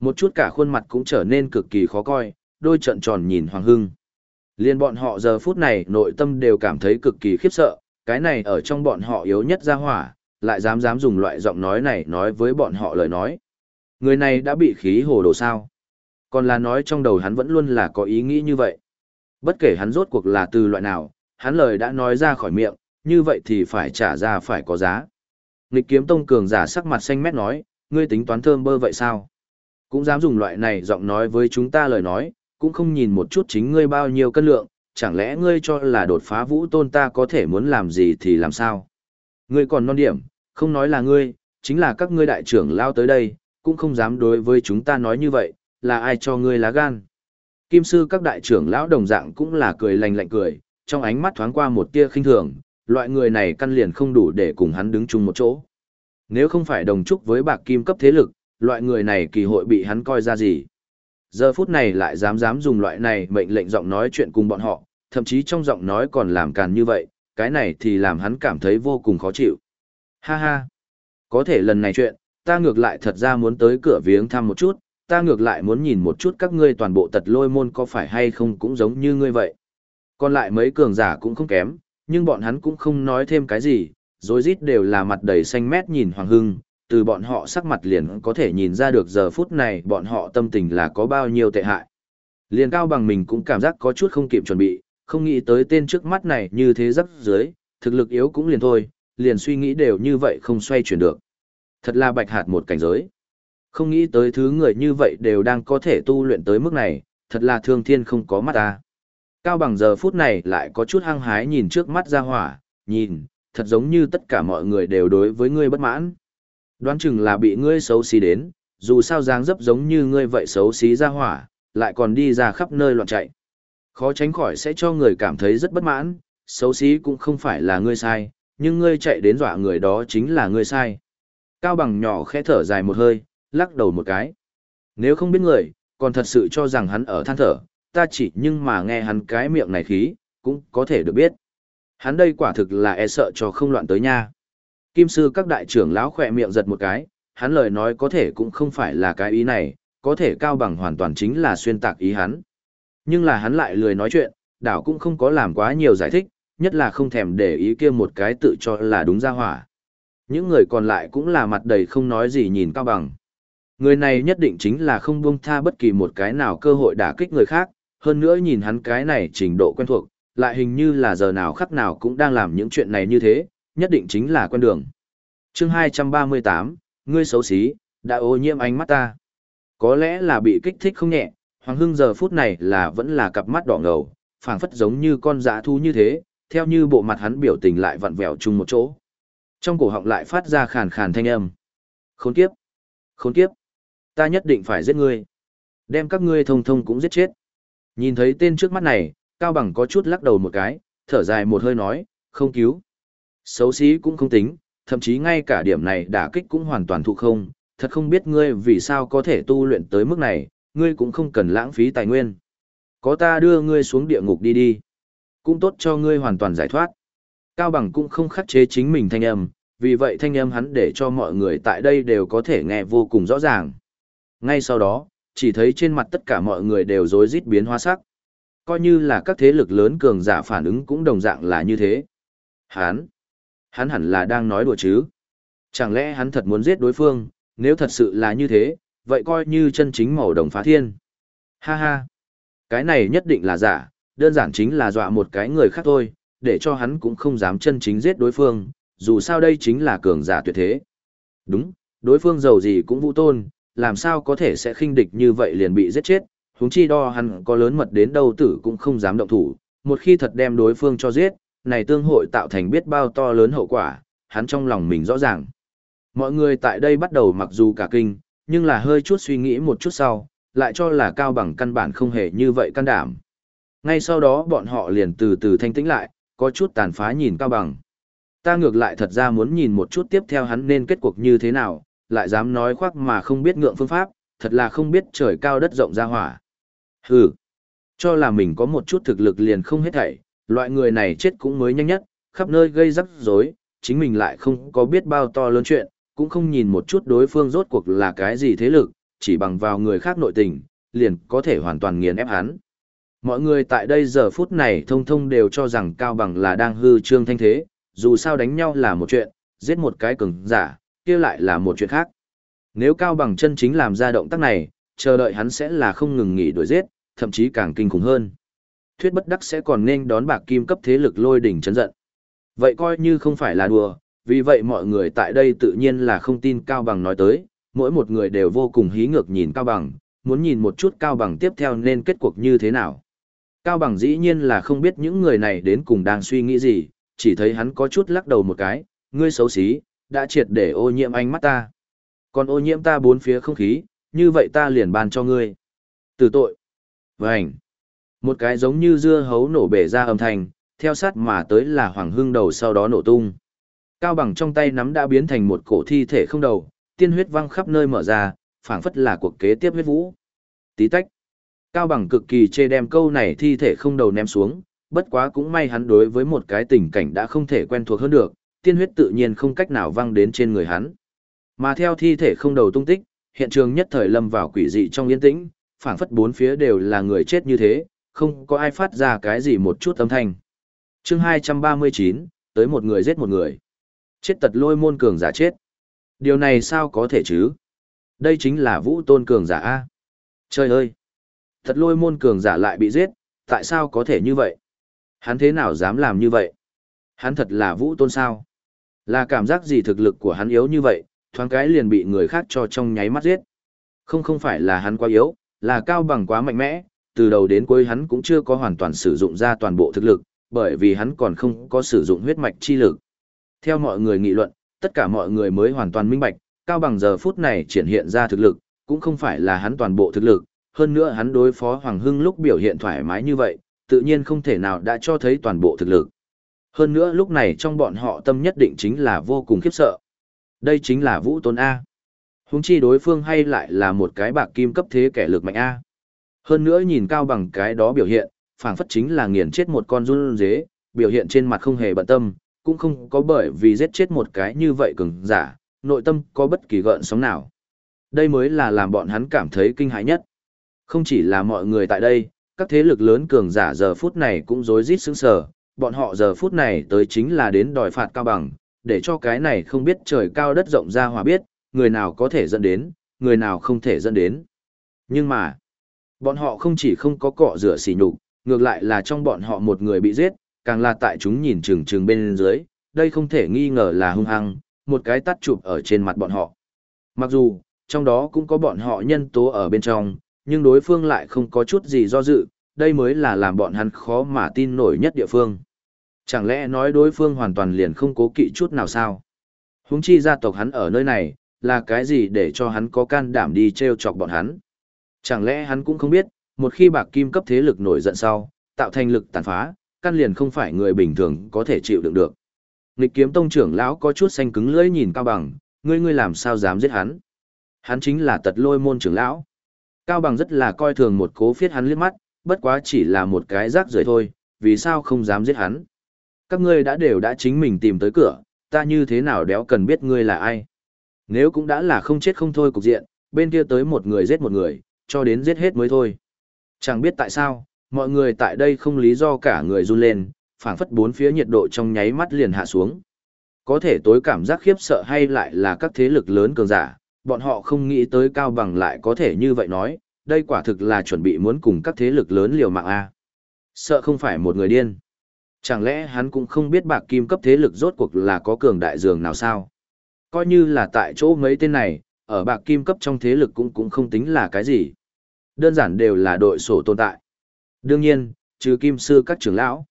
Một chút cả khuôn mặt cũng trở nên cực kỳ khó coi, đôi trận tròn nhìn Hoàng Hưng. Liên bọn họ giờ phút này nội tâm đều cảm thấy cực kỳ khiếp sợ, cái này ở trong bọn họ yếu nhất ra hỏa, lại dám dám dùng loại giọng nói này nói với bọn họ lời nói. Người này đã bị khí hồ đồ sao. Còn là nói trong đầu hắn vẫn luôn là có ý nghĩ như vậy. Bất kể hắn rốt cuộc là từ loại nào, hắn lời đã nói ra khỏi miệng, như vậy thì phải trả ra phải có giá. Nghịch kiếm tông cường giả sắc mặt xanh mét nói, ngươi tính toán thơm bơ vậy sao? Cũng dám dùng loại này giọng nói với chúng ta lời nói, cũng không nhìn một chút chính ngươi bao nhiêu cân lượng, chẳng lẽ ngươi cho là đột phá vũ tôn ta có thể muốn làm gì thì làm sao? Ngươi còn non điểm, không nói là ngươi, chính là các ngươi đại trưởng lao tới đây, cũng không dám đối với chúng ta nói như vậy, là ai cho ngươi lá gan. Kim sư các đại trưởng lão đồng dạng cũng là cười lành lạnh cười, trong ánh mắt thoáng qua một tia khinh thường, loại người này căn liền không đủ để cùng hắn đứng chung một chỗ. Nếu không phải đồng chúc với bạc kim cấp thế lực, loại người này kỳ hội bị hắn coi ra gì. Giờ phút này lại dám dám dùng loại này mệnh lệnh giọng nói chuyện cùng bọn họ, thậm chí trong giọng nói còn làm càn như vậy, cái này thì làm hắn cảm thấy vô cùng khó chịu. Ha ha! Có thể lần này chuyện, ta ngược lại thật ra muốn tới cửa viếng thăm một chút, ta ngược lại muốn nhìn một chút các ngươi toàn bộ tật lôi môn có phải hay không cũng giống như ngươi vậy. Còn lại mấy cường giả cũng không kém, nhưng bọn hắn cũng không nói thêm cái gì, rối rít đều là mặt đầy xanh mét nhìn Hoàng Hưng, từ bọn họ sắc mặt liền có thể nhìn ra được giờ phút này bọn họ tâm tình là có bao nhiêu tệ hại. Liền cao bằng mình cũng cảm giác có chút không kịp chuẩn bị, không nghĩ tới tên trước mắt này như thế rắc dưới, thực lực yếu cũng liền thôi, liền suy nghĩ đều như vậy không xoay chuyển được. Thật là bạch hạt một cảnh giới. Không nghĩ tới thứ người như vậy đều đang có thể tu luyện tới mức này, thật là thương thiên không có mắt ta. Cao bằng giờ phút này lại có chút hăng hái nhìn trước mắt ra hỏa, nhìn, thật giống như tất cả mọi người đều đối với ngươi bất mãn. Đoán chừng là bị ngươi xấu xí đến, dù sao dáng dấp giống như ngươi vậy xấu xí ra hỏa, lại còn đi ra khắp nơi loạn chạy. Khó tránh khỏi sẽ cho người cảm thấy rất bất mãn, xấu xí cũng không phải là ngươi sai, nhưng ngươi chạy đến dọa người đó chính là ngươi sai. Cao bằng nhỏ khẽ thở dài một hơi, lắc đầu một cái. Nếu không biết người, còn thật sự cho rằng hắn ở than thở, ta chỉ nhưng mà nghe hắn cái miệng này khí, cũng có thể được biết. Hắn đây quả thực là e sợ cho không loạn tới nha. Kim sư các đại trưởng lão khỏe miệng giật một cái, hắn lời nói có thể cũng không phải là cái ý này, có thể cao bằng hoàn toàn chính là xuyên tạc ý hắn. Nhưng là hắn lại lười nói chuyện, đảo cũng không có làm quá nhiều giải thích, nhất là không thèm để ý kia một cái tự cho là đúng ra hỏa. Những người còn lại cũng là mặt đầy không nói gì nhìn cao bằng. Người này nhất định chính là không buông tha bất kỳ một cái nào cơ hội đả kích người khác, hơn nữa nhìn hắn cái này trình độ quen thuộc, lại hình như là giờ nào khắc nào cũng đang làm những chuyện này như thế, nhất định chính là quen đường. chương 238, ngươi xấu xí, đã ô nhiễm ánh mắt ta. Có lẽ là bị kích thích không nhẹ, Hoàng Hưng giờ phút này là vẫn là cặp mắt đỏ ngầu, phảng phất giống như con dã thu như thế, theo như bộ mặt hắn biểu tình lại vặn vẹo chung một chỗ. Trong cổ họng lại phát ra khàn khàn thanh âm. Khốn kiếp! Khốn kiếp! Ta nhất định phải giết ngươi. Đem các ngươi thông thông cũng giết chết. Nhìn thấy tên trước mắt này, Cao Bằng có chút lắc đầu một cái, thở dài một hơi nói, không cứu. Xấu xí cũng không tính, thậm chí ngay cả điểm này đả kích cũng hoàn toàn thụ không, thật không biết ngươi vì sao có thể tu luyện tới mức này, ngươi cũng không cần lãng phí tài nguyên. Có ta đưa ngươi xuống địa ngục đi đi, cũng tốt cho ngươi hoàn toàn giải thoát. Cao Bằng cũng không khắc chế chính mình thanh âm, vì vậy thanh âm hắn để cho mọi người tại đây đều có thể nghe vô cùng rõ ràng. Ngay sau đó, chỉ thấy trên mặt tất cả mọi người đều rối rít biến hóa sắc. Coi như là các thế lực lớn cường giả phản ứng cũng đồng dạng là như thế. Hán hắn hẳn là đang nói đùa chứ. Chẳng lẽ hắn thật muốn giết đối phương, nếu thật sự là như thế, vậy coi như chân chính màu đồng phá thiên. Ha ha, cái này nhất định là giả, đơn giản chính là dọa một cái người khác thôi, để cho hắn cũng không dám chân chính giết đối phương, dù sao đây chính là cường giả tuyệt thế. Đúng, đối phương giàu gì cũng vũ tôn, làm sao có thể sẽ khinh địch như vậy liền bị giết chết, huống chi đo hắn có lớn mật đến đâu tử cũng không dám động thủ, một khi thật đem đối phương cho giết, này tương hội tạo thành biết bao to lớn hậu quả, hắn trong lòng mình rõ ràng. Mọi người tại đây bắt đầu mặc dù cả kinh, nhưng là hơi chút suy nghĩ một chút sau, lại cho là cao bằng căn bản không hề như vậy can đảm. Ngay sau đó bọn họ liền từ từ thanh tĩnh lại, có chút tàn phá nhìn cao bằng. Ta ngược lại thật ra muốn nhìn một chút tiếp theo hắn nên kết cuộc như thế nào, lại dám nói khoác mà không biết ngượng phương pháp, thật là không biết trời cao đất rộng ra hỏa. Hừ, cho là mình có một chút thực lực liền không hết thảy, loại người này chết cũng mới nhanh nhất, khắp nơi gây rắc rối, chính mình lại không có biết bao to lớn chuyện, cũng không nhìn một chút đối phương rốt cuộc là cái gì thế lực, chỉ bằng vào người khác nội tình, liền có thể hoàn toàn nghiền ép hắn. Mọi người tại đây giờ phút này thông thông đều cho rằng Cao Bằng là đang hư trương thanh thế, dù sao đánh nhau là một chuyện, giết một cái cường giả, kia lại là một chuyện khác. Nếu Cao Bằng chân chính làm ra động tác này, chờ đợi hắn sẽ là không ngừng nghỉ đuổi giết, thậm chí càng kinh khủng hơn. Thuyết bất đắc sẽ còn nên đón bạc kim cấp thế lực lôi đỉnh chấn giận. Vậy coi như không phải là đùa, vì vậy mọi người tại đây tự nhiên là không tin Cao Bằng nói tới, mỗi một người đều vô cùng hí ngược nhìn Cao Bằng, muốn nhìn một chút Cao Bằng tiếp theo nên kết cuộc như thế nào. Cao Bằng dĩ nhiên là không biết những người này đến cùng đang suy nghĩ gì, chỉ thấy hắn có chút lắc đầu một cái, ngươi xấu xí, đã triệt để ô nhiễm ánh mắt ta. Còn ô nhiễm ta bốn phía không khí, như vậy ta liền ban cho ngươi. Từ tội. Vânh. Một cái giống như dưa hấu nổ bể ra âm thanh, theo sát mà tới là hoàng hưng đầu sau đó nổ tung. Cao bằng trong tay nắm đã biến thành một cổ thi thể không đầu, tiên huyết văng khắp nơi mở ra, phảng phất là cuộc kế tiếp huyết vũ. Tí tách. Cao bằng cực kỳ chê đem câu này thi thể không đầu ném xuống, bất quá cũng may hắn đối với một cái tình cảnh đã không thể quen thuộc hơn được, tiên huyết tự nhiên không cách nào văng đến trên người hắn. Mà theo thi thể không đầu tung tích, hiện trường nhất thời lâm vào quỷ dị trong yên tĩnh, phảng phất bốn phía đều là người chết như thế, không có ai phát ra cái gì một chút âm thanh. Chương 239, tới một người giết một người. Chết tật lôi môn cường giả chết. Điều này sao có thể chứ? Đây chính là vũ tôn cường giả A. Trời ơi! Thật lôi môn cường giả lại bị giết, tại sao có thể như vậy? Hắn thế nào dám làm như vậy? Hắn thật là vũ tôn sao? Là cảm giác gì thực lực của hắn yếu như vậy, thoáng cái liền bị người khác cho trong nháy mắt giết. Không không phải là hắn quá yếu, là cao bằng quá mạnh mẽ, từ đầu đến cuối hắn cũng chưa có hoàn toàn sử dụng ra toàn bộ thực lực, bởi vì hắn còn không có sử dụng huyết mạch chi lực. Theo mọi người nghị luận, tất cả mọi người mới hoàn toàn minh bạch, cao bằng giờ phút này triển hiện ra thực lực, cũng không phải là hắn toàn bộ thực lực, hơn nữa hắn đối phó Hoàng Hưng lúc biểu hiện thoải mái như vậy, tự nhiên không thể nào đã cho thấy toàn bộ thực lực. Hơn nữa lúc này trong bọn họ tâm nhất định chính là vô cùng khiếp sợ. Đây chính là Vũ Tôn A. Húng chi đối phương hay lại là một cái bạc kim cấp thế kẻ lực mạnh A. Hơn nữa nhìn cao bằng cái đó biểu hiện, phảng phất chính là nghiền chết một con run dế, biểu hiện trên mặt không hề bận tâm, cũng không có bởi vì giết chết một cái như vậy cường giả, nội tâm có bất kỳ gợn sóng nào. Đây mới là làm bọn hắn cảm thấy kinh hãi nhất. Không chỉ là mọi người tại đây, các thế lực lớn cường giả giờ phút này cũng rối rít sững sờ, bọn họ giờ phút này tới chính là đến đòi phạt cao bằng, để cho cái này không biết trời cao đất rộng ra hòa biết, người nào có thể dẫn đến, người nào không thể dẫn đến. Nhưng mà, bọn họ không chỉ không có cọ rửa xỉ nhục, ngược lại là trong bọn họ một người bị giết, càng là tại chúng nhìn chừng chừng bên dưới, đây không thể nghi ngờ là hung hăng, một cái tắt chụp ở trên mặt bọn họ. Mặc dù, trong đó cũng có bọn họ nhân tố ở bên trong, nhưng đối phương lại không có chút gì do dự, đây mới là làm bọn hắn khó mà tin nổi nhất địa phương. Chẳng lẽ nói đối phương hoàn toàn liền không cố kỵ chút nào sao? Húng chi gia tộc hắn ở nơi này, là cái gì để cho hắn có can đảm đi treo chọc bọn hắn? Chẳng lẽ hắn cũng không biết, một khi bạc kim cấp thế lực nổi giận sau, tạo thành lực tàn phá, căn liền không phải người bình thường có thể chịu đựng được. Nghịch kiếm tông trưởng lão có chút xanh cứng lưỡi nhìn cao bằng, ngươi ngươi làm sao dám giết hắn? Hắn chính là tật lôi môn trưởng lão. Cao bằng rất là coi thường một cố phiết hắn liếc mắt, bất quá chỉ là một cái rác rưởi thôi, vì sao không dám giết hắn? Các ngươi đã đều đã chính mình tìm tới cửa, ta như thế nào đéo cần biết ngươi là ai? Nếu cũng đã là không chết không thôi cục diện, bên kia tới một người giết một người, cho đến giết hết mới thôi. Chẳng biết tại sao, mọi người tại đây không lý do cả người run lên, phảng phất bốn phía nhiệt độ trong nháy mắt liền hạ xuống. Có thể tối cảm giác khiếp sợ hay lại là các thế lực lớn cường giả, bọn họ không nghĩ tới cao bằng lại có thể như vậy nói, đây quả thực là chuẩn bị muốn cùng các thế lực lớn liều mạng A. Sợ không phải một người điên. Chẳng lẽ hắn cũng không biết bạc kim cấp thế lực rốt cuộc là có cường đại dường nào sao? Coi như là tại chỗ mấy tên này, ở bạc kim cấp trong thế lực cũng cũng không tính là cái gì. Đơn giản đều là đội sổ tồn tại. Đương nhiên, trừ kim sư các trưởng lão.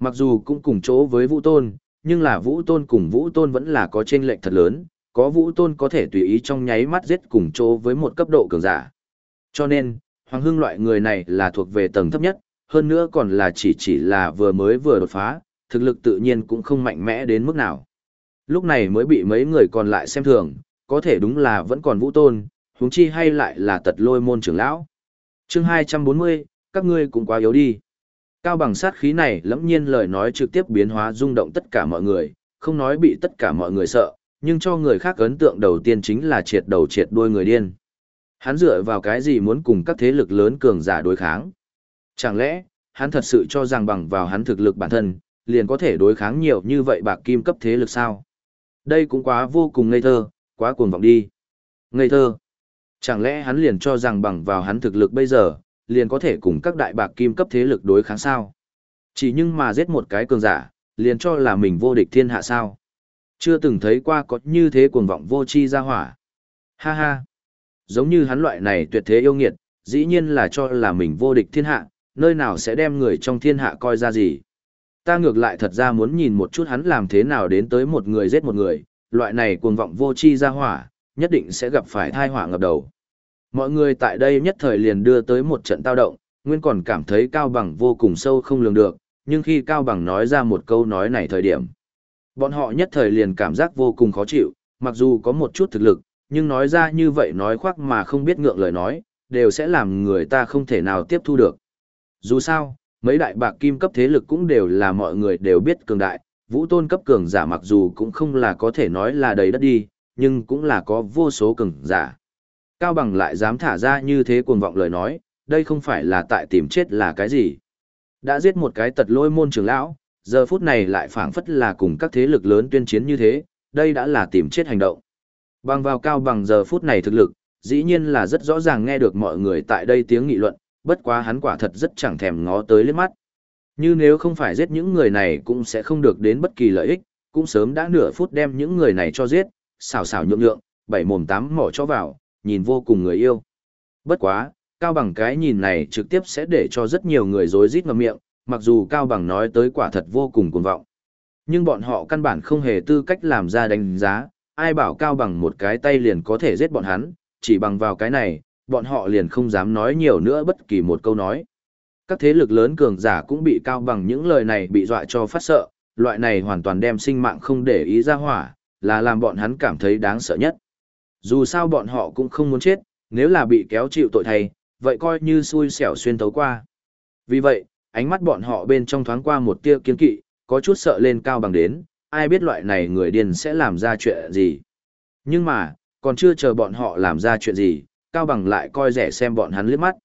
Mặc dù cũng cùng chỗ với vũ tôn, nhưng là vũ tôn cùng vũ tôn vẫn là có chênh lệch thật lớn, có vũ tôn có thể tùy ý trong nháy mắt giết cùng chỗ với một cấp độ cường giả. Cho nên, Hoàng Hưng loại người này là thuộc về tầng thấp nhất, hơn nữa còn là chỉ chỉ là vừa mới vừa đột phá, thực lực tự nhiên cũng không mạnh mẽ đến mức nào. Lúc này mới bị mấy người còn lại xem thường, có thể đúng là vẫn còn vũ tôn, huống chi hay lại là tật lôi môn trưởng lão. chương 240, các ngươi cũng quá yếu đi. Cao bằng sát khí này lẫm nhiên lời nói trực tiếp biến hóa rung động tất cả mọi người, không nói bị tất cả mọi người sợ, nhưng cho người khác ấn tượng đầu tiên chính là triệt đầu triệt đuôi người điên. Hắn dựa vào cái gì muốn cùng các thế lực lớn cường giả đối kháng? Chẳng lẽ, hắn thật sự cho rằng bằng vào hắn thực lực bản thân, liền có thể đối kháng nhiều như vậy bạc kim cấp thế lực sao? Đây cũng quá vô cùng ngây thơ, quá cuồng vọng đi. Ngây thơ. Chẳng lẽ hắn liền cho rằng bằng vào hắn thực lực bây giờ, liền có thể cùng các đại bạc kim cấp thế lực đối kháng sao? Chỉ nhưng mà giết một cái cường giả, liền cho là mình vô địch thiên hạ sao? Chưa từng thấy qua có như thế cuồng vọng vô chi ra hỏa. Ha ha. Giống như hắn loại này tuyệt thế yêu nghiệt, dĩ nhiên là cho là mình vô địch thiên hạ, nơi nào sẽ đem người trong thiên hạ coi ra gì. Ta ngược lại thật ra muốn nhìn một chút hắn làm thế nào đến tới một người giết một người, loại này cuồng vọng vô chi ra hỏa, nhất định sẽ gặp phải thai hỏa ngập đầu. Mọi người tại đây nhất thời liền đưa tới một trận tao động, nguyên còn cảm thấy Cao Bằng vô cùng sâu không lường được, nhưng khi Cao Bằng nói ra một câu nói này thời điểm, bọn họ nhất thời liền cảm giác vô cùng khó chịu, mặc dù có một chút thực lực, nhưng nói ra như vậy nói khoác mà không biết ngượng lời nói, đều sẽ làm người ta không thể nào tiếp thu được. Dù sao, mấy đại bạc kim cấp thế lực cũng đều là mọi người đều biết cường đại, vũ tôn cấp cường giả mặc dù cũng không là có thể nói là đầy đất đi, nhưng cũng là có vô số cường giả. Cao Bằng lại dám thả ra như thế cuồng vọng lời nói, đây không phải là tại tìm chết là cái gì. Đã giết một cái tật lôi môn trưởng lão, giờ phút này lại phảng phất là cùng các thế lực lớn tuyên chiến như thế, đây đã là tìm chết hành động. Bằng vào Cao Bằng giờ phút này thực lực, dĩ nhiên là rất rõ ràng nghe được mọi người tại đây tiếng nghị luận, bất quá hắn quả thật rất chẳng thèm ngó tới liếc mắt. Như nếu không phải giết những người này cũng sẽ không được đến bất kỳ lợi ích, cũng sớm đã nửa phút đem những người này cho giết, xào xào nhượng nhượng, bảy mồm tám mỏ cho vào, nhìn vô cùng người yêu. Bất quá, Cao Bằng cái nhìn này trực tiếp sẽ để cho rất nhiều người rối rít ngậm miệng, mặc dù Cao Bằng nói tới quả thật vô cùng cuồng vọng. Nhưng bọn họ căn bản không hề tư cách làm ra đánh giá, ai bảo Cao Bằng một cái tay liền có thể giết bọn hắn, chỉ bằng vào cái này, bọn họ liền không dám nói nhiều nữa bất kỳ một câu nói. Các thế lực lớn cường giả cũng bị Cao Bằng những lời này bị dọa cho phát sợ, loại này hoàn toàn đem sinh mạng không để ý ra hỏa, là làm bọn hắn cảm thấy đáng sợ nhất. Dù sao bọn họ cũng không muốn chết, nếu là bị kéo chịu tội thay, vậy coi như xui xẻo xuyên tấu qua. Vì vậy, ánh mắt bọn họ bên trong thoáng qua một tia kiên kỵ, có chút sợ lên cao bằng đến, ai biết loại này người điên sẽ làm ra chuyện gì. Nhưng mà, còn chưa chờ bọn họ làm ra chuyện gì, cao bằng lại coi rẻ xem bọn hắn liếc mắt.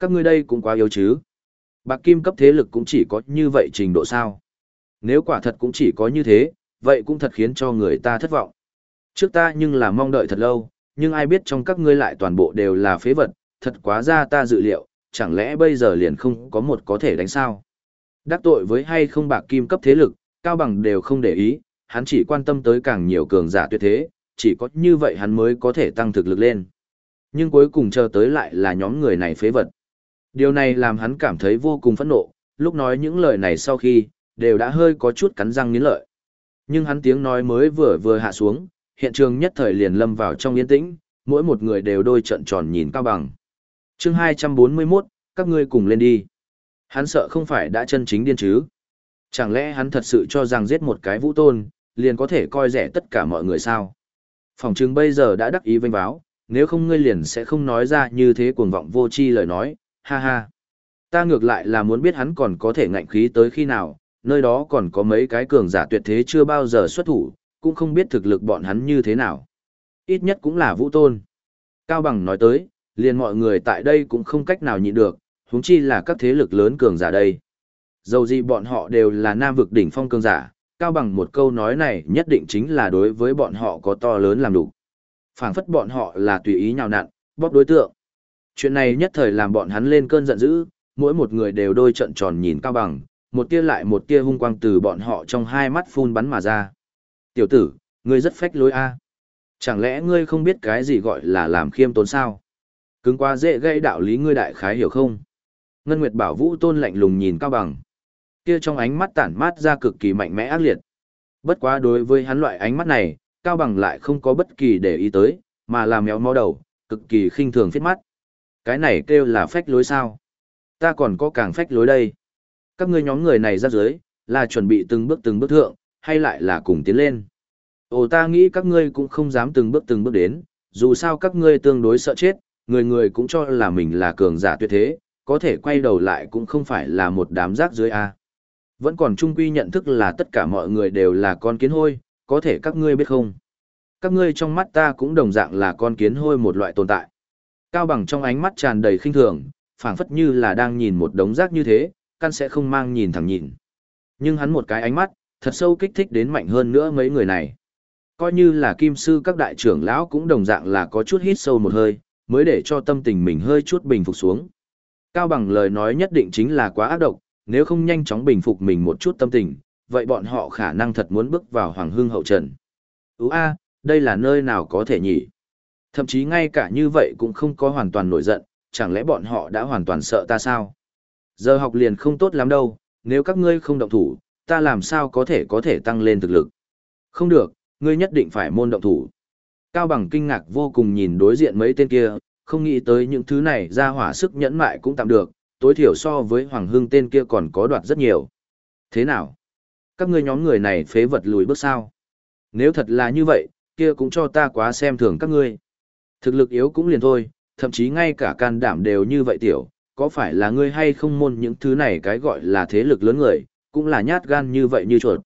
Các ngươi đây cũng quá yếu chứ. Bạc kim cấp thế lực cũng chỉ có như vậy trình độ sao. Nếu quả thật cũng chỉ có như thế, vậy cũng thật khiến cho người ta thất vọng. Trước ta nhưng là mong đợi thật lâu, nhưng ai biết trong các ngươi lại toàn bộ đều là phế vật, thật quá ra ta dự liệu, chẳng lẽ bây giờ liền không có một có thể đánh sao? Đắc tội với hay không bạc kim cấp thế lực, cao bằng đều không để ý, hắn chỉ quan tâm tới càng nhiều cường giả tuyệt thế, chỉ có như vậy hắn mới có thể tăng thực lực lên. Nhưng cuối cùng chờ tới lại là nhóm người này phế vật. Điều này làm hắn cảm thấy vô cùng phẫn nộ, lúc nói những lời này sau khi, đều đã hơi có chút cắn răng nghiến lợi. Nhưng hắn tiếng nói mới vừa vừa hạ xuống, hiện trường nhất thời liền lâm vào trong yên tĩnh, mỗi một người đều đôi trận tròn nhìn cao bằng. chương 241, các ngươi cùng lên đi. Hắn sợ không phải đã chân chính điên chứ. Chẳng lẽ hắn thật sự cho rằng giết một cái vũ tôn, liền có thể coi rẻ tất cả mọi người sao? Phòng chứng bây giờ đã đắc ý vinh báo, nếu không ngươi liền sẽ không nói ra như thế cuồng vọng vô chi lời nói, ha ha. Ta ngược lại là muốn biết hắn còn có thể ngạnh khí tới khi nào, nơi đó còn có mấy cái cường giả tuyệt thế chưa bao giờ xuất thủ, cũng không biết thực lực bọn hắn như thế nào. Ít nhất cũng là vũ tôn. Cao Bằng nói tới, liền mọi người tại đây cũng không cách nào nhịn được, huống chi là các thế lực lớn cường giả đây. Dầu gì bọn họ đều là nam vực đỉnh phong cường giả, Cao Bằng một câu nói này nhất định chính là đối với bọn họ có to lớn làm đủ. phảng phất bọn họ là tùy ý nhào nặn, bóp đối tượng. Chuyện này nhất thời làm bọn hắn lên cơn giận dữ, mỗi một người đều đôi trận tròn nhìn Cao Bằng, một tia lại một tia hung quang từ bọn họ trong hai mắt phun bắn mà ra. Tiểu tử, ngươi rất phách lối a. Chẳng lẽ ngươi không biết cái gì gọi là làm khiêm tốn sao? Cứng quá dễ gây đạo lý ngươi đại khái hiểu không? Ngân Nguyệt Bảo Vũ tôn lạnh lùng nhìn Cao Bằng. Kia trong ánh mắt tản mát ra cực kỳ mạnh mẽ ác liệt. Bất quá đối với hắn loại ánh mắt này, Cao Bằng lại không có bất kỳ để ý tới, mà làm méo mó đầu, cực kỳ khinh thường phiết mắt. Cái này kêu là phách lối sao? Ta còn có càng phách lối đây. Các ngươi nhóm người này ra dưới, là chuẩn bị từng bước từng bước thượng, hay lại là cùng tiến lên. Ồ ta nghĩ các ngươi cũng không dám từng bước từng bước đến, dù sao các ngươi tương đối sợ chết, người người cũng cho là mình là cường giả tuyệt thế, có thể quay đầu lại cũng không phải là một đám rác dưới A. Vẫn còn trung quy nhận thức là tất cả mọi người đều là con kiến hôi, có thể các ngươi biết không? Các ngươi trong mắt ta cũng đồng dạng là con kiến hôi một loại tồn tại. Cao bằng trong ánh mắt tràn đầy khinh thường, phảng phất như là đang nhìn một đống rác như thế, căn sẽ không mang nhìn thẳng nhìn. Nhưng hắn một cái ánh mắt, thật sâu kích thích đến mạnh hơn nữa mấy người này. Coi như là kim sư các đại trưởng lão cũng đồng dạng là có chút hít sâu một hơi, mới để cho tâm tình mình hơi chút bình phục xuống. Cao bằng lời nói nhất định chính là quá ác độc, nếu không nhanh chóng bình phục mình một chút tâm tình, vậy bọn họ khả năng thật muốn bước vào hoàng hương hậu trần. Ú a, đây là nơi nào có thể nhỉ? Thậm chí ngay cả như vậy cũng không có hoàn toàn nổi giận, chẳng lẽ bọn họ đã hoàn toàn sợ ta sao? Giờ học liền không tốt lắm đâu, nếu các ngươi không động thủ, ta làm sao có thể có thể tăng lên thực lực? Không được, ngươi nhất định phải môn động thủ. Cao bằng kinh ngạc vô cùng nhìn đối diện mấy tên kia, không nghĩ tới những thứ này ra hỏa sức nhẫn mại cũng tạm được, tối thiểu so với Hoàng Hưng tên kia còn có đoạt rất nhiều. Thế nào? Các ngươi nhóm người này phế vật lùi bước sao? Nếu thật là như vậy, kia cũng cho ta quá xem thường các ngươi. Thực lực yếu cũng liền thôi, thậm chí ngay cả can đảm đều như vậy tiểu, có phải là ngươi hay không môn những thứ này cái gọi là thế lực lớn người, cũng là nhát gan như vậy như chuột.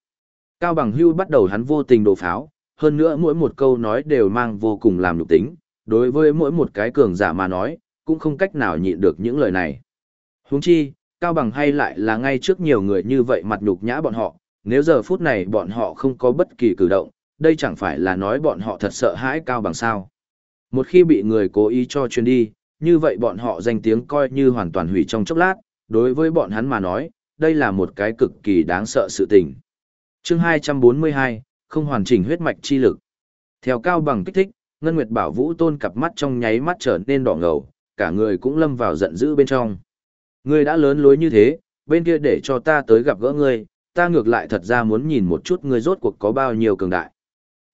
Cao Bằng Hưu bắt đầu hắn vô tình đổ pháo, hơn nữa mỗi một câu nói đều mang vô cùng làm nhục tính, đối với mỗi một cái cường giả mà nói, cũng không cách nào nhịn được những lời này. Huống chi, Cao Bằng hay lại là ngay trước nhiều người như vậy mặt nhục nhã bọn họ, nếu giờ phút này bọn họ không có bất kỳ cử động, đây chẳng phải là nói bọn họ thật sợ hãi Cao Bằng sao. Một khi bị người cố ý cho truyền đi, như vậy bọn họ danh tiếng coi như hoàn toàn hủy trong chốc lát, đối với bọn hắn mà nói, đây là một cái cực kỳ đáng sợ sự tình. Chương 242, không hoàn chỉnh huyết mạch chi lực. Theo cao bằng kích thích, Ngân Nguyệt Bảo Vũ Tôn cặp mắt trong nháy mắt trở nên đỏ ngầu, cả người cũng lâm vào giận dữ bên trong. Ngươi đã lớn lối như thế, bên kia để cho ta tới gặp gỡ ngươi, ta ngược lại thật ra muốn nhìn một chút ngươi rốt cuộc có bao nhiêu cường đại.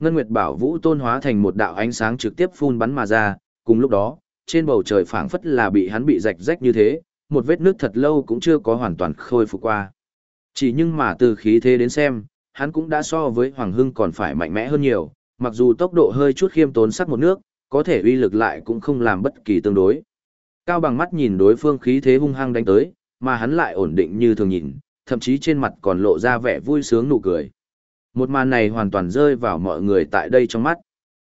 Ngân Nguyệt Bảo Vũ Tôn hóa thành một đạo ánh sáng trực tiếp phun bắn mà ra, cùng lúc đó, trên bầu trời phảng phất là bị hắn bị rạch rách như thế, một vết nước thật lâu cũng chưa có hoàn toàn khôi phục qua. Chỉ nhưng mà từ khí thế đến xem, hắn cũng đã so với Hoàng Hưng còn phải mạnh mẽ hơn nhiều, mặc dù tốc độ hơi chút khiêm tốn sắc một nước, có thể uy lực lại cũng không làm bất kỳ tương đối. Cao bằng mắt nhìn đối phương khí thế hung hăng đánh tới, mà hắn lại ổn định như thường nhìn, thậm chí trên mặt còn lộ ra vẻ vui sướng nụ cười. Một màn này hoàn toàn rơi vào mọi người tại đây trong mắt.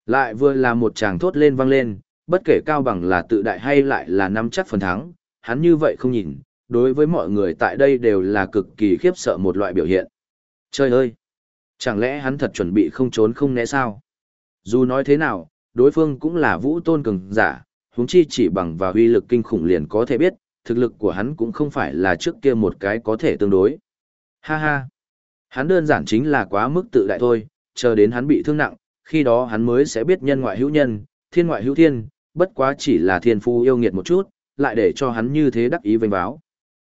Lại vừa là một chàng thốt lên vang lên, bất kể cao bằng là tự đại hay lại là nắm chắc phần thắng, hắn như vậy không nhìn, đối với mọi người tại đây đều là cực kỳ khiếp sợ một loại biểu hiện. Trời ơi! Chẳng lẽ hắn thật chuẩn bị không trốn không né sao? Dù nói thế nào, đối phương cũng là vũ tôn cường giả, huống chi chỉ bằng và uy lực kinh khủng liền có thể biết, thực lực của hắn cũng không phải là trước kia một cái có thể tương đối. Ha ha! Hắn đơn giản chính là quá mức tự đại thôi, chờ đến hắn bị thương nặng, khi đó hắn mới sẽ biết nhân ngoại hữu nhân, thiên ngoại hữu thiên, bất quá chỉ là thiên phu yêu nghiệt một chút, lại để cho hắn như thế đắc ý vênh báo.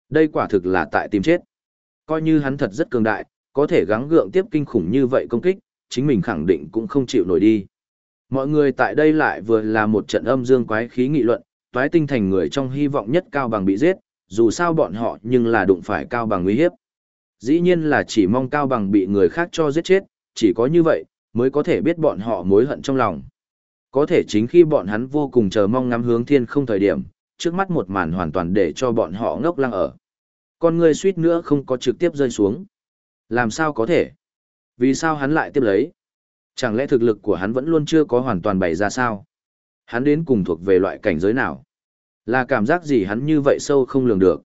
Đây quả thực là tại tìm chết. Coi như hắn thật rất cường đại, có thể gắng gượng tiếp kinh khủng như vậy công kích, chính mình khẳng định cũng không chịu nổi đi. Mọi người tại đây lại vừa là một trận âm dương quái khí nghị luận, toái tinh thành người trong hy vọng nhất cao bằng bị giết, dù sao bọn họ nhưng là đụng phải cao bằng nguy hiếp. Dĩ nhiên là chỉ mong cao bằng bị người khác cho giết chết, chỉ có như vậy, mới có thể biết bọn họ mối hận trong lòng. Có thể chính khi bọn hắn vô cùng chờ mong ngắm hướng thiên không thời điểm, trước mắt một màn hoàn toàn để cho bọn họ ngốc lăng ở. Con người suýt nữa không có trực tiếp rơi xuống. Làm sao có thể? Vì sao hắn lại tiếp lấy? Chẳng lẽ thực lực của hắn vẫn luôn chưa có hoàn toàn bày ra sao? Hắn đến cùng thuộc về loại cảnh giới nào? Là cảm giác gì hắn như vậy sâu không lường được?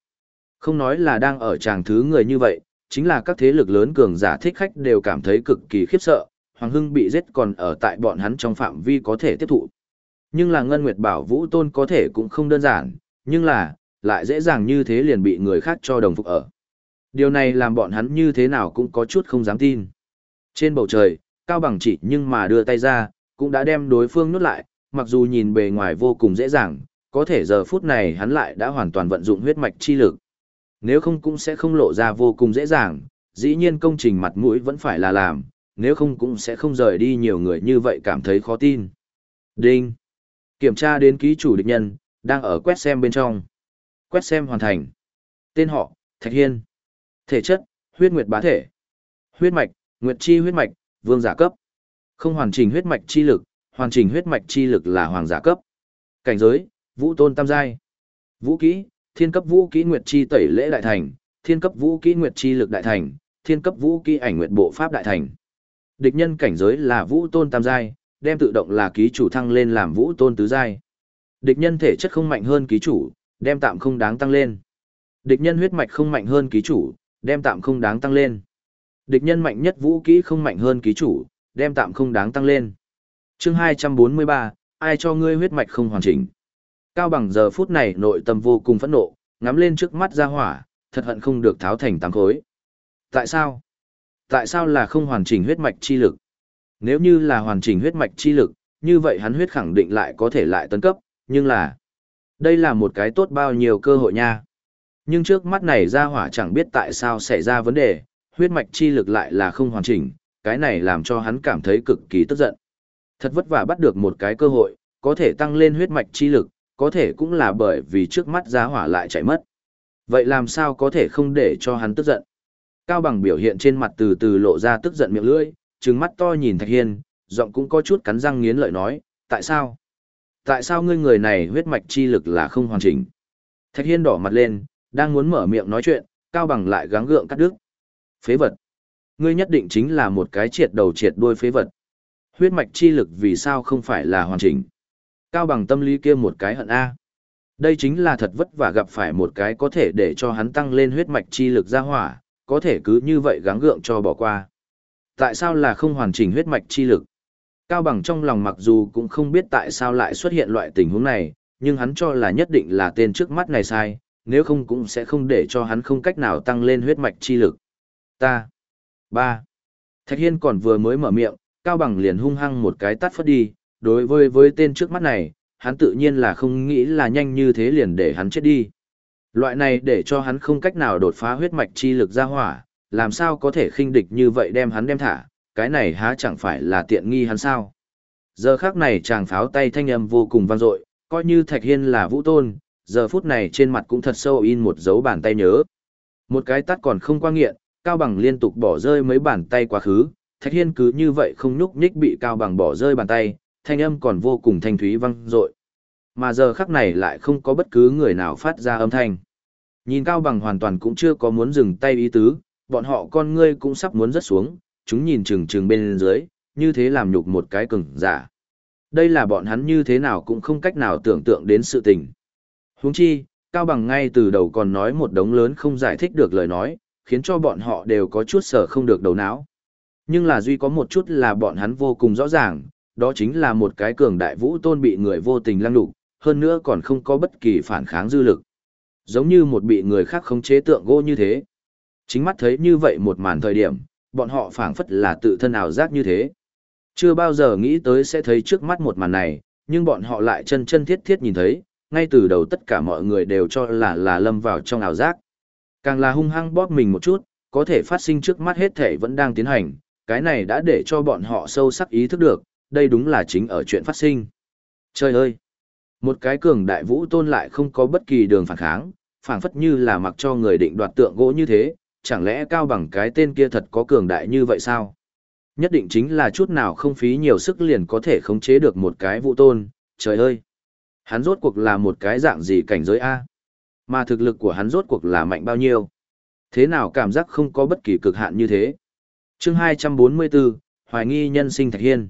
Không nói là đang ở tràng thứ người như vậy, chính là các thế lực lớn cường giả thích khách đều cảm thấy cực kỳ khiếp sợ, Hoàng Hưng bị giết còn ở tại bọn hắn trong phạm vi có thể tiếp thụ. Nhưng là Ngân Nguyệt Bảo Vũ Tôn có thể cũng không đơn giản, nhưng là, lại dễ dàng như thế liền bị người khác cho đồng phục ở. Điều này làm bọn hắn như thế nào cũng có chút không dám tin. Trên bầu trời, Cao Bằng chỉ nhưng mà đưa tay ra, cũng đã đem đối phương nuốt lại, mặc dù nhìn bề ngoài vô cùng dễ dàng, có thể giờ phút này hắn lại đã hoàn toàn vận dụng huyết mạch chi lực. Nếu không cũng sẽ không lộ ra vô cùng dễ dàng, dĩ nhiên công trình mặt mũi vẫn phải là làm, nếu không cũng sẽ không rời đi nhiều người như vậy cảm thấy khó tin. Đinh. Kiểm tra đến ký chủ địch nhân, đang ở quét xem bên trong. Quét xem hoàn thành. Tên họ, Thạch Hiên. Thể chất, huyết nguyệt bá thể. Huyết mạch, nguyệt chi huyết mạch, vương giả cấp. Không hoàn chỉnh huyết mạch chi lực, hoàn chỉnh huyết mạch chi lực là hoàng giả cấp. Cảnh giới, vũ tôn tam giai. Vũ kỹ, thiên cấp vũ kỹ nguyệt chi tẩy lễ đại thành, thiên cấp vũ kỹ nguyệt chi lực đại thành, thiên cấp vũ kỹ ảnh nguyệt bộ pháp đại thành. Địch nhân cảnh giới là vũ tôn tam giai, đem tự động là ký chủ thăng lên làm vũ tôn tứ giai. Địch nhân thể chất không mạnh hơn ký chủ, đem tạm không đáng tăng lên. Địch nhân huyết mạch không mạnh hơn ký chủ, đem tạm không đáng tăng lên. Địch nhân mạnh nhất vũ kỹ không mạnh hơn ký chủ, đem tạm không đáng tăng lên. Chương 243, ai cho ngươi huyết mạch không hoàn chỉnh. Cao bằng giờ phút này nội tâm vô cùng phẫn nộ, ngắm lên trước mắt ra hỏa, thật hận không được tháo thành tám khối. Tại sao? Tại sao là không hoàn chỉnh huyết mạch chi lực? Nếu như là hoàn chỉnh huyết mạch chi lực, như vậy hắn huyết khẳng định lại có thể lại tấn cấp, nhưng là Đây là một cái tốt bao nhiêu cơ hội nha. Nhưng trước mắt này ra hỏa chẳng biết tại sao xảy ra vấn đề, huyết mạch chi lực lại là không hoàn chỉnh, cái này làm cho hắn cảm thấy cực kỳ tức giận. Thật vất vả bắt được một cái cơ hội, có thể tăng lên huyết mạch chi lực, có thể cũng là bởi vì trước mắt giá hỏa lại chạy mất. Vậy làm sao có thể không để cho hắn tức giận? Cao bằng biểu hiện trên mặt từ từ lộ ra tức giận miệng lưỡi, trừng mắt to nhìn Thạch Hiên, giọng cũng có chút cắn răng nghiến lợi nói, tại sao? Tại sao ngươi người này huyết mạch chi lực là không hoàn chỉnh? Thạch Hiên đỏ mặt lên, đang muốn mở miệng nói chuyện, Cao bằng lại gắng gượng cắt đứt. Phế vật. Ngươi nhất định chính là một cái triệt đầu triệt đuôi phế vật. Huyết mạch chi lực vì sao không phải là hoàn chỉnh? Cao bằng tâm lý kia một cái hận A. Đây chính là thật vất vả gặp phải một cái có thể để cho hắn tăng lên huyết mạch chi lực ra hỏa, có thể cứ như vậy gắng gượng cho bỏ qua. Tại sao là không hoàn chỉnh huyết mạch chi lực? Cao bằng trong lòng mặc dù cũng không biết tại sao lại xuất hiện loại tình huống này, nhưng hắn cho là nhất định là tên trước mắt này sai, nếu không cũng sẽ không để cho hắn không cách nào tăng lên huyết mạch chi lực. Ta. ba Thạch Hiên còn vừa mới mở miệng, Cao bằng liền hung hăng một cái tắt phất đi, đối với với tên trước mắt này, hắn tự nhiên là không nghĩ là nhanh như thế liền để hắn chết đi. Loại này để cho hắn không cách nào đột phá huyết mạch chi lực ra hỏa, làm sao có thể khinh địch như vậy đem hắn đem thả, cái này há chẳng phải là tiện nghi hắn sao. Giờ khắc này chàng pháo tay thanh âm vô cùng vang dội, coi như Thạch Hiên là vũ tôn, giờ phút này trên mặt cũng thật sâu in một dấu bàn tay nhớ. Một cái tắt còn không qua nghiện, Cao Bằng liên tục bỏ rơi mấy bàn tay quá khứ, Thạch Hiên cứ như vậy không nhúc nhích bị Cao Bằng bỏ rơi bàn tay, thanh âm còn vô cùng thanh thúy vang dội. Mà giờ khắc này lại không có bất cứ người nào phát ra âm thanh. Nhìn Cao Bằng hoàn toàn cũng chưa có muốn dừng tay ý tứ, bọn họ con ngươi cũng sắp muốn rớt xuống, chúng nhìn chừng chừng bên dưới, như thế làm nhục một cái cứng giả. Đây là bọn hắn như thế nào cũng không cách nào tưởng tượng đến sự tình. Huống chi, Cao Bằng ngay từ đầu còn nói một đống lớn không giải thích được lời nói, khiến cho bọn họ đều có chút sở không được đầu não. Nhưng là duy có một chút là bọn hắn vô cùng rõ ràng, đó chính là một cái cường đại vũ tôn bị người vô tình lăng đục, hơn nữa còn không có bất kỳ phản kháng dư lực. Giống như một bị người khác khống chế tượng gỗ như thế. Chính mắt thấy như vậy một màn thời điểm, bọn họ phảng phất là tự thân ảo giác như thế. Chưa bao giờ nghĩ tới sẽ thấy trước mắt một màn này, nhưng bọn họ lại chân chân thiết thiết nhìn thấy, ngay từ đầu tất cả mọi người đều cho là là lâm vào trong ảo giác. Càng là hung hăng bóp mình một chút, có thể phát sinh trước mắt hết thể vẫn đang tiến hành, cái này đã để cho bọn họ sâu sắc ý thức được, đây đúng là chính ở chuyện phát sinh. Trời ơi! Một cái cường đại vũ tôn lại không có bất kỳ đường phản kháng, phảng phất như là mặc cho người định đoạt tượng gỗ như thế, chẳng lẽ cao bằng cái tên kia thật có cường đại như vậy sao? Nhất định chính là chút nào không phí nhiều sức liền có thể khống chế được một cái vũ tôn, trời ơi! Hắn rốt cuộc là một cái dạng gì cảnh giới A? Mà thực lực của hắn rốt cuộc là mạnh bao nhiêu? Thế nào cảm giác không có bất kỳ cực hạn như thế? chương 244, Hoài nghi nhân sinh Thạch Hiên.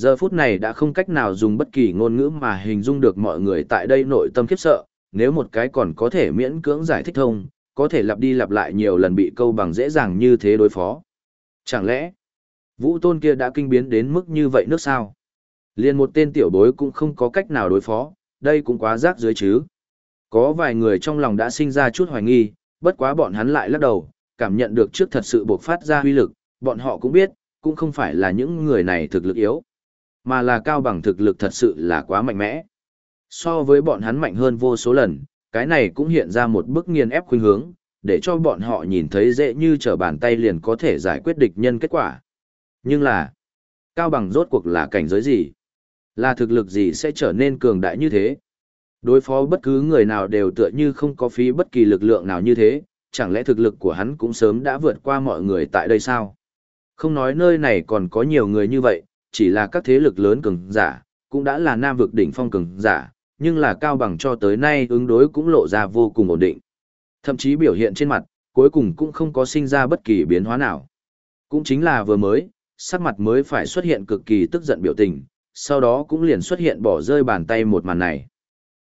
Giờ phút này đã không cách nào dùng bất kỳ ngôn ngữ mà hình dung được mọi người tại đây nội tâm khiếp sợ, nếu một cái còn có thể miễn cưỡng giải thích thông, có thể lặp đi lặp lại nhiều lần bị câu bằng dễ dàng như thế đối phó. Chẳng lẽ, vũ tôn kia đã kinh biến đến mức như vậy nước sao? Liên một tên tiểu bối cũng không có cách nào đối phó, đây cũng quá rác dưới chứ. Có vài người trong lòng đã sinh ra chút hoài nghi, bất quá bọn hắn lại lắc đầu, cảm nhận được trước thật sự buộc phát ra huy lực, bọn họ cũng biết, cũng không phải là những người này thực lực yếu, mà là cao bằng thực lực thật sự là quá mạnh mẽ. So với bọn hắn mạnh hơn vô số lần, cái này cũng hiện ra một bức nghiền ép khuynh hướng, để cho bọn họ nhìn thấy dễ như trở bàn tay liền có thể giải quyết địch nhân kết quả. Nhưng là, cao bằng rốt cuộc là cảnh giới gì? Là thực lực gì sẽ trở nên cường đại như thế? Đối phó bất cứ người nào đều tựa như không có phí bất kỳ lực lượng nào như thế, chẳng lẽ thực lực của hắn cũng sớm đã vượt qua mọi người tại đây sao? Không nói nơi này còn có nhiều người như vậy, chỉ là các thế lực lớn cường giả, cũng đã là nam vực đỉnh phong cường giả, nhưng là cao bằng cho tới nay ứng đối cũng lộ ra vô cùng ổn định. Thậm chí biểu hiện trên mặt, cuối cùng cũng không có sinh ra bất kỳ biến hóa nào. Cũng chính là vừa mới, sắc mặt mới phải xuất hiện cực kỳ tức giận biểu tình, sau đó cũng liền xuất hiện bỏ rơi bàn tay một màn này.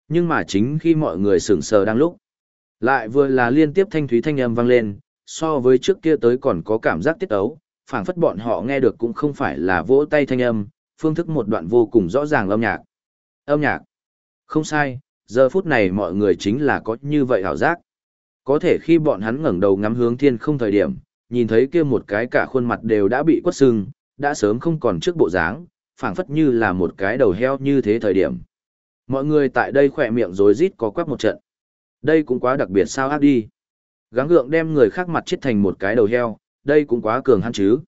Nhưng mà chính khi mọi người sửng sờ đang lúc, lại vừa là liên tiếp thanh thúy thanh âm vang lên, so với trước kia tới còn có cảm giác tiết ấu, phảng phất bọn họ nghe được cũng không phải là vỗ tay thanh âm, phương thức một đoạn vô cùng rõ ràng âm nhạc. Âm nhạc. Không sai, giờ phút này mọi người chính là có như vậy hảo giác. Có thể khi bọn hắn ngẩng đầu ngắm hướng thiên không thời điểm, nhìn thấy kia một cái cả khuôn mặt đều đã bị quất sưng, đã sớm không còn trước bộ dáng, phảng phất như là một cái đầu heo như thế thời điểm. Mọi người tại đây khỏe miệng rối rít có quắc một trận. Đây cũng quá đặc biệt sao ác đi. Gắng gượng đem người khác mặt chết thành một cái đầu heo, đây cũng quá cường hắn chứ.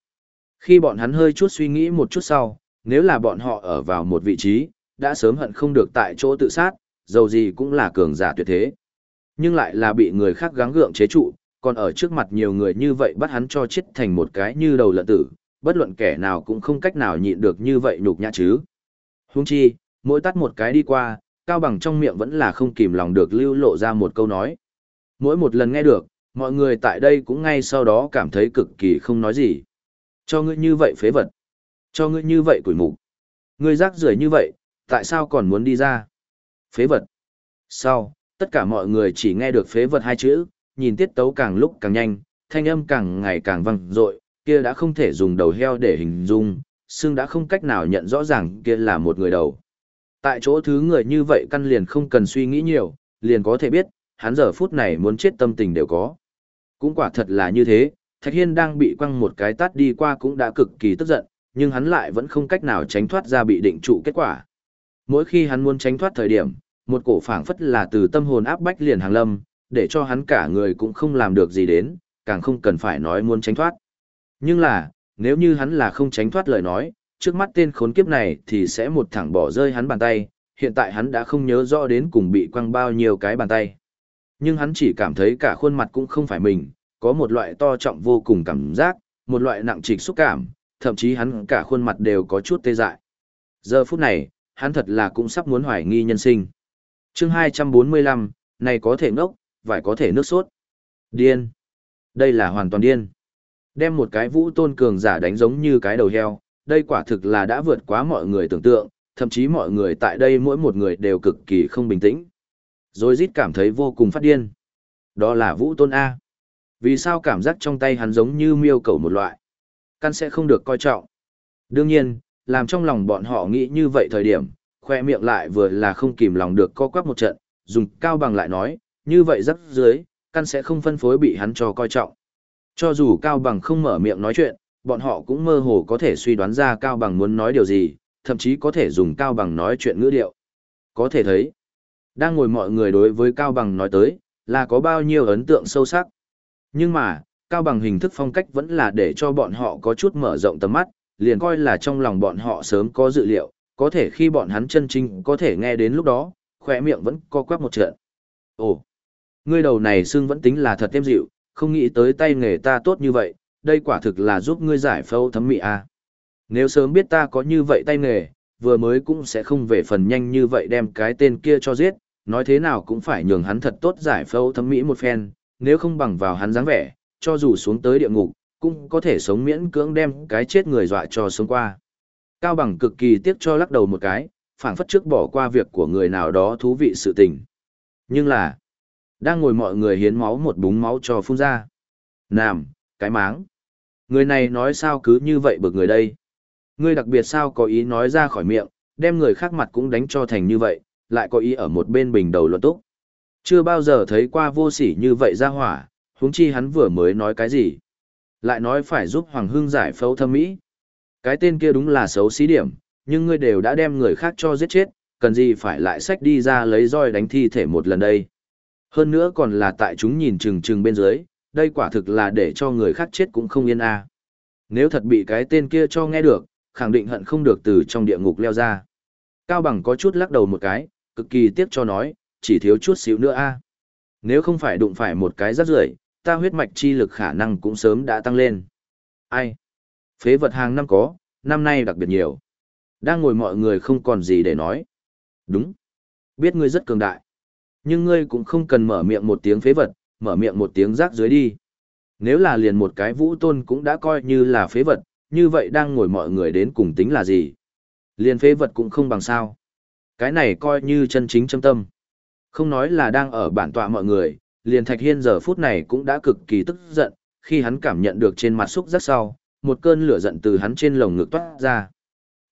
Khi bọn hắn hơi chút suy nghĩ một chút sau, nếu là bọn họ ở vào một vị trí, đã sớm hận không được tại chỗ tự sát, dầu gì cũng là cường giả tuyệt thế. Nhưng lại là bị người khác gắng gượng chế trụ, còn ở trước mặt nhiều người như vậy bắt hắn cho chết thành một cái như đầu lợn tử, bất luận kẻ nào cũng không cách nào nhịn được như vậy nhục nhã chứ. Huống chi, mỗi tắt một cái đi qua, Cao Bằng trong miệng vẫn là không kìm lòng được lưu lộ ra một câu nói. Mỗi một lần nghe được, mọi người tại đây cũng ngay sau đó cảm thấy cực kỳ không nói gì. Cho ngươi như vậy phế vật. Cho ngươi như vậy quỷ mục. Ngươi rác rưởi như vậy, tại sao còn muốn đi ra? Phế vật. Sau, tất cả mọi người chỉ nghe được phế vật hai chữ, nhìn tiết tấu càng lúc càng nhanh, thanh âm càng ngày càng vang dội, kia đã không thể dùng đầu heo để hình dung, xương đã không cách nào nhận rõ ràng kia là một người đầu. Tại chỗ thứ người như vậy căn liền không cần suy nghĩ nhiều, liền có thể biết, hắn giờ phút này muốn chết tâm tình đều có. Cũng quả thật là như thế, Thạch Hiên đang bị quăng một cái tát đi qua cũng đã cực kỳ tức giận, nhưng hắn lại vẫn không cách nào tránh thoát ra bị định trụ kết quả. Mỗi khi hắn muốn tránh thoát thời điểm, một cổ phảng phất là từ tâm hồn áp bách liền hàng lâm, để cho hắn cả người cũng không làm được gì đến, càng không cần phải nói muốn tránh thoát. Nhưng là, nếu như hắn là không tránh thoát lời nói, trước mắt tên khốn kiếp này thì sẽ một thẳng bỏ rơi hắn bàn tay, hiện tại hắn đã không nhớ rõ đến cùng bị quăng bao nhiêu cái bàn tay. Nhưng hắn chỉ cảm thấy cả khuôn mặt cũng không phải mình, có một loại to trọng vô cùng cảm giác, một loại nặng trịch xúc cảm, thậm chí hắn cả khuôn mặt đều có chút tê dại. Giờ phút này, hắn thật là cũng sắp muốn hoài nghi nhân sinh. chương 245, này có thể ngốc, vải có thể nước sốt. Điên. Đây là hoàn toàn điên. Đem một cái vũ tôn cường giả đánh giống như cái đầu heo, đây quả thực là đã vượt quá mọi người tưởng tượng, thậm chí mọi người tại đây mỗi một người đều cực kỳ không bình tĩnh. Rồi rít cảm thấy vô cùng phát điên. Đó là vũ tôn A. Vì sao cảm giác trong tay hắn giống như miêu cầu một loại? Căn sẽ không được coi trọng. Đương nhiên, làm trong lòng bọn họ nghĩ như vậy thời điểm, khoe miệng lại vừa là không kìm lòng được co quắp một trận, dùng cao bằng lại nói, như vậy rất dưới, căn sẽ không phân phối bị hắn cho coi trọng. Cho dù cao bằng không mở miệng nói chuyện, bọn họ cũng mơ hồ có thể suy đoán ra cao bằng muốn nói điều gì, thậm chí có thể dùng cao bằng nói chuyện ngữ điệu. Có thể thấy, đang ngồi mọi người đối với cao bằng nói tới, là có bao nhiêu ấn tượng sâu sắc. Nhưng mà, cao bằng hình thức phong cách vẫn là để cho bọn họ có chút mở rộng tầm mắt, liền coi là trong lòng bọn họ sớm có dự liệu, có thể khi bọn hắn chân chính có thể nghe đến lúc đó, khỏe miệng vẫn co quắp một trận. Ồ, ngươi đầu này xương vẫn tính là thật thêm dịu, không nghĩ tới tay nghề ta tốt như vậy, đây quả thực là giúp ngươi giải phẫu thấm mị à. Nếu sớm biết ta có như vậy tay nghề, vừa mới cũng sẽ không về phần nhanh như vậy đem cái tên kia cho giết, nói thế nào cũng phải nhường hắn thật tốt giải phẫu thẩm mỹ một phen, nếu không bằng vào hắn dáng vẻ, cho dù xuống tới địa ngục, cũng có thể sống miễn cưỡng đem cái chết người dọa cho sống qua. Cao bằng cực kỳ tiếc cho lắc đầu một cái, phảng phất trước bỏ qua việc của người nào đó thú vị sự tình. Nhưng là, đang ngồi mọi người hiến máu một búng máu cho phun ra. Nàm, cái máng. Người này nói sao cứ như vậy bực người đây. Ngươi đặc biệt sao có ý nói ra khỏi miệng, đem người khác mặt cũng đánh cho thành như vậy, lại có ý ở một bên bình đầu luận túc. Chưa bao giờ thấy qua vô sỉ như vậy ra hỏa, huống chi hắn vừa mới nói cái gì. Lại nói phải giúp Hoàng Hưng giải phẫu thâm mỹ. Cái tên kia đúng là xấu xí điểm, nhưng ngươi đều đã đem người khác cho giết chết, cần gì phải lại sách đi ra lấy roi đánh thi thể một lần đây. Hơn nữa còn là tại chúng nhìn chừng chừng bên dưới, đây quả thực là để cho người khác chết cũng không yên a. Nếu thật bị cái tên kia cho nghe được, khẳng định hận không được từ trong địa ngục leo ra. Cao Bằng có chút lắc đầu một cái, cực kỳ tiếc cho nói, chỉ thiếu chút xíu nữa a. Nếu không phải đụng phải một cái rắc rưởi, ta huyết mạch chi lực khả năng cũng sớm đã tăng lên. Ai? Phế vật hàng năm có, năm nay đặc biệt nhiều. Đang ngồi mọi người không còn gì để nói. Đúng. Biết ngươi rất cường đại. Nhưng ngươi cũng không cần mở miệng một tiếng phế vật, mở miệng một tiếng rác dưới đi. Nếu là liền một cái vũ tôn cũng đã coi như là phế vật, như vậy đang ngồi mọi người đến cùng tính là gì? Liền phế vật cũng không bằng sao. Cái này coi như chân chính châm tâm. Không nói là đang ở bản tọa mọi người, liền Thạch Hiên giờ phút này cũng đã cực kỳ tức giận, khi hắn cảm nhận được trên mặt xúc rất sau, một cơn lửa giận từ hắn trên lồng ngực toát ra.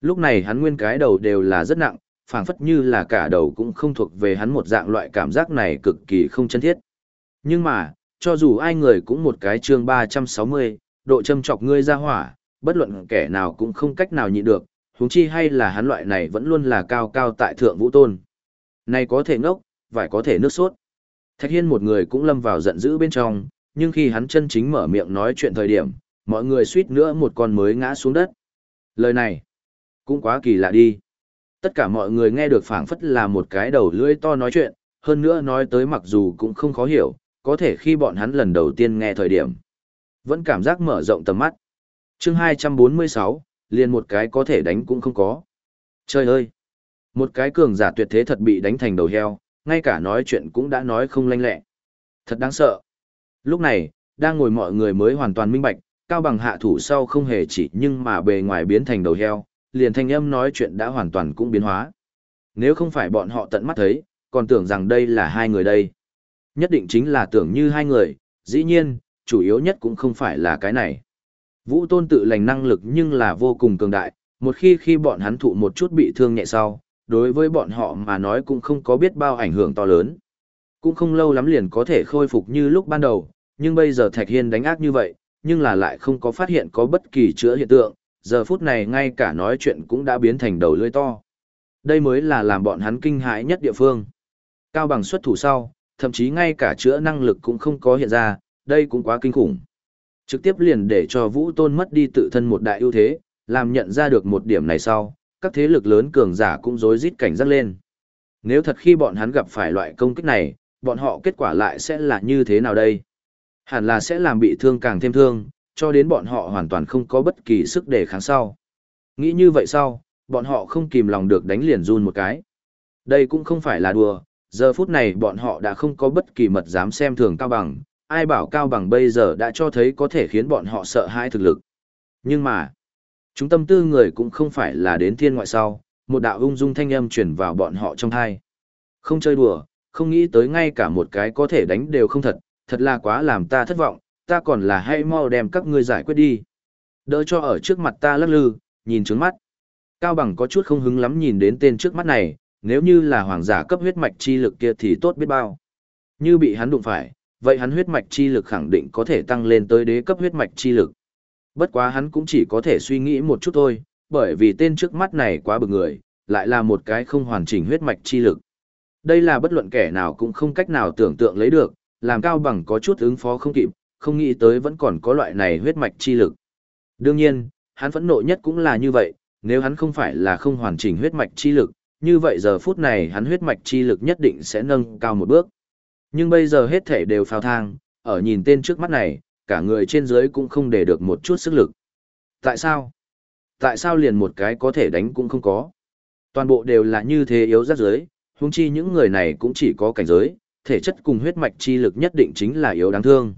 Lúc này hắn nguyên cái đầu đều là rất nặng, phảng phất như là cả đầu cũng không thuộc về hắn một dạng loại cảm giác này cực kỳ không chân thiết. Nhưng mà, cho dù ai người cũng một cái chương 360, độ châm chọc ngươi ra hỏa, bất luận kẻ nào cũng không cách nào nhịn được, huống chi hay là hắn loại này vẫn luôn là cao cao tại thượng vũ tôn. Này có thể ngốc, vải có thể nước sốt. Thạch Hiên một người cũng lâm vào giận dữ bên trong, nhưng khi hắn chân chính mở miệng nói chuyện thời điểm, mọi người suýt nữa một con mới ngã xuống đất. Lời này, cũng quá kỳ lạ đi. Tất cả mọi người nghe được phảng phất là một cái đầu lưỡi to nói chuyện, hơn nữa nói tới mặc dù cũng không khó hiểu, có thể khi bọn hắn lần đầu tiên nghe thời điểm, vẫn cảm giác mở rộng tầm mắt. chương 246, liền một cái có thể đánh cũng không có. Trời ơi! Một cái cường giả tuyệt thế thật bị đánh thành đầu heo, ngay cả nói chuyện cũng đã nói không lanh lẹ. Thật đáng sợ. Lúc này, đang ngồi mọi người mới hoàn toàn minh bạch, cao bằng hạ thủ sau không hề chỉ nhưng mà bề ngoài biến thành đầu heo, liền thanh âm nói chuyện đã hoàn toàn cũng biến hóa. Nếu không phải bọn họ tận mắt thấy, còn tưởng rằng đây là hai người đây. Nhất định chính là tưởng như hai người, dĩ nhiên, chủ yếu nhất cũng không phải là cái này. Vũ tôn tự lành năng lực nhưng là vô cùng cường đại, một khi khi bọn hắn thụ một chút bị thương nhẹ sau, đối với bọn họ mà nói cũng không có biết bao ảnh hưởng to lớn. Cũng không lâu lắm liền có thể khôi phục như lúc ban đầu, nhưng bây giờ Thạch Hiên đánh ác như vậy, nhưng là lại không có phát hiện có bất kỳ chữa hiện tượng, giờ phút này ngay cả nói chuyện cũng đã biến thành đầu lưỡi to. Đây mới là làm bọn hắn kinh hãi nhất địa phương. Cao bằng xuất thủ sau, thậm chí ngay cả chữa năng lực cũng không có hiện ra, đây cũng quá kinh khủng. Trực tiếp liền để cho Vũ Tôn mất đi tự thân một đại ưu thế, làm nhận ra được một điểm này sau, các thế lực lớn cường giả cũng rối rít cảnh giác lên. Nếu thật khi bọn hắn gặp phải loại công kích này, bọn họ kết quả lại sẽ là như thế nào đây? Hẳn là sẽ làm bị thương càng thêm thương, cho đến bọn họ hoàn toàn không có bất kỳ sức để kháng sau. Nghĩ như vậy sau, bọn họ không kìm lòng được đánh liền run một cái. Đây cũng không phải là đùa, giờ phút này bọn họ đã không có bất kỳ mật dám xem thường Cao Bằng, ai bảo Cao Bằng bây giờ đã cho thấy có thể khiến bọn họ sợ hãi thực lực. Nhưng mà, chúng tâm tư người cũng không phải là đến thiên ngoại sau, một đạo ung dung thanh âm truyền vào bọn họ trong thai. Không chơi đùa, không nghĩ tới ngay cả một cái có thể đánh đều không thật, thật là quá làm ta thất vọng, ta còn là hãy mau đem các ngươi giải quyết đi. Đỡ cho ở trước mặt ta lắc lư, nhìn trướng mắt. Cao bằng có chút không hứng lắm nhìn đến tên trước mắt này, nếu như là hoàng giả cấp huyết mạch chi lực kia thì tốt biết bao. Như bị hắn đụng phải, vậy hắn huyết mạch chi lực khẳng định có thể tăng lên tới đế cấp huyết mạch chi lực. Bất quá hắn cũng chỉ có thể suy nghĩ một chút thôi, bởi vì tên trước mắt này quá bực người, lại là một cái không hoàn chỉnh huyết mạch chi lực. Đây là bất luận kẻ nào cũng không cách nào tưởng tượng lấy được, làm cao bằng có chút ứng phó không kịp, không nghĩ tới vẫn còn có loại này huyết mạch chi lực. Đương nhiên, hắn phẫn nộ nhất cũng là như vậy, nếu hắn không phải là không hoàn chỉnh huyết mạch chi lực, như vậy giờ phút này hắn huyết mạch chi lực nhất định sẽ nâng cao một bước. Nhưng bây giờ hết thể đều phao thang, ở nhìn tên trước mắt này, cả người trên dưới cũng không để được một chút sức lực. Tại sao? Tại sao liền một cái có thể đánh cũng không có? Toàn bộ đều là như thế yếu rất dưới, huống chi những người này cũng chỉ có cảnh giới, thể chất cùng huyết mạch chi lực nhất định chính là yếu đáng thương.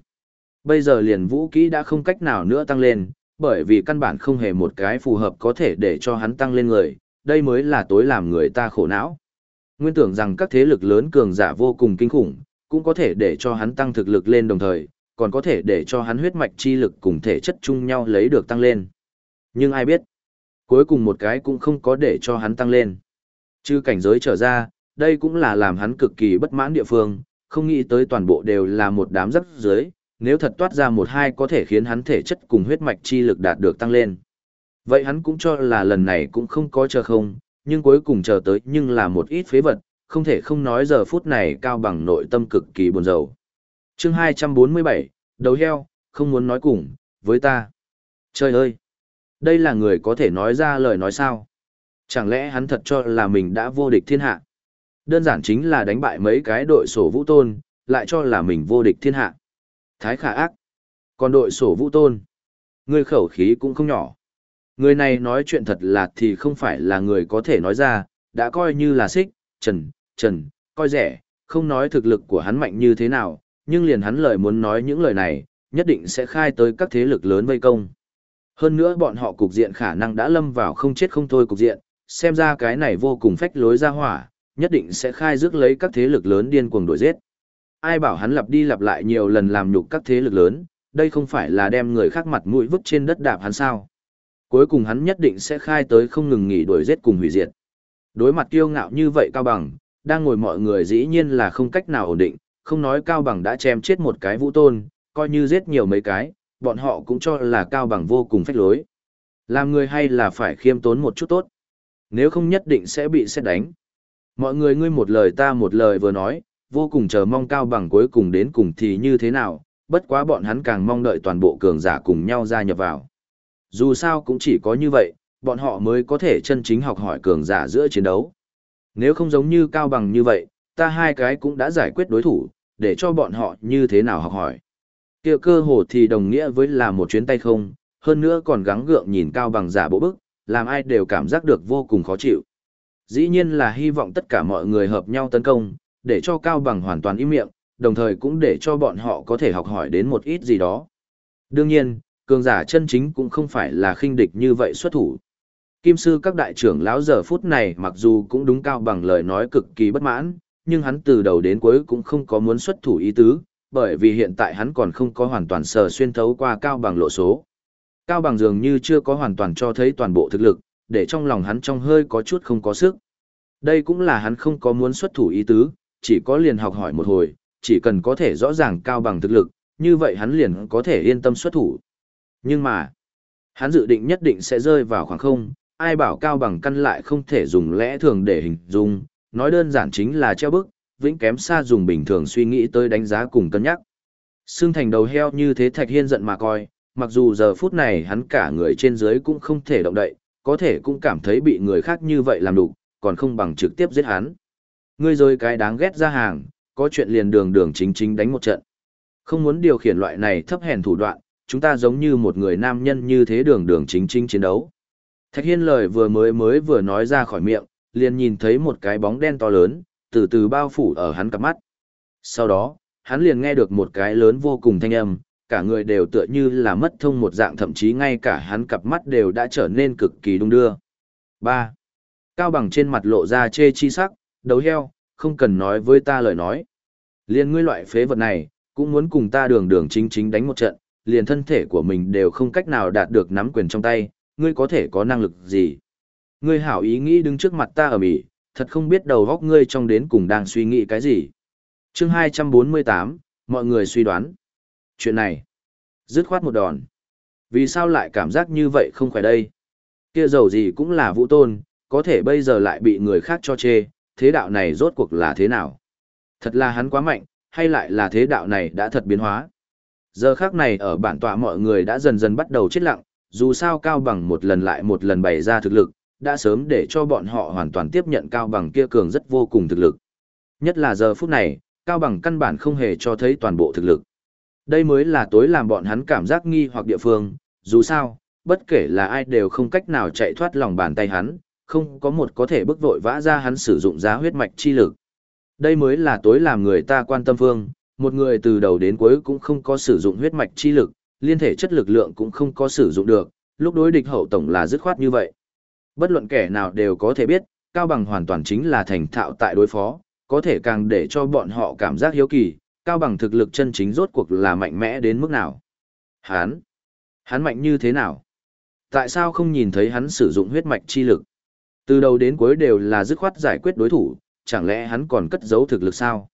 Bây giờ liền vũ kỹ đã không cách nào nữa tăng lên, bởi vì căn bản không hề một cái phù hợp có thể để cho hắn tăng lên người, đây mới là tối làm người ta khổ não. Nguyên tưởng rằng các thế lực lớn cường giả vô cùng kinh khủng, cũng có thể để cho hắn tăng thực lực lên đồng thời, còn có thể để cho hắn huyết mạch chi lực cùng thể chất chung nhau lấy được tăng lên. Nhưng ai biết, cuối cùng một cái cũng không có để cho hắn tăng lên. Chứ cảnh giới trở ra, đây cũng là làm hắn cực kỳ bất mãn địa phương, không nghĩ tới toàn bộ đều là một đám rắc dưới, nếu thật toát ra một hai có thể khiến hắn thể chất cùng huyết mạch chi lực đạt được tăng lên. Vậy hắn cũng cho là lần này cũng không có chờ không, nhưng cuối cùng chờ tới nhưng là một ít phế vật, không thể không nói giờ phút này cao bằng nội tâm cực kỳ buồn rầu. chương 247, đầu heo, không muốn nói cùng, với ta. Trời ơi! Đây là người có thể nói ra lời nói sao? Chẳng lẽ hắn thật cho là mình đã vô địch thiên hạ? Đơn giản chính là đánh bại mấy cái đội sổ vũ tôn, lại cho là mình vô địch thiên hạ. Thái khả ác. Còn đội sổ vũ tôn. Người khẩu khí cũng không nhỏ. Người này nói chuyện thật là thì không phải là người có thể nói ra, đã coi như là xích, trần, trần, coi rẻ, không nói thực lực của hắn mạnh như thế nào, nhưng liền hắn lời muốn nói những lời này, nhất định sẽ khai tới các thế lực lớn vây công. Hơn nữa bọn họ cục diện khả năng đã lâm vào không chết không thôi cục diện, xem ra cái này vô cùng phách lối ra hỏa, nhất định sẽ khai rước lấy các thế lực lớn điên cuồng đuổi giết. Ai bảo hắn lặp đi lặp lại nhiều lần làm nhục các thế lực lớn, đây không phải là đem người khác mặt mũi vứt trên đất đạp hắn sao. Cuối cùng hắn nhất định sẽ khai tới không ngừng nghỉ đuổi giết cùng hủy diệt. Đối mặt kiêu ngạo như vậy Cao Bằng, đang ngồi mọi người dĩ nhiên là không cách nào ổn định, không nói Cao Bằng đã chém chết một cái vũ tôn, coi như giết nhiều mấy cái, bọn họ cũng cho là Cao Bằng vô cùng phách lối. Làm người hay là phải khiêm tốn một chút tốt. Nếu không nhất định sẽ bị xét đánh. Mọi người ngươi một lời ta một lời vừa nói, vô cùng chờ mong cao bằng cuối cùng đến cùng thì như thế nào, bất quá bọn hắn càng mong đợi toàn bộ cường giả cùng nhau gia nhập vào. Dù sao cũng chỉ có như vậy, bọn họ mới có thể chân chính học hỏi cường giả giữa chiến đấu. Nếu không giống như cao bằng như vậy, ta hai cái cũng đã giải quyết đối thủ, để cho bọn họ như thế nào học hỏi. kia cơ hồ thì đồng nghĩa với là một chuyến tay không, hơn nữa còn gắng gượng nhìn cao bằng giả bộ bức, làm ai đều cảm giác được vô cùng khó chịu. Dĩ nhiên là hy vọng tất cả mọi người hợp nhau tấn công, để cho cao bằng hoàn toàn im miệng, đồng thời cũng để cho bọn họ có thể học hỏi đến một ít gì đó. Đương nhiên, cường giả chân chính cũng không phải là khinh địch như vậy xuất thủ. Kim sư các đại trưởng lão giờ phút này mặc dù cũng đúng cao bằng lời nói cực kỳ bất mãn, nhưng hắn từ đầu đến cuối cũng không có muốn xuất thủ ý tứ, bởi vì hiện tại hắn còn không có hoàn toàn sờ xuyên thấu qua cao bằng lộ số. Cao bằng dường như chưa có hoàn toàn cho thấy toàn bộ thực lực, để trong lòng hắn trong hơi có chút không có sức. Đây cũng là hắn không có muốn xuất thủ ý tứ, chỉ có liền học hỏi một hồi, chỉ cần có thể rõ ràng cao bằng thực lực, như vậy hắn liền có thể yên tâm xuất thủ. Nhưng mà, hắn dự định nhất định sẽ rơi vào khoảng không, ai bảo cao bằng căn lại không thể dùng lẽ thường để hình dung, nói đơn giản chính là treo bức, vĩnh kém xa dùng bình thường suy nghĩ tới đánh giá cùng cân nhắc. Xương thành đầu heo như thế Thạch Hiên giận mà coi, mặc dù giờ phút này hắn cả người trên dưới cũng không thể động đậy, có thể cũng cảm thấy bị người khác như vậy làm đủ, còn không bằng trực tiếp giết hắn. Ngươi rồi cái đáng ghét ra hàng, có chuyện liền đường đường chính chính đánh một trận. Không muốn điều khiển loại này thấp hèn thủ đoạn, chúng ta giống như một người nam nhân như thế đường đường chính chính chiến đấu. Thạch Hiên lời vừa mới mới vừa nói ra khỏi miệng, liền nhìn thấy một cái bóng đen to lớn, từ từ bao phủ ở hắn cặp mắt. Sau đó, hắn liền nghe được một cái lớn vô cùng thanh âm, cả người đều tựa như là mất thông một dạng thậm chí ngay cả hắn cặp mắt đều đã trở nên cực kỳ đung đưa. 3. Cao bằng trên mặt lộ ra chê chi sắc, đấu heo, không cần nói với ta lời nói. Liên ngươi loại phế vật này, cũng muốn cùng ta đường đường chính chính đánh một trận, liền thân thể của mình đều không cách nào đạt được nắm quyền trong tay, ngươi có thể có năng lực gì. Ngươi hảo ý nghĩ đứng trước mặt ta ở Mỹ, thật không biết đầu góc ngươi trong đến cùng đang suy nghĩ cái gì. chương 248, mọi người suy đoán. Chuyện này, dứt khoát một đòn. Vì sao lại cảm giác như vậy không khỏe đây? Kia dầu gì cũng là vũ tôn, có thể bây giờ lại bị người khác cho chê, thế đạo này rốt cuộc là thế nào? Thật là hắn quá mạnh, hay lại là thế đạo này đã thật biến hóa? Giờ khác này ở bản tọa mọi người đã dần dần bắt đầu chết lặng, dù sao cao bằng một lần lại một lần bày ra thực lực, đã sớm để cho bọn họ hoàn toàn tiếp nhận cao bằng kia cường rất vô cùng thực lực. Nhất là giờ phút này, cao bằng căn bản không hề cho thấy toàn bộ thực lực. Đây mới là tối làm bọn hắn cảm giác nghi hoặc địa phương, dù sao, bất kể là ai đều không cách nào chạy thoát lòng bàn tay hắn, không có một có thể bức vội vã ra hắn sử dụng giá huyết mạch chi lực. Đây mới là tối làm người ta quan tâm phương, một người từ đầu đến cuối cũng không có sử dụng huyết mạch chi lực, liên thể chất lực lượng cũng không có sử dụng được, lúc đối địch hậu tổng là dứt khoát như vậy. Bất luận kẻ nào đều có thể biết, Cao Bằng hoàn toàn chính là thành thạo tại đối phó, có thể càng để cho bọn họ cảm giác hiếu kỳ, Cao Bằng thực lực chân chính rốt cuộc là mạnh mẽ đến mức nào. Hắn, hắn mạnh như thế nào? Tại sao không nhìn thấy hắn sử dụng huyết mạch chi lực? Từ đầu đến cuối đều là dứt khoát giải quyết đối thủ, chẳng lẽ hắn còn cất giấu thực lực sao?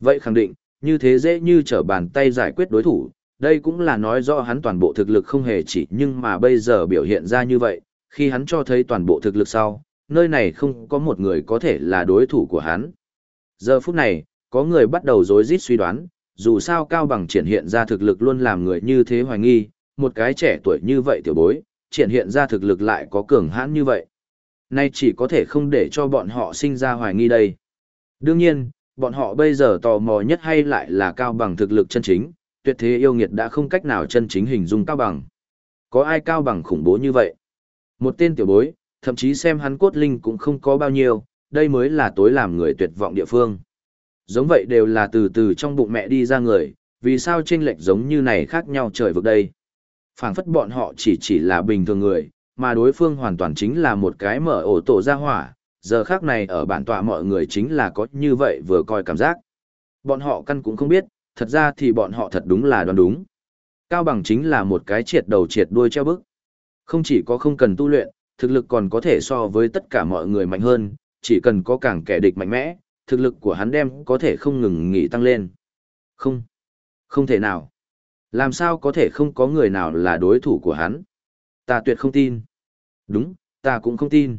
Vậy khẳng định, như thế dễ như trở bàn tay giải quyết đối thủ, đây cũng là nói rõ hắn toàn bộ thực lực không hề chỉ nhưng mà bây giờ biểu hiện ra như vậy, khi hắn cho thấy toàn bộ thực lực sau, nơi này không có một người có thể là đối thủ của hắn. Giờ phút này, có người bắt đầu rối rít suy đoán, dù sao Cao Bằng triển hiện ra thực lực luôn làm người như thế hoài nghi, một cái trẻ tuổi như vậy tiểu bối, triển hiện ra thực lực lại có cường hãn như vậy. Nay chỉ có thể không để cho bọn họ sinh ra hoài nghi đây. Đương nhiên, bọn họ bây giờ tò mò nhất hay lại là Cao Bằng thực lực chân chính, tuyệt thế yêu nghiệt đã không cách nào chân chính hình dung Cao Bằng. Có ai Cao Bằng khủng bố như vậy? Một tên tiểu bối, thậm chí xem hắn cốt linh cũng không có bao nhiêu, đây mới là tối làm người tuyệt vọng địa phương. Giống vậy đều là từ từ trong bụng mẹ đi ra người, vì sao chênh lệch giống như này khác nhau trời vực đây. phảng phất bọn họ chỉ chỉ là bình thường người, mà đối phương hoàn toàn chính là một cái mở ổ tổ ra hỏa, giờ khác này ở bản tọa mọi người chính là có như vậy vừa coi cảm giác. Bọn họ căn cũng không biết, thật ra thì bọn họ thật đúng là đoán đúng. Cao bằng chính là một cái triệt đầu triệt đuôi treo bức. Không chỉ có không cần tu luyện, thực lực còn có thể so với tất cả mọi người mạnh hơn, chỉ cần có càng kẻ địch mạnh mẽ, thực lực của hắn đem có thể không ngừng nghỉ tăng lên. Không, không thể nào. Làm sao có thể không có người nào là đối thủ của hắn? Ta tuyệt không tin. Đúng, ta cũng không tin.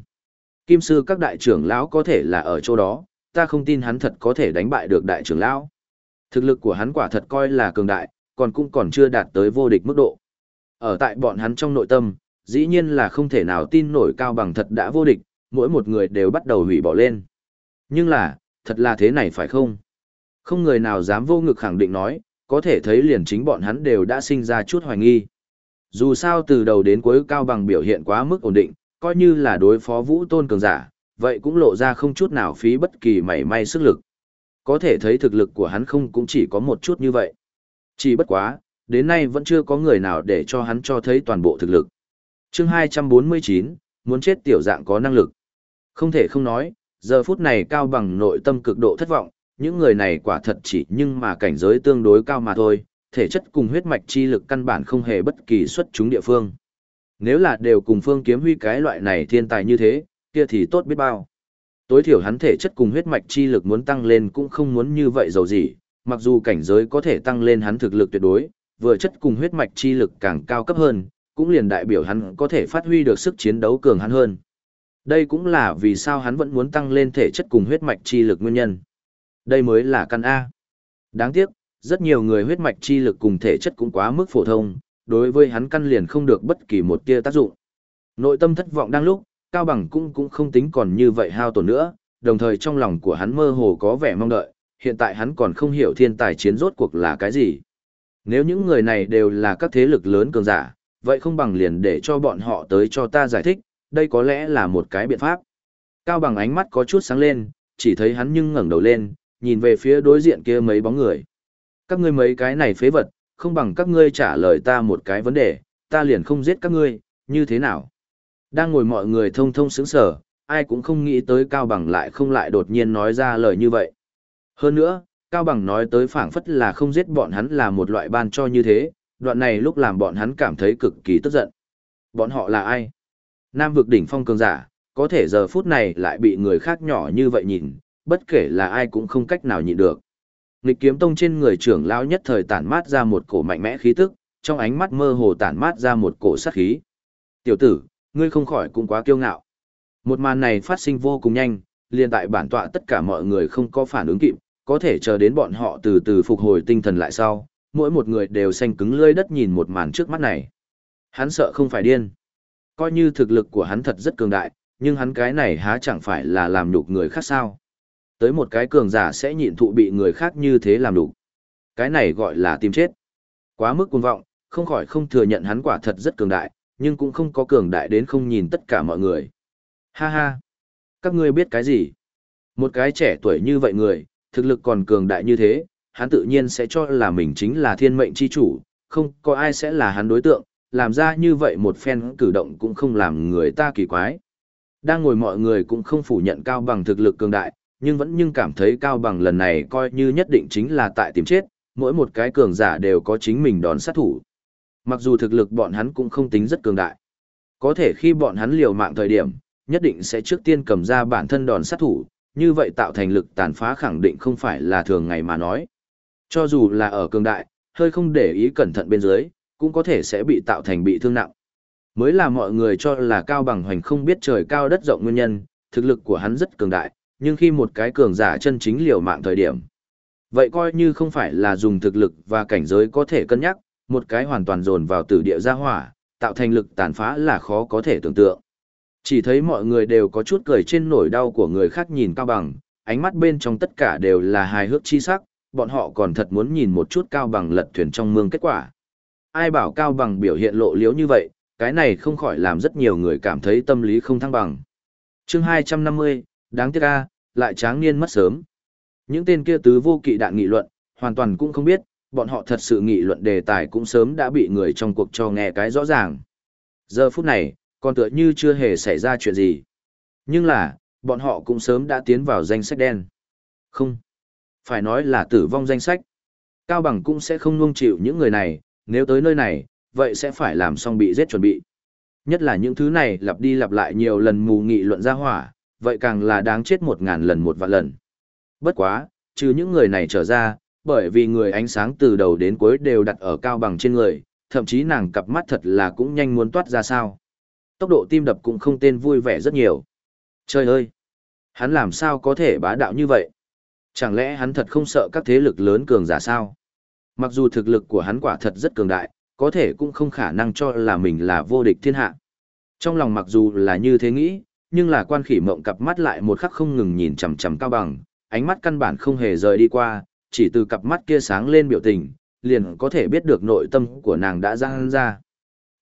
Kim sư các đại trưởng lão có thể là ở chỗ đó, ta không tin hắn thật có thể đánh bại được đại trưởng lão. Thực lực của hắn quả thật coi là cường đại, còn cũng còn chưa đạt tới vô địch mức độ. Ở tại bọn hắn trong nội tâm, dĩ nhiên là không thể nào tin nổi cao bằng thật đã vô địch, mỗi một người đều bắt đầu hủy bỏ lên. Nhưng là, thật là thế này phải không? Không người nào dám vô ngực khẳng định nói, có thể thấy liền chính bọn hắn đều đã sinh ra chút hoài nghi. Dù sao từ đầu đến cuối cao bằng biểu hiện quá mức ổn định, coi như là đối phó vũ tôn cường giả, vậy cũng lộ ra không chút nào phí bất kỳ mảy may sức lực. Có thể thấy thực lực của hắn không cũng chỉ có một chút như vậy. Chỉ bất quá, đến nay vẫn chưa có người nào để cho hắn cho thấy toàn bộ thực lực. chương 249, muốn chết tiểu dạng có năng lực. Không thể không nói, giờ phút này cao bằng nội tâm cực độ thất vọng, những người này quả thật chỉ nhưng mà cảnh giới tương đối cao mà thôi, thể chất cùng huyết mạch chi lực căn bản không hề bất kỳ xuất chúng địa phương. Nếu là đều cùng phương kiếm huy cái loại này thiên tài như thế, kia thì tốt biết bao. Tối thiểu hắn thể chất cùng huyết mạch chi lực muốn tăng lên cũng không muốn như vậy dầu gì, mặc dù cảnh giới có thể tăng lên hắn thực lực tuyệt đối, vừa chất cùng huyết mạch chi lực càng cao cấp hơn, cũng liền đại biểu hắn có thể phát huy được sức chiến đấu cường hắn hơn. Đây cũng là vì sao hắn vẫn muốn tăng lên thể chất cùng huyết mạch chi lực nguyên nhân. Đây mới là căn A. Đáng tiếc, rất nhiều người huyết mạch chi lực cùng thể chất cũng quá mức phổ thông, đối với hắn căn liền không được bất kỳ một tia tác dụng. Nội tâm thất vọng đang lúc, Cao Bằng cũng cũng không tính còn như vậy hao tổn nữa, đồng thời trong lòng của hắn mơ hồ có vẻ mong đợi, hiện tại hắn còn không hiểu thiên tài chiến rốt cuộc là cái gì. Nếu những người này đều là các thế lực lớn cường giả, vậy không bằng liền để cho bọn họ tới cho ta giải thích, đây có lẽ là một cái biện pháp. Cao Bằng ánh mắt có chút sáng lên, chỉ thấy hắn nhưng ngẩng đầu lên, nhìn về phía đối diện kia mấy bóng người. Các ngươi mấy cái này phế vật, không bằng các ngươi trả lời ta một cái vấn đề, ta liền không giết các ngươi, như thế nào? Đang ngồi mọi người thông thông sướng sở, ai cũng không nghĩ tới Cao Bằng lại không lại đột nhiên nói ra lời như vậy. Hơn nữa, Cao Bằng nói tới phảng phất là không giết bọn hắn là một loại ban cho như thế, đoạn này lúc làm bọn hắn cảm thấy cực kỳ tức giận. Bọn họ là ai? Nam vực đỉnh phong cường giả, có thể giờ phút này lại bị người khác nhỏ như vậy nhìn, bất kể là ai cũng không cách nào nhịn được. Nghịch kiếm tông trên người trưởng lão nhất thời tản mát ra một cổ mạnh mẽ khí tức, trong ánh mắt mơ hồ tản mát ra một cổ sát khí. Tiểu tử, ngươi không khỏi cũng quá kiêu ngạo. Một màn này phát sinh vô cùng nhanh, liền tại bản tọa tất cả mọi người không có phản ứng kịp, có thể chờ đến bọn họ từ từ phục hồi tinh thần lại sau, mỗi một người đều xanh cứng lưỡi đất nhìn một màn trước mắt này. Hắn sợ không phải điên. Coi như thực lực của hắn thật rất cường đại, nhưng hắn cái này há chẳng phải là làm nhục người khác sao. Tới một cái cường giả sẽ nhịn thụ bị người khác như thế làm nhục. Cái này gọi là tìm chết. Quá mức cuồng vọng, không khỏi không thừa nhận hắn quả thật rất cường đại, nhưng cũng không có cường đại đến không nhìn tất cả mọi người. Ha ha! Các ngươi biết cái gì? Một cái trẻ tuổi như vậy người, thực lực còn cường đại như thế, hắn tự nhiên sẽ cho là mình chính là thiên mệnh chi chủ, không có ai sẽ là hắn đối tượng, làm ra như vậy một phen cử động cũng không làm người ta kỳ quái. Đang ngồi mọi người cũng không phủ nhận cao bằng thực lực cường đại, nhưng vẫn nhưng cảm thấy cao bằng lần này coi như nhất định chính là tại tìm chết, mỗi một cái cường giả đều có chính mình đòn sát thủ. Mặc dù thực lực bọn hắn cũng không tính rất cường đại. Có thể khi bọn hắn liều mạng thời điểm, nhất định sẽ trước tiên cầm ra bản thân đòn sát thủ, như vậy tạo thành lực tàn phá khẳng định không phải là thường ngày mà nói. Cho dù là ở cường đại, hơi không để ý cẩn thận bên dưới, cũng có thể sẽ bị tạo thành bị thương nặng. Mới là mọi người cho là cao bằng hoành không biết trời cao đất rộng nguyên nhân, thực lực của hắn rất cường đại, nhưng khi một cái cường giả chân chính liều mạng thời điểm. Vậy coi như không phải là dùng thực lực và cảnh giới có thể cân nhắc, một cái hoàn toàn dồn vào tử địa ra hỏa, tạo thành lực tàn phá là khó có thể tưởng tượng. Chỉ thấy mọi người đều có chút cười trên nỗi đau của người khác nhìn cao bằng, ánh mắt bên trong tất cả đều là hài hước chi sắc, bọn họ còn thật muốn nhìn một chút cao bằng lật thuyền trong mương kết quả. Ai bảo cao bằng biểu hiện lộ liếu như vậy, cái này không khỏi làm rất nhiều người cảm thấy tâm lý không thăng bằng. chương 250, đáng tiếc a, lại tráng niên mất sớm. Những tên kia tứ vô kỵ đạn nghị luận, hoàn toàn cũng không biết, bọn họ thật sự nghị luận đề tài cũng sớm đã bị người trong cuộc cho nghe cái rõ ràng. Giờ phút này, còn tựa như chưa hề xảy ra chuyện gì. Nhưng là, bọn họ cũng sớm đã tiến vào danh sách đen. Không. Phải nói là tử vong danh sách. Cao Bằng cũng sẽ không nuông chịu những người này, nếu tới nơi này, vậy sẽ phải làm xong bị giết chuẩn bị. Nhất là những thứ này lặp đi lặp lại nhiều lần mù nghị luận ra hỏa, vậy càng là đáng chết một ngàn lần một vạn lần. Bất quá, trừ những người này trở ra, bởi vì người ánh sáng từ đầu đến cuối đều đặt ở cao bằng trên người, thậm chí nàng cặp mắt thật là cũng nhanh muốn toát ra sao. Tốc độ tim đập cũng không tên vui vẻ rất nhiều. Trời ơi! Hắn làm sao có thể bá đạo như vậy? Chẳng lẽ hắn thật không sợ các thế lực lớn cường giả sao? Mặc dù thực lực của hắn quả thật rất cường đại, có thể cũng không khả năng cho là mình là vô địch thiên hạ. Trong lòng mặc dù là như thế nghĩ, nhưng là quan khỉ mộng cặp mắt lại một khắc không ngừng nhìn chằm chằm cao bằng, ánh mắt căn bản không hề rời đi qua, chỉ từ cặp mắt kia sáng lên biểu tình, liền có thể biết được nội tâm của nàng đã giãn ra.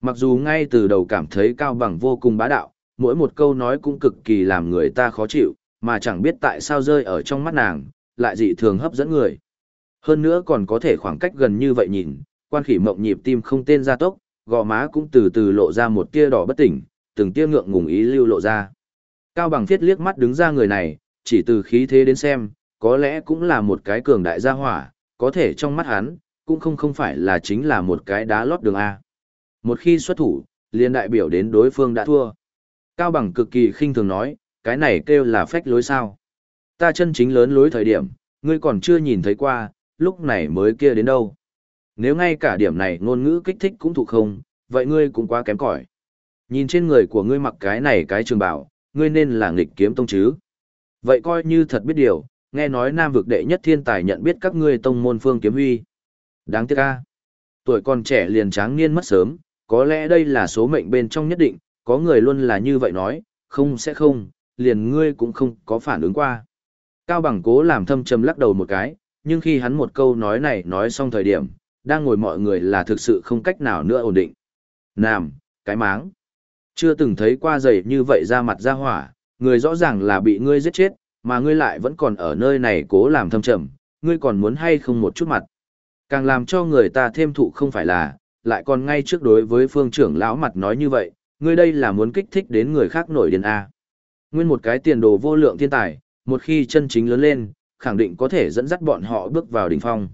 Mặc dù ngay từ đầu cảm thấy cao bằng vô cùng bá đạo, mỗi một câu nói cũng cực kỳ làm người ta khó chịu, mà chẳng biết tại sao rơi ở trong mắt nàng, lại dị thường hấp dẫn người. Hơn nữa còn có thể khoảng cách gần như vậy nhìn, quan khỉ mộng nhịp tim không tên ra tốc, gò má cũng từ từ lộ ra một tia đỏ bất tỉnh, từng tia ngượng ngùng ý lưu lộ ra. Cao bằng thiết liếc mắt đứng ra người này, chỉ từ khí thế đến xem, có lẽ cũng là một cái cường đại gia hỏa, có thể trong mắt hắn, cũng không không phải là chính là một cái đá lót đường A. Một khi xuất thủ, liền đại biểu đến đối phương đã thua. Cao bằng cực kỳ khinh thường nói, cái này kêu là phách lối sao. Ta chân chính lớn lối thời điểm, ngươi còn chưa nhìn thấy qua, lúc này mới kia đến đâu. Nếu ngay cả điểm này ngôn ngữ kích thích cũng thụ không, vậy ngươi cũng quá kém cỏi. Nhìn trên người của ngươi mặc cái này cái trường bảo, ngươi nên là nghịch kiếm tông chứ. Vậy coi như thật biết điều, nghe nói nam vực đệ nhất thiên tài nhận biết các ngươi tông môn phương kiếm huy. Đáng tiếc a. Tuổi còn trẻ liền tráng niên mất sớm, có lẽ đây là số mệnh bên trong nhất định, có người luôn là như vậy nói, không sẽ không, liền ngươi cũng không có phản ứng qua. Cao bằng cố làm thâm trầm lắc đầu một cái, nhưng khi hắn một câu nói này nói xong thời điểm, đang ngồi mọi người là thực sự không cách nào nữa ổn định. Nam, cái máng. Chưa từng thấy qua dày như vậy ra mặt ra hỏa, người rõ ràng là bị ngươi giết chết, mà ngươi lại vẫn còn ở nơi này cố làm thâm trầm, ngươi còn muốn hay không một chút mặt. Càng làm cho người ta thêm thụ không phải là, lại còn ngay trước đối với phương trưởng lão mặt nói như vậy, ngươi đây là muốn kích thích đến người khác nổi điên A. Nguyên một cái tiền đồ vô lượng thiên tài, một khi chân chính lớn lên, khẳng định có thể dẫn dắt bọn họ bước vào đỉnh phong.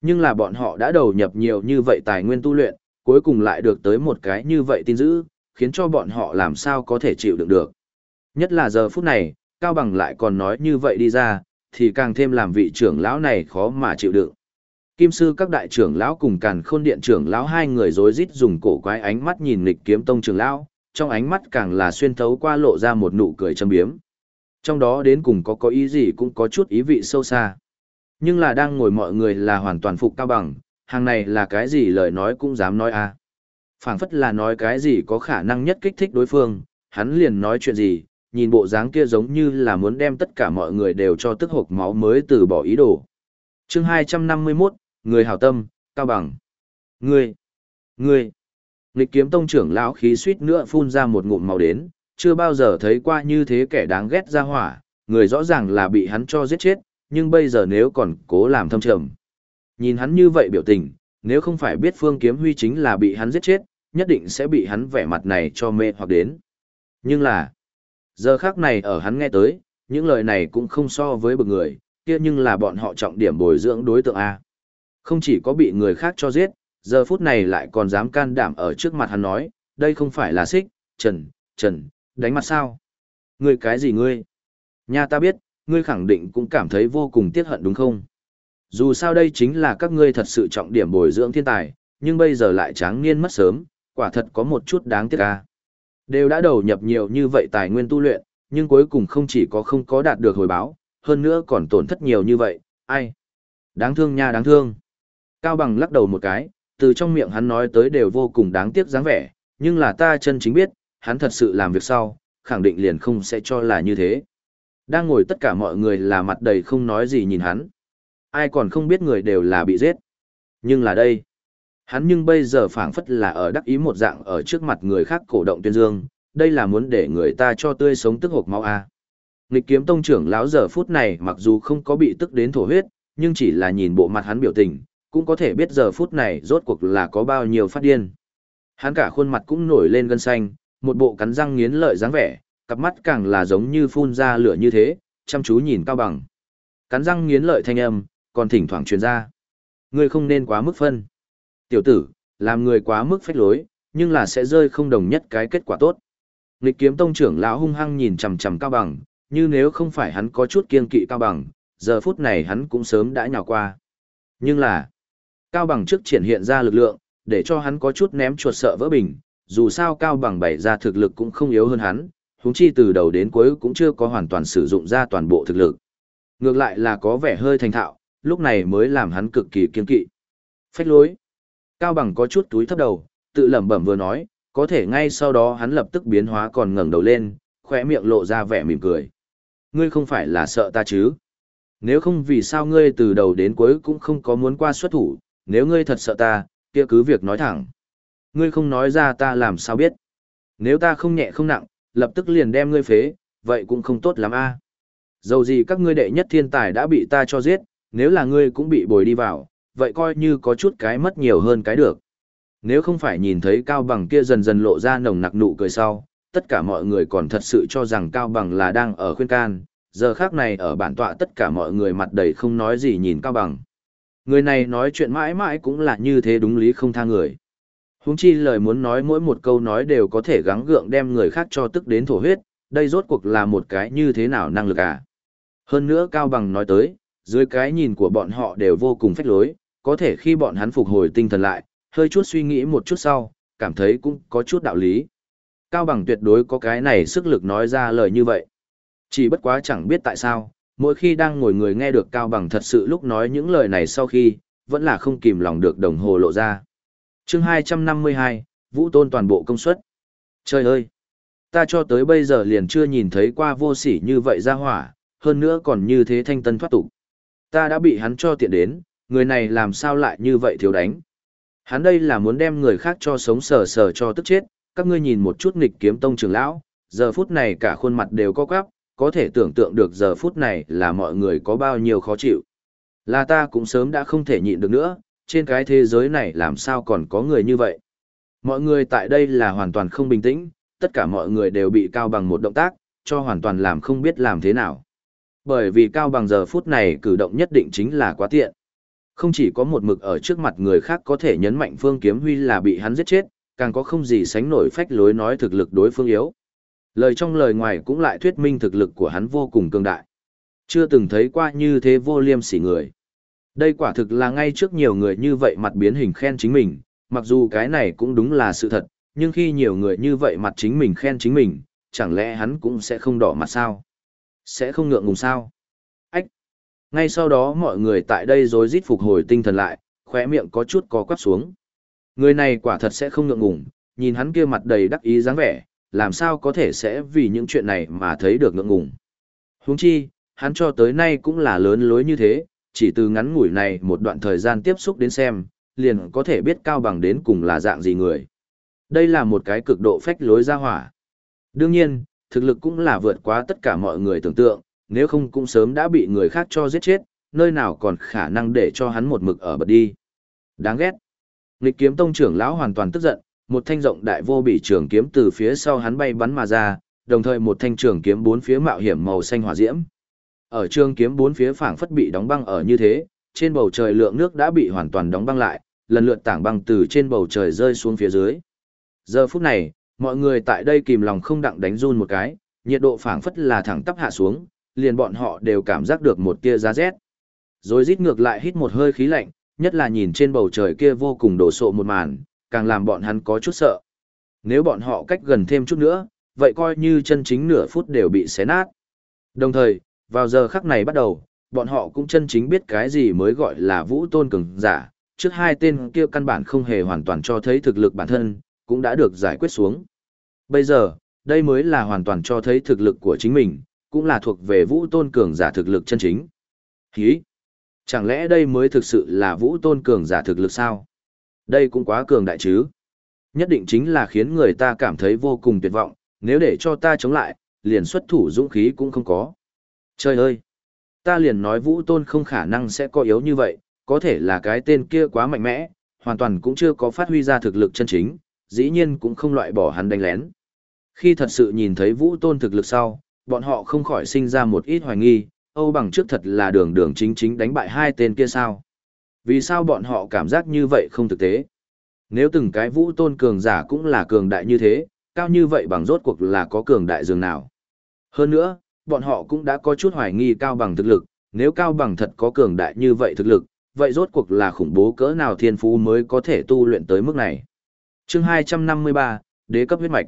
Nhưng là bọn họ đã đầu nhập nhiều như vậy tài nguyên tu luyện, cuối cùng lại được tới một cái như vậy tin dữ, khiến cho bọn họ làm sao có thể chịu đựng được. Nhất là giờ phút này, Cao Bằng lại còn nói như vậy đi ra, thì càng thêm làm vị trưởng lão này khó mà chịu đựng. Kim sư các đại trưởng lão cùng càn khôn điện trưởng lão hai người rối rít dùng cổ quái ánh mắt nhìn lịch kiếm tông trưởng lão, trong ánh mắt càng là xuyên thấu qua lộ ra một nụ cười châm biếm. Trong đó đến cùng có có ý gì cũng có chút ý vị sâu xa. Nhưng là đang ngồi mọi người là hoàn toàn phục cao bằng, hàng này là cái gì lời nói cũng dám nói à. phảng phất là nói cái gì có khả năng nhất kích thích đối phương, hắn liền nói chuyện gì, nhìn bộ dáng kia giống như là muốn đem tất cả mọi người đều cho tức hộp máu mới từ bỏ ý đồ. chương 251, Người hảo tâm, cao bằng. Ngươi, ngươi. lịch kiếm tông trưởng lão khí suýt nữa phun ra một ngụm màu đến, chưa bao giờ thấy qua như thế kẻ đáng ghét ra hỏa, người rõ ràng là bị hắn cho giết chết, nhưng bây giờ nếu còn cố làm thâm trầm. Nhìn hắn như vậy biểu tình, nếu không phải biết Phương Kiếm Huy chính là bị hắn giết chết, nhất định sẽ bị hắn vẻ mặt này cho mê hoặc đến. Nhưng là, giờ khác này ở hắn nghe tới, những lời này cũng không so với bực người, kia nhưng là bọn họ trọng điểm bồi dưỡng đối tượng A. Không chỉ có bị người khác cho giết, giờ phút này lại còn dám can đảm ở trước mặt hắn nói, đây không phải là xích, trần, trần, đánh mặt sao? Ngươi cái gì ngươi? Nha ta biết, ngươi khẳng định cũng cảm thấy vô cùng tiếc hận đúng không? Dù sao đây chính là các ngươi thật sự trọng điểm bồi dưỡng thiên tài, nhưng bây giờ lại tráng niên mất sớm, quả thật có một chút đáng tiếc ca. Đều đã đầu nhập nhiều như vậy tài nguyên tu luyện, nhưng cuối cùng không chỉ có không có đạt được hồi báo, hơn nữa còn tổn thất nhiều như vậy, ai? Đáng thương nha đáng thương. Cao bằng lắc đầu một cái, từ trong miệng hắn nói tới đều vô cùng đáng tiếc dáng vẻ, nhưng là ta chân chính biết, hắn thật sự làm việc sau, khẳng định liền không sẽ cho là như thế. Đang ngồi tất cả mọi người là mặt đầy không nói gì nhìn hắn. Ai còn không biết người đều là bị giết. Nhưng là đây. Hắn nhưng bây giờ phảng phất là ở đắc ý một dạng ở trước mặt người khác cổ động tuyên dương, đây là muốn để người ta cho tươi sống tức hộp máu a. À. Nghịch kiếm tông trưởng lão giờ phút này mặc dù không có bị tức đến thổ huyết, nhưng chỉ là nhìn bộ mặt hắn biểu tình, cũng có thể biết giờ phút này rốt cuộc là có bao nhiêu phát điên. Hắn cả khuôn mặt cũng nổi lên gân xanh, một bộ cắn răng nghiến lợi dáng vẻ, cặp mắt càng là giống như phun ra lửa như thế, chăm chú nhìn cao bằng. Cắn răng nghiến lợi thanh âm, còn thỉnh thoảng truyền ra. Ngươi không nên quá mức phân. Tiểu tử, làm người quá mức phách lối, nhưng là sẽ rơi không đồng nhất cái kết quả tốt. Nghịch kiếm tông trưởng lão hung hăng nhìn chằm chằm cao bằng, như nếu không phải hắn có chút kiên kỵ cao bằng, giờ phút này hắn cũng sớm đã nhào qua. Nhưng là, Cao bằng trước triển hiện ra lực lượng, để cho hắn có chút ném chuột sợ vỡ bình, dù sao Cao bằng bày ra thực lực cũng không yếu hơn hắn, huống chi từ đầu đến cuối cũng chưa có hoàn toàn sử dụng ra toàn bộ thực lực. Ngược lại là có vẻ hơi thành thạo, lúc này mới làm hắn cực kỳ kiên kỵ. Phách lối. Cao bằng có chút túi thấp đầu, tự lẩm bẩm vừa nói, có thể ngay sau đó hắn lập tức biến hóa còn ngẩng đầu lên, khóe miệng lộ ra vẻ mỉm cười. Ngươi không phải là sợ ta chứ? Nếu không vì sao ngươi từ đầu đến cuối cũng không có muốn qua xuất thủ, nếu ngươi thật sợ ta, kia cứ việc nói thẳng. Ngươi không nói ra ta làm sao biết. Nếu ta không nhẹ không nặng, lập tức liền đem ngươi phế, vậy cũng không tốt lắm a. Dầu gì các ngươi đệ nhất thiên tài đã bị ta cho giết, nếu là ngươi cũng bị bồi đi vào, vậy coi như có chút cái mất nhiều hơn cái được. Nếu không phải nhìn thấy Cao Bằng kia dần dần lộ ra nồng nặc nụ cười sau, tất cả mọi người còn thật sự cho rằng Cao Bằng là đang ở khuyên can, giờ khác này ở bản tọa tất cả mọi người mặt đầy không nói gì nhìn Cao Bằng. Người này nói chuyện mãi mãi cũng là như thế đúng lý không tha người. Huống chi lời muốn nói mỗi một câu nói đều có thể gắng gượng đem người khác cho tức đến thổ huyết, đây rốt cuộc là một cái như thế nào năng lực à. Hơn nữa Cao Bằng nói tới, dưới cái nhìn của bọn họ đều vô cùng phách lối, có thể khi bọn hắn phục hồi tinh thần lại, hơi chút suy nghĩ một chút sau, cảm thấy cũng có chút đạo lý. Cao Bằng tuyệt đối có cái này sức lực nói ra lời như vậy. Chỉ bất quá chẳng biết tại sao, mỗi khi đang ngồi người nghe được Cao Bằng thật sự lúc nói những lời này sau khi, vẫn là không kìm lòng được đồng hồ lộ ra. chương 252, Vũ Tôn toàn bộ công suất. Trời ơi! Ta cho tới bây giờ liền chưa nhìn thấy qua vô sỉ như vậy ra hỏa, hơn nữa còn như thế thanh tân thoát tục. Ta đã bị hắn cho tiện đến, người này làm sao lại như vậy thiếu đánh. Hắn đây là muốn đem người khác cho sống sờ sờ cho tức chết, các ngươi nhìn một chút nghịch kiếm tông trưởng lão, giờ phút này cả khuôn mặt đều có quắp, có thể tưởng tượng được giờ phút này là mọi người có bao nhiêu khó chịu. Là ta cũng sớm đã không thể nhịn được nữa, trên cái thế giới này làm sao còn có người như vậy. Mọi người tại đây là hoàn toàn không bình tĩnh, tất cả mọi người đều bị cao bằng một động tác, cho hoàn toàn làm không biết làm thế nào. Bởi vì cao bằng giờ phút này cử động nhất định chính là quá tiện. Không chỉ có một mực ở trước mặt người khác có thể nhấn mạnh Phương Kiếm Huy là bị hắn giết chết, càng có không gì sánh nổi phách lối nói thực lực đối phương yếu. Lời trong lời ngoài cũng lại thuyết minh thực lực của hắn vô cùng cường đại. Chưa từng thấy qua như thế vô liêm sỉ người. Đây quả thực là ngay trước nhiều người như vậy mặt biến hình khen chính mình, mặc dù cái này cũng đúng là sự thật, nhưng khi nhiều người như vậy mặt chính mình khen chính mình, chẳng lẽ hắn cũng sẽ không đỏ mặt sao? Sẽ không ngượng ngùng sao? Ngay sau đó mọi người tại đây rối rít phục hồi tinh thần lại, khóe miệng có chút có quắp xuống. Người này quả thật sẽ không ngượng ngùng, nhìn hắn kia mặt đầy đắc ý dáng vẻ, làm sao có thể sẽ vì những chuyện này mà thấy được ngượng ngùng. Huống chi, hắn cho tới nay cũng là lớn lối như thế, chỉ từ ngắn ngủi này một đoạn thời gian tiếp xúc đến xem, liền có thể biết cao bằng đến cùng là dạng gì người. Đây là một cái cực độ phách lối ra hỏa. Đương nhiên, thực lực cũng là vượt quá tất cả mọi người tưởng tượng, nếu không cũng sớm đã bị người khác cho giết chết, nơi nào còn khả năng để cho hắn một mực ở bật đi. Đáng ghét. Nghịch kiếm tông trưởng lão hoàn toàn tức giận, một thanh rộng đại vô bị trường kiếm từ phía sau hắn bay bắn mà ra, đồng thời một thanh trường kiếm bốn phía mạo hiểm màu xanh hỏa diễm. Ở trường kiếm bốn phía phảng phất bị đóng băng ở như thế, trên bầu trời lượng nước đã bị hoàn toàn đóng băng lại, lần lượt tảng băng từ trên bầu trời rơi xuống phía dưới. Giờ phút này, mọi người tại đây kìm lòng không đặng đánh run một cái, nhiệt độ phảng phất là thẳng tắp hạ xuống, liền bọn họ đều cảm giác được một tia giá rét. Rồi rít ngược lại hít một hơi khí lạnh, nhất là nhìn trên bầu trời kia vô cùng đổ sộ một màn, càng làm bọn hắn có chút sợ. Nếu bọn họ cách gần thêm chút nữa, vậy coi như chân chính nửa phút đều bị xé nát. Đồng thời, vào giờ khắc này bắt đầu, bọn họ cũng chân chính biết cái gì mới gọi là vũ tôn cường giả, trước hai tên kia căn bản không hề hoàn toàn cho thấy thực lực bản thân, cũng đã được giải quyết xuống. Bây giờ, đây mới là hoàn toàn cho thấy thực lực của chính mình, cũng là thuộc về vũ tôn cường giả thực lực chân chính. Hí! Chẳng lẽ đây mới thực sự là vũ tôn cường giả thực lực sao? Đây cũng quá cường đại chứ. Nhất định chính là khiến người ta cảm thấy vô cùng tuyệt vọng, nếu để cho ta chống lại, liền xuất thủ dũng khí cũng không có. Trời ơi! Ta liền nói vũ tôn không khả năng sẽ có yếu như vậy, có thể là cái tên kia quá mạnh mẽ, hoàn toàn cũng chưa có phát huy ra thực lực chân chính, dĩ nhiên cũng không loại bỏ hắn đánh lén. Khi thật sự nhìn thấy vũ tôn thực lực sau, bọn họ không khỏi sinh ra một ít hoài nghi, Âu bằng trước thật là đường đường chính chính đánh bại hai tên kia sao. Vì sao bọn họ cảm giác như vậy không thực tế? Nếu từng cái vũ tôn cường giả cũng là cường đại như thế, cao như vậy bằng rốt cuộc là có cường đại dường nào? Hơn nữa, bọn họ cũng đã có chút hoài nghi cao bằng thực lực, nếu cao bằng thật có cường đại như vậy thực lực, vậy rốt cuộc là khủng bố cỡ nào thiên phú mới có thể tu luyện tới mức này? Chương 253, Đế cấp huyết mạch.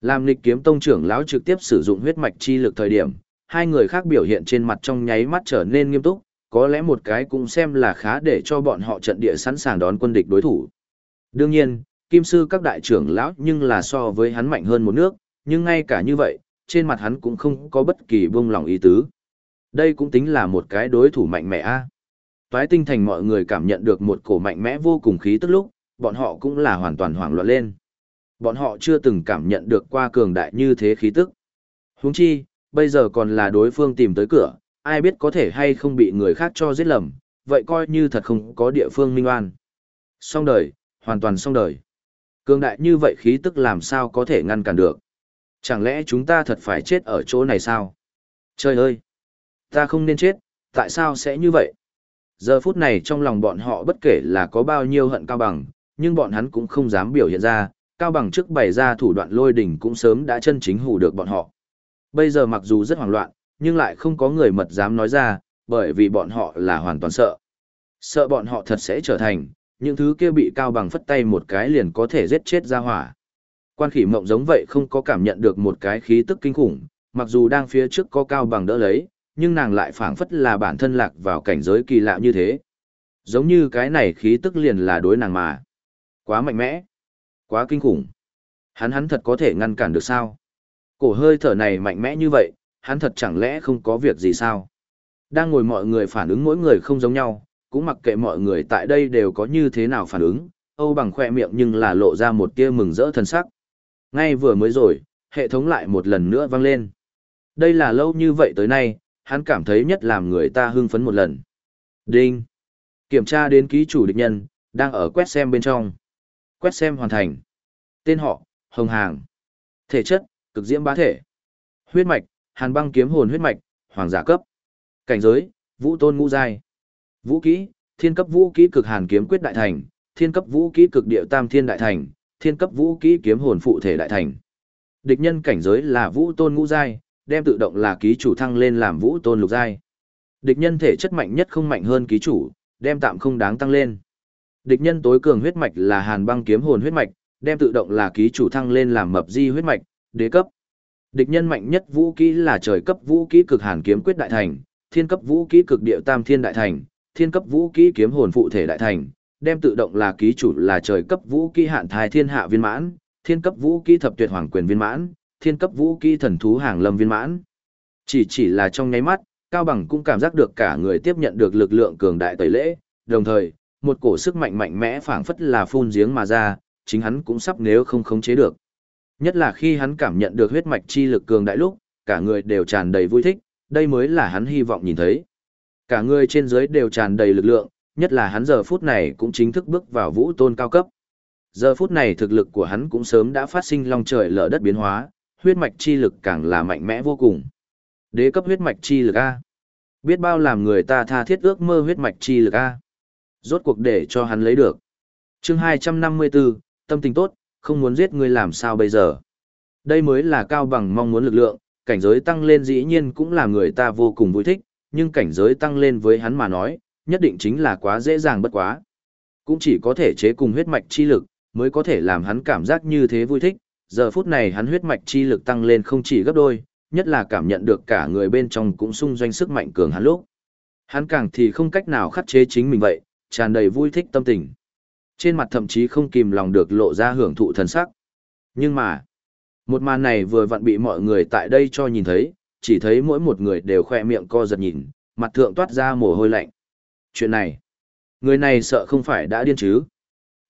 Làm lịch kiếm tông trưởng lão trực tiếp sử dụng huyết mạch chi lực thời điểm, hai người khác biểu hiện trên mặt trong nháy mắt trở nên nghiêm túc, có lẽ một cái cũng xem là khá để cho bọn họ trận địa sẵn sàng đón quân địch đối thủ. Đương nhiên, kim sư các đại trưởng lão nhưng là so với hắn mạnh hơn một nước, nhưng ngay cả như vậy, trên mặt hắn cũng không có bất kỳ buông lòng ý tứ. Đây cũng tính là một cái đối thủ mạnh mẽ a. Toái tinh thành mọi người cảm nhận được một cổ mạnh mẽ vô cùng khí tức lúc, bọn họ cũng là hoàn toàn hoảng loạn lên. Bọn họ chưa từng cảm nhận được qua cường đại như thế khí tức. Huống chi, bây giờ còn là đối phương tìm tới cửa, ai biết có thể hay không bị người khác cho giết lầm, vậy coi như thật không có địa phương minh oan. Xong đời, hoàn toàn xong đời. Cường đại như vậy khí tức làm sao có thể ngăn cản được. Chẳng lẽ chúng ta thật phải chết ở chỗ này sao? Trời ơi! Ta không nên chết, tại sao sẽ như vậy? Giờ phút này trong lòng bọn họ bất kể là có bao nhiêu hận cao bằng, nhưng bọn hắn cũng không dám biểu hiện ra, cao bằng trước bày ra thủ đoạn lôi đỉnh cũng sớm đã chân chính hù được bọn họ. Bây giờ mặc dù rất hoảng loạn, nhưng lại không có người mật dám nói ra, bởi vì bọn họ là hoàn toàn sợ. Sợ bọn họ thật sẽ trở thành, những thứ kia bị cao bằng phất tay một cái liền có thể giết chết ra hỏa. Quan khỉ mộng giống vậy không có cảm nhận được một cái khí tức kinh khủng, mặc dù đang phía trước có cao bằng đỡ lấy, nhưng nàng lại phảng phất là bản thân lạc vào cảnh giới kỳ lạ như thế. Giống như cái này khí tức liền là đối nàng mà. Quá mạnh mẽ. Quá kinh khủng. Hắn hắn thật có thể ngăn cản được sao? Cổ hơi thở này mạnh mẽ như vậy, hắn thật chẳng lẽ không có việc gì sao? Đang ngồi mọi người phản ứng mỗi người không giống nhau, cũng mặc kệ mọi người tại đây đều có như thế nào phản ứng, Âu bằng khoe miệng nhưng là lộ ra một tia mừng rỡ thân sắc. Ngay vừa mới rồi, hệ thống lại một lần nữa vang lên. Đây là lâu như vậy tới nay, hắn cảm thấy nhất làm người ta hưng phấn một lần. Đinh. Kiểm tra đến ký chủ địch nhân, đang ở quét xem bên trong. Quét xem hoàn thành. Tên họ, Hồng Hàng. Thể chất, cực diễm bá thể. Huyết mạch, hàn băng kiếm hồn huyết mạch, hoàng giả cấp. Cảnh giới, vũ tôn ngũ giai. Vũ kỹ, thiên cấp vũ kỹ cực hàn kiếm quyết đại thành, thiên cấp vũ kỹ cực địa tam thiên đại thành, thiên cấp vũ kỹ kiếm hồn phụ thể đại thành. Địch nhân cảnh giới là vũ tôn ngũ giai, đem tự động là ký chủ thăng lên làm vũ tôn lục giai. Địch nhân thể chất mạnh nhất không mạnh hơn ký chủ, đem tạm không đáng tăng lên. Địch nhân tối cường huyết mạch là hàn băng kiếm hồn huyết mạch, đem tự động là ký chủ thăng lên làm mập di huyết mạch, đế cấp. Địch nhân mạnh nhất vũ kỹ là trời cấp vũ kỹ cực hàn kiếm quyết đại thành, thiên cấp vũ kỹ cực địa tam thiên đại thành, thiên cấp vũ kỹ kiếm hồn phụ thể đại thành, đem tự động là ký chủ là trời cấp vũ kỹ hạn thai thiên hạ viên mãn, thiên cấp vũ kỹ thập tuyệt hoàng quyền viên mãn, thiên cấp vũ kỹ thần thú hàng lâm viên mãn. Chỉ chỉ là trong nháy mắt, Cao Bằng cũng cảm giác được cả người tiếp nhận được lực lượng cường đại tẩy lễ, đồng thời, một cổ sức mạnh mạnh mẽ phảng phất là phun giếng mà ra, chính hắn cũng sắp nếu không khống chế được. Nhất là khi hắn cảm nhận được huyết mạch chi lực cường đại lúc, cả người đều tràn đầy vui thích, đây mới là hắn hy vọng nhìn thấy. Cả người trên dưới đều tràn đầy lực lượng, nhất là hắn giờ phút này cũng chính thức bước vào vũ tôn cao cấp. Giờ phút này thực lực của hắn cũng sớm đã phát sinh long trời lở đất biến hóa, huyết mạch chi lực càng là mạnh mẽ vô cùng. Đế cấp huyết mạch chi lực A. Biết bao làm người ta tha thiết ước mơ huyết mạch chi lực A. Rốt cuộc để cho hắn lấy được. chương 254, tâm tình tốt, không muốn giết người làm sao bây giờ. Đây mới là cao bằng mong muốn lực lượng, cảnh giới tăng lên dĩ nhiên cũng là người ta vô cùng vui thích, nhưng cảnh giới tăng lên với hắn mà nói, nhất định chính là quá dễ dàng bất quá. Cũng chỉ có thể chế cùng huyết mạch chi lực, mới có thể làm hắn cảm giác như thế vui thích, giờ phút này hắn huyết mạch chi lực tăng lên không chỉ gấp đôi, nhất là cảm nhận được cả người bên trong cũng sung doanh sức mạnh cường hắn lúc. Hắn càng thì không cách nào khắc chế chính mình vậy, tràn đầy vui thích tâm tình. Trên mặt thậm chí không kìm lòng được lộ ra hưởng thụ thần sắc. Nhưng mà, một màn này vừa vặn bị mọi người tại đây cho nhìn thấy, chỉ thấy mỗi một người đều khoe miệng co giật nhìn, mặt thượng toát ra mồ hôi lạnh. Chuyện này, người này sợ không phải đã điên chứ?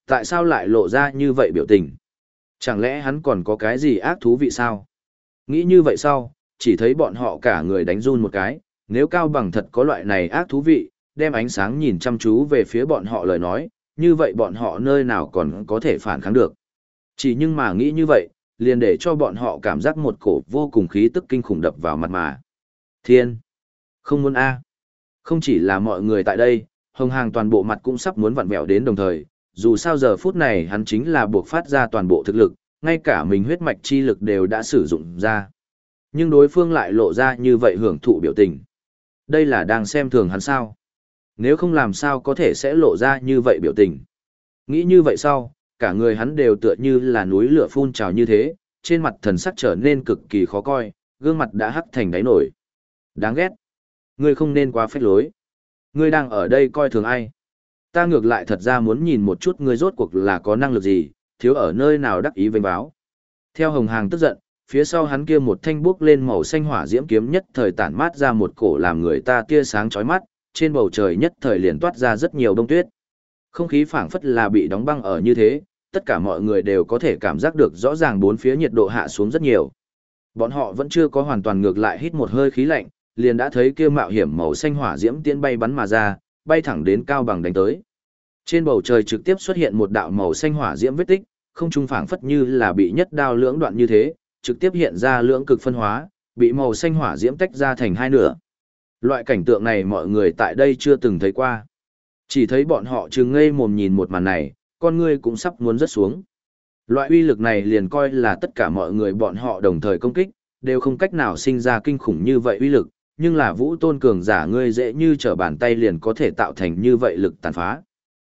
Tại sao lại lộ ra như vậy biểu tình? Chẳng lẽ hắn còn có cái gì ác thú vị sao? Nghĩ như vậy sau, chỉ thấy bọn họ cả người đánh run một cái, nếu Cao Bằng thật có loại này ác thú vị, đem ánh sáng nhìn chăm chú về phía bọn họ lời nói, như vậy bọn họ nơi nào còn có thể phản kháng được. Chỉ nhưng mà nghĩ như vậy, liền để cho bọn họ cảm giác một cổ vô cùng khí tức kinh khủng đập vào mặt mà. Thiên! Không muốn A. Không chỉ là mọi người tại đây, hồng hàng toàn bộ mặt cũng sắp muốn vặn vẹo đến đồng thời, dù sao giờ phút này hắn chính là buộc phát ra toàn bộ thực lực, ngay cả mình huyết mạch chi lực đều đã sử dụng ra. Nhưng đối phương lại lộ ra như vậy hưởng thụ biểu tình. Đây là đang xem thường hắn sao. Nếu không làm sao có thể sẽ lộ ra như vậy biểu tình. Nghĩ như vậy sau, cả người hắn đều tựa như là núi lửa phun trào như thế, trên mặt thần sắc trở nên cực kỳ khó coi, gương mặt đã hắc thành đáy nổi. Đáng ghét. Ngươi không nên quá phách lối. Ngươi đang ở đây coi thường ai. Ta ngược lại thật ra muốn nhìn một chút ngươi rốt cuộc là có năng lực gì, thiếu ở nơi nào đắc ý vênh báo. Theo hồng hàng tức giận, phía sau hắn kia một thanh bước lên màu xanh hỏa diễm kiếm nhất thời tản mát ra một cổ làm người ta tia sáng chói mắt, trên bầu trời nhất thời liền toát ra rất nhiều đông tuyết. Không khí phảng phất là bị đóng băng ở như thế, tất cả mọi người đều có thể cảm giác được rõ ràng bốn phía nhiệt độ hạ xuống rất nhiều. Bọn họ vẫn chưa có hoàn toàn ngược lại hít một hơi khí lạnh, liền đã thấy kia mạo hiểm màu xanh hỏa diễm tiến bay bắn mà ra, bay thẳng đến cao bằng đánh tới. Trên bầu trời trực tiếp xuất hiện một đạo màu xanh hỏa diễm vết tích, không trung phảng phất như là bị nhất đao lưỡng đoạn như thế, trực tiếp hiện ra lưỡng cực phân hóa, bị màu xanh hỏa diễm tách ra thành hai nửa. Loại cảnh tượng này mọi người tại đây chưa từng thấy qua. Chỉ thấy bọn họ trừng ngây mồm nhìn một màn này, con ngươi cũng sắp muốn rớt xuống. Loại uy lực này liền coi là tất cả mọi người bọn họ đồng thời công kích, đều không cách nào sinh ra kinh khủng như vậy uy lực, nhưng là vũ tôn cường giả ngươi dễ như trở bàn tay liền có thể tạo thành như vậy lực tàn phá.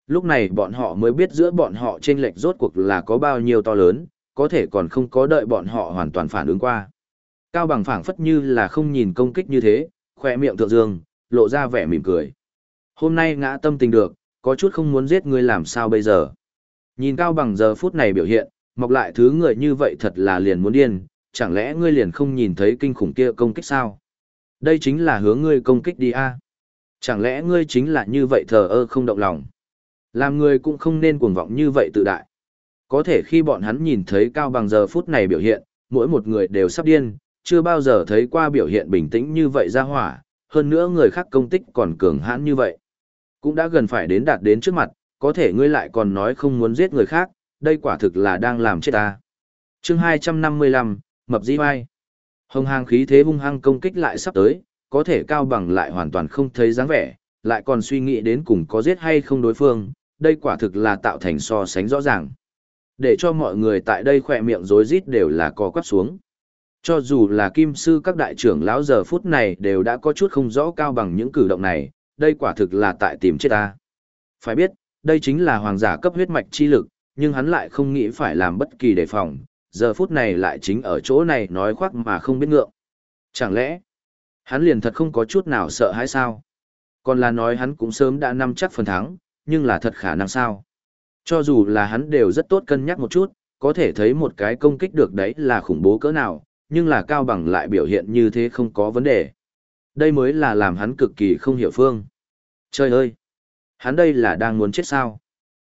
Lúc này bọn họ mới biết giữa bọn họ trên lệch rốt cuộc là có bao nhiêu to lớn, có thể còn không có đợi bọn họ hoàn toàn phản ứng qua. Cao bằng phảng phất như là không nhìn công kích như thế, khoe miệng thượng dương, lộ ra vẻ mỉm cười. Hôm nay ngã tâm tình được, có chút không muốn giết ngươi làm sao bây giờ. Nhìn Cao bằng giờ phút này biểu hiện, mọc lại thứ người như vậy thật là liền muốn điên, chẳng lẽ ngươi liền không nhìn thấy kinh khủng kia công kích sao? Đây chính là hướng ngươi công kích đi a. Chẳng lẽ ngươi chính là như vậy thờ ơ không động lòng? Làm người cũng không nên cuồng vọng như vậy tự đại. Có thể khi bọn hắn nhìn thấy Cao Bằng giờ phút này biểu hiện, mỗi một người đều sắp điên, chưa bao giờ thấy qua biểu hiện bình tĩnh như vậy ra hỏa, hơn nữa người khác công tích còn cường hãn như vậy. Cũng đã gần phải đến đạt đến trước mặt, có thể ngươi lại còn nói không muốn giết người khác, đây quả thực là đang làm chết ta. chương 255, Mập Di Vai. Hồng hàng khí thế hung hăng công kích lại sắp tới, có thể Cao Bằng lại hoàn toàn không thấy dáng vẻ, lại còn suy nghĩ đến cùng có giết hay không đối phương, đây quả thực là tạo thành so sánh rõ ràng. Để cho mọi người tại đây khỏe miệng rối rít đều là co quắp xuống. Cho dù là kim sư các đại trưởng lão giờ phút này đều đã có chút không rõ cao bằng những cử động này, đây quả thực là tại tìm chết ta. Phải biết, đây chính là hoàng giả cấp huyết mạch chi lực, nhưng hắn lại không nghĩ phải làm bất kỳ đề phòng, giờ phút này lại chính ở chỗ này nói khoác mà không biết ngượng. Chẳng lẽ, hắn liền thật không có chút nào sợ hãi sao? Còn là nói hắn cũng sớm đã nắm chắc phần thắng, nhưng là thật khả năng sao? Cho dù là hắn đều rất tốt cân nhắc một chút, có thể thấy một cái công kích được đấy là khủng bố cỡ nào, nhưng là cao bằng lại biểu hiện như thế không có vấn đề. Đây mới là làm hắn cực kỳ không hiểu phương. Trời ơi! Hắn đây là đang muốn chết sao?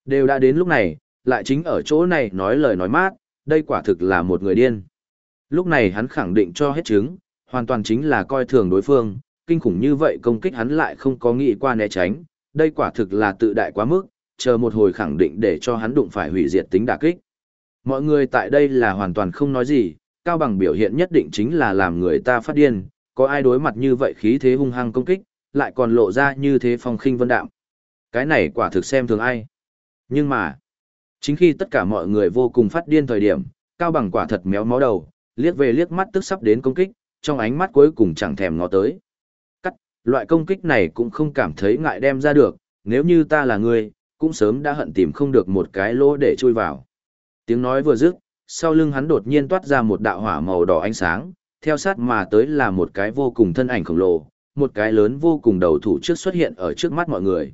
Đều đã đến lúc này, lại chính ở chỗ này nói lời nói mát, đây quả thực là một người điên. Lúc này hắn khẳng định cho hết chứng, hoàn toàn chính là coi thường đối phương, kinh khủng như vậy công kích hắn lại không có nghĩ qua né tránh, đây quả thực là tự đại quá mức, chờ một hồi khẳng định để cho hắn đụng phải hủy diệt tính đả kích. Mọi người tại đây là hoàn toàn không nói gì, cao bằng biểu hiện nhất định chính là làm người ta phát điên, có ai đối mặt như vậy khí thế hung hăng công kích, lại còn lộ ra như thế phong khinh vân đạm. Cái này quả thực xem thường ai. Nhưng mà, chính khi tất cả mọi người vô cùng phát điên thời điểm, cao bằng quả thật méo mó đầu, liếc về liếc mắt tức sắp đến công kích, trong ánh mắt cuối cùng chẳng thèm ngó tới. Cắt, loại công kích này cũng không cảm thấy ngại đem ra được, nếu như ta là người, cũng sớm đã hận tìm không được một cái lỗ để chui vào. Tiếng nói vừa dứt, sau lưng hắn đột nhiên toát ra một đạo hỏa màu đỏ ánh sáng, theo sát mà tới là một cái vô cùng thân ảnh khổng lồ, một cái lớn vô cùng đầu thủ trước xuất hiện ở trước mắt mọi người.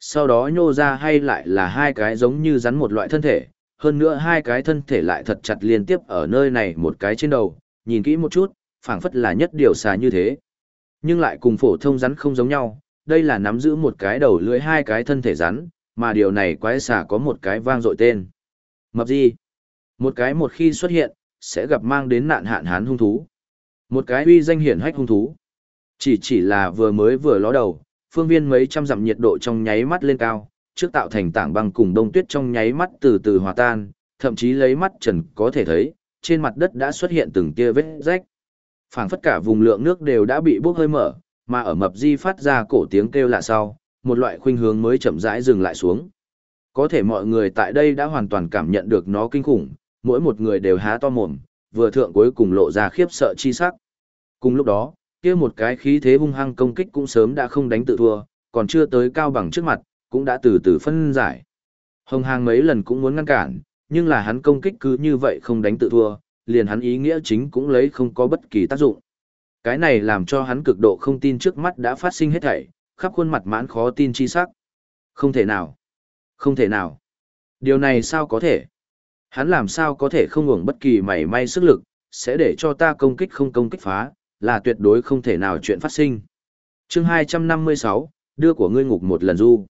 Sau đó nhô ra hay lại là hai cái giống như rắn một loại thân thể, hơn nữa hai cái thân thể lại thật chặt liên tiếp ở nơi này một cái trên đầu, nhìn kỹ một chút, phảng phất là nhất điều xà như thế. Nhưng lại cùng phổ thông rắn không giống nhau, đây là nắm giữ một cái đầu lưỡi hai cái thân thể rắn, mà điều này quái xà có một cái vang dội tên. Mập gì? Một cái một khi xuất hiện, sẽ gặp mang đến nạn hạn hán hung thú. Một cái uy danh hiển hách hung thú. Chỉ chỉ là vừa mới vừa ló đầu, phương viên mấy trăm dặm nhiệt độ trong nháy mắt lên cao, trước tạo thành tảng băng cùng đông tuyết trong nháy mắt từ từ hòa tan, thậm chí lấy mắt trần có thể thấy, trên mặt đất đã xuất hiện từng tia vết rách. Phảng phất cả vùng lượng nước đều đã bị bốc hơi mở, mà ở mập di phát ra cổ tiếng kêu lạ sau, một loại khuynh hướng mới chậm rãi dừng lại xuống. Có thể mọi người tại đây đã hoàn toàn cảm nhận được nó kinh khủng, mỗi một người đều há to mồm, vừa thượng cuối cùng lộ ra khiếp sợ chi sắc. Cùng lúc đó, kia một cái khí thế hung hăng công kích cũng sớm đã không đánh tự thua, còn chưa tới cao bằng trước mặt, cũng đã từ từ phân giải. Hồng Hàng mấy lần cũng muốn ngăn cản, nhưng là hắn công kích cứ như vậy không đánh tự thua, liền hắn ý nghĩa chính cũng lấy không có bất kỳ tác dụng. Cái này làm cho hắn cực độ không tin trước mắt đã phát sinh hết thảy, khắp khuôn mặt mãn khó tin chi sắc. Không thể nào. Không thể nào. Điều này sao có thể? Hắn làm sao có thể không ngủng bất kỳ mảy may sức lực, sẽ để cho ta công kích không công kích phá, là tuyệt đối không thể nào chuyện phát sinh. chương 256, đưa của ngươi ngục một lần du.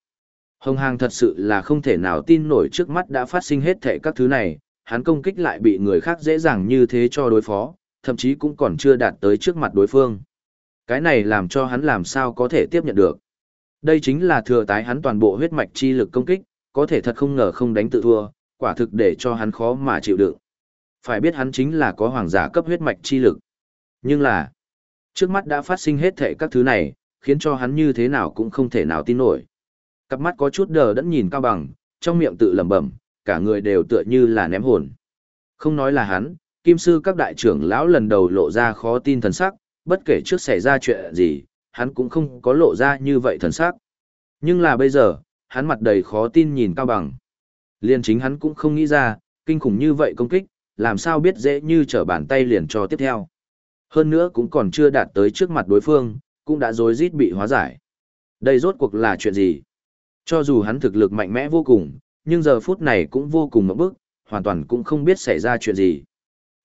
Hồng Hàng thật sự là không thể nào tin nổi trước mắt đã phát sinh hết thệ các thứ này, hắn công kích lại bị người khác dễ dàng như thế cho đối phó, thậm chí cũng còn chưa đạt tới trước mặt đối phương. Cái này làm cho hắn làm sao có thể tiếp nhận được. Đây chính là thừa tái hắn toàn bộ huyết mạch chi lực công kích, có thể thật không ngờ không đánh tự thua, quả thực để cho hắn khó mà chịu đựng. Phải biết hắn chính là có hoàng giả cấp huyết mạch chi lực. Nhưng là, trước mắt đã phát sinh hết thệ các thứ này, khiến cho hắn như thế nào cũng không thể nào tin nổi. Cặp mắt có chút đờ đẫn nhìn cao bằng, trong miệng tự lẩm bẩm, cả người đều tựa như là ném hồn. Không nói là hắn, kim sư các đại trưởng lão lần đầu lộ ra khó tin thần sắc, bất kể trước xảy ra chuyện gì, hắn cũng không có lộ ra như vậy thần sắc. Nhưng là bây giờ, hắn mặt đầy khó tin nhìn cao bằng. Liên chính hắn cũng không nghĩ ra, kinh khủng như vậy công kích, làm sao biết dễ như trở bàn tay liền cho tiếp theo. Hơn nữa cũng còn chưa đạt tới trước mặt đối phương, cũng đã rối rít bị hóa giải. Đây rốt cuộc là chuyện gì? Cho dù hắn thực lực mạnh mẽ vô cùng, nhưng giờ phút này cũng vô cùng mộng bức, hoàn toàn cũng không biết xảy ra chuyện gì.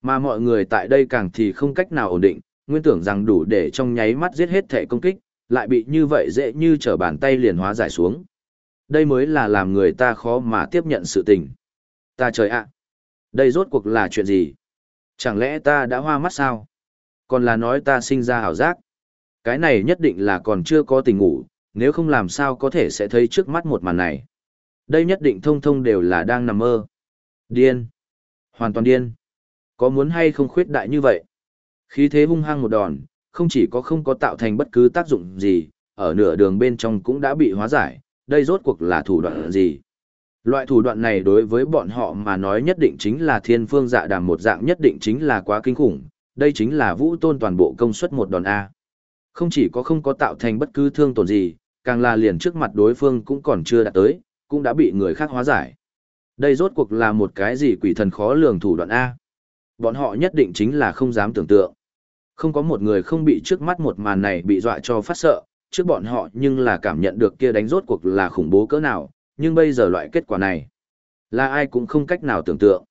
Mà mọi người tại đây càng thì không cách nào ổn định, nguyên tưởng rằng đủ để trong nháy mắt giết hết thể công kích, lại bị như vậy dễ như trở bàn tay liền hóa giải xuống. Đây mới là làm người ta khó mà tiếp nhận sự tình. Ta trời ạ! đây rốt cuộc là chuyện gì? Chẳng lẽ ta đã hoa mắt sao? Còn là nói ta sinh ra hảo giác? Cái này nhất định là còn chưa có tình ngủ, nếu không làm sao có thể sẽ thấy trước mắt một màn này. Đây nhất định thông thông đều là đang nằm mơ. Điên. Hoàn toàn điên. Có muốn hay không khuyết đại như vậy? Khí thế hung hăng một đòn, không chỉ có không có tạo thành bất cứ tác dụng gì, ở nửa đường bên trong cũng đã bị hóa giải, đây rốt cuộc là thủ đoạn gì? Loại thủ đoạn này đối với bọn họ mà nói nhất định chính là thiên phương dạ đàm một dạng nhất định chính là quá kinh khủng, đây chính là vũ tôn toàn bộ công suất một đòn A. Không chỉ có không có tạo thành bất cứ thương tổn gì, càng là liền trước mặt đối phương cũng còn chưa đạt tới, cũng đã bị người khác hóa giải. Đây rốt cuộc là một cái gì quỷ thần khó lường thủ đoạn A. Bọn họ nhất định chính là không dám tưởng tượng. Không có một người không bị trước mắt một màn này bị dọa cho phát sợ, trước bọn họ nhưng là cảm nhận được kia đánh rốt cuộc là khủng bố cỡ nào, nhưng bây giờ loại kết quả này, là ai cũng không cách nào tưởng tượng.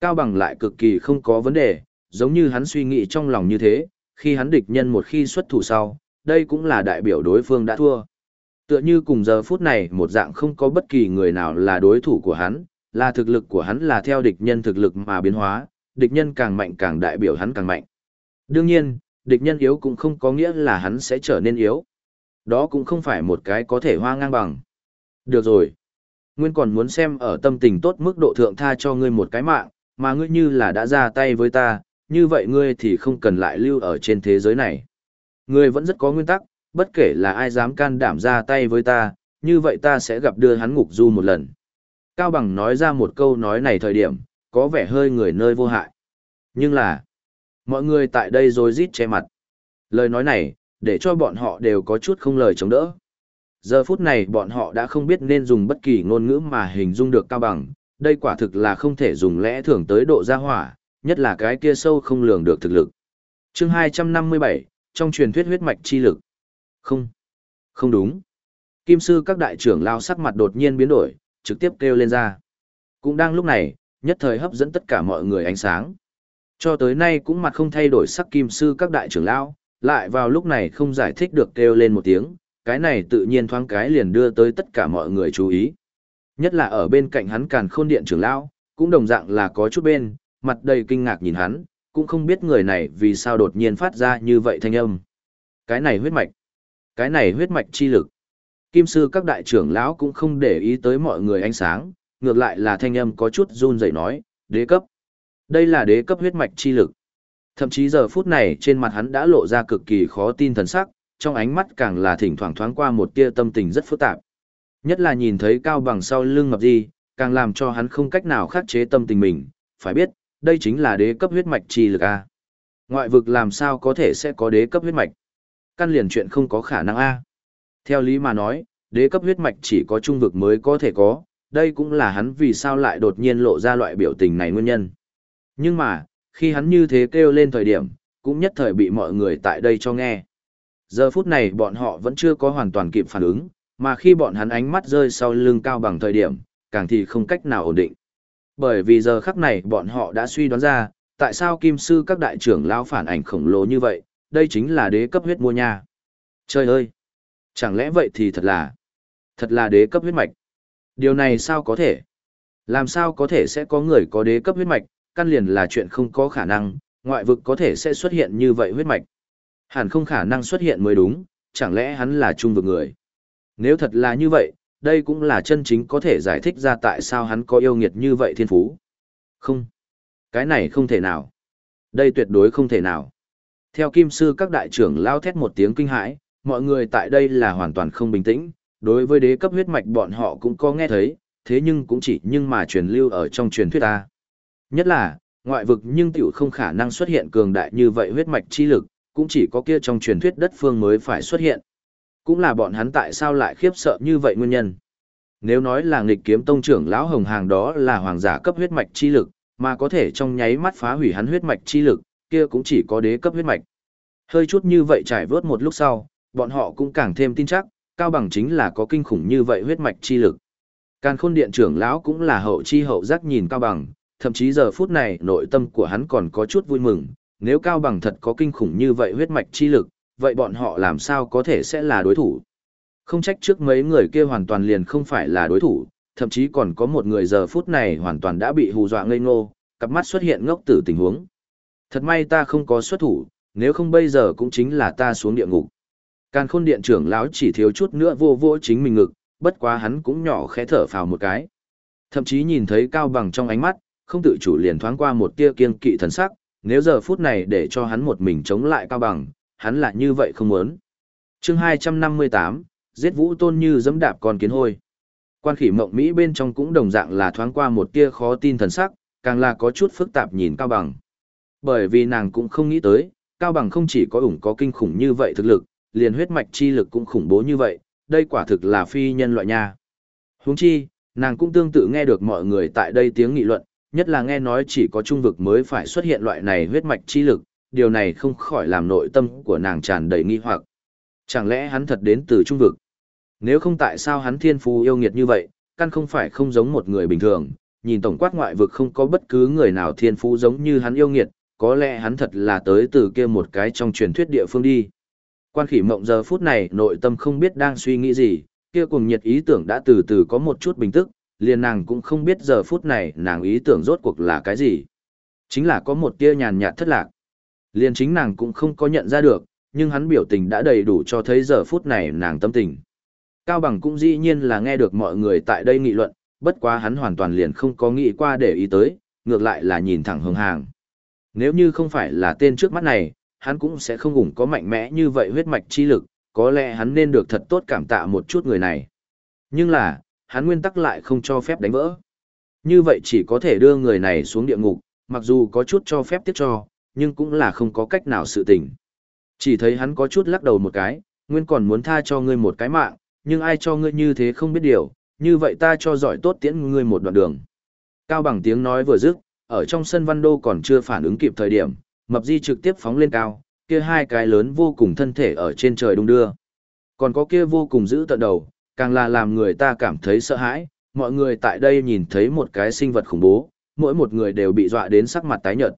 Cao bằng lại cực kỳ không có vấn đề, giống như hắn suy nghĩ trong lòng như thế, khi hắn địch nhân một khi xuất thủ sau, đây cũng là đại biểu đối phương đã thua. Tựa như cùng giờ phút này một dạng không có bất kỳ người nào là đối thủ của hắn, là thực lực của hắn là theo địch nhân thực lực mà biến hóa, địch nhân càng mạnh càng đại biểu hắn càng mạnh. Đương nhiên, địch nhân yếu cũng không có nghĩa là hắn sẽ trở nên yếu. Đó cũng không phải một cái có thể hoa ngang bằng. Được rồi. Nguyên còn muốn xem ở tâm tình tốt mức độ thượng tha cho ngươi một cái mạng, mà ngươi như là đã ra tay với ta, như vậy ngươi thì không cần lại lưu ở trên thế giới này. Ngươi vẫn rất có nguyên tắc, bất kể là ai dám can đảm ra tay với ta, như vậy ta sẽ gặp đưa hắn ngục du một lần. Cao Bằng nói ra một câu nói này thời điểm, có vẻ hơi người nơi vô hại. Nhưng là, mọi người tại đây rồi rít che mặt. Lời nói này, để cho bọn họ đều có chút không lời chống đỡ. Giờ phút này bọn họ đã không biết nên dùng bất kỳ ngôn ngữ mà hình dung được Cao Bằng, đây quả thực là không thể dùng lẽ thường tới độ gia hỏa, nhất là cái kia sâu không lường được thực lực. chương 257, trong truyền thuyết huyết mạch chi lực. Không, không đúng. Kim sư các đại trưởng lao sắc mặt đột nhiên biến đổi, trực tiếp kêu lên ra. Cũng đang lúc này, nhất thời hấp dẫn tất cả mọi người ánh sáng. Cho tới nay cũng mặt không thay đổi sắc kim sư các đại trưởng lao, lại vào lúc này không giải thích được kêu lên một tiếng, cái này tự nhiên thoáng cái liền đưa tới tất cả mọi người chú ý. Nhất là ở bên cạnh hắn càn khôn điện trưởng lão, cũng đồng dạng là có chút bên, mặt đầy kinh ngạc nhìn hắn, cũng không biết người này vì sao đột nhiên phát ra như vậy thanh âm. Cái này huyết mạch, cái này huyết mạch chi lực. Kim sư các đại trưởng lão cũng không để ý tới mọi người ánh sáng, ngược lại là thanh âm có chút run rẩy nói, đế cấp. Đây là đế cấp huyết mạch chi lực. Thậm chí giờ phút này trên mặt hắn đã lộ ra cực kỳ khó tin thần sắc, trong ánh mắt càng là thỉnh thoảng thoáng qua một tia tâm tình rất phức tạp. Nhất là nhìn thấy cao bằng sau lưng ngập di, càng làm cho hắn không cách nào khắc chế tâm tình mình, phải biết, đây chính là đế cấp huyết mạch chi lực A. Ngoại vực làm sao có thể sẽ có đế cấp huyết mạch? Căn liền chuyện không có khả năng A. Theo lý mà nói, đế cấp huyết mạch chỉ có trung vực mới có thể có, đây cũng là hắn vì sao lại đột nhiên lộ ra loại biểu tình này nguyên nhân. Nhưng mà, khi hắn như thế kêu lên thời điểm, cũng nhất thời bị mọi người tại đây cho nghe. Giờ phút này bọn họ vẫn chưa có hoàn toàn kịp phản ứng, mà khi bọn hắn ánh mắt rơi sau lưng cao bằng thời điểm, càng thì không cách nào ổn định. Bởi vì giờ khắc này bọn họ đã suy đoán ra, tại sao kim sư các đại trưởng lão phản ảnh khổng lồ như vậy, đây chính là đế cấp huyết mua nha. Trời ơi! Chẳng lẽ vậy thì thật là, thật là đế cấp huyết mạch. Điều này sao có thể? Làm sao có thể sẽ có người có đế cấp huyết mạch, căn liền là chuyện không có khả năng, ngoại vực có thể sẽ xuất hiện như vậy huyết mạch. Hẳn không khả năng xuất hiện mới đúng, chẳng lẽ hắn là trung vực người. Nếu thật là như vậy, đây cũng là chân chính có thể giải thích ra tại sao hắn có yêu nghiệt như vậy thiên phú. Không. Cái này không thể nào. Đây tuyệt đối không thể nào. Theo kim sư các đại trưởng lao thét một tiếng kinh hãi, mọi người tại đây là hoàn toàn không bình tĩnh, đối với đế cấp huyết mạch bọn họ cũng có nghe thấy, thế nhưng cũng chỉ nhưng mà truyền lưu ở trong truyền thuyết ta. Nhất là, ngoại vực nhưng tiểu không khả năng xuất hiện cường đại như vậy huyết mạch chi lực, cũng chỉ có kia trong truyền thuyết đất phương mới phải xuất hiện. Cũng là bọn hắn tại sao lại khiếp sợ như vậy nguyên nhân. Nếu nói là nghịch kiếm tông trưởng lão hồng hàng đó là hoàng giả cấp huyết mạch chi lực, mà có thể trong nháy mắt phá hủy hắn huyết mạch chi lực, kia cũng chỉ có đế cấp huyết mạch. Hơi chút như vậy trải vớt một lúc sau, bọn họ cũng càng thêm tin chắc, cao bằng chính là có kinh khủng như vậy huyết mạch chi lực. Càn khôn điện trưởng lão cũng là hậu chi hậu giác nhìn cao bằng, thậm chí giờ phút này nội tâm của hắn còn có chút vui mừng, nếu cao bằng thật có kinh khủng như vậy huyết mạch chi lực, vậy bọn họ làm sao có thể sẽ là đối thủ. Không trách trước mấy người kia hoàn toàn liền không phải là đối thủ, thậm chí còn có một người giờ phút này hoàn toàn đã bị hù dọa ngây ngô, cặp mắt xuất hiện ngốc tử tình huống. Thật may ta không có xuất thủ, nếu không bây giờ cũng chính là ta xuống địa ngục. Càn khôn điện trưởng lão chỉ thiếu chút nữa vô vô chính mình ngực, bất quá hắn cũng nhỏ khẽ thở phào một cái. Thậm chí nhìn thấy cao bằng trong ánh mắt, không tự chủ liền thoáng qua một tia kiên kỵ thần sắc, nếu giờ phút này để cho hắn một mình chống lại cao bằng, hắn lại như vậy không muốn. chương 258, giết vũ tôn như dẫm đạp con kiến hôi. Quan khỉ mộng Mỹ bên trong cũng đồng dạng là thoáng qua một tia khó tin thần sắc, càng là có chút phức tạp nhìn cao bằng. Bởi vì nàng cũng không nghĩ tới, cao bằng không chỉ có ủng có kinh khủng như vậy thực lực, liền huyết mạch chi lực cũng khủng bố như vậy, đây quả thực là phi nhân loại nha. Huống chi, nàng cũng tương tự nghe được mọi người tại đây tiếng nghị luận, nhất là nghe nói chỉ có trung vực mới phải xuất hiện loại này huyết mạch chi lực, điều này không khỏi làm nội tâm của nàng tràn đầy nghi hoặc. Chẳng lẽ hắn thật đến từ trung vực? Nếu không tại sao hắn thiên phú yêu nghiệt như vậy, căn không phải không giống một người bình thường, nhìn tổng quát ngoại vực không có bất cứ người nào thiên phú giống như hắn yêu nghiệt, có lẽ hắn thật là tới từ kia một cái trong truyền thuyết địa phương đi. Quan khỉ mộng giờ phút này nội tâm không biết đang suy nghĩ gì, kia cùng nhiệt ý tưởng đã từ từ có một chút bình tức, liền nàng cũng không biết giờ phút này nàng ý tưởng rốt cuộc là cái gì. Chính là có một tia nhàn nhạt thất lạc. Liền chính nàng cũng không có nhận ra được, nhưng hắn biểu tình đã đầy đủ cho thấy giờ phút này nàng tâm tình. Cao Bằng cũng dĩ nhiên là nghe được mọi người tại đây nghị luận, bất quá hắn hoàn toàn liền không có nghĩ qua để ý tới, ngược lại là nhìn thẳng hướng hàng. Nếu như không phải là tên trước mắt này, hắn cũng sẽ không ủng có mạnh mẽ như vậy huyết mạch chi lực, có lẽ hắn nên được thật tốt cảm tạ một chút người này. Nhưng là, hắn nguyên tắc lại không cho phép đánh vỡ. Như vậy chỉ có thể đưa người này xuống địa ngục, mặc dù có chút cho phép tiếp cho, nhưng cũng là không có cách nào sự tình. Chỉ thấy hắn có chút lắc đầu một cái, nguyên còn muốn tha cho ngươi một cái mạng, nhưng ai cho ngươi như thế không biết điều, như vậy ta cho giỏi tốt tiễn ngươi một đoạn đường. Cao bằng tiếng nói vừa dứt, ở trong sân văn đô còn chưa phản ứng kịp thời điểm, mập di trực tiếp phóng lên cao, kia hai cái lớn vô cùng thân thể ở trên trời đung đưa. Còn có kia vô cùng giữ tận đầu, càng là làm người ta cảm thấy sợ hãi, mọi người tại đây nhìn thấy một cái sinh vật khủng bố, mỗi một người đều bị dọa đến sắc mặt tái nhợt.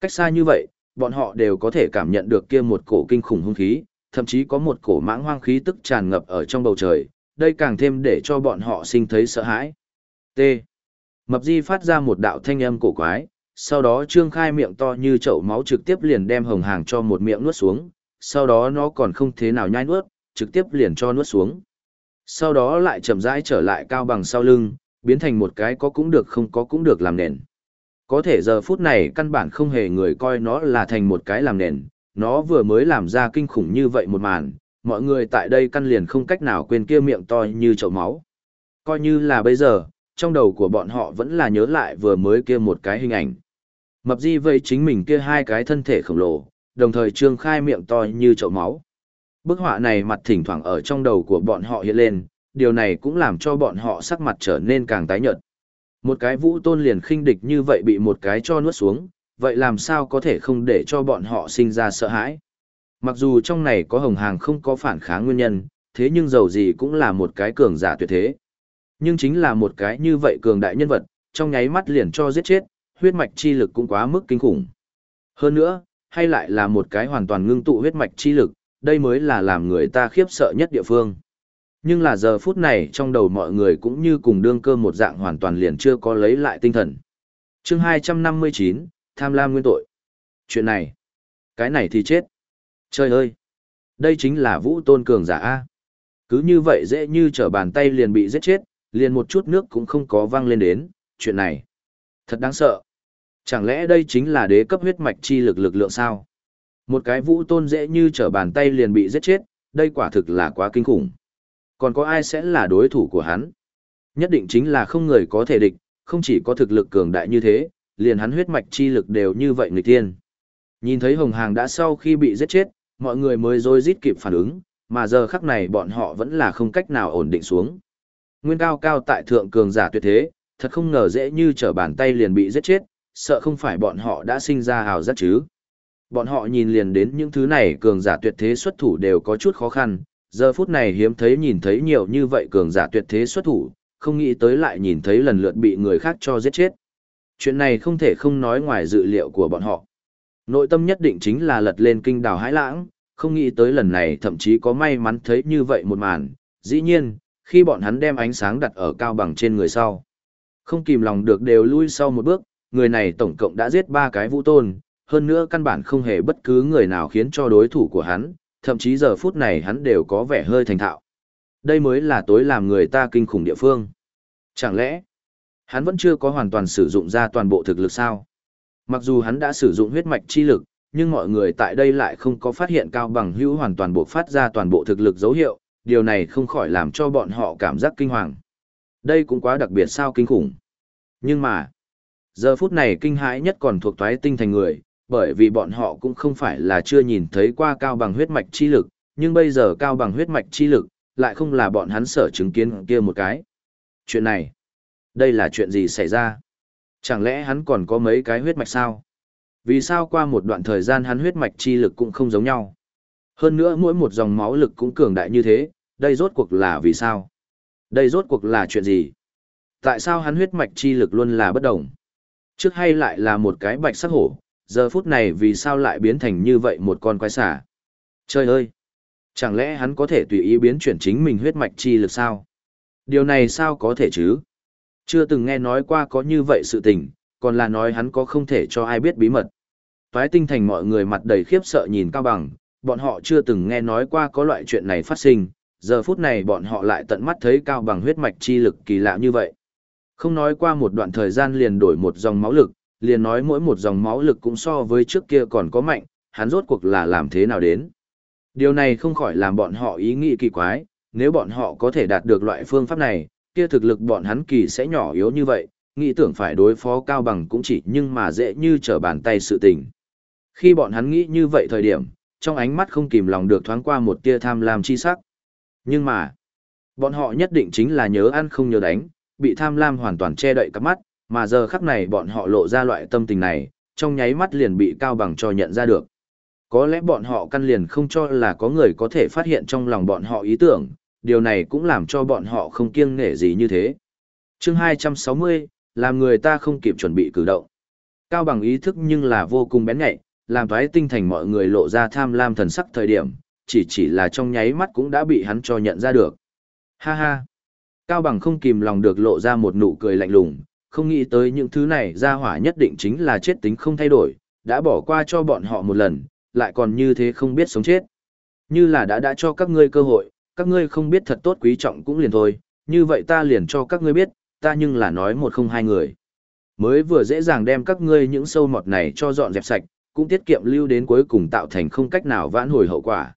Cách xa như vậy, bọn họ đều có thể cảm nhận được kia một cổ kinh khủng hung khí, thậm chí có một cổ mãng hoang khí tức tràn ngập ở trong bầu trời, đây càng thêm để cho bọn họ sinh thấy sợ hãi. T. Mập Di phát ra một đạo thanh âm cổ quái, sau đó trương khai miệng to như chậu máu trực tiếp liền đem hồng hàng cho một miệng nuốt xuống, sau đó nó còn không thế nào nhai nuốt, trực tiếp liền cho nuốt xuống. Sau đó lại chậm rãi trở lại cao bằng sau lưng, biến thành một cái có cũng được không có cũng được làm nền. Có thể giờ phút này căn bản không hề người coi nó là thành một cái làm nền, nó vừa mới làm ra kinh khủng như vậy một màn, mọi người tại đây căn liền không cách nào quên kia miệng to như chậu máu. Coi như là bây giờ, trong đầu của bọn họ vẫn là nhớ lại vừa mới kia một cái hình ảnh. Mập di vây chính mình kia hai cái thân thể khổng lồ, đồng thời trương khai miệng to như chậu máu. Bức họa này mặt thỉnh thoảng ở trong đầu của bọn họ hiện lên, điều này cũng làm cho bọn họ sắc mặt trở nên càng tái nhợt. Một cái vũ tôn liền khinh địch như vậy bị một cái cho nuốt xuống, vậy làm sao có thể không để cho bọn họ sinh ra sợ hãi. Mặc dù trong này có hồng hàng không có phản kháng nguyên nhân, thế nhưng dầu gì cũng là một cái cường giả tuyệt thế. Nhưng chính là một cái như vậy cường đại nhân vật, trong nháy mắt liền cho giết chết, huyết mạch chi lực cũng quá mức kinh khủng. Hơn nữa, hay lại là một cái hoàn toàn ngưng tụ huyết mạch chi lực, đây mới là làm người ta khiếp sợ nhất địa phương. Nhưng là giờ phút này trong đầu mọi người cũng như cùng đương cơ một dạng hoàn toàn liền chưa có lấy lại tinh thần. chương 259, tham lam nguyên tội. Chuyện này, cái này thì chết. Trời ơi, đây chính là vũ tôn cường giả A. Cứ như vậy dễ như trở bàn tay liền bị giết chết, liền một chút nước cũng không có văng lên đến, chuyện này. Thật đáng sợ. Chẳng lẽ đây chính là đế cấp huyết mạch chi lực lực lượng sao? Một cái vũ tôn dễ như trở bàn tay liền bị giết chết, đây quả thực là quá kinh khủng. Còn có ai sẽ là đối thủ của hắn? Nhất định chính là không người có thể địch, không chỉ có thực lực cường đại như thế, liền hắn huyết mạch chi lực đều như vậy người tiên. Nhìn thấy Hồng Hàng đã sau khi bị giết chết, mọi người mới rối rít kịp phản ứng, mà giờ khắc này bọn họ vẫn là không cách nào ổn định xuống. Nguyên cao cao tại thượng cường giả tuyệt thế, thật không ngờ dễ như trở bàn tay liền bị giết chết, sợ không phải bọn họ đã sinh ra hào giác chứ. Bọn họ nhìn liền đến những thứ này cường giả tuyệt thế xuất thủ đều có chút khó khăn, giờ phút này hiếm thấy nhìn thấy nhiều như vậy cường giả tuyệt thế xuất thủ, không nghĩ tới lại nhìn thấy lần lượt bị người khác cho giết chết. Chuyện này không thể không nói ngoài dự liệu của bọn họ. Nội tâm nhất định chính là lật lên kinh đào hãi lãng, không nghĩ tới lần này thậm chí có may mắn thấy như vậy một màn. Dĩ nhiên, khi bọn hắn đem ánh sáng đặt ở cao bằng trên người sau. Không kìm lòng được đều lui sau một bước, người này tổng cộng đã giết ba cái vũ tôn, hơn nữa căn bản không hề bất cứ người nào khiến cho đối thủ của hắn, thậm chí giờ phút này hắn đều có vẻ hơi thành thạo. Đây mới là tối làm người ta kinh khủng địa phương. Chẳng lẽ, hắn vẫn chưa có hoàn toàn sử dụng ra toàn bộ thực lực sao? Mặc dù hắn đã sử dụng huyết mạch chi lực, nhưng mọi người tại đây lại không có phát hiện cao bằng hữu hoàn toàn buộc phát ra toàn bộ thực lực dấu hiệu, điều này không khỏi làm cho bọn họ cảm giác kinh hoàng. Đây cũng quá đặc biệt sao kinh khủng. Nhưng mà, giờ phút này kinh hãi nhất còn thuộc toái tinh thành người, bởi vì bọn họ cũng không phải là chưa nhìn thấy qua cao bằng huyết mạch chi lực, nhưng bây giờ cao bằng huyết mạch chi lực, lại không là bọn hắn sở chứng kiến kia một cái. Chuyện này, đây là chuyện gì xảy ra? Chẳng lẽ hắn còn có mấy cái huyết mạch sao? Vì sao qua một đoạn thời gian hắn huyết mạch chi lực cũng không giống nhau? Hơn nữa mỗi một dòng máu lực cũng cường đại như thế, đây rốt cuộc là vì sao? Đây rốt cuộc là chuyện gì? Tại sao hắn huyết mạch chi lực luôn là bất đồng? Trước hay lại là một cái bạch sắc hổ, giờ phút này vì sao lại biến thành như vậy một con quái xả? Trời ơi! Chẳng lẽ hắn có thể tùy ý biến chuyển chính mình huyết mạch chi lực sao? Điều này sao có thể chứ? Chưa từng nghe nói qua có như vậy sự tình, còn là nói hắn có không thể cho ai biết bí mật. Toái tinh thành mọi người mặt đầy khiếp sợ nhìn Cao Bằng, bọn họ chưa từng nghe nói qua có loại chuyện này phát sinh, giờ phút này bọn họ lại tận mắt thấy Cao Bằng huyết mạch chi lực kỳ lạ như vậy. Không nói qua một đoạn thời gian liền đổi một dòng máu lực, liền nói mỗi một dòng máu lực cũng so với trước kia còn có mạnh, hắn rốt cuộc là làm thế nào đến. Điều này không khỏi làm bọn họ ý nghĩ kỳ quái, nếu bọn họ có thể đạt được loại phương pháp này, kia thực lực bọn hắn kỳ sẽ nhỏ yếu như vậy, nghĩ tưởng phải đối phó cao bằng cũng chỉ nhưng mà dễ như trở bàn tay sự tình. Khi bọn hắn nghĩ như vậy thời điểm, trong ánh mắt không kìm lòng được thoáng qua một tia tham lam chi sắc. Nhưng mà, bọn họ nhất định chính là nhớ ăn không nhớ đánh, bị tham lam hoàn toàn che đậy cặp mắt, mà giờ khắc này bọn họ lộ ra loại tâm tình này, trong nháy mắt liền bị cao bằng cho nhận ra được. Có lẽ bọn họ căn liền không cho là có người có thể phát hiện trong lòng bọn họ ý tưởng, điều này cũng làm cho bọn họ không kiêng nể gì như thế. chương 260, làm người ta không kịp chuẩn bị cử động. Cao bằng ý thức nhưng là vô cùng bén nhạy, làm thoái tinh thành mọi người lộ ra tham lam thần sắc thời điểm, chỉ chỉ là trong nháy mắt cũng đã bị hắn cho nhận ra được. Ha ha! Cao bằng không kìm lòng được lộ ra một nụ cười lạnh lùng, không nghĩ tới những thứ này ra hỏa nhất định chính là chết tính không thay đổi, đã bỏ qua cho bọn họ một lần, lại còn như thế không biết sống chết. Như là đã đã cho các ngươi cơ hội, các ngươi không biết thật tốt quý trọng cũng liền thôi, như vậy ta liền cho các ngươi biết, ta nhưng là nói một không hai người. Mới vừa dễ dàng đem các ngươi những sâu mọt này cho dọn dẹp sạch, cũng tiết kiệm lưu đến cuối cùng tạo thành không cách nào vãn hồi hậu quả.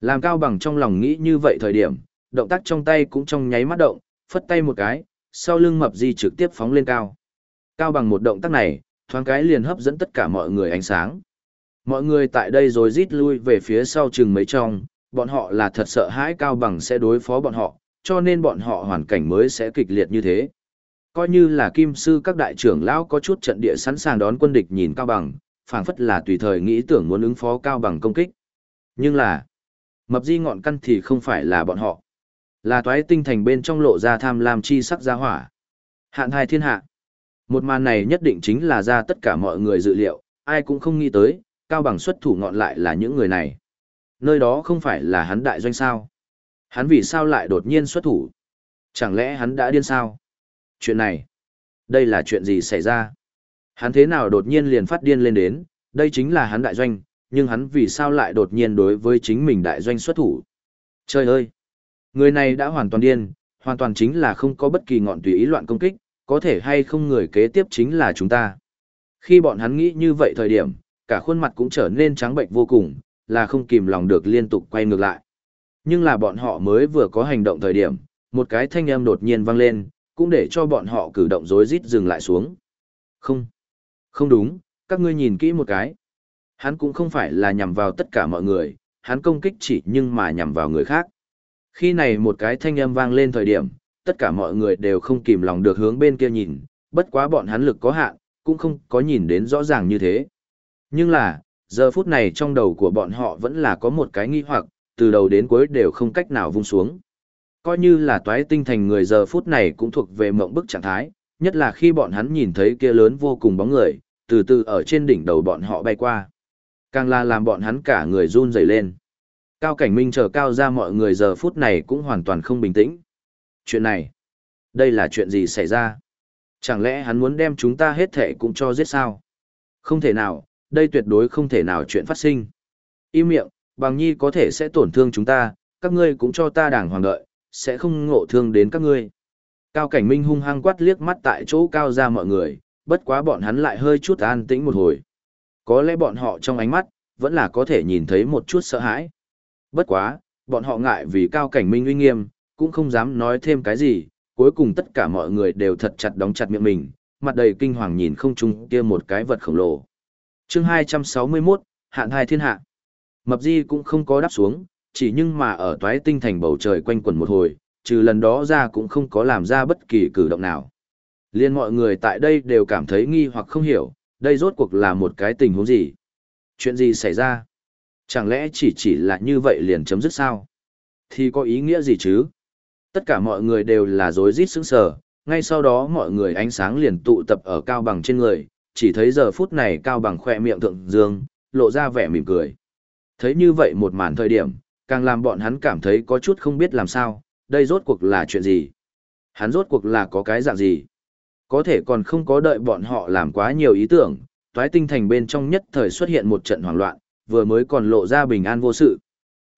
Làm cao bằng trong lòng nghĩ như vậy thời điểm, động tác trong tay cũng trong nháy mắt động, phất tay một cái, sau lưng mập di trực tiếp phóng lên cao. Cao bằng một động tác này, thoáng cái liền hấp dẫn tất cả mọi người ánh sáng. Mọi người tại đây rồi rít lui về phía sau chừng mấy trong, bọn họ là thật sợ hãi Cao bằng sẽ đối phó bọn họ, cho nên bọn họ hoàn cảnh mới sẽ kịch liệt như thế. Coi như là kim sư các đại trưởng lão có chút trận địa sẵn sàng đón quân địch nhìn Cao Bằng, phảng phất là tùy thời nghĩ tưởng muốn ứng phó Cao Bằng công kích. Nhưng là, mập di ngọn căn thì không phải là bọn họ. Là toái tinh thành bên trong lộ ra tham lam chi sắc gia hỏa. Hạn hai thiên hạ. Một màn này nhất định chính là ra tất cả mọi người dự liệu, ai cũng không nghĩ tới, Cao Bằng xuất thủ ngọn lại là những người này. Nơi đó không phải là hắn đại doanh sao. Hắn vì sao lại đột nhiên xuất thủ? Chẳng lẽ hắn đã điên sao? Chuyện này, đây là chuyện gì xảy ra? Hắn thế nào đột nhiên liền phát điên lên đến, đây chính là hắn đại doanh, nhưng hắn vì sao lại đột nhiên đối với chính mình đại doanh xuất thủ? Trời ơi! Người này đã hoàn toàn điên, hoàn toàn chính là không có bất kỳ ngọn tùy ý loạn công kích, có thể hay không người kế tiếp chính là chúng ta. Khi bọn hắn nghĩ như vậy thời điểm, cả khuôn mặt cũng trở nên trắng bệnh vô cùng, là không kìm lòng được liên tục quay ngược lại. Nhưng là bọn họ mới vừa có hành động thời điểm, một cái thanh âm đột nhiên vang lên, cũng để cho bọn họ cử động rối rít dừng lại xuống. Không, không đúng, các ngươi nhìn kỹ một cái. Hắn cũng không phải là nhằm vào tất cả mọi người, hắn công kích chỉ nhưng mà nhằm vào người khác. Khi này một cái thanh âm vang lên thời điểm, tất cả mọi người đều không kìm lòng được hướng bên kia nhìn, bất quá bọn hắn lực có hạn, cũng không có nhìn đến rõ ràng như thế. Nhưng là, giờ phút này trong đầu của bọn họ vẫn là có một cái nghi hoặc, từ đầu đến cuối đều không cách nào vung xuống. Coi như là toái tinh thành người giờ phút này cũng thuộc về mộng bức trạng thái, nhất là khi bọn hắn nhìn thấy kia lớn vô cùng bóng người, từ từ ở trên đỉnh đầu bọn họ bay qua. Càng là làm bọn hắn cả người run rẩy lên. Cao cảnh minh chờ cao ra mọi người giờ phút này cũng hoàn toàn không bình tĩnh. Chuyện này, đây là chuyện gì xảy ra? Chẳng lẽ hắn muốn đem chúng ta hết thể cũng cho giết sao? Không thể nào, đây tuyệt đối không thể nào chuyện phát sinh. Im miệng, bằng nhi có thể sẽ tổn thương chúng ta, các ngươi cũng cho ta đàng hoàng đợi, sẽ không ngộ thương đến các ngươi. Cao cảnh minh hung hăng quát liếc mắt tại chỗ cao ra mọi người, bất quá bọn hắn lại hơi chút an tĩnh một hồi. Có lẽ bọn họ trong ánh mắt, vẫn là có thể nhìn thấy một chút sợ hãi. Bất quá, bọn họ ngại vì cao cảnh minh uy nghiêm, cũng không dám nói thêm cái gì, cuối cùng tất cả mọi người đều thật chặt đóng chặt miệng mình, mặt đầy kinh hoàng nhìn không chung kia một cái vật khổng lồ. chương 261, hạn hai thiên hạ. Mập di cũng không có đáp xuống, chỉ nhưng mà ở toái tinh thành bầu trời quanh quẩn một hồi, trừ lần đó ra cũng không có làm ra bất kỳ cử động nào. Liên mọi người tại đây đều cảm thấy nghi hoặc không hiểu, đây rốt cuộc là một cái tình huống gì? Chuyện gì xảy ra? Chẳng lẽ chỉ chỉ là như vậy liền chấm dứt sao? Thì có ý nghĩa gì chứ? Tất cả mọi người đều là rối rít sững sờ, ngay sau đó mọi người ánh sáng liền tụ tập ở cao bằng trên người, chỉ thấy giờ phút này cao bằng khoe miệng thượng dương, lộ ra vẻ mỉm cười. Thấy như vậy một màn thời điểm, càng làm bọn hắn cảm thấy có chút không biết làm sao, đây rốt cuộc là chuyện gì? Hắn rốt cuộc là có cái dạng gì? Có thể còn không có đợi bọn họ làm quá nhiều ý tưởng, toái tinh thành bên trong nhất thời xuất hiện một trận hoảng loạn, vừa mới còn lộ ra bình an vô sự.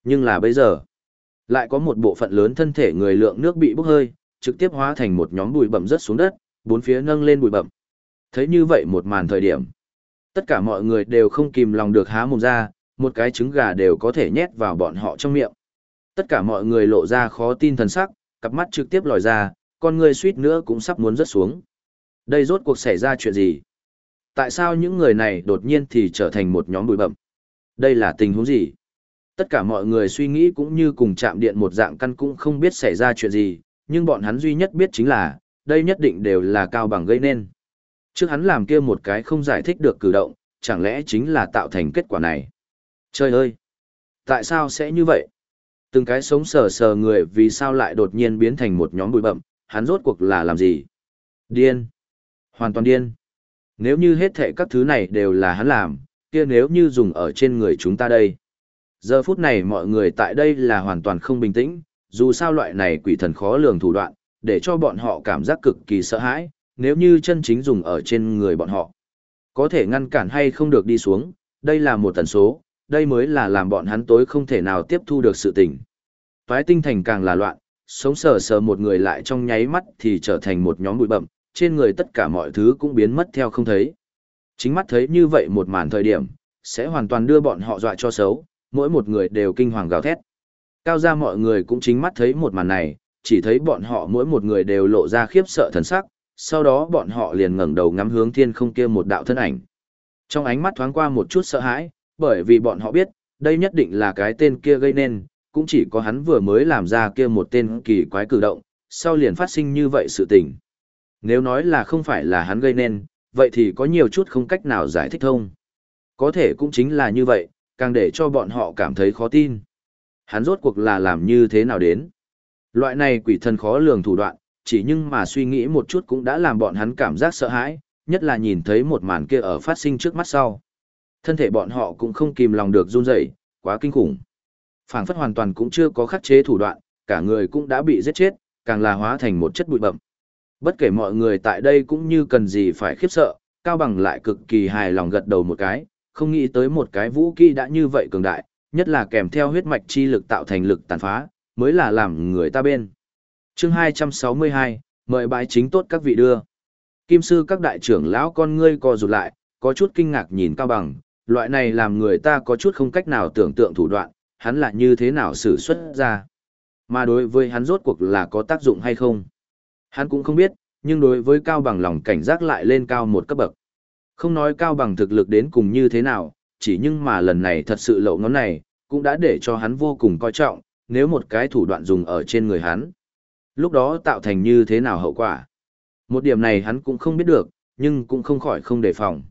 Nhưng là bây giờ, lại có một bộ phận lớn thân thể người lượng nước bị bốc hơi, trực tiếp hóa thành một nhóm bụi bậm rớt xuống đất, bốn phía nâng lên bụi bậm. Thấy như vậy một màn thời điểm, tất cả mọi người đều không kìm lòng được há mồm ra, một cái trứng gà đều có thể nhét vào bọn họ trong miệng. Tất cả mọi người lộ ra khó tin thần sắc, cặp mắt trực tiếp lòi ra, con người suýt nữa cũng sắp muốn rớt xuống. Đây rốt cuộc xảy ra chuyện gì? Tại sao những người này đột nhiên thì trở thành một nhóm bụi bậm? Đây là tình huống gì? Tất cả mọi người suy nghĩ cũng như cùng chạm điện một dạng căn cũng không biết xảy ra chuyện gì, nhưng bọn hắn duy nhất biết chính là, đây nhất định đều là cao bằng gây nên. Trước hắn làm kia một cái không giải thích được cử động, chẳng lẽ chính là tạo thành kết quả này. Trời ơi! Tại sao sẽ như vậy? Từng cái sống sờ sờ người vì sao lại đột nhiên biến thành một nhóm bụi bậm, hắn rốt cuộc là làm gì? Điên! Hoàn toàn điên! Nếu như hết thệ các thứ này đều là hắn làm, kia nếu như dùng ở trên người chúng ta đây. Giờ phút này mọi người tại đây là hoàn toàn không bình tĩnh, dù sao loại này quỷ thần khó lường thủ đoạn, để cho bọn họ cảm giác cực kỳ sợ hãi, nếu như chân chính dùng ở trên người bọn họ. Có thể ngăn cản hay không được đi xuống, đây là một tần số, đây mới là làm bọn hắn tối không thể nào tiếp thu được sự tình. Phái tinh thành càng là loạn, sống sờ sờ một người lại trong nháy mắt thì trở thành một nhóm bụi bậm, trên người tất cả mọi thứ cũng biến mất theo không thấy. Chính mắt thấy như vậy một màn thời điểm, sẽ hoàn toàn đưa bọn họ dọa cho xấu, mỗi một người đều kinh hoàng gào thét. Cao ra mọi người cũng chính mắt thấy một màn này, chỉ thấy bọn họ mỗi một người đều lộ ra khiếp sợ thần sắc, sau đó bọn họ liền ngẩng đầu ngắm hướng thiên không kia một đạo thân ảnh. Trong ánh mắt thoáng qua một chút sợ hãi, bởi vì bọn họ biết, đây nhất định là cái tên kia gây nên, cũng chỉ có hắn vừa mới làm ra kia một tên kỳ quái cử động, sau liền phát sinh như vậy sự tình. Nếu nói là không phải là hắn gây nên, vậy thì có nhiều chút không cách nào giải thích thông. Có thể cũng chính là như vậy, càng để cho bọn họ cảm thấy khó tin. Hắn rốt cuộc là làm như thế nào đến? Loại này quỷ thần khó lường thủ đoạn, chỉ nhưng mà suy nghĩ một chút cũng đã làm bọn hắn cảm giác sợ hãi, nhất là nhìn thấy một màn kia ở phát sinh trước mắt sau. Thân thể bọn họ cũng không kìm lòng được run rẩy, quá kinh khủng. Phảng phất hoàn toàn cũng chưa có khắc chế thủ đoạn, cả người cũng đã bị giết chết, càng là hóa thành một chất bụi bậm. Bất kể mọi người tại đây cũng như cần gì phải khiếp sợ, Cao Bằng lại cực kỳ hài lòng gật đầu một cái, không nghĩ tới một cái vũ kỹ đã như vậy cường đại, nhất là kèm theo huyết mạch chi lực tạo thành lực tàn phá, mới là làm người ta bên. Chương 262, mời bái chính tốt các vị đưa. Kim sư các đại trưởng lão con ngươi co rụt lại, có chút kinh ngạc nhìn Cao Bằng, loại này làm người ta có chút không cách nào tưởng tượng thủ đoạn, hắn là như thế nào xử xuất ra. Mà đối với hắn rốt cuộc là có tác dụng hay không? Hắn cũng không biết, nhưng đối với Cao Bằng lòng cảnh giác lại lên cao một cấp bậc. Không nói Cao Bằng thực lực đến cùng như thế nào, chỉ nhưng mà lần này thật sự lậu ngón này, cũng đã để cho hắn vô cùng coi trọng, nếu một cái thủ đoạn dùng ở trên người hắn. Lúc đó tạo thành như thế nào hậu quả? Một điểm này hắn cũng không biết được, nhưng cũng không khỏi không đề phòng.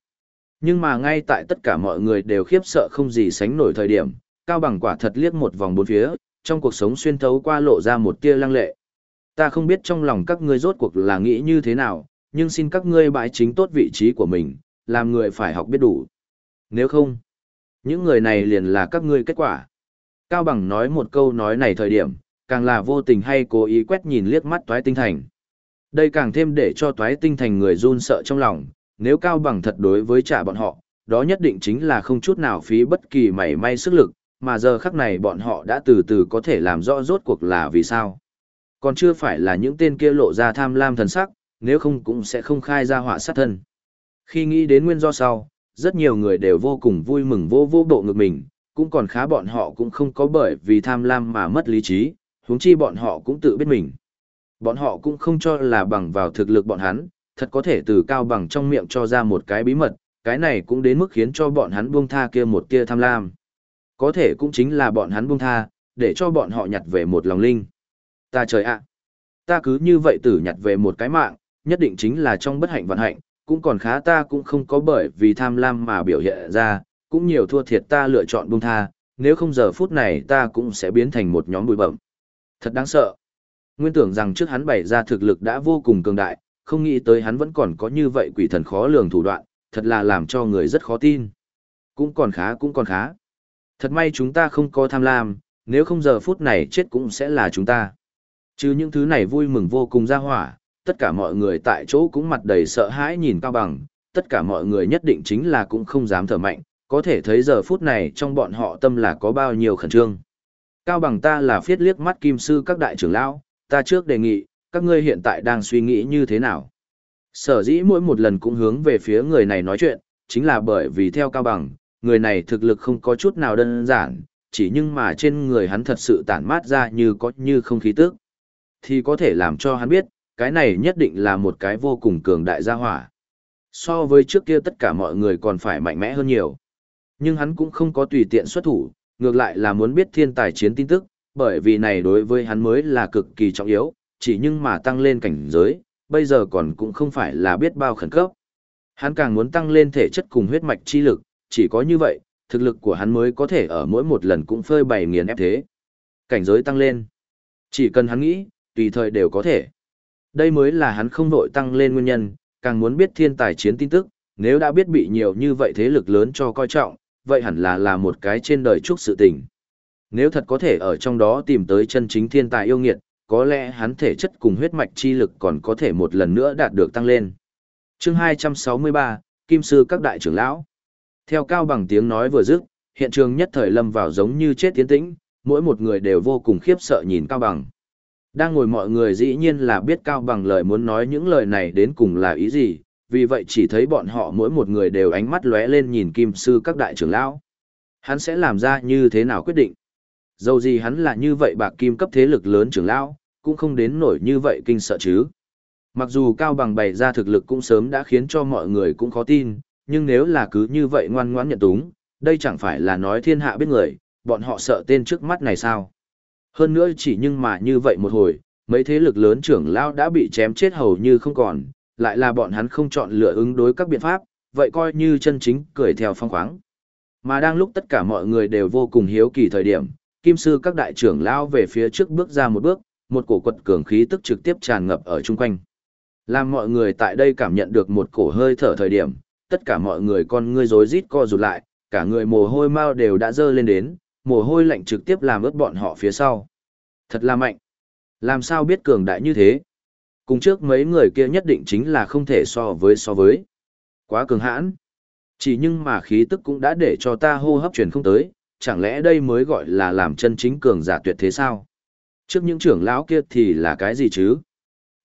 Nhưng mà ngay tại tất cả mọi người đều khiếp sợ không gì sánh nổi thời điểm, Cao Bằng quả thật liếc một vòng bốn phía, trong cuộc sống xuyên thấu qua lộ ra một tia lăng lệ. Ta không biết trong lòng các ngươi rốt cuộc là nghĩ như thế nào, nhưng xin các ngươi bãi chính tốt vị trí của mình, làm người phải học biết đủ. Nếu không, những người này liền là các ngươi kết quả. Cao Bằng nói một câu nói này thời điểm, càng là vô tình hay cố ý quét nhìn liếc mắt toái tinh thành. Đây càng thêm để cho toái tinh thành người run sợ trong lòng, nếu Cao Bằng thật đối với trả bọn họ, đó nhất định chính là không chút nào phí bất kỳ mảy may sức lực, mà giờ khắc này bọn họ đã từ từ có thể làm rõ rốt cuộc là vì sao. Còn chưa phải là những tên kia lộ ra tham lam thần sắc, nếu không cũng sẽ không khai ra họa sát thân. Khi nghĩ đến nguyên do sau, rất nhiều người đều vô cùng vui mừng vô vô bộ ngực mình, cũng còn khá bọn họ cũng không có bởi vì tham lam mà mất lý trí, huống chi bọn họ cũng tự biết mình. Bọn họ cũng không cho là bằng vào thực lực bọn hắn, thật có thể từ cao bằng trong miệng cho ra một cái bí mật, cái này cũng đến mức khiến cho bọn hắn buông tha kia một tia tham lam. Có thể cũng chính là bọn hắn buông tha, để cho bọn họ nhặt về một lòng linh. Ta trời ạ! ta cứ như vậy tử nhặt về một cái mạng, nhất định chính là trong bất hạnh vận hạnh, cũng còn khá ta cũng không có bởi vì tham lam mà biểu hiện ra, cũng nhiều thua thiệt ta lựa chọn buông tha, nếu không giờ phút này ta cũng sẽ biến thành một nhóm bụi bẩm. Thật đáng sợ. Nguyên tưởng rằng trước hắn bày ra thực lực đã vô cùng cường đại, không nghĩ tới hắn vẫn còn có như vậy quỷ thần khó lường thủ đoạn, thật là làm cho người rất khó tin. Cũng còn khá cũng còn khá. Thật may chúng ta không có tham lam, nếu không giờ phút này chết cũng sẽ là chúng ta. Chứ những thứ này vui mừng vô cùng ra hỏa, tất cả mọi người tại chỗ cũng mặt đầy sợ hãi nhìn Cao Bằng, tất cả mọi người nhất định chính là cũng không dám thở mạnh, có thể thấy giờ phút này trong bọn họ tâm là có bao nhiêu khẩn trương. Cao Bằng ta là phiết liếc mắt kim sư các đại trưởng lão, ta trước đề nghị, các ngươi hiện tại đang suy nghĩ như thế nào? Sở dĩ mỗi một lần cũng hướng về phía người này nói chuyện, chính là bởi vì theo Cao Bằng, người này thực lực không có chút nào đơn giản, chỉ nhưng mà trên người hắn thật sự tản mát ra như có như không khí tức. Thì có thể làm cho hắn biết, cái này nhất định là một cái vô cùng cường đại gia hỏa. So với trước kia tất cả mọi người còn phải mạnh mẽ hơn nhiều. Nhưng hắn cũng không có tùy tiện xuất thủ, ngược lại là muốn biết thiên tài chiến tin tức, bởi vì này đối với hắn mới là cực kỳ trọng yếu, chỉ nhưng mà tăng lên cảnh giới, bây giờ còn cũng không phải là biết bao khẩn cấp. Hắn càng muốn tăng lên thể chất cùng huyết mạch chi lực, chỉ có như vậy, thực lực của hắn mới có thể ở mỗi một lần cũng phơi bày nghiền ép thế. Cảnh giới tăng lên. Chỉ cần hắn nghĩ, tùy thời đều có thể. Đây mới là hắn không vội tăng lên nguyên nhân, càng muốn biết thiên tài chiến tin tức, nếu đã biết bị nhiều như vậy thế lực lớn cho coi trọng, vậy hẳn là là một cái trên đời chúc sự tình. Nếu thật có thể ở trong đó tìm tới chân chính thiên tài yêu nghiệt, có lẽ hắn thể chất cùng huyết mạch chi lực còn có thể một lần nữa đạt được tăng lên. Chương 263, Kim sư các đại trưởng lão. Theo cao bằng tiếng nói vừa dứt, hiện trường nhất thời lâm vào giống như chết tiến tĩnh, mỗi một người đều vô cùng khiếp sợ nhìn cao bằng. Đang ngồi mọi người dĩ nhiên là biết cao bằng lời muốn nói những lời này đến cùng là ý gì, vì vậy chỉ thấy bọn họ mỗi một người đều ánh mắt lóe lên nhìn kim sư các đại trưởng lão. Hắn sẽ làm ra như thế nào quyết định? Dầu gì hắn là như vậy bạc kim cấp thế lực lớn trưởng lão, cũng không đến nổi như vậy kinh sợ chứ. Mặc dù cao bằng bày ra thực lực cũng sớm đã khiến cho mọi người cũng khó tin, nhưng nếu là cứ như vậy ngoan ngoãn nhận túng, đây chẳng phải là nói thiên hạ biết người, bọn họ sợ tên trước mắt này sao. Hơn nữa chỉ nhưng mà như vậy một hồi, mấy thế lực lớn trưởng lao đã bị chém chết hầu như không còn, lại là bọn hắn không chọn lựa ứng đối các biện pháp, vậy coi như chân chính cười theo phong khoáng. Mà đang lúc tất cả mọi người đều vô cùng hiếu kỳ thời điểm, kim sư các đại trưởng lao về phía trước bước ra một bước, một cổ quật cường khí tức trực tiếp tràn ngập ở chung quanh. Làm mọi người tại đây cảm nhận được một cổ hơi thở thời điểm, tất cả mọi người con ngươi rối rít co rụt lại, cả người mồ hôi mau đều đã dơ lên đến, mồ hôi lạnh trực tiếp làm ướt bọn họ phía sau. Thật là mạnh. Làm sao biết cường đại như thế? Cùng trước mấy người kia nhất định chính là không thể so với so với. Quá cường hãn. Chỉ nhưng mà khí tức cũng đã để cho ta hô hấp truyền không tới, chẳng lẽ đây mới gọi là làm chân chính cường giả tuyệt thế sao? Trước những trưởng lão kia thì là cái gì chứ?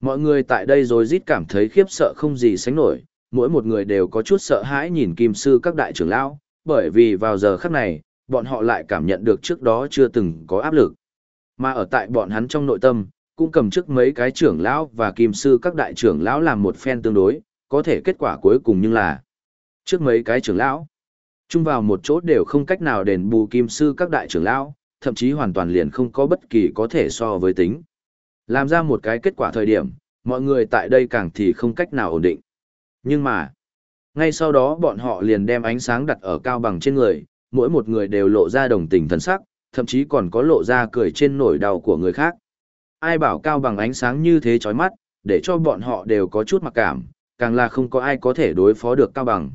Mọi người tại đây rồi rít cảm thấy khiếp sợ không gì sánh nổi, mỗi một người đều có chút sợ hãi nhìn kim sư các đại trưởng lão, bởi vì vào giờ khắc này, bọn họ lại cảm nhận được trước đó chưa từng có áp lực. Mà ở tại bọn hắn trong nội tâm, cũng cầm trước mấy cái trưởng lão và kim sư các đại trưởng lão làm một phen tương đối, có thể kết quả cuối cùng nhưng là trước mấy cái trưởng lão chung vào một chỗ đều không cách nào đền bù kim sư các đại trưởng lão, thậm chí hoàn toàn liền không có bất kỳ có thể so với tính. Làm ra một cái kết quả thời điểm, mọi người tại đây càng thì không cách nào ổn định. Nhưng mà, ngay sau đó bọn họ liền đem ánh sáng đặt ở cao bằng trên người, mỗi một người đều lộ ra đồng tình thần sắc, thậm chí còn có lộ ra cười trên nỗi đau của người khác. Ai bảo cao bằng ánh sáng như thế chói mắt, để cho bọn họ đều có chút mặc cảm, càng là không có ai có thể đối phó được cao bằng.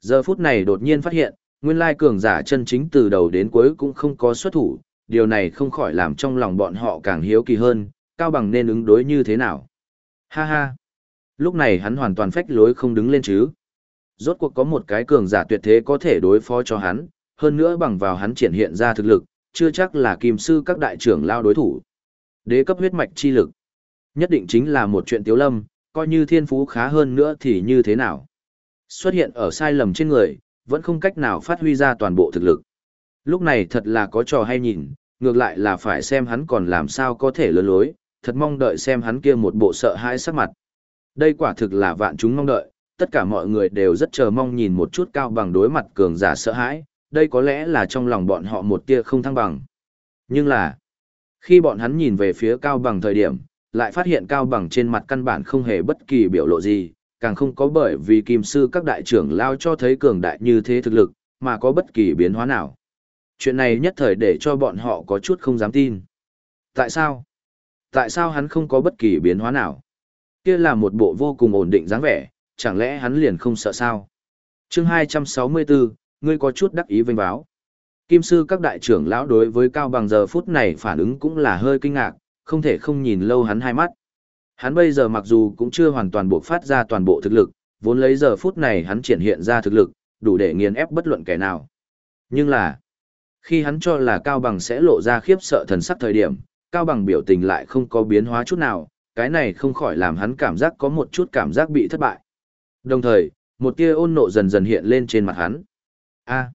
Giờ phút này đột nhiên phát hiện, nguyên lai cường giả chân chính từ đầu đến cuối cũng không có xuất thủ, điều này không khỏi làm trong lòng bọn họ càng hiếu kỳ hơn, cao bằng nên ứng đối như thế nào. Ha ha! Lúc này hắn hoàn toàn phách lối không đứng lên chứ. Rốt cuộc có một cái cường giả tuyệt thế có thể đối phó cho hắn, hơn nữa bằng vào hắn triển hiện ra thực lực, chưa chắc là kim sư các đại trưởng lao đối thủ. Đế cấp huyết mạch chi lực. Nhất định chính là một chuyện tiếu lâm, coi như thiên phú khá hơn nữa thì như thế nào. Xuất hiện ở sai lầm trên người, vẫn không cách nào phát huy ra toàn bộ thực lực. Lúc này thật là có trò hay nhìn, ngược lại là phải xem hắn còn làm sao có thể lớn lối, thật mong đợi xem hắn kia một bộ sợ hãi sắc mặt. Đây quả thực là vạn chúng mong đợi, tất cả mọi người đều rất chờ mong nhìn một chút cao bằng đối mặt cường giả sợ hãi, đây có lẽ là trong lòng bọn họ một tia không thăng bằng. Nhưng là, khi bọn hắn nhìn về phía cao bằng thời điểm, lại phát hiện cao bằng trên mặt căn bản không hề bất kỳ biểu lộ gì, càng không có bởi vì kim sư các đại trưởng lao cho thấy cường đại như thế thực lực, mà có bất kỳ biến hóa nào. Chuyện này nhất thời để cho bọn họ có chút không dám tin. Tại sao? Tại sao hắn không có bất kỳ biến hóa nào? Kia là một bộ vô cùng ổn định dáng vẻ, chẳng lẽ hắn liền không sợ sao? chương 264, ngươi có chút đắc ý vinh báo. Kim sư các đại trưởng lão đối với Cao Bằng giờ phút này phản ứng cũng là hơi kinh ngạc, không thể không nhìn lâu hắn hai mắt. Hắn bây giờ mặc dù cũng chưa hoàn toàn buộc phát ra toàn bộ thực lực, vốn lấy giờ phút này hắn triển hiện ra thực lực, đủ để nghiền ép bất luận kẻ nào. Nhưng là, khi hắn cho là Cao Bằng sẽ lộ ra khiếp sợ thần sắc thời điểm, Cao Bằng biểu tình lại không có biến hóa chút nào, cái này không khỏi làm hắn cảm giác có một chút cảm giác bị thất bại. Đồng thời, một tia ôn nộ dần dần hiện lên trên mặt hắn. A,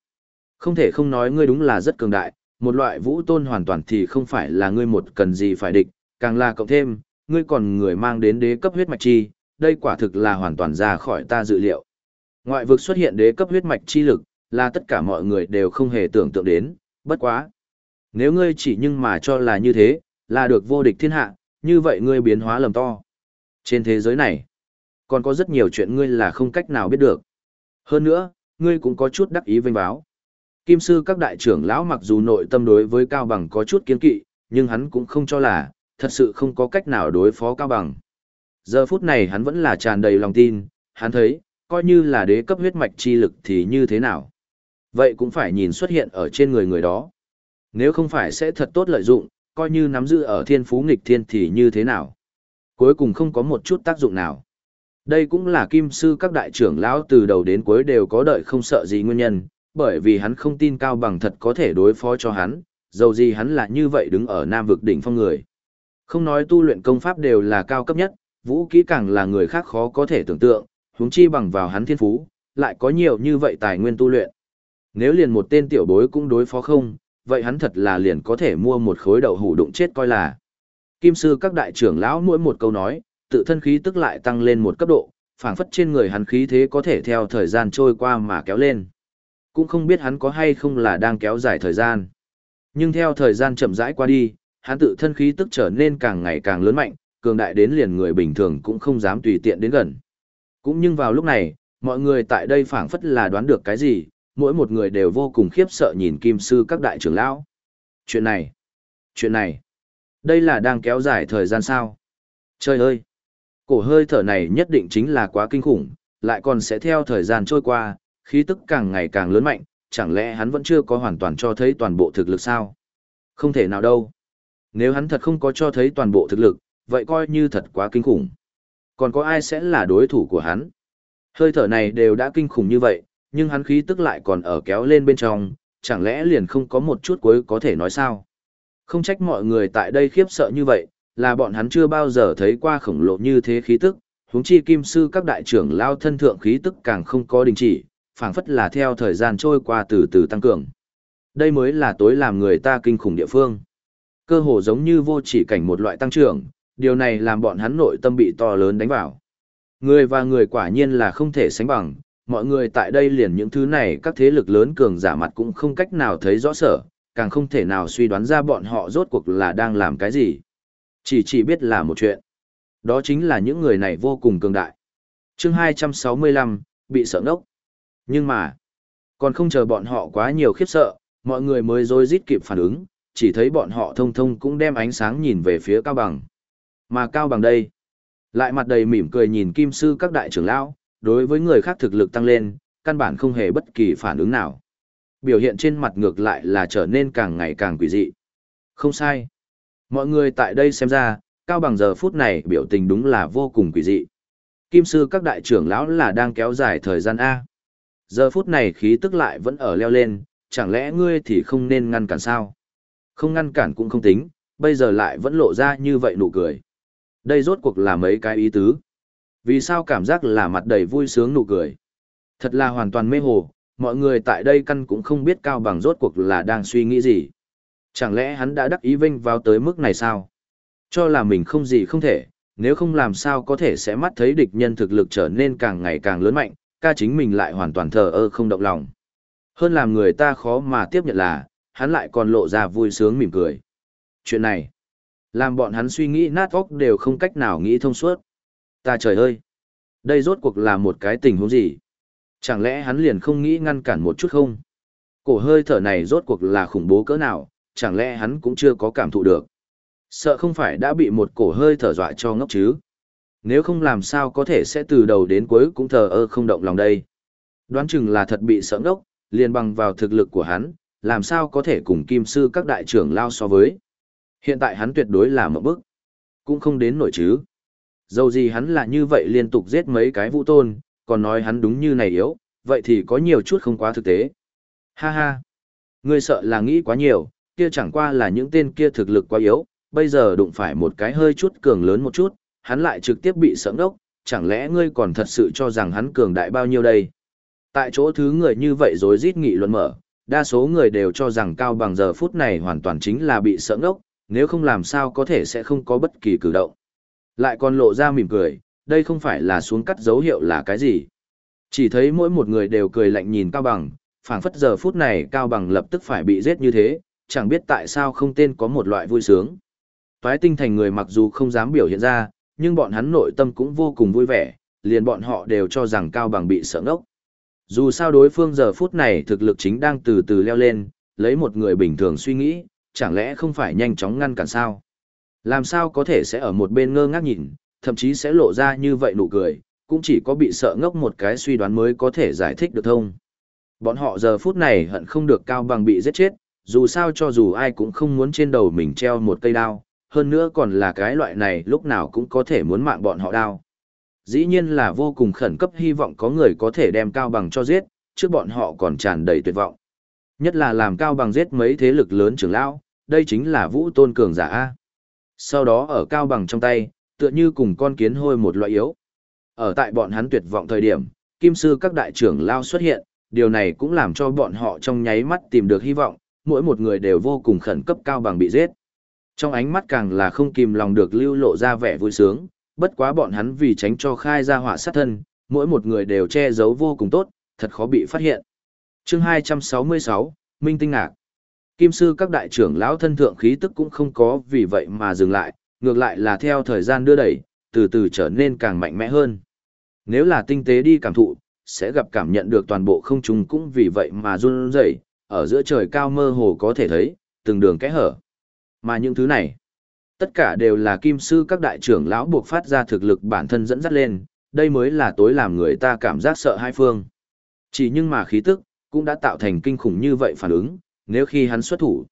không thể không nói ngươi đúng là rất cường đại, một loại vũ tôn hoàn toàn thì không phải là ngươi một cần gì phải địch, càng là cộng thêm, ngươi còn người mang đến đế cấp huyết mạch chi, đây quả thực là hoàn toàn ra khỏi ta dự liệu. Ngoại vực xuất hiện đế cấp huyết mạch chi lực, là tất cả mọi người đều không hề tưởng tượng đến, bất quá. Nếu ngươi chỉ nhưng mà cho là như thế, là được vô địch thiên hạ, như vậy ngươi biến hóa lầm to. Trên thế giới này, còn có rất nhiều chuyện ngươi là không cách nào biết được. Hơn nữa, ngươi cũng có chút đắc ý vinh báo. Kim sư các đại trưởng lão mặc dù nội tâm đối với Cao Bằng có chút kiên kỵ, nhưng hắn cũng không cho là, thật sự không có cách nào đối phó Cao Bằng. Giờ phút này hắn vẫn là tràn đầy lòng tin, hắn thấy, coi như là đế cấp huyết mạch chi lực thì như thế nào. Vậy cũng phải nhìn xuất hiện ở trên người người đó. Nếu không phải sẽ thật tốt lợi dụng, coi như nắm giữ ở thiên phú nghịch thiên thì như thế nào. Cuối cùng không có một chút tác dụng nào. Đây cũng là kim sư các đại trưởng lão từ đầu đến cuối đều có đợi không sợ gì nguyên nhân, bởi vì hắn không tin cao bằng thật có thể đối phó cho hắn, dầu gì hắn là như vậy đứng ở nam vực đỉnh phong người. Không nói tu luyện công pháp đều là cao cấp nhất, vũ kỹ càng là người khác khó có thể tưởng tượng, huống chi bằng vào hắn thiên phú, lại có nhiều như vậy tài nguyên tu luyện. Nếu liền một tên tiểu bối cũng đối phó không, vậy hắn thật là liền có thể mua một khối đậu hủ đụng chết coi là. Kim sư các đại trưởng lão mỗi một câu nói, tự thân khí tức lại tăng lên một cấp độ, phảng phất trên người hắn khí thế có thể theo thời gian trôi qua mà kéo lên. Cũng không biết hắn có hay không là đang kéo dài thời gian. Nhưng theo thời gian chậm rãi qua đi, hắn tự thân khí tức trở nên càng ngày càng lớn mạnh, cường đại đến liền người bình thường cũng không dám tùy tiện đến gần. Cũng nhưng vào lúc này, mọi người tại đây phảng phất là đoán được cái gì, mỗi một người đều vô cùng khiếp sợ nhìn kim sư các đại trưởng lão. Chuyện này, chuyện này, đây là đang kéo dài thời gian sao? Trời ơi! Cổ hơi thở này nhất định chính là quá kinh khủng, lại còn sẽ theo thời gian trôi qua, khí tức càng ngày càng lớn mạnh, chẳng lẽ hắn vẫn chưa có hoàn toàn cho thấy toàn bộ thực lực sao? Không thể nào đâu. Nếu hắn thật không có cho thấy toàn bộ thực lực, vậy coi như thật quá kinh khủng. Còn có ai sẽ là đối thủ của hắn? Hơi thở này đều đã kinh khủng như vậy, nhưng hắn khí tức lại còn ở kéo lên bên trong, chẳng lẽ liền không có một chút cuối có thể nói sao? Không trách mọi người tại đây khiếp sợ như vậy, là bọn hắn chưa bao giờ thấy qua khổng lồ như thế khí tức, huống chi kim sư các đại trưởng lao thân thượng khí tức càng không có đình chỉ, phảng phất là theo thời gian trôi qua từ từ tăng cường. Đây mới là tối làm người ta kinh khủng địa phương. Cơ hồ giống như vô chỉ cảnh một loại tăng trưởng, điều này làm bọn hắn nội tâm bị to lớn đánh vào. Người và người quả nhiên là không thể sánh bằng, mọi người tại đây liền những thứ này các thế lực lớn cường giả mặt cũng không cách nào thấy rõ sở, càng không thể nào suy đoán ra bọn họ rốt cuộc là đang làm cái gì. Chỉ chỉ biết là một chuyện. Đó chính là những người này vô cùng cường đại. chương 265, bị sợ ngốc. Nhưng mà, còn không chờ bọn họ quá nhiều khiếp sợ, mọi người mới rối rít kịp phản ứng, chỉ thấy bọn họ thông thông cũng đem ánh sáng nhìn về phía Cao Bằng. Mà Cao Bằng đây, lại mặt đầy mỉm cười nhìn kim sư các đại trưởng lão, đối với người khác thực lực tăng lên, căn bản không hề bất kỳ phản ứng nào. Biểu hiện trên mặt ngược lại là trở nên càng ngày càng quỷ dị. Không sai. Mọi người tại đây xem ra, Cao Bằng giờ phút này biểu tình đúng là vô cùng quỷ dị. Kim sư các đại trưởng lão là đang kéo dài thời gian A. Giờ phút này khí tức lại vẫn ở leo lên, chẳng lẽ ngươi thì không nên ngăn cản sao? Không ngăn cản cũng không tính, bây giờ lại vẫn lộ ra như vậy nụ cười. Đây rốt cuộc là mấy cái ý tứ. Vì sao cảm giác là mặt đầy vui sướng nụ cười? Thật là hoàn toàn mê hồ, mọi người tại đây căn cũng không biết Cao Bằng rốt cuộc là đang suy nghĩ gì. Chẳng lẽ hắn đã đắc ý vinh vào tới mức này sao? Cho là mình không gì không thể, nếu không làm sao có thể sẽ mắt thấy địch nhân thực lực trở nên càng ngày càng lớn mạnh, ca chính mình lại hoàn toàn thờ ơ không động lòng. Hơn làm người ta khó mà tiếp nhận là, hắn lại còn lộ ra vui sướng mỉm cười. Chuyện này, làm bọn hắn suy nghĩ nát óc đều không cách nào nghĩ thông suốt. Ta trời ơi! Đây rốt cuộc là một cái tình huống gì? Chẳng lẽ hắn liền không nghĩ ngăn cản một chút không? Cổ hơi thở này rốt cuộc là khủng bố cỡ nào, chẳng lẽ hắn cũng chưa có cảm thụ được? Sợ không phải đã bị một cổ hơi thở dọa cho ngốc chứ? Nếu không làm sao có thể sẽ từ đầu đến cuối cũng thờ ơ không động lòng đây? Đoán chừng là thật bị sợ ngốc, liền bằng vào thực lực của hắn, làm sao có thể cùng kim sư các đại trưởng lao so với. Hiện tại hắn tuyệt đối là một bức. Cũng không đến nổi chứ. Dầu gì hắn là như vậy liên tục giết mấy cái vũ tôn, còn nói hắn đúng như này yếu, vậy thì có nhiều chút không quá thực tế. Ha ha. Ngươi sợ là nghĩ quá nhiều, kia chẳng qua là những tên kia thực lực quá yếu, bây giờ đụng phải một cái hơi chút cường lớn một chút, hắn lại trực tiếp bị sẫm đốc, chẳng lẽ ngươi còn thật sự cho rằng hắn cường đại bao nhiêu đây? Tại chỗ thứ người như vậy rồi rít nghị luận mở, đa số người đều cho rằng Cao Bằng giờ phút này hoàn toàn chính là bị sợ ngốc, nếu không làm sao có thể sẽ không có bất kỳ cử động. Lại còn lộ ra mỉm cười, đây không phải là xuống cắt dấu hiệu là cái gì. Chỉ thấy mỗi một người đều cười lạnh nhìn Cao Bằng, phảng phất giờ phút này Cao Bằng lập tức phải bị giết như thế, chẳng biết tại sao không tên có một loại vui sướng. Toái tinh thành người mặc dù không dám biểu hiện ra, nhưng bọn hắn nội tâm cũng vô cùng vui vẻ, liền bọn họ đều cho rằng Cao Bằng bị sợ ngốc. Dù sao đối phương giờ phút này thực lực chính đang từ từ leo lên, lấy một người bình thường suy nghĩ, chẳng lẽ không phải nhanh chóng ngăn cản sao? Làm sao có thể sẽ ở một bên ngơ ngác nhìn, thậm chí sẽ lộ ra như vậy nụ cười, cũng chỉ có bị sợ ngốc một cái suy đoán mới có thể giải thích được thông. Bọn họ giờ phút này hận không được cao bằng bị giết chết, dù sao cho dù ai cũng không muốn trên đầu mình treo một cây đao, hơn nữa còn là cái loại này lúc nào cũng có thể muốn mạng bọn họ đao. Dĩ nhiên là vô cùng khẩn cấp hy vọng có người có thể đem cao bằng cho giết, trước bọn họ còn tràn đầy tuyệt vọng. Nhất là làm cao bằng giết mấy thế lực lớn trưởng lão, đây chính là vũ tôn cường giả A. Sau đó ở cao bằng trong tay, tựa như cùng con kiến hôi một loại yếu. Ở tại bọn hắn tuyệt vọng thời điểm, kim sư các đại trưởng lao xuất hiện, điều này cũng làm cho bọn họ trong nháy mắt tìm được hy vọng, mỗi một người đều vô cùng khẩn cấp cao bằng bị giết. Trong ánh mắt càng là không kìm lòng được lưu lộ ra vẻ vui sướng, bất quá bọn hắn vì tránh cho khai ra họa sát thân, mỗi một người đều che giấu vô cùng tốt, thật khó bị phát hiện. Chương 266, Minh Tinh Ngạc Kim sư các đại trưởng lão thân thượng khí tức cũng không có vì vậy mà dừng lại, ngược lại là theo thời gian đưa đẩy, từ từ trở nên càng mạnh mẽ hơn. Nếu là tinh tế đi cảm thụ, sẽ gặp cảm nhận được toàn bộ không trung cũng vì vậy mà run rẩy, ở giữa trời cao mơ hồ có thể thấy, từng đường kẽ hở. Mà những thứ này, tất cả đều là kim sư các đại trưởng lão buộc phát ra thực lực bản thân dẫn dắt lên, đây mới là tối làm người ta cảm giác sợ hai phương. Chỉ nhưng mà khí tức, cũng đã tạo thành kinh khủng như vậy phản ứng, nếu khi hắn xuất thủ.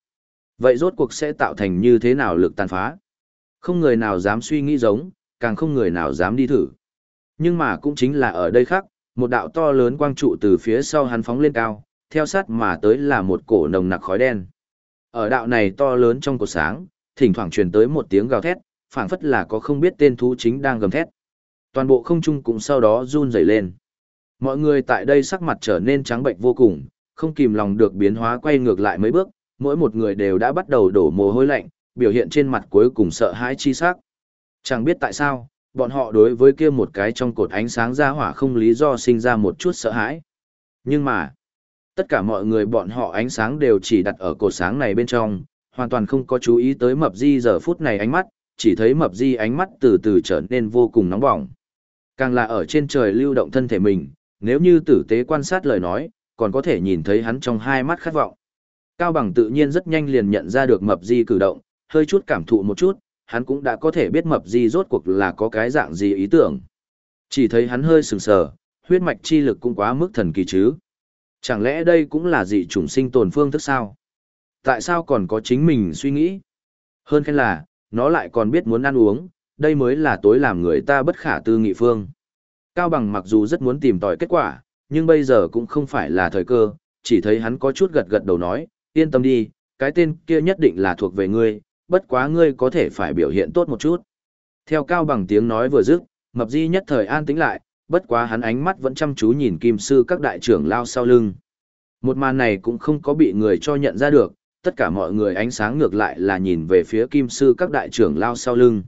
Vậy rốt cuộc sẽ tạo thành như thế nào lực tàn phá? Không người nào dám suy nghĩ giống, càng không người nào dám đi thử. Nhưng mà cũng chính là ở đây khác, một đạo to lớn quang trụ từ phía sau hắn phóng lên cao, theo sát mà tới là một cổ nồng nặc khói đen. Ở đạo này to lớn trong cột sáng, thỉnh thoảng truyền tới một tiếng gào thét, phảng phất là có không biết tên thú chính đang gầm thét. Toàn bộ không trung cũng sau đó run rẩy lên. Mọi người tại đây sắc mặt trở nên trắng bệnh vô cùng, không kìm lòng được biến hóa quay ngược lại mấy bước, mỗi một người đều đã bắt đầu đổ mồ hôi lạnh, biểu hiện trên mặt cuối cùng sợ hãi chi sắc. Chẳng biết tại sao, bọn họ đối với kia một cái trong cột ánh sáng ra hỏa không lý do sinh ra một chút sợ hãi. Nhưng mà, tất cả mọi người bọn họ ánh sáng đều chỉ đặt ở cột sáng này bên trong, hoàn toàn không có chú ý tới mập di giờ phút này ánh mắt, chỉ thấy mập di ánh mắt từ từ trở nên vô cùng nóng bỏng. Càng là ở trên trời lưu động thân thể mình, nếu như tử tế quan sát lời nói, còn có thể nhìn thấy hắn trong hai mắt khát vọng. Cao bằng tự nhiên rất nhanh liền nhận ra được mập di cử động, hơi chút cảm thụ một chút, hắn cũng đã có thể biết mập di rốt cuộc là có cái dạng gì ý tưởng. Chỉ thấy hắn hơi sừng sờ, huyết mạch chi lực cũng quá mức thần kỳ chứ. Chẳng lẽ đây cũng là dị chủng sinh tồn phương thức sao? Tại sao còn có chính mình suy nghĩ? Hơn khen là, nó lại còn biết muốn ăn uống, đây mới là tối làm người ta bất khả tư nghị phương. Cao Bằng mặc dù rất muốn tìm tòi kết quả, nhưng bây giờ cũng không phải là thời cơ, chỉ thấy hắn có chút gật gật đầu nói, yên tâm đi, cái tên kia nhất định là thuộc về ngươi, bất quá ngươi có thể phải biểu hiện tốt một chút. Theo Cao Bằng tiếng nói vừa dứt, Mập Di nhất thời an tĩnh lại, bất quá hắn ánh mắt vẫn chăm chú nhìn kim sư các đại trưởng lao sau lưng. Một màn này cũng không có bị người cho nhận ra được, tất cả mọi người ánh sáng ngược lại là nhìn về phía kim sư các đại trưởng lao sau lưng.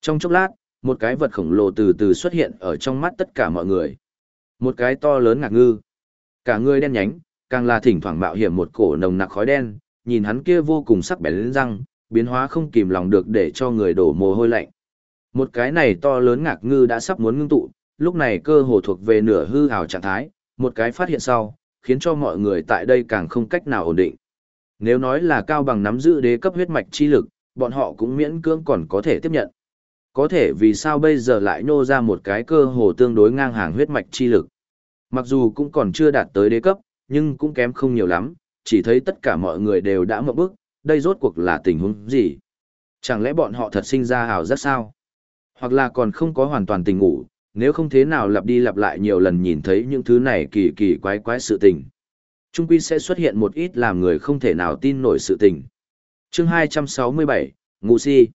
Trong chốc lát, một cái vật khổng lồ từ từ xuất hiện ở trong mắt tất cả mọi người. Một cái to lớn ngạc ngư. Cả người đen nhánh, càng là thỉnh thoảng mạo hiểm một cổ nồng nặc khói đen, nhìn hắn kia vô cùng sắc bén lên răng, biến hóa không kìm lòng được để cho người đổ mồ hôi lạnh. Một cái này to lớn ngạc ngư đã sắp muốn ngưng tụ, lúc này cơ hồ thuộc về nửa hư ảo trạng thái, một cái phát hiện sau, khiến cho mọi người tại đây càng không cách nào ổn định. Nếu nói là cao bằng nắm giữ đế cấp huyết mạch chi lực, bọn họ cũng miễn cưỡng còn có thể tiếp nhận. Có thể vì sao bây giờ lại nô ra một cái cơ hồ tương đối ngang hàng huyết mạch chi lực. Mặc dù cũng còn chưa đạt tới đế cấp, nhưng cũng kém không nhiều lắm, chỉ thấy tất cả mọi người đều đã mộng bức, đây rốt cuộc là tình huống gì? Chẳng lẽ bọn họ thật sinh ra hào rất sao? Hoặc là còn không có hoàn toàn tình ngủ, nếu không thế nào lặp đi lặp lại nhiều lần nhìn thấy những thứ này kỳ kỳ quái quái sự tình. Trung quy sẽ xuất hiện một ít làm người không thể nào tin nổi sự tình. chương 267, Ngũ Si.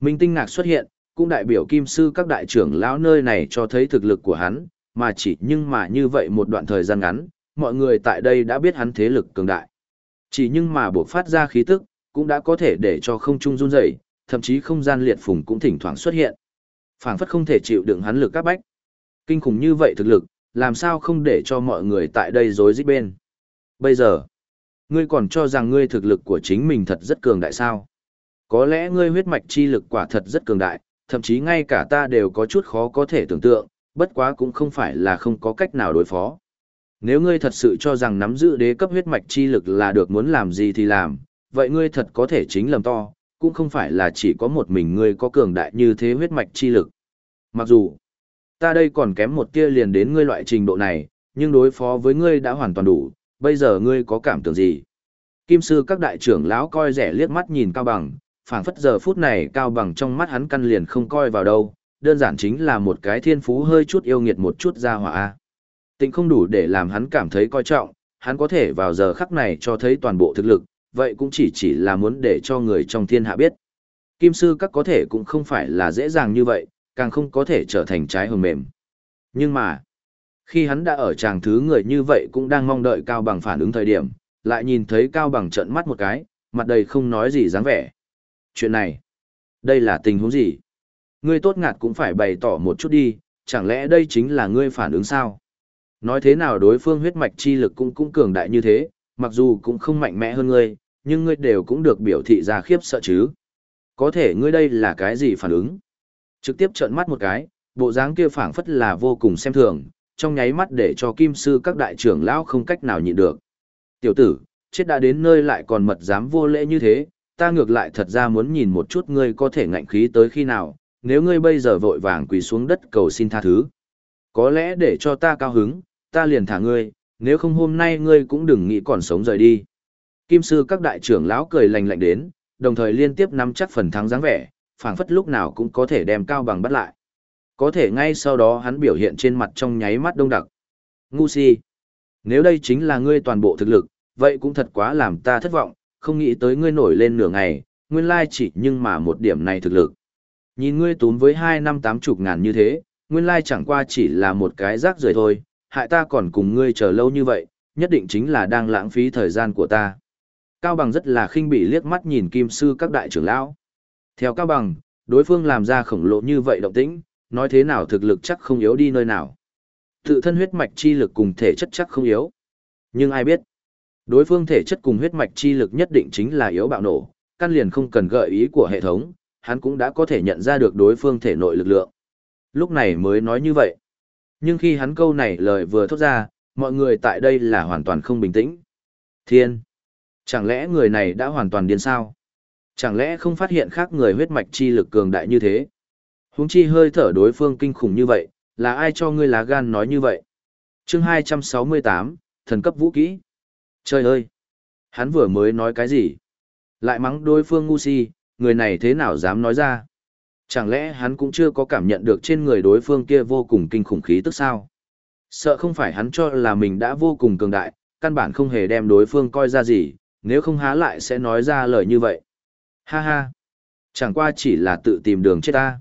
Minh tinh ngạc xuất hiện, cũng đại biểu kim sư các đại trưởng lão nơi này cho thấy thực lực của hắn, mà chỉ nhưng mà như vậy một đoạn thời gian ngắn, mọi người tại đây đã biết hắn thế lực cường đại. Chỉ nhưng mà buộc phát ra khí tức, cũng đã có thể để cho không trung run rẩy, thậm chí không gian liệt phùng cũng thỉnh thoảng xuất hiện phảng phất không thể chịu đựng hắn lực các bách. Kinh khủng như vậy thực lực, làm sao không để cho mọi người tại đây rối rít bên. Bây giờ, ngươi còn cho rằng ngươi thực lực của chính mình thật rất cường đại sao? Có lẽ ngươi huyết mạch chi lực quả thật rất cường đại, thậm chí ngay cả ta đều có chút khó có thể tưởng tượng, bất quá cũng không phải là không có cách nào đối phó. Nếu ngươi thật sự cho rằng nắm giữ đế cấp huyết mạch chi lực là được muốn làm gì thì làm, vậy ngươi thật có thể chính lầm to, cũng không phải là chỉ có một mình ngươi có cường đại như thế huyết mạch chi lực. Mặc dù, ta đây còn kém một tia liền đến ngươi loại trình độ này, nhưng đối phó với ngươi đã hoàn toàn đủ, bây giờ ngươi có cảm tưởng gì? Kim sư các đại trưởng lão coi rẻ liếc mắt nhìn Cao Bằng, phảng phất giờ phút này Cao Bằng trong mắt hắn căn liền không coi vào đâu, đơn giản chính là một cái thiên phú hơi chút yêu nghiệt một chút ra hỏa. Tình không đủ để làm hắn cảm thấy coi trọng, hắn có thể vào giờ khắc này cho thấy toàn bộ thực lực, vậy cũng chỉ chỉ là muốn để cho người trong thiên hạ biết. Kim sư các có thể cũng không phải là dễ dàng như vậy, càng không có thể trở thành trái hồng mềm. Nhưng mà, khi hắn đã ở chàng thứ người như vậy cũng đang mong đợi Cao Bằng phản ứng thời điểm, lại nhìn thấy Cao Bằng trợn mắt một cái, mặt đầy không nói gì dáng vẻ. Chuyện này, đây là tình huống gì? Ngươi tốt ngạt cũng phải bày tỏ một chút đi, chẳng lẽ đây chính là ngươi phản ứng sao? Nói thế nào đối phương huyết mạch chi lực cũng cũng cường đại như thế, mặc dù cũng không mạnh mẽ hơn ngươi, nhưng ngươi đều cũng được biểu thị ra khiếp sợ chứ. Có thể ngươi đây là cái gì phản ứng? Trực tiếp trợn mắt một cái, bộ dáng kia phảng phất là vô cùng xem thường, trong nháy mắt để cho kim sư các đại trưởng lão không cách nào nhịn được. Tiểu tử, chết đã đến nơi lại còn mật dám vô lễ như thế, ta ngược lại thật ra muốn nhìn một chút ngươi có thể ngạnh khí tới khi nào, nếu ngươi bây giờ vội vàng quỳ xuống đất cầu xin tha thứ. Có lẽ để cho ta cao hứng, ta liền thả ngươi, nếu không hôm nay ngươi cũng đừng nghĩ còn sống rời đi. Kim sư các đại trưởng lão cười lành lạnh đến, đồng thời liên tiếp nắm chắc phần thắng dáng vẻ, phảng phất lúc nào cũng có thể đem cao bằng bắt lại. Có thể ngay sau đó hắn biểu hiện trên mặt trong nháy mắt đông đặc. Ngu si. Nếu đây chính là ngươi toàn bộ thực lực, vậy cũng thật quá làm ta thất vọng, không nghĩ tới ngươi nổi lên nửa ngày, nguyên lai chỉ nhưng mà một điểm này thực lực. Nhìn ngươi tún với hai năm tám chục ngàn như thế, nguyên lai chẳng qua chỉ là một cái rác rưởi thôi, hại ta còn cùng ngươi chờ lâu như vậy, nhất định chính là đang lãng phí thời gian của ta. Cao Bằng rất là khinh bỉ liếc mắt nhìn kim sư các đại trưởng lão. Theo Cao Bằng, đối phương làm ra khổng lồ như vậy động tĩnh, nói thế nào thực lực chắc không yếu đi nơi nào. Tự thân huyết mạch chi lực cùng thể chất chắc không yếu. Nhưng ai biết, đối phương thể chất cùng huyết mạch chi lực nhất định chính là yếu bạo nổ, căn liền không cần gợi ý của hệ thống, hắn cũng đã có thể nhận ra được đối phương thể nội lực lượng. Lúc này mới nói như vậy. Nhưng khi hắn câu này lời vừa thốt ra, mọi người tại đây là hoàn toàn không bình tĩnh. Thiên! Chẳng lẽ người này đã hoàn toàn điên sao? Chẳng lẽ không phát hiện khác người huyết mạch chi lực cường đại như thế? Huống chi hơi thở đối phương kinh khủng như vậy, là ai cho ngươi lá gan nói như vậy? chương 268, thần cấp vũ kỹ. Trời ơi! Hắn vừa mới nói cái gì? Lại mắng đối phương ngu si, người này thế nào dám nói ra? Chẳng lẽ hắn cũng chưa có cảm nhận được trên người đối phương kia vô cùng kinh khủng khí tức sao? Sợ không phải hắn cho là mình đã vô cùng cường đại, căn bản không hề đem đối phương coi ra gì, nếu không há lại sẽ nói ra lời như vậy. Ha ha! Chẳng qua chỉ là tự tìm đường chết ta.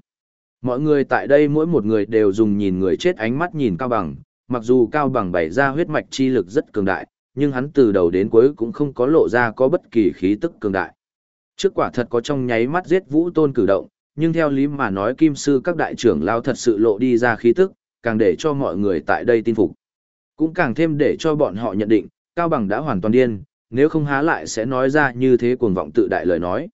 Mọi người tại đây mỗi một người đều dùng nhìn người chết ánh mắt nhìn Cao Bằng, mặc dù Cao Bằng bày ra huyết mạch chi lực rất cường đại, nhưng hắn từ đầu đến cuối cũng không có lộ ra có bất kỳ khí tức cường đại. Trước quả thật có trong nháy mắt giết vũ tôn cử động, nhưng theo lý mà nói kim sư các đại trưởng lao thật sự lộ đi ra khí tức, càng để cho mọi người tại đây tin phục. Cũng càng thêm để cho bọn họ nhận định, Cao Bằng đã hoàn toàn điên, nếu không há lại sẽ nói ra như thế cuồng vọng tự đại lời nói.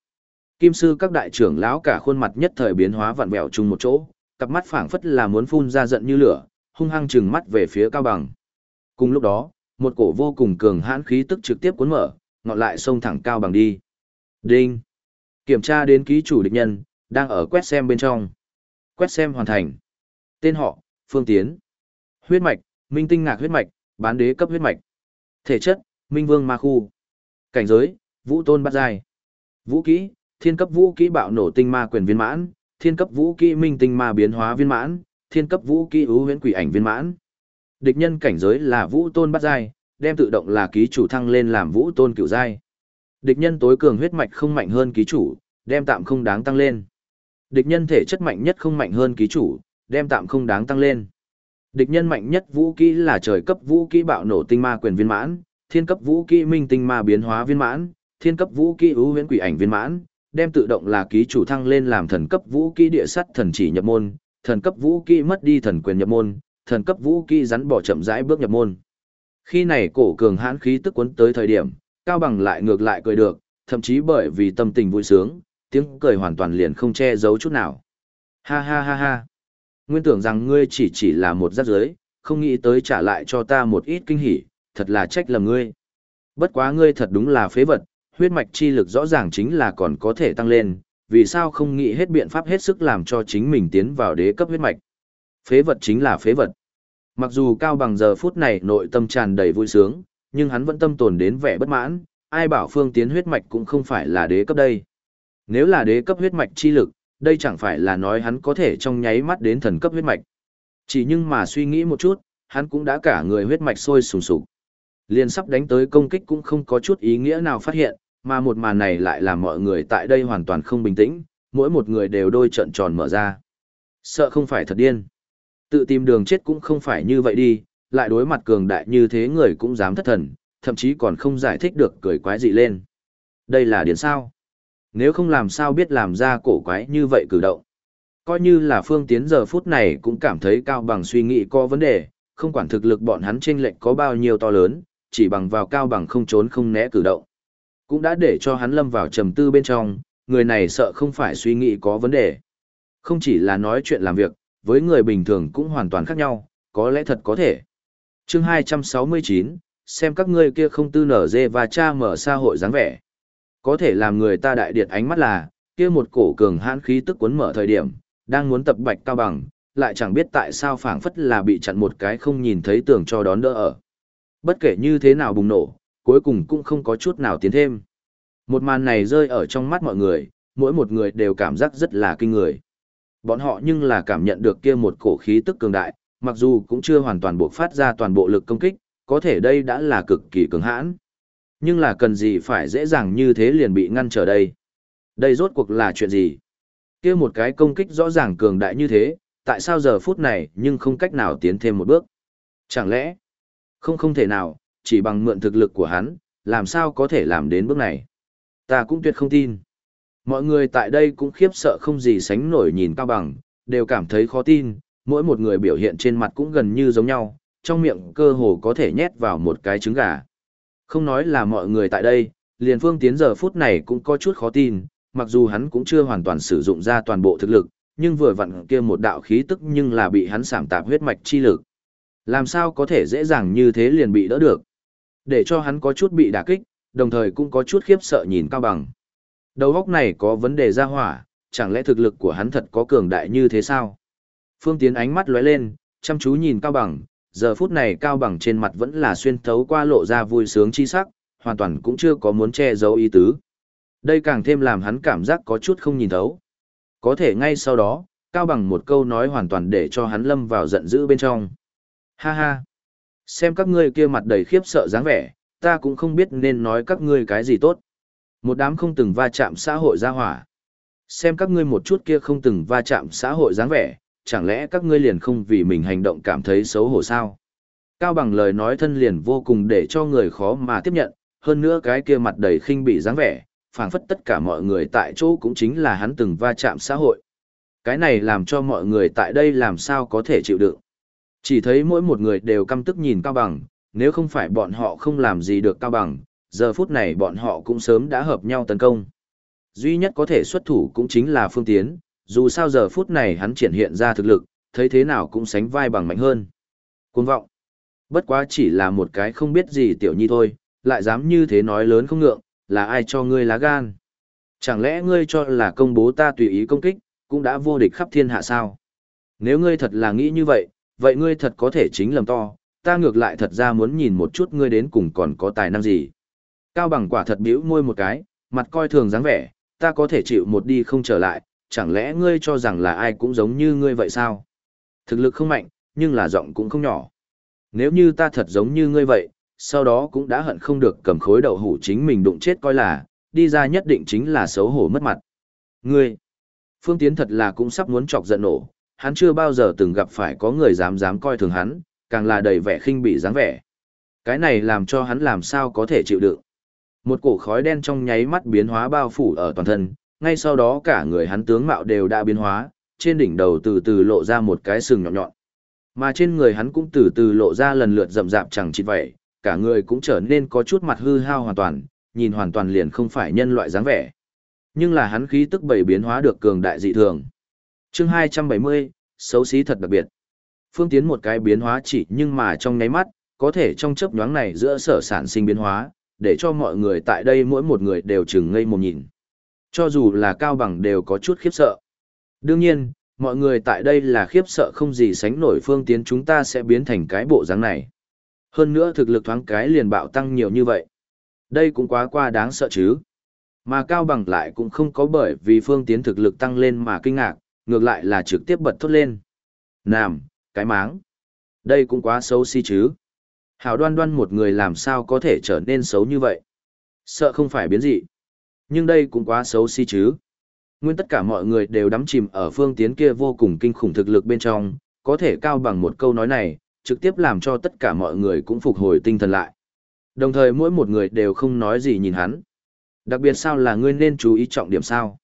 Kim sư các đại trưởng lão cả khuôn mặt nhất thời biến hóa vặn vẹo chung một chỗ, cặp mắt phảng phất là muốn phun ra giận như lửa, hung hăng trừng mắt về phía Cao Bằng. Cùng lúc đó, một cổ vô cùng cường hãn khí tức trực tiếp cuốn mở, ngọn lại xông thẳng Cao Bằng đi. Đinh! Kiểm tra đến ký chủ địch nhân, đang ở quét xem bên trong. Quét xem hoàn thành. Tên họ, Phương Tiến. Huyết mạch, Minh Tinh Ngạc huyết mạch, bán đế cấp huyết mạch. Thể chất, Minh Vương Ma Khu. Cảnh giới, Vũ Tôn Bát Giai. Vũ kỹ, Thiên cấp vũ kỹ bạo nổ tinh ma quyền viên mãn, Thiên cấp vũ kỹ Minh Tinh Ma biến hóa viên mãn, Thiên cấp vũ kỹ ưu huyễn quỷ ảnh viên mãn. Địch nhân cảnh giới là Vũ Tôn Bát Giai, đem tự động là ký chủ thăng lên làm Vũ Tôn Cửu Giai. Địch nhân tối cường huyết mạch không mạnh hơn ký chủ, đem tạm không đáng tăng lên. Địch nhân thể chất mạnh nhất không mạnh hơn ký chủ, đem tạm không đáng tăng lên. Địch nhân mạnh nhất vũ kỹ là trời cấp vũ kỹ bạo nổ tinh ma quyền viên mãn, thiên cấp vũ kỹ minh tinh ma biến hóa viên mãn, thiên cấp vũ kỹ ưu huyễn quỷ ảnh viên mãn, đem tự động là ký chủ thăng lên làm thần cấp vũ kỹ địa sắt thần chỉ nhập môn, thần cấp vũ kỹ mất đi thần quyền nhập môn, thần cấp vũ kỹ rắn bỏ chậm rãi bước nhập môn. Khi này cổ cường hãn khí tức cuốn tới thời điểm, Cao Bằng lại ngược lại cười được, thậm chí bởi vì tâm tình vui sướng, tiếng cười hoàn toàn liền không che giấu chút nào. Ha ha ha ha. Nguyên tưởng rằng ngươi chỉ chỉ là một rác giới, không nghĩ tới trả lại cho ta một ít kinh hỉ, thật là trách lầm ngươi. Bất quá ngươi thật đúng là phế vật, huyết mạch chi lực rõ ràng chính là còn có thể tăng lên, vì sao không nghĩ hết biện pháp hết sức làm cho chính mình tiến vào đế cấp huyết mạch. Phế vật chính là phế vật. Mặc dù Cao Bằng giờ phút này nội tâm tràn đầy vui sướng, nhưng hắn vẫn tâm tồn đến vẻ bất mãn, ai bảo phương tiến huyết mạch cũng không phải là đế cấp đây. Nếu là đế cấp huyết mạch chi lực, đây chẳng phải là nói hắn có thể trong nháy mắt đến thần cấp huyết mạch. Chỉ nhưng mà suy nghĩ một chút, hắn cũng đã cả người huyết mạch sôi sùng sục. Liền sắp đánh tới công kích cũng không có chút ý nghĩa nào phát hiện, mà một màn này lại làm mọi người tại đây hoàn toàn không bình tĩnh, mỗi một người đều đôi trận tròn mở ra. Sợ không phải thật điên. Tự tìm đường chết cũng không phải như vậy đi, lại đối mặt cường đại như thế người cũng dám thất thần, thậm chí còn không giải thích được cười quái dị lên. Đây là điển sao? Nếu không làm sao biết làm ra cổ quái như vậy cử động. Coi như là phương tiến giờ phút này cũng cảm thấy cao bằng suy nghĩ có vấn đề, không quản thực lực bọn hắn trên lệch có bao nhiêu to lớn, chỉ bằng vào cao bằng không trốn không né cử động. Cũng đã để cho hắn lâm vào trầm tư bên trong, người này sợ không phải suy nghĩ có vấn đề. Không chỉ là nói chuyện làm việc, với người bình thường cũng hoàn toàn khác nhau, có lẽ thật có thể. chương 269, xem các ngươi kia không tư nở dê và cha mở xã hội dáng vẻ. Có thể làm người ta đại điệt ánh mắt là, kia một cổ cường hãn khí tức cuốn mở thời điểm, đang muốn tập bạch cao bằng, lại chẳng biết tại sao phảng phất là bị chặn một cái không nhìn thấy tường cho đón đỡ ở. Bất kể như thế nào bùng nổ, cuối cùng cũng không có chút nào tiến thêm. Một màn này rơi ở trong mắt mọi người, mỗi một người đều cảm giác rất là kinh người. Bọn họ nhưng là cảm nhận được kia một cổ khí tức cường đại, mặc dù cũng chưa hoàn toàn buộc phát ra toàn bộ lực công kích, có thể đây đã là cực kỳ cường hãn. Nhưng là cần gì phải dễ dàng như thế liền bị ngăn trở đây. Đây rốt cuộc là chuyện gì? kia một cái công kích rõ ràng cường đại như thế, tại sao giờ phút này nhưng không cách nào tiến thêm một bước? Chẳng lẽ, không không thể nào, chỉ bằng mượn thực lực của hắn, làm sao có thể làm đến bước này? Ta cũng tuyệt không tin. Mọi người tại đây cũng khiếp sợ không gì sánh nổi nhìn Cao Bằng, đều cảm thấy khó tin, mỗi một người biểu hiện trên mặt cũng gần như giống nhau, trong miệng cơ hồ có thể nhét vào một cái trứng gà. Không nói là mọi người tại đây, liền phương tiến giờ phút này cũng có chút khó tin, mặc dù hắn cũng chưa hoàn toàn sử dụng ra toàn bộ thực lực, nhưng vừa vặn kia một đạo khí tức nhưng là bị hắn sảm tạp huyết mạch chi lực. Làm sao có thể dễ dàng như thế liền bị đỡ được. Để cho hắn có chút bị đả kích, đồng thời cũng có chút khiếp sợ nhìn cao bằng. Đầu óc này có vấn đề ra hỏa, chẳng lẽ thực lực của hắn thật có cường đại như thế sao? Phương Tiến ánh mắt lóe lên, chăm chú nhìn cao bằng, giờ phút này cao bằng trên mặt vẫn là xuyên thấu qua lộ ra vui sướng chi sắc, hoàn toàn cũng chưa có muốn che giấu ý tứ. Đây càng thêm làm hắn cảm giác có chút không nhìn thấu. Có thể ngay sau đó, Cao Bằng một câu nói hoàn toàn để cho hắn lâm vào giận dữ bên trong. Ha ha! Xem các ngươi kia mặt đầy khiếp sợ dáng vẻ, ta cũng không biết nên nói các ngươi cái gì tốt. Một đám không từng va chạm xã hội ra hỏa. Xem các ngươi một chút kia không từng va chạm xã hội dáng vẻ, chẳng lẽ các ngươi liền không vì mình hành động cảm thấy xấu hổ sao? Cao bằng lời nói thân liền vô cùng để cho người khó mà tiếp nhận, hơn nữa cái kia mặt đầy khinh bị dáng vẻ, phảng phất tất cả mọi người tại chỗ cũng chính là hắn từng va chạm xã hội. Cái này làm cho mọi người tại đây làm sao có thể chịu đựng. Chỉ thấy mỗi một người đều căm tức nhìn Cao Bằng, nếu không phải bọn họ không làm gì được Cao Bằng, giờ phút này bọn họ cũng sớm đã hợp nhau tấn công. Duy nhất có thể xuất thủ cũng chính là Phương Tiến, dù sao giờ phút này hắn triển hiện ra thực lực, thấy thế nào cũng sánh vai bằng mạnh hơn. Cuồng vọng. Bất quá chỉ là một cái không biết gì tiểu nhi thôi, lại dám như thế nói lớn không ngượng, là ai cho ngươi lá gan? Chẳng lẽ ngươi cho là công bố ta tùy ý công kích, cũng đã vô địch khắp thiên hạ sao? Nếu ngươi thật là nghĩ như vậy, vậy ngươi thật có thể chính lầm to, ta ngược lại thật ra muốn nhìn một chút ngươi đến cùng còn có tài năng gì. Cao bằng quả thật bĩu môi một cái, mặt coi thường dáng vẻ, ta có thể chịu một đi không trở lại, chẳng lẽ ngươi cho rằng là ai cũng giống như ngươi vậy sao? Thực lực không mạnh, nhưng là giọng cũng không nhỏ. Nếu như ta thật giống như ngươi vậy, sau đó cũng đã hận không được cầm khối đậu hủ chính mình đụng chết coi là, đi ra nhất định chính là xấu hổ mất mặt. Ngươi, Phương Tiến thật là cũng sắp muốn chọc giận nổ, hắn chưa bao giờ từng gặp phải có người dám dám coi thường hắn, càng là đầy vẻ khinh bị dáng vẻ. Cái này làm cho hắn làm sao có thể chịu đựng. Một cổ khói đen trong nháy mắt biến hóa bao phủ ở toàn thân, ngay sau đó cả người hắn tướng mạo đều đã biến hóa, trên đỉnh đầu từ từ lộ ra một cái sừng nhọn nhọn. Mà trên người hắn cũng từ từ lộ ra lần lượt rậm rạp chẳng chịt vậy, cả người cũng trở nên có chút mặt hư hao hoàn toàn, nhìn hoàn toàn liền không phải nhân loại dáng vẻ. Nhưng là hắn khí tức bảy biến hóa được cường đại dị thường. Chương 270, xấu xí thật đặc biệt. Phương tiến một cái biến hóa chỉ nhưng mà trong nháy mắt, có thể trong chớp nhoáng này giữa sở sản sinh biến hóa, để cho mọi người tại đây mỗi một người đều chừng ngây một nhìn. Cho dù là cao bằng đều có chút khiếp sợ. Đương nhiên, mọi người tại đây là khiếp sợ không gì sánh nổi phương tiến chúng ta sẽ biến thành cái bộ dáng này. Hơn nữa thực lực thoáng cái liền bạo tăng nhiều như vậy. Đây cũng quá qua đáng sợ chứ. Mà Cao Bằng lại cũng không có bởi vì phương tiến thực lực tăng lên mà kinh ngạc, ngược lại là trực tiếp bật thốt lên. Nàm, cái máng. Đây cũng quá xấu xí si chứ. Hảo đoan đoan một người làm sao có thể trở nên xấu như vậy. Sợ không phải biến dị. Nhưng đây cũng quá xấu xí si chứ. Nguyên tất cả mọi người đều đắm chìm ở phương tiến kia vô cùng kinh khủng thực lực bên trong, có thể cao bằng một câu nói này, trực tiếp làm cho tất cả mọi người cũng phục hồi tinh thần lại. Đồng thời mỗi một người đều không nói gì nhìn hắn. Đặc biệt sao là ngươi nên chú ý trọng điểm sao?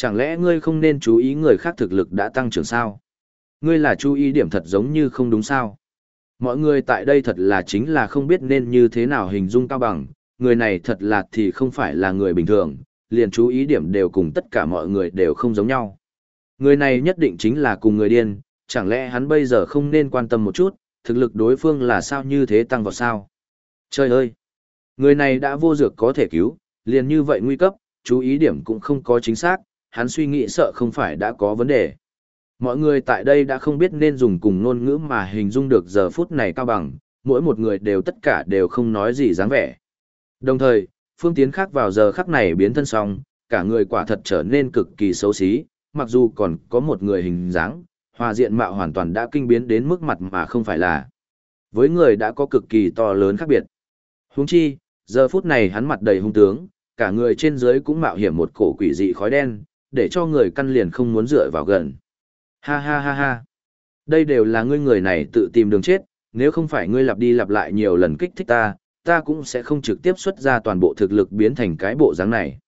Chẳng lẽ ngươi không nên chú ý người khác thực lực đã tăng trưởng sao? Ngươi là chú ý điểm thật giống như không đúng sao? Mọi người tại đây thật là chính là không biết nên như thế nào hình dung cao bằng, người này thật là thì không phải là người bình thường, liền chú ý điểm đều cùng tất cả mọi người đều không giống nhau. Người này nhất định chính là cùng người điên, chẳng lẽ hắn bây giờ không nên quan tâm một chút, thực lực đối phương là sao như thế tăng vào sao? Trời ơi! Người này đã vô dược có thể cứu, liền như vậy nguy cấp, chú ý điểm cũng không có chính xác, hắn suy nghĩ sợ không phải đã có vấn đề. Mọi người tại đây đã không biết nên dùng cùng ngôn ngữ mà hình dung được giờ phút này cao bằng, mỗi một người đều tất cả đều không nói gì dáng vẻ. Đồng thời, phương tiến khác vào giờ khắc này biến thân xong, cả người quả thật trở nên cực kỳ xấu xí, mặc dù còn có một người hình dáng, hòa diện mạo hoàn toàn đã kinh biến đến mức mặt mà không phải là. Với người đã có cực kỳ to lớn khác biệt. Huống chi, giờ phút này hắn mặt đầy hung tướng, cả người trên dưới cũng mạo hiểm một cổ quỷ dị khói đen, để cho người căn liền không muốn dựa vào gần. Ha ha ha ha. Đây đều là ngươi người này tự tìm đường chết, nếu không phải ngươi lặp đi lặp lại nhiều lần kích thích ta, ta cũng sẽ không trực tiếp xuất ra toàn bộ thực lực biến thành cái bộ dáng này.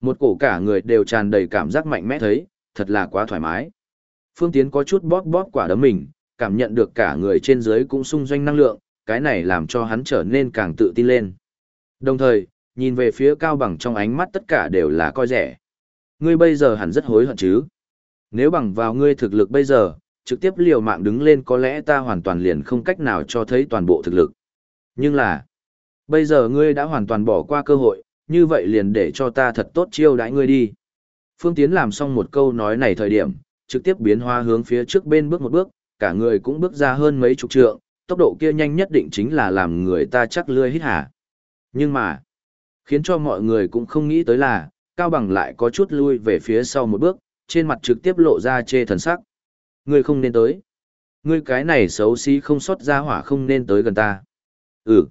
Một cổ cả người đều tràn đầy cảm giác mạnh mẽ thấy, thật là quá thoải mái. Phương Tiến có chút bóp bóp quả đấm mình, cảm nhận được cả người trên dưới cũng sung doanh năng lượng, cái này làm cho hắn trở nên càng tự tin lên. Đồng thời, nhìn về phía cao bằng trong ánh mắt tất cả đều là coi rẻ. Ngươi bây giờ hẳn rất hối hận chứ. Nếu bằng vào ngươi thực lực bây giờ, trực tiếp liều mạng đứng lên có lẽ ta hoàn toàn liền không cách nào cho thấy toàn bộ thực lực. Nhưng là, bây giờ ngươi đã hoàn toàn bỏ qua cơ hội, như vậy liền để cho ta thật tốt chiêu đãi ngươi đi. Phương Tiến làm xong một câu nói này thời điểm, trực tiếp biến hóa hướng phía trước bên bước một bước, cả người cũng bước ra hơn mấy chục trượng, tốc độ kia nhanh nhất định chính là làm người ta chắc lươi hít hả. Nhưng mà, khiến cho mọi người cũng không nghĩ tới là, Cao Bằng lại có chút lui về phía sau một bước, trên mặt trực tiếp lộ ra chê thần sắc. Ngươi không nên tới. Ngươi cái này xấu xí không xót ra hỏa không nên tới gần ta. Ừ.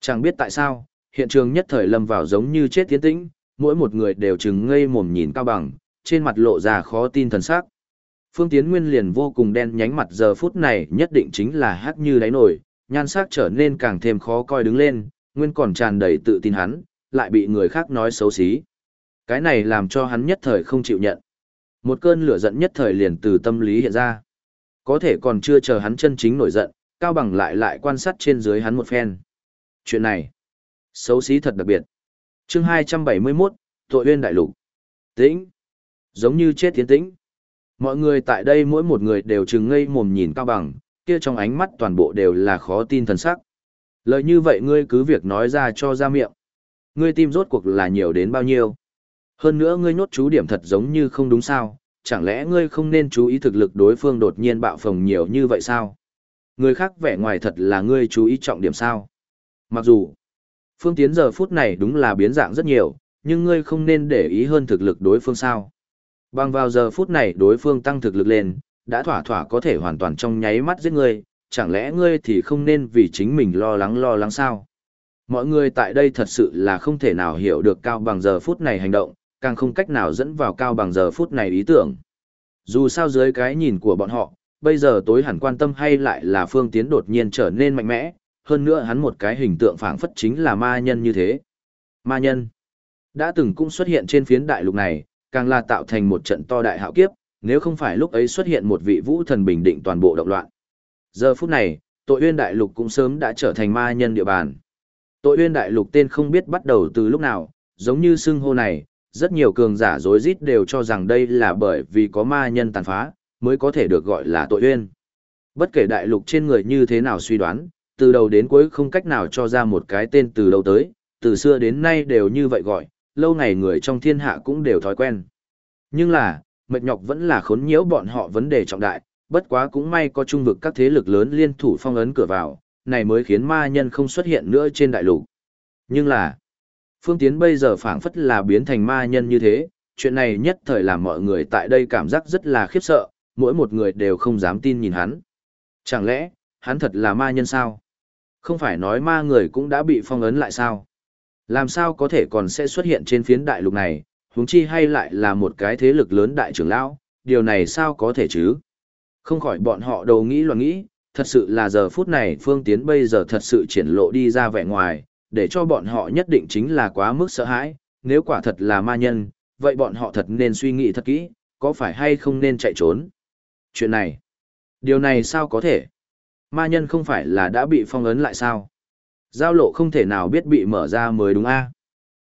Chẳng biết tại sao, hiện trường nhất thời lâm vào giống như chết tiến tĩnh, mỗi một người đều chừng ngây mồm nhìn Cao Bằng, trên mặt lộ ra khó tin thần sắc. Phương Tiến Nguyên liền vô cùng đen nhánh mặt giờ phút này nhất định chính là hắc như đáy nổi, nhan sắc trở nên càng thêm khó coi đứng lên, Nguyên còn tràn đầy tự tin hắn, lại bị người khác nói xấu xí. Cái này làm cho hắn nhất thời không chịu nhận. Một cơn lửa giận nhất thời liền từ tâm lý hiện ra. Có thể còn chưa chờ hắn chân chính nổi giận, Cao Bằng lại lại quan sát trên dưới hắn một phen. Chuyện này, xấu xí thật đặc biệt. chương 271, Tội uyên đại lục. Tĩnh. Giống như chết tiến tĩnh. Mọi người tại đây mỗi một người đều trừng ngây mồm nhìn Cao Bằng, kia trong ánh mắt toàn bộ đều là khó tin thần sắc. Lời như vậy ngươi cứ việc nói ra cho ra miệng. Ngươi tim rốt cuộc là nhiều đến bao nhiêu? Hơn nữa ngươi nhốt chú điểm thật giống như không đúng sao, chẳng lẽ ngươi không nên chú ý thực lực đối phương đột nhiên bạo phồng nhiều như vậy sao? Người khác vẻ ngoài thật là ngươi chú ý trọng điểm sao? Mặc dù, phương tiến giờ phút này đúng là biến dạng rất nhiều, nhưng ngươi không nên để ý hơn thực lực đối phương sao? Bằng vào giờ phút này đối phương tăng thực lực lên, đã thỏa thỏa có thể hoàn toàn trong nháy mắt giết ngươi, chẳng lẽ ngươi thì không nên vì chính mình lo lắng lo lắng sao? Mọi người tại đây thật sự là không thể nào hiểu được cao bằng giờ phút này hành động, càng không cách nào dẫn vào cao bằng giờ phút này ý tưởng. Dù sao dưới cái nhìn của bọn họ, bây giờ tối hẳn quan tâm hay lại là phương tiến đột nhiên trở nên mạnh mẽ, hơn nữa hắn một cái hình tượng phảng phất chính là ma nhân như thế. Ma nhân đã từng cũng xuất hiện trên phiến đại lục này, càng là tạo thành một trận to đại hạo kiếp, nếu không phải lúc ấy xuất hiện một vị vũ thần bình định toàn bộ động loạn. Giờ phút này, tội uyên đại lục cũng sớm đã trở thành ma nhân địa bàn. Tội uyên đại lục tên không biết bắt đầu từ lúc nào, giống như xưng hô này, rất nhiều cường giả rối rít đều cho rằng đây là bởi vì có ma nhân tàn phá, mới có thể được gọi là tội uyên. Bất kể đại lục trên người như thế nào suy đoán, từ đầu đến cuối không cách nào cho ra một cái tên từ đầu tới, từ xưa đến nay đều như vậy gọi, lâu ngày người trong thiên hạ cũng đều thói quen. Nhưng là, mệt nhọc vẫn là khốn nhiễu bọn họ vấn đề trọng đại, bất quá cũng may có trung vực các thế lực lớn liên thủ phong ấn cửa vào, này mới khiến ma nhân không xuất hiện nữa trên đại lục. Nhưng là, Phương Tiến bây giờ phảng phất là biến thành ma nhân như thế, chuyện này nhất thời làm mọi người tại đây cảm giác rất là khiếp sợ, mỗi một người đều không dám tin nhìn hắn. Chẳng lẽ, hắn thật là ma nhân sao? Không phải nói ma người cũng đã bị phong ấn lại sao? Làm sao có thể còn sẽ xuất hiện trên phiến đại lục này, huống chi hay lại là một cái thế lực lớn đại trưởng lão, điều này sao có thể chứ? Không khỏi bọn họ đầu nghĩ loạn nghĩ, thật sự là giờ phút này Phương Tiến bây giờ thật sự triển lộ đi ra vẻ ngoài, để cho bọn họ nhất định chính là quá mức sợ hãi, nếu quả thật là ma nhân, vậy bọn họ thật nên suy nghĩ thật kỹ, có phải hay không nên chạy trốn. Chuyện này, điều này sao có thể? Ma nhân không phải là đã bị phong ấn lại sao? Giao lộ không thể nào biết bị mở ra mới đúng a à?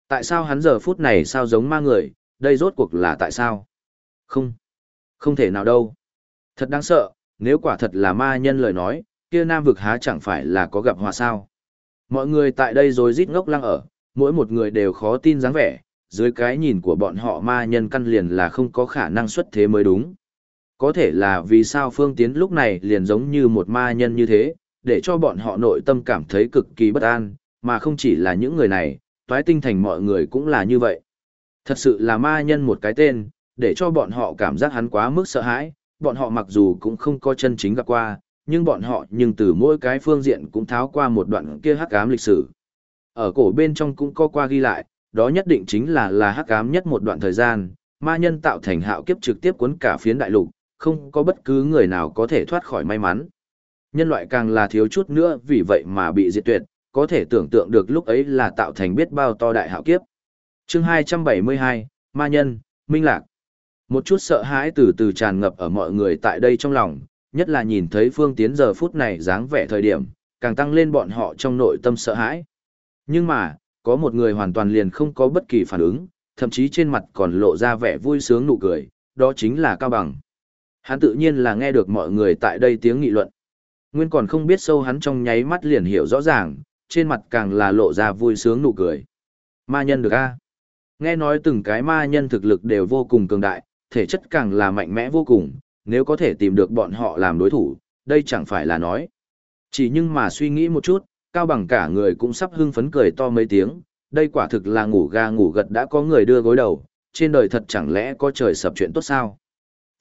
Tại sao hắn giờ phút này sao giống ma người, đây rốt cuộc là tại sao? Không, không thể nào đâu. Thật đáng sợ, nếu quả thật là ma nhân lời nói, kia nam vực há chẳng phải là có gặp hòa sao. Mọi người tại đây rồi rít ngốc lăng ở, mỗi một người đều khó tin dáng vẻ, dưới cái nhìn của bọn họ ma nhân căn liền là không có khả năng xuất thế mới đúng. Có thể là vì sao Phương Tiến lúc này liền giống như một ma nhân như thế, để cho bọn họ nội tâm cảm thấy cực kỳ bất an, mà không chỉ là những người này, toái tinh thành mọi người cũng là như vậy. Thật sự là ma nhân một cái tên, để cho bọn họ cảm giác hắn quá mức sợ hãi, bọn họ mặc dù cũng không có chân chính gặp qua, nhưng bọn họ nhưng từ mỗi cái phương diện cũng tháo qua một đoạn kia hắc ám lịch sử. Ở cổ bên trong cũng có qua ghi lại, đó nhất định chính là là hắc ám nhất một đoạn thời gian, ma nhân tạo thành hạo kiếp trực tiếp cuốn cả phiến đại lục, không có bất cứ người nào có thể thoát khỏi may mắn. Nhân loại càng là thiếu chút nữa vì vậy mà bị diệt tuyệt, có thể tưởng tượng được lúc ấy là tạo thành biết bao to đại hạo kiếp. Chương 272, Ma Nhân, Minh Lạc. Một chút sợ hãi từ từ tràn ngập ở mọi người tại đây trong lòng, nhất là nhìn thấy Phương Tiến giờ phút này dáng vẻ thời điểm, càng tăng lên bọn họ trong nội tâm sợ hãi. Nhưng mà, có một người hoàn toàn liền không có bất kỳ phản ứng, thậm chí trên mặt còn lộ ra vẻ vui sướng nụ cười, đó chính là Cao Bằng. Hắn tự nhiên là nghe được mọi người tại đây tiếng nghị luận. Nguyên còn không biết sâu hắn trong nháy mắt liền hiểu rõ ràng, trên mặt càng là lộ ra vui sướng nụ cười. Ma nhân được a? Nghe nói từng cái ma nhân thực lực đều vô cùng cường đại, thể chất càng là mạnh mẽ vô cùng, nếu có thể tìm được bọn họ làm đối thủ, đây chẳng phải là nói. Chỉ nhưng mà suy nghĩ một chút, cao bằng cả người cũng sắp hưng phấn cười to mấy tiếng, đây quả thực là ngủ ga ngủ gật đã có người đưa gối đầu, trên đời thật chẳng lẽ có trời sập chuyện tốt sao.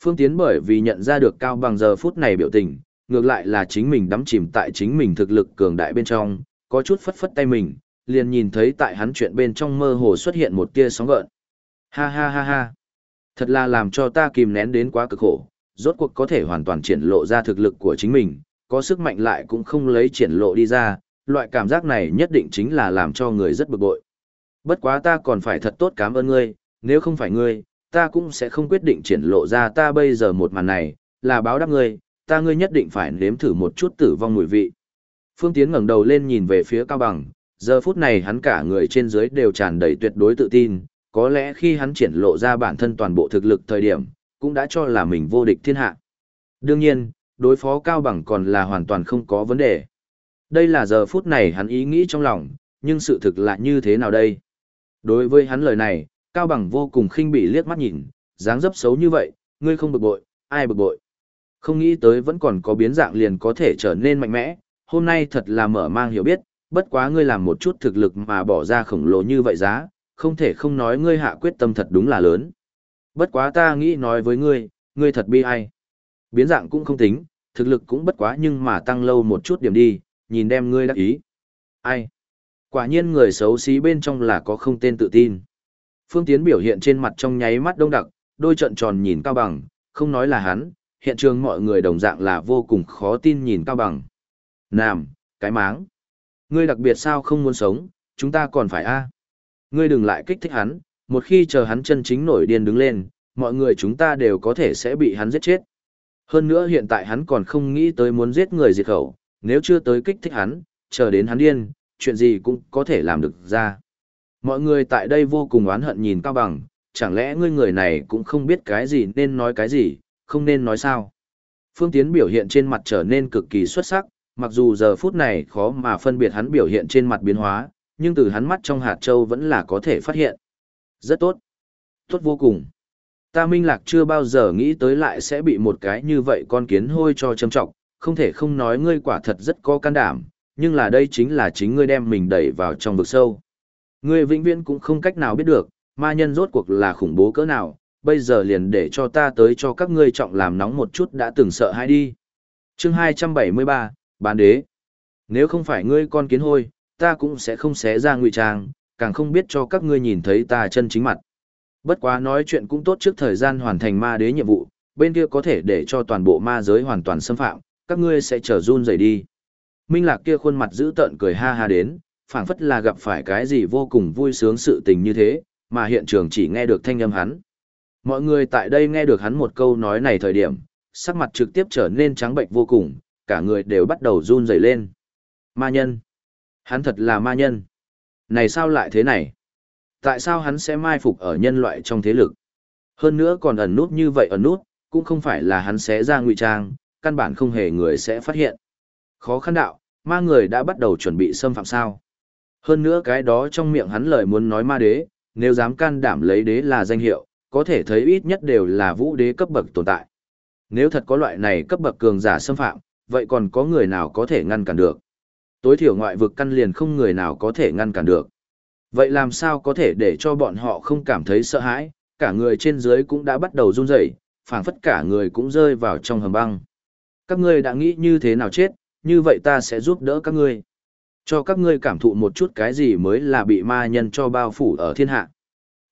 Phương Tiến bởi vì nhận ra được cao bằng giờ phút này biểu tình, ngược lại là chính mình đắm chìm tại chính mình thực lực cường đại bên trong, có chút phất phất tay mình, liền nhìn thấy tại hắn chuyện bên trong mơ hồ xuất hiện một tia sóng gợn. Ha ha ha ha. Thật là làm cho ta kìm nén đến quá cực khổ, rốt cuộc có thể hoàn toàn triển lộ ra thực lực của chính mình, có sức mạnh lại cũng không lấy triển lộ đi ra, loại cảm giác này nhất định chính là làm cho người rất bực bội. Bất quá ta còn phải thật tốt cảm ơn ngươi, nếu không phải ngươi, ta cũng sẽ không quyết định triển lộ ra ta bây giờ một màn này, là báo đáp ngươi, ta ngươi nhất định phải nếm thử một chút tử vong mùi vị. Phương Tiến ngẩng đầu lên nhìn về phía Cao Bằng, giờ phút này hắn cả người trên dưới đều tràn đầy tuyệt đối tự tin, có lẽ khi hắn triển lộ ra bản thân toàn bộ thực lực thời điểm, cũng đã cho là mình vô địch thiên hạ. Đương nhiên, đối phó Cao Bằng còn là hoàn toàn không có vấn đề. Đây là giờ phút này hắn ý nghĩ trong lòng, nhưng sự thực lại như thế nào đây? Đối với hắn lời này, Cao Bằng vô cùng khinh bỉ liếc mắt nhìn, dáng dấp xấu như vậy, ngươi không bực bội, ai bực bội? Không nghĩ tới vẫn còn có biến dạng liền có thể trở nên mạnh mẽ, hôm nay thật là mở mang hiểu biết, bất quá ngươi làm một chút thực lực mà bỏ ra khổng lồ như vậy giá, không thể không nói ngươi hạ quyết tâm thật đúng là lớn. Bất quá ta nghĩ nói với ngươi, ngươi thật bi ai. Biến dạng cũng không tính, thực lực cũng bất quá nhưng mà tăng lâu một chút điểm đi, nhìn đem ngươi đắc ý. Ai? Quả nhiên người xấu xí bên trong là có không tên tự tin. Phương Tiến biểu hiện trên mặt trong nháy mắt đông đặc, đôi trận tròn nhìn Cao Bằng, không nói là hắn, hiện trường mọi người đồng dạng là vô cùng khó tin nhìn Cao Bằng. Nam, cái máng. Ngươi đặc biệt sao không muốn sống, chúng ta còn phải a Ngươi đừng lại kích thích hắn, một khi chờ hắn chân chính nổi điên đứng lên, mọi người chúng ta đều có thể sẽ bị hắn giết chết. Hơn nữa hiện tại hắn còn không nghĩ tới muốn giết người diệt khẩu, nếu chưa tới kích thích hắn, chờ đến hắn điên, chuyện gì cũng có thể làm được ra. Mọi người tại đây vô cùng oán hận nhìn Cao Bằng, chẳng lẽ ngươi người này cũng không biết cái gì nên nói cái gì, không nên nói sao. Phương Tiến biểu hiện trên mặt trở nên cực kỳ xuất sắc, mặc dù giờ phút này khó mà phân biệt hắn biểu hiện trên mặt biến hóa, nhưng từ hắn mắt trong hạt châu vẫn là có thể phát hiện. Rất tốt. Tốt vô cùng. Ta minh lạc chưa bao giờ nghĩ tới lại sẽ bị một cái như vậy con kiến hôi cho châm trọng, không thể không nói ngươi quả thật rất có can đảm, nhưng là đây chính là chính ngươi đem mình đẩy vào trong vực sâu. Ngươi vĩnh viễn cũng không cách nào biết được, ma nhân rốt cuộc là khủng bố cỡ nào, bây giờ liền để cho ta tới cho các ngươi trọng làm nóng một chút đã từng sợ hãi đi. Chương 273, Bán đế. Nếu không phải ngươi con kiến hôi, ta cũng sẽ không xé ra ngụy trang, càng không biết cho các ngươi nhìn thấy ta chân chính mặt. Bất quá nói chuyện cũng tốt trước thời gian hoàn thành ma đế nhiệm vụ, bên kia có thể để cho toàn bộ ma giới hoàn toàn xâm phạm, các ngươi sẽ trở run rẩy đi. Minh Lạc kia khuôn mặt giữ tợn cười ha ha đến, phảng phất là gặp phải cái gì vô cùng vui sướng sự tình như thế, mà hiện trường chỉ nghe được thanh âm hắn. Mọi người tại đây nghe được hắn một câu nói này thời điểm, sắc mặt trực tiếp trở nên trắng bệnh vô cùng, cả người đều bắt đầu run rẩy lên. Ma nhân. Hắn thật là ma nhân. Này sao lại thế này? Tại sao hắn sẽ mai phục ở nhân loại trong thế lực? Hơn nữa còn ẩn nút như vậy ẩn nút, cũng không phải là hắn sẽ ra ngụy trang, căn bản không hề người sẽ phát hiện. Khó khăn đạo, ma người đã bắt đầu chuẩn bị xâm phạm sao. Hơn nữa cái đó trong miệng hắn lời muốn nói ma đế, nếu dám can đảm lấy đế là danh hiệu, có thể thấy ít nhất đều là vũ đế cấp bậc tồn tại. Nếu thật có loại này cấp bậc cường giả xâm phạm, vậy còn có người nào có thể ngăn cản được? Tối thiểu ngoại vực căn liền không người nào có thể ngăn cản được. Vậy làm sao có thể để cho bọn họ không cảm thấy sợ hãi, cả người trên dưới cũng đã bắt đầu run rẩy, phảng phất cả người cũng rơi vào trong hầm băng. Các ngươi đã nghĩ như thế nào chết, như vậy ta sẽ giúp đỡ các ngươi. Cho các ngươi cảm thụ một chút cái gì mới là bị ma nhân cho bao phủ ở thiên hạ.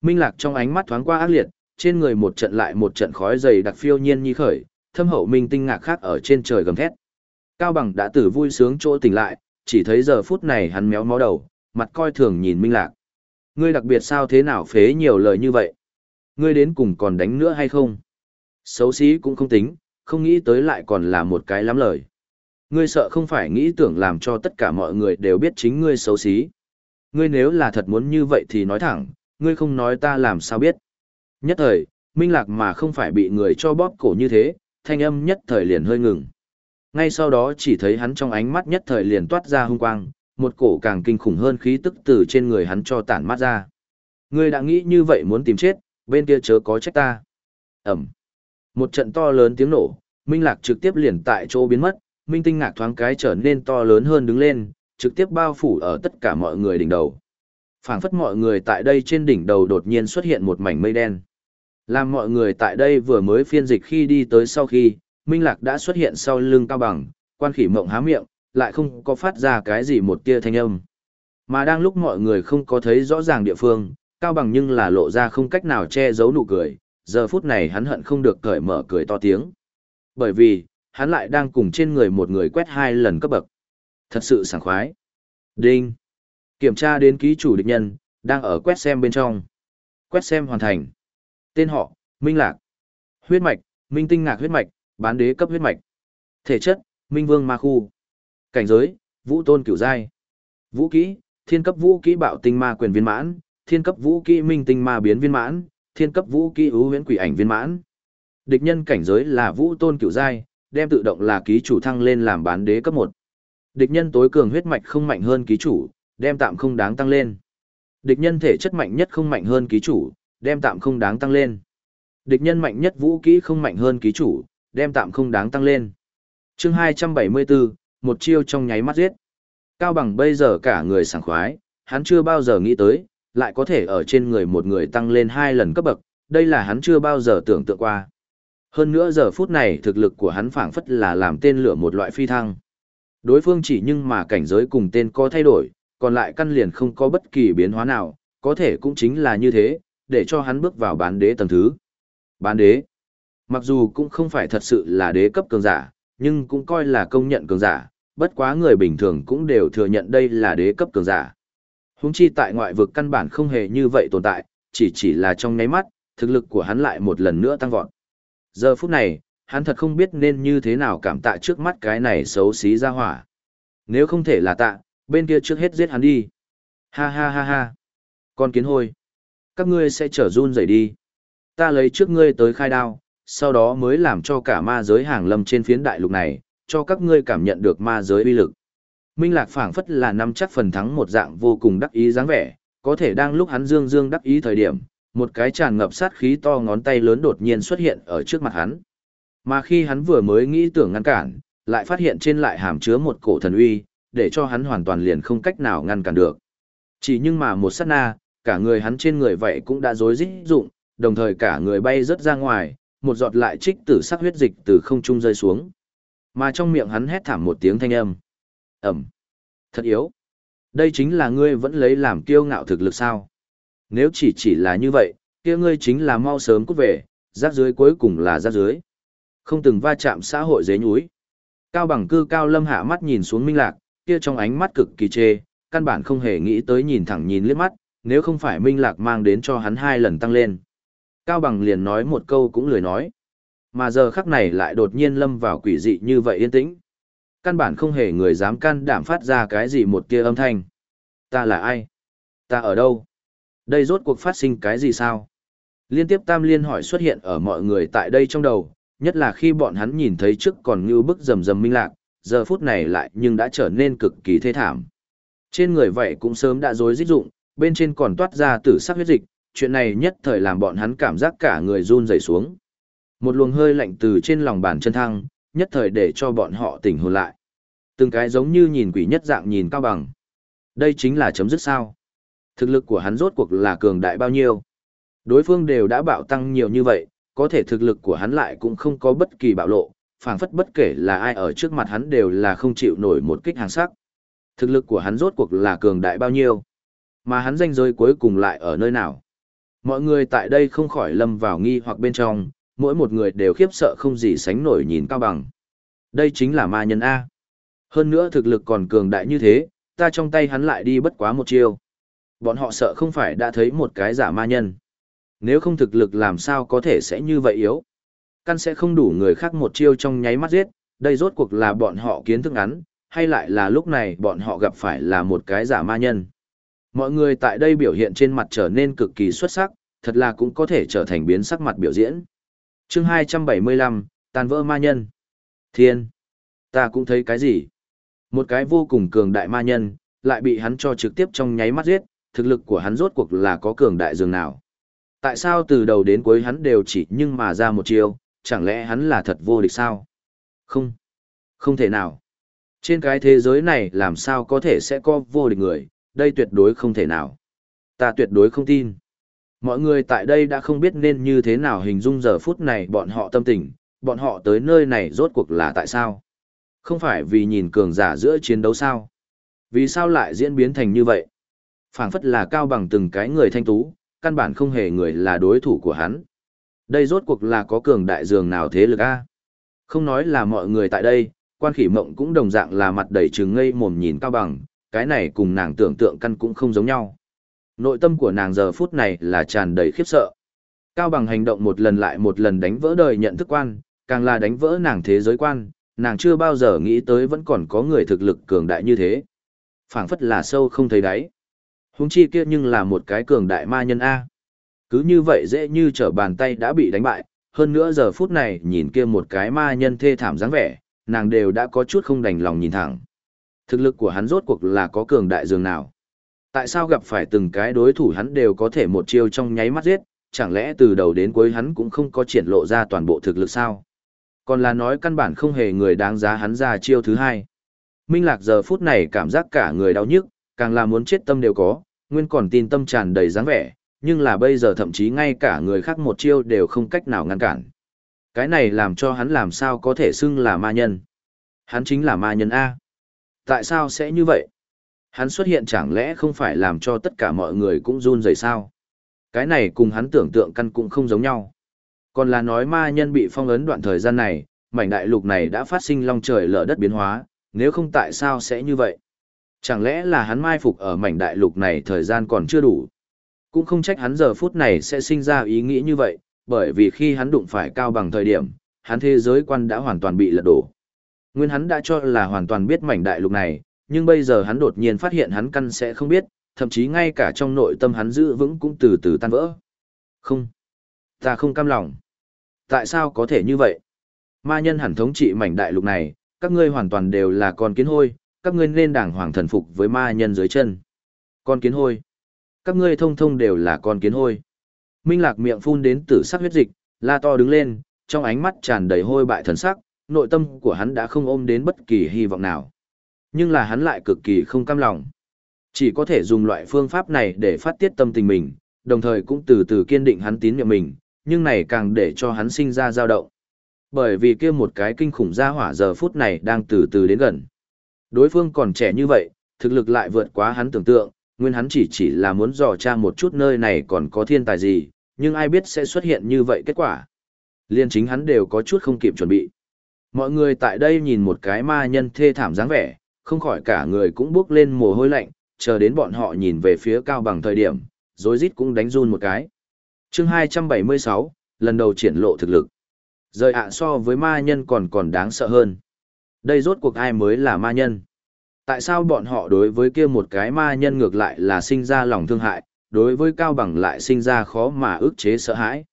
Minh Lạc trong ánh mắt thoáng qua ác liệt, trên người một trận lại một trận khói dày đặc phiêu nhiên như khởi, thâm hậu minh tinh ngạc khác ở trên trời gầm thét. Cao Bằng đã tử vui sướng chỗ tỉnh lại, chỉ thấy giờ phút này hắn méo mó đầu, mặt coi thường nhìn Minh Lạc. Ngươi đặc biệt sao thế nào phế nhiều lời như vậy? Ngươi đến cùng còn đánh nữa hay không? Xấu xí cũng không tính, không nghĩ tới lại còn là một cái lắm lời. Ngươi sợ không phải nghĩ tưởng làm cho tất cả mọi người đều biết chính ngươi xấu xí. Ngươi nếu là thật muốn như vậy thì nói thẳng, ngươi không nói ta làm sao biết. Nhất thời, Minh Lạc mà không phải bị người cho bóp cổ như thế, thanh âm nhất thời liền hơi ngừng. Ngay sau đó chỉ thấy hắn trong ánh mắt nhất thời liền toát ra hung quang, một cổ càng kinh khủng hơn khí tức từ trên người hắn cho tản mát ra. Ngươi đã nghĩ như vậy muốn tìm chết, bên kia chớ có trách ta. Ẩm. Một trận to lớn tiếng nổ, Minh Lạc trực tiếp liền tại chỗ biến mất, Minh Tinh Ngạc thoáng cái trở nên to lớn hơn đứng lên, trực tiếp bao phủ ở tất cả mọi người đỉnh đầu. phảng phất mọi người tại đây trên đỉnh đầu đột nhiên xuất hiện một mảnh mây đen. Làm mọi người tại đây vừa mới phiên dịch khi đi tới sau khi, Minh Lạc đã xuất hiện sau lưng cao bằng, quan khỉ mộng há miệng, lại không có phát ra cái gì một tia thanh âm. Mà đang lúc mọi người không có thấy rõ ràng địa phương, cao bằng nhưng là lộ ra không cách nào che giấu nụ cười, giờ phút này hắn hận không được cởi mở cười to tiếng. Bởi vì, hắn lại đang cùng trên người một người quét hai lần cấp bậc. Thật sự sảng khoái. Đinh. Kiểm tra đến ký chủ địch nhân, đang ở quét xem bên trong. Quét xem hoàn thành. Tên họ, Minh Lạc. Huyết mạch, Minh Tinh Ngạc huyết mạch, bán đế cấp huyết mạch. Thể chất, Minh Vương Ma Khu. Cảnh giới, Vũ Tôn Cửu Giai. Vũ kỹ, Thiên cấp vũ kỹ bạo tinh ma quyền viên mãn, Thiên cấp vũ kỹ Minh Tinh Ma biến viên mãn, Thiên cấp vũ kỹ ưu huyễn quỷ ảnh viên mãn. Địch nhân cảnh giới là Vũ Tôn Cửu Giai, đem tự động là ký chủ thăng lên làm bán đế cấp một. Địch nhân tối cường huyết mạch không mạnh hơn ký chủ, đem tạm không đáng tăng lên. Địch nhân thể chất mạnh nhất không mạnh hơn ký chủ, đem tạm không đáng tăng lên. Địch nhân mạnh nhất vũ kỹ không mạnh hơn ký chủ, đem tạm không đáng tăng lên. Chương 274, một chiêu trong nháy mắt giết. Cao bằng bây giờ cả người sảng khoái, hắn chưa bao giờ nghĩ tới, lại có thể ở trên người một người tăng lên hai lần cấp bậc, đây là hắn chưa bao giờ tưởng tượng qua. Hơn nữa giờ phút này thực lực của hắn phảng phất là làm tên lửa một loại phi thăng. Đối phương chỉ nhưng mà cảnh giới cùng tên có thay đổi, còn lại căn liền không có bất kỳ biến hóa nào, có thể cũng chính là như thế, để cho hắn bước vào bán đế tầng thứ. Bán đế, mặc dù cũng không phải thật sự là đế cấp cường giả, nhưng cũng coi là công nhận cường giả, bất quá người bình thường cũng đều thừa nhận đây là đế cấp cường giả. Húng chi tại ngoại vực căn bản không hề như vậy tồn tại, chỉ chỉ là trong nháy mắt, thực lực của hắn lại một lần nữa tăng vọt. Giờ phút này, hắn thật không biết nên như thế nào cảm tạ trước mắt cái này xấu xí ra hỏa. Nếu không thể là tạ, bên kia trước hết giết hắn đi. Ha ha ha ha. Con kiến hôi. Các ngươi sẽ trở run rẩy đi. Ta lấy trước ngươi tới khai đao, sau đó mới làm cho cả ma giới hàng lâm trên phiến đại lục này, cho các ngươi cảm nhận được ma giới uy lực. Minh Lạc phảng phất là nắm chắc phần thắng một dạng vô cùng đắc ý dáng vẻ, có thể đang lúc hắn dương dương đắc ý thời điểm, một cái tràn ngập sát khí to ngón tay lớn đột nhiên xuất hiện ở trước mặt hắn. Mà khi hắn vừa mới nghĩ tưởng ngăn cản, lại phát hiện trên lại hàm chứa một cổ thần uy, để cho hắn hoàn toàn liền không cách nào ngăn cản được. Chỉ nhưng mà một sát na, cả người hắn trên người vậy cũng đã rối rít dụng, đồng thời cả người bay rất ra ngoài, một giọt lại trích tử sắc huyết dịch từ không trung rơi xuống. Mà trong miệng hắn hét thảm một tiếng thanh âm. Ẩm. Thật yếu. Đây chính là ngươi vẫn lấy làm kiêu ngạo thực lực sao. Nếu chỉ chỉ là như vậy, kia ngươi chính là mau sớm cút về, rác dưới cuối cùng là rác dưới. Không từng va chạm xã hội dế nhúi. Cao bằng cư cao lâm hạ mắt nhìn xuống minh lạc, kia trong ánh mắt cực kỳ chê, căn bản không hề nghĩ tới nhìn thẳng nhìn liếc mắt, nếu không phải minh lạc mang đến cho hắn hai lần tăng lên. Cao bằng liền nói một câu cũng lười nói. Mà giờ khắc này lại đột nhiên lâm vào quỷ dị như vậy yên tĩnh. Căn bản không hề người dám can đảm phát ra cái gì một kia âm thanh. Ta là ai? Ta ở đâu? Đây rốt cuộc phát sinh cái gì sao? Liên tiếp tam liên hỏi xuất hiện ở mọi người tại đây trong đầu, nhất là khi bọn hắn nhìn thấy trước còn như bức rầm rầm minh lạc, giờ phút này lại nhưng đã trở nên cực kỳ thê thảm. Trên người vậy cũng sớm đã rối rít dụng, bên trên còn toát ra tử sắc huyết dịch, chuyện này nhất thời làm bọn hắn cảm giác cả người run rẩy xuống. Một luồng hơi lạnh từ trên lòng bàn chân thăng, nhất thời để cho bọn họ tỉnh hồn lại. Từng cái giống như nhìn quỷ nhất dạng nhìn cao bằng. Đây chính là chấm dứt sao. Thực lực của hắn rốt cuộc là cường đại bao nhiêu. Đối phương đều đã bạo tăng nhiều như vậy, có thể thực lực của hắn lại cũng không có bất kỳ bạo lộ, phảng phất bất kể là ai ở trước mặt hắn đều là không chịu nổi một kích hàng sắc. Thực lực của hắn rốt cuộc là cường đại bao nhiêu, mà hắn danh giới cuối cùng lại ở nơi nào. Mọi người tại đây không khỏi lâm vào nghi hoặc bên trong, mỗi một người đều khiếp sợ không gì sánh nổi nhìn cao bằng. Đây chính là ma nhân A. Hơn nữa thực lực còn cường đại như thế, ta trong tay hắn lại đi bất quá một chiêu. Bọn họ sợ không phải đã thấy một cái giả ma nhân. Nếu không thực lực làm sao có thể sẽ như vậy yếu. Căn sẽ không đủ người khác một chiêu trong nháy mắt giết, đây rốt cuộc là bọn họ kiến thức ngắn, hay lại là lúc này bọn họ gặp phải là một cái giả ma nhân. Mọi người tại đây biểu hiện trên mặt trở nên cực kỳ xuất sắc, thật là cũng có thể trở thành biến sắc mặt biểu diễn. chương 275, tàn vỡ ma nhân. Thiên! Ta cũng thấy cái gì? Một cái vô cùng cường đại ma nhân, lại bị hắn cho trực tiếp trong nháy mắt giết, thực lực của hắn rốt cuộc là có cường đại dường nào. Tại sao từ đầu đến cuối hắn đều chỉ nhưng mà ra một chiêu, chẳng lẽ hắn là thật vô địch sao? Không. Không thể nào. Trên cái thế giới này làm sao có thể sẽ có vô địch người, đây tuyệt đối không thể nào. Ta tuyệt đối không tin. Mọi người tại đây đã không biết nên như thế nào hình dung giờ phút này bọn họ tâm tình, bọn họ tới nơi này rốt cuộc là tại sao? Không phải vì nhìn cường giả giữa chiến đấu sao? Vì sao lại diễn biến thành như vậy? phảng phất là cao bằng từng cái người thanh tú, căn bản không hề người là đối thủ của hắn. Đây rốt cuộc là có cường đại dường nào thế lực a? Không nói là mọi người tại đây, quan khỉ mộng cũng đồng dạng là mặt đầy trừng ngây mồm nhìn cao bằng, cái này cùng nàng tưởng tượng căn cũng không giống nhau. Nội tâm của nàng giờ phút này là tràn đầy khiếp sợ. Cao bằng hành động một lần lại một lần đánh vỡ đời nhận thức quan, càng là đánh vỡ nàng thế giới quan, nàng chưa bao giờ nghĩ tới vẫn còn có người thực lực cường đại như thế. phảng phất là sâu không thấy đáy. Húng chi kia nhưng là một cái cường đại ma nhân A. Cứ như vậy dễ như trở bàn tay đã bị đánh bại, hơn nữa giờ phút này nhìn kia một cái ma nhân thê thảm dáng vẻ, nàng đều đã có chút không đành lòng nhìn thẳng. Thực lực của hắn rốt cuộc là có cường đại dường nào? Tại sao gặp phải từng cái đối thủ hắn đều có thể một chiêu trong nháy mắt giết, chẳng lẽ từ đầu đến cuối hắn cũng không có triển lộ ra toàn bộ thực lực sao? Còn là nói căn bản không hề người đáng giá hắn ra chiêu thứ hai. Minh Lạc giờ phút này cảm giác cả người đau nhức, càng là muốn chết tâm đều có, nguyên còn tin tâm tràn đầy dáng vẻ, nhưng là bây giờ thậm chí ngay cả người khác một chiêu đều không cách nào ngăn cản. Cái này làm cho hắn làm sao có thể xưng là ma nhân. Hắn chính là ma nhân A. Tại sao sẽ như vậy? Hắn xuất hiện chẳng lẽ không phải làm cho tất cả mọi người cũng run rẩy sao? Cái này cùng hắn tưởng tượng căn cũng không giống nhau. Còn là nói ma nhân bị phong ấn đoạn thời gian này, mảnh đại lục này đã phát sinh long trời lở đất biến hóa, nếu không tại sao sẽ như vậy? Chẳng lẽ là hắn mai phục ở mảnh đại lục này thời gian còn chưa đủ? Cũng không trách hắn giờ phút này sẽ sinh ra ý nghĩ như vậy, bởi vì khi hắn đụng phải cao bằng thời điểm, hắn thế giới quan đã hoàn toàn bị lật đổ. Nguyên hắn đã cho là hoàn toàn biết mảnh đại lục này, nhưng bây giờ hắn đột nhiên phát hiện hắn căn sẽ không biết, thậm chí ngay cả trong nội tâm hắn giữ vững cũng từ từ tan vỡ. Không, ta không cam lòng. Tại sao có thể như vậy? Ma nhân hẳn thống trị mảnh đại lục này, các ngươi hoàn toàn đều là con kiến hôi, các ngươi nên đàng hoàng thần phục với ma nhân dưới chân. Con kiến hôi. Các ngươi thông thông đều là con kiến hôi. Minh Lạc miệng phun đến tử sắc huyết dịch, la to đứng lên, trong ánh mắt tràn đầy hôi bại thần sắc, nội tâm của hắn đã không ôm đến bất kỳ hy vọng nào. Nhưng là hắn lại cực kỳ không cam lòng. Chỉ có thể dùng loại phương pháp này để phát tiết tâm tình mình, đồng thời cũng từ từ kiên định hắn tín nhiệm mình, nhưng này càng để cho hắn sinh ra dao động. Bởi vì kia một cái kinh khủng gia hỏa giờ phút này đang từ từ đến gần. Đối phương còn trẻ như vậy, thực lực lại vượt quá hắn tưởng tượng, nguyên hắn chỉ chỉ là muốn dò tra một chút nơi này còn có thiên tài gì, nhưng ai biết sẽ xuất hiện như vậy kết quả. Liên chính hắn đều có chút không kịp chuẩn bị. Mọi người tại đây nhìn một cái ma nhân thê thảm dáng vẻ, không khỏi cả người cũng bước lên mồ hôi lạnh, chờ đến bọn họ nhìn về phía cao bằng thời điểm, rối rít cũng đánh run một cái. chương 276, lần đầu triển lộ thực lực. Rời ạ so với ma nhân còn còn đáng sợ hơn. Đây rốt cuộc ai mới là ma nhân? Tại sao bọn họ đối với kia một cái ma nhân ngược lại là sinh ra lòng thương hại, đối với Cao Bằng lại sinh ra khó mà ức chế sợ hãi.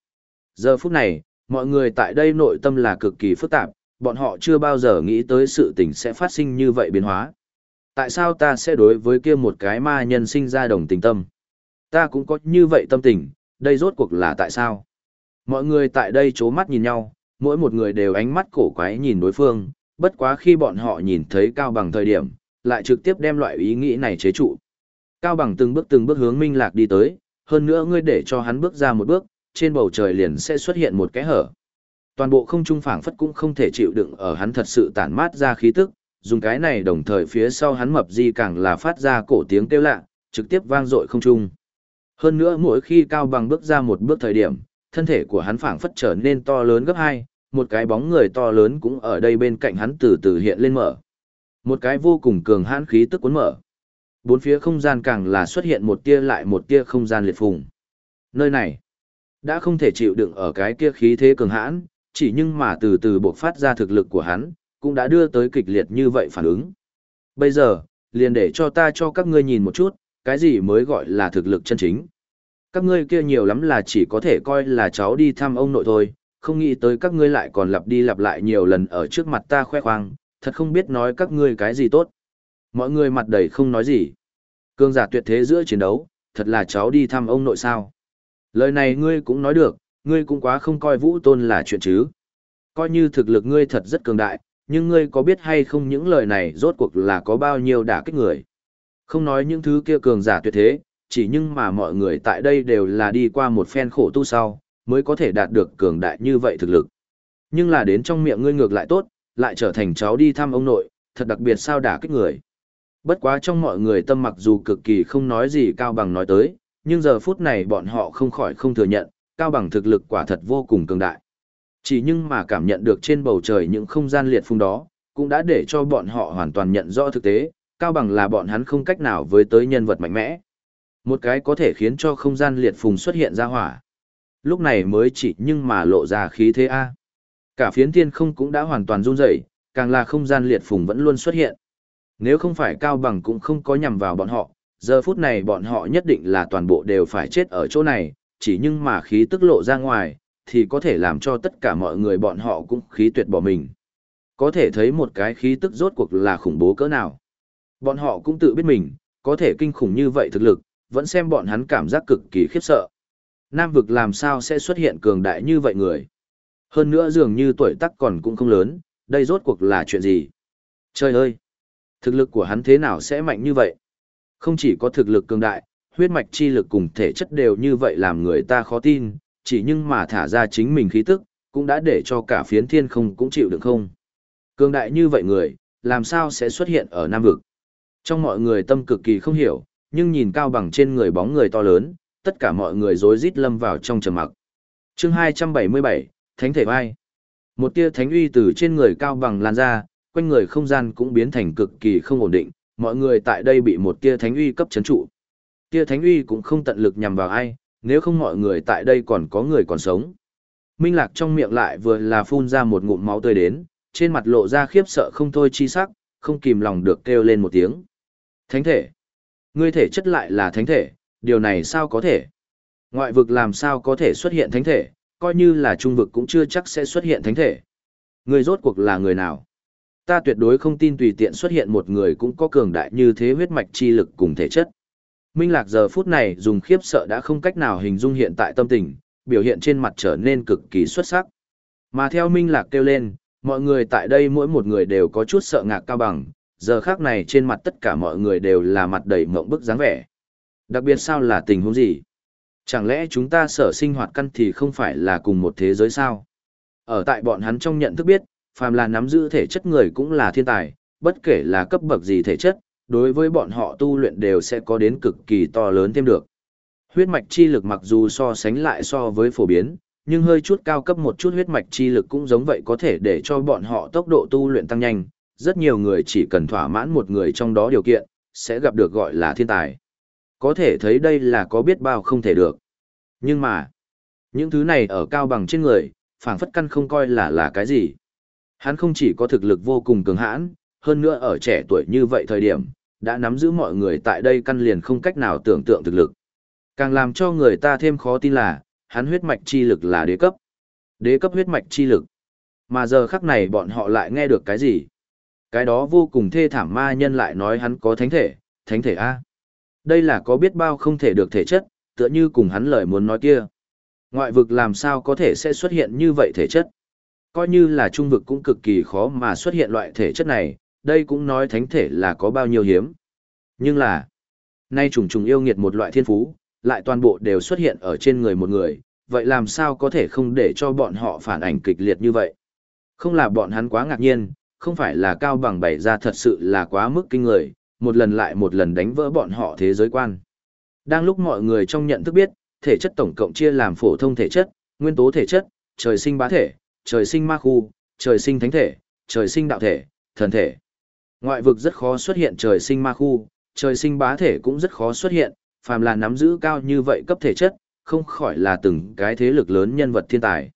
Giờ phút này, mọi người tại đây nội tâm là cực kỳ phức tạp, bọn họ chưa bao giờ nghĩ tới sự tình sẽ phát sinh như vậy biến hóa. Tại sao ta sẽ đối với kia một cái ma nhân sinh ra đồng tình tâm? Ta cũng có như vậy tâm tình, đây rốt cuộc là tại sao? Mọi người tại đây chố mắt nhìn nhau, mỗi một người đều ánh mắt cổ quái nhìn đối phương, bất quá khi bọn họ nhìn thấy Cao Bằng thời điểm, lại trực tiếp đem loại ý nghĩ này chế trụ. Cao Bằng từng bước từng bước hướng Minh Lạc đi tới, hơn nữa ngươi để cho hắn bước ra một bước, trên bầu trời liền sẽ xuất hiện một cái hở. Toàn bộ không trung phảng phất cũng không thể chịu đựng ở hắn thật sự tản mát ra khí tức, dùng cái này đồng thời phía sau hắn mập di càng là phát ra cổ tiếng kêu lạ, trực tiếp vang dội không trung. Hơn nữa mỗi khi Cao Bằng bước ra một bước thời điểm, thân thể của hắn phảng phất trở nên to lớn gấp hai, một cái bóng người to lớn cũng ở đây bên cạnh hắn từ từ hiện lên mở. Một cái vô cùng cường hãn khí tức cuốn mở. Bốn phía không gian càng là xuất hiện một tia lại một tia không gian liệt phùng. Nơi này đã không thể chịu đựng ở cái kia khí thế cường hãn, chỉ nhưng mà từ từ bộc phát ra thực lực của hắn, cũng đã đưa tới kịch liệt như vậy phản ứng. Bây giờ, liền để cho ta cho các ngươi nhìn một chút, cái gì mới gọi là thực lực chân chính. Các ngươi kia nhiều lắm là chỉ có thể coi là cháu đi thăm ông nội thôi, không nghĩ tới các ngươi lại còn lặp đi lặp lại nhiều lần ở trước mặt ta khoe khoang, thật không biết nói các ngươi cái gì tốt. Mọi người mặt đầy không nói gì. Cương giả tuyệt thế giữa chiến đấu, thật là cháu đi thăm ông nội sao. Lời này ngươi cũng nói được, ngươi cũng quá không coi vũ tôn là chuyện chứ. Coi như thực lực ngươi thật rất cường đại, nhưng ngươi có biết hay không những lời này rốt cuộc là có bao nhiêu đả kích người. Không nói những thứ kia cường giả tuyệt thế, chỉ nhưng mà mọi người tại đây đều là đi qua một phen khổ tu sau, mới có thể đạt được cường đại như vậy thực lực. Nhưng là đến trong miệng ngươi ngược lại tốt, lại trở thành cháu đi thăm ông nội, thật đặc biệt sao đả kích người. Bất quá trong mọi người tâm mặc dù cực kỳ không nói gì Cao Bằng nói tới, nhưng giờ phút này bọn họ không khỏi không thừa nhận, Cao Bằng thực lực quả thật vô cùng cường đại. Chỉ nhưng mà cảm nhận được trên bầu trời những không gian liệt phung đó, cũng đã để cho bọn họ hoàn toàn nhận rõ thực tế, Cao Bằng là bọn hắn không cách nào với tới nhân vật mạnh mẽ. Một cái có thể khiến cho không gian liệt phùng xuất hiện ra hỏa. Lúc này mới chỉ nhưng mà lộ ra khí thế A. Cả phiến thiên không cũng đã hoàn toàn run rẩy, càng là không gian liệt phùng vẫn luôn xuất hiện. Nếu không phải Cao Bằng cũng không có nhằm vào bọn họ, giờ phút này bọn họ nhất định là toàn bộ đều phải chết ở chỗ này, chỉ nhưng mà khí tức lộ ra ngoài, thì có thể làm cho tất cả mọi người bọn họ cũng khí tuyệt bỏ mình. Có thể thấy một cái khí tức rốt cuộc là khủng bố cỡ nào. Bọn họ cũng tự biết mình, có thể kinh khủng như vậy thực lực, vẫn xem bọn hắn cảm giác cực kỳ khiếp sợ. Nam vực làm sao sẽ xuất hiện cường đại như vậy người. Hơn nữa dường như tuổi tác còn cũng không lớn, đây rốt cuộc là chuyện gì? Trời ơi! Thực lực của hắn thế nào sẽ mạnh như vậy? Không chỉ có thực lực cường đại, huyết mạch chi lực cùng thể chất đều như vậy làm người ta khó tin, chỉ nhưng mà thả ra chính mình khí tức, cũng đã để cho cả phiến thiên không cũng chịu được không. Cường đại như vậy người, làm sao sẽ xuất hiện ở Nam Vực? Trong mọi người tâm cực kỳ không hiểu, nhưng nhìn cao bằng trên người bóng người to lớn, tất cả mọi người rối rít lâm vào trong trầm mặc. Chương 277, Thánh thể vai. Một tia thánh uy từ trên người cao bằng lan ra, quanh người không gian cũng biến thành cực kỳ không ổn định, mọi người tại đây bị một tia thánh uy cấp chấn trụ. Kia thánh uy cũng không tận lực nhằm vào ai, nếu không mọi người tại đây còn có người còn sống. Minh Lạc trong miệng lại vừa là phun ra một ngụm máu tươi đến, trên mặt lộ ra khiếp sợ không thôi chi sắc, không kìm lòng được kêu lên một tiếng. Thánh thể. Ngươi thể chất lại là thánh thể, điều này sao có thể? Ngoại vực làm sao có thể xuất hiện thánh thể, coi như là trung vực cũng chưa chắc sẽ xuất hiện thánh thể. Ngươi rốt cuộc là người nào? Ta tuyệt đối không tin tùy tiện xuất hiện một người cũng có cường đại như thế huyết mạch chi lực cùng thể chất. Minh Lạc giờ phút này dùng khiếp sợ đã không cách nào hình dung hiện tại tâm tình, biểu hiện trên mặt trở nên cực kỳ xuất sắc. Mà theo Minh Lạc kêu lên, mọi người tại đây mỗi một người đều có chút sợ ngạc cao bằng, giờ khác này trên mặt tất cả mọi người đều là mặt đầy mộng bức dáng vẻ. Đặc biệt sao là tình huống gì? Chẳng lẽ chúng ta sở sinh hoạt căn thì không phải là cùng một thế giới sao? Ở tại bọn hắn trong nhận thức biết, phàm là nắm giữ thể chất người cũng là thiên tài, bất kể là cấp bậc gì thể chất, đối với bọn họ tu luyện đều sẽ có đến cực kỳ to lớn thêm được. Huyết mạch chi lực mặc dù so sánh lại so với phổ biến, nhưng hơi chút cao cấp một chút huyết mạch chi lực cũng giống vậy có thể để cho bọn họ tốc độ tu luyện tăng nhanh, rất nhiều người chỉ cần thỏa mãn một người trong đó điều kiện, sẽ gặp được gọi là thiên tài. Có thể thấy đây là có biết bao không thể được. Nhưng mà, những thứ này ở cao bằng trên người, phảng phất căn không coi là là cái gì. Hắn không chỉ có thực lực vô cùng cường hãn, hơn nữa ở trẻ tuổi như vậy thời điểm, đã nắm giữ mọi người tại đây căn liền không cách nào tưởng tượng thực lực. Càng làm cho người ta thêm khó tin là, hắn huyết mạch chi lực là đế cấp. Đế cấp huyết mạch chi lực. Mà giờ khắc này bọn họ lại nghe được cái gì? Cái đó vô cùng thê thảm ma nhân lại nói hắn có thánh thể, thánh thể A. Đây là có biết bao không thể được thể chất, tựa như cùng hắn lời muốn nói kia. Ngoại vực làm sao có thể sẽ xuất hiện như vậy thể chất? Coi như là trung vực cũng cực kỳ khó mà xuất hiện loại thể chất này, đây cũng nói thánh thể là có bao nhiêu hiếm. Nhưng là, nay trùng trùng yêu nghiệt một loại thiên phú, lại toàn bộ đều xuất hiện ở trên người một người, vậy làm sao có thể không để cho bọn họ phản ảnh kịch liệt như vậy? Không là bọn hắn quá ngạc nhiên, không phải là cao bằng bày ra thật sự là quá mức kinh người, một lần lại một lần đánh vỡ bọn họ thế giới quan. Đang lúc mọi người trong nhận thức biết, thể chất tổng cộng chia làm phổ thông thể chất, nguyên tố thể chất, trời sinh bá thể, trời sinh ma khu, trời sinh thánh thể, trời sinh đạo thể, thần thể. Ngoại vực rất khó xuất hiện trời sinh ma khu, trời sinh bá thể cũng rất khó xuất hiện, phàm là nắm giữ cao như vậy cấp thể chất, không khỏi là từng cái thế lực lớn nhân vật thiên tài.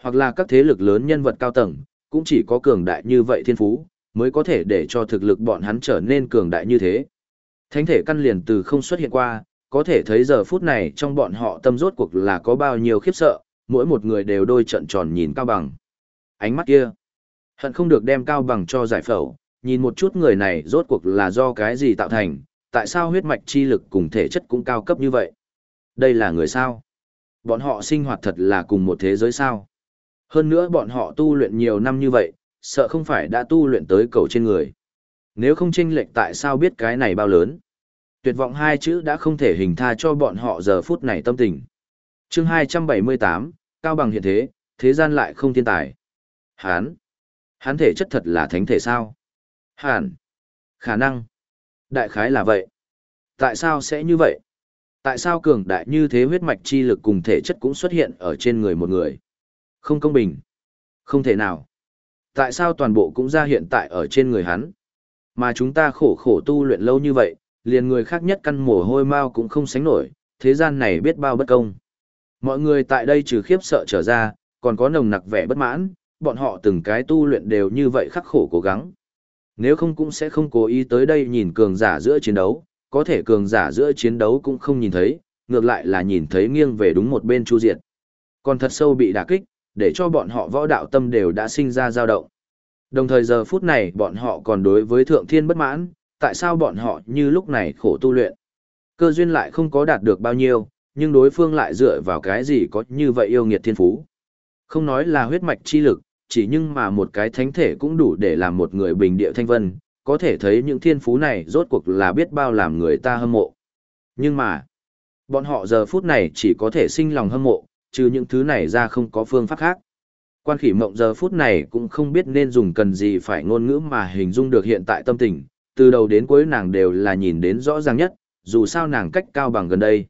Hoặc là các thế lực lớn nhân vật cao tầng, cũng chỉ có cường đại như vậy thiên phú, mới có thể để cho thực lực bọn hắn trở nên cường đại như thế. Thánh thể căn liền từ không xuất hiện qua, có thể thấy giờ phút này trong bọn họ tâm rốt cuộc là có bao nhiêu khiếp sợ, mỗi một người đều đôi trận tròn nhìn Cao Bằng. Ánh mắt kia, hận không được đem Cao Bằng cho giải phẫu, nhìn một chút người này rốt cuộc là do cái gì tạo thành, tại sao huyết mạch chi lực cùng thể chất cũng cao cấp như vậy. Đây là người sao? Bọn họ sinh hoạt thật là cùng một thế giới sao? Hơn nữa bọn họ tu luyện nhiều năm như vậy, sợ không phải đã tu luyện tới cầu trên người. Nếu không chênh lệch tại sao biết cái này bao lớn? Tuyệt vọng hai chữ đã không thể hình tha cho bọn họ giờ phút này tâm tình. chương 278, Cao Bằng hiện thế, thế gian lại không thiên tài. Hán. Hán thể chất thật là thánh thể sao? Hàn. Khả năng. Đại khái là vậy. Tại sao sẽ như vậy? Tại sao cường đại như thế huyết mạch chi lực cùng thể chất cũng xuất hiện ở trên người một người? Không công bình. Không thể nào. Tại sao toàn bộ cũng ra hiện tại ở trên người hắn? Mà chúng ta khổ khổ tu luyện lâu như vậy, liền người khác nhất căn mồ hôi mau cũng không sánh nổi, thế gian này biết bao bất công. Mọi người tại đây trừ khiếp sợ trở ra, còn có nồng nặc vẻ bất mãn, bọn họ từng cái tu luyện đều như vậy khắc khổ cố gắng. Nếu không cũng sẽ không cố ý tới đây nhìn cường giả giữa chiến đấu, có thể cường giả giữa chiến đấu cũng không nhìn thấy, ngược lại là nhìn thấy nghiêng về đúng một bên chu diệt. Còn thật sâu bị đả kích, để cho bọn họ võ đạo tâm đều đã sinh ra dao động. Đồng thời giờ phút này bọn họ còn đối với thượng thiên bất mãn, tại sao bọn họ như lúc này khổ tu luyện. Cơ duyên lại không có đạt được bao nhiêu, nhưng đối phương lại dựa vào cái gì có như vậy yêu nghiệt thiên phú. Không nói là huyết mạch chi lực, chỉ nhưng mà một cái thánh thể cũng đủ để làm một người bình địa thanh vân, có thể thấy những thiên phú này rốt cuộc là biết bao làm người ta hâm mộ. Nhưng mà, bọn họ giờ phút này chỉ có thể sinh lòng hâm mộ, trừ những thứ này ra không có phương pháp khác. Quan khỉ mộng giờ phút này cũng không biết nên dùng cần gì phải ngôn ngữ mà hình dung được hiện tại tâm tình, từ đầu đến cuối nàng đều là nhìn đến rõ ràng nhất, dù sao nàng cách cao bằng gần đây.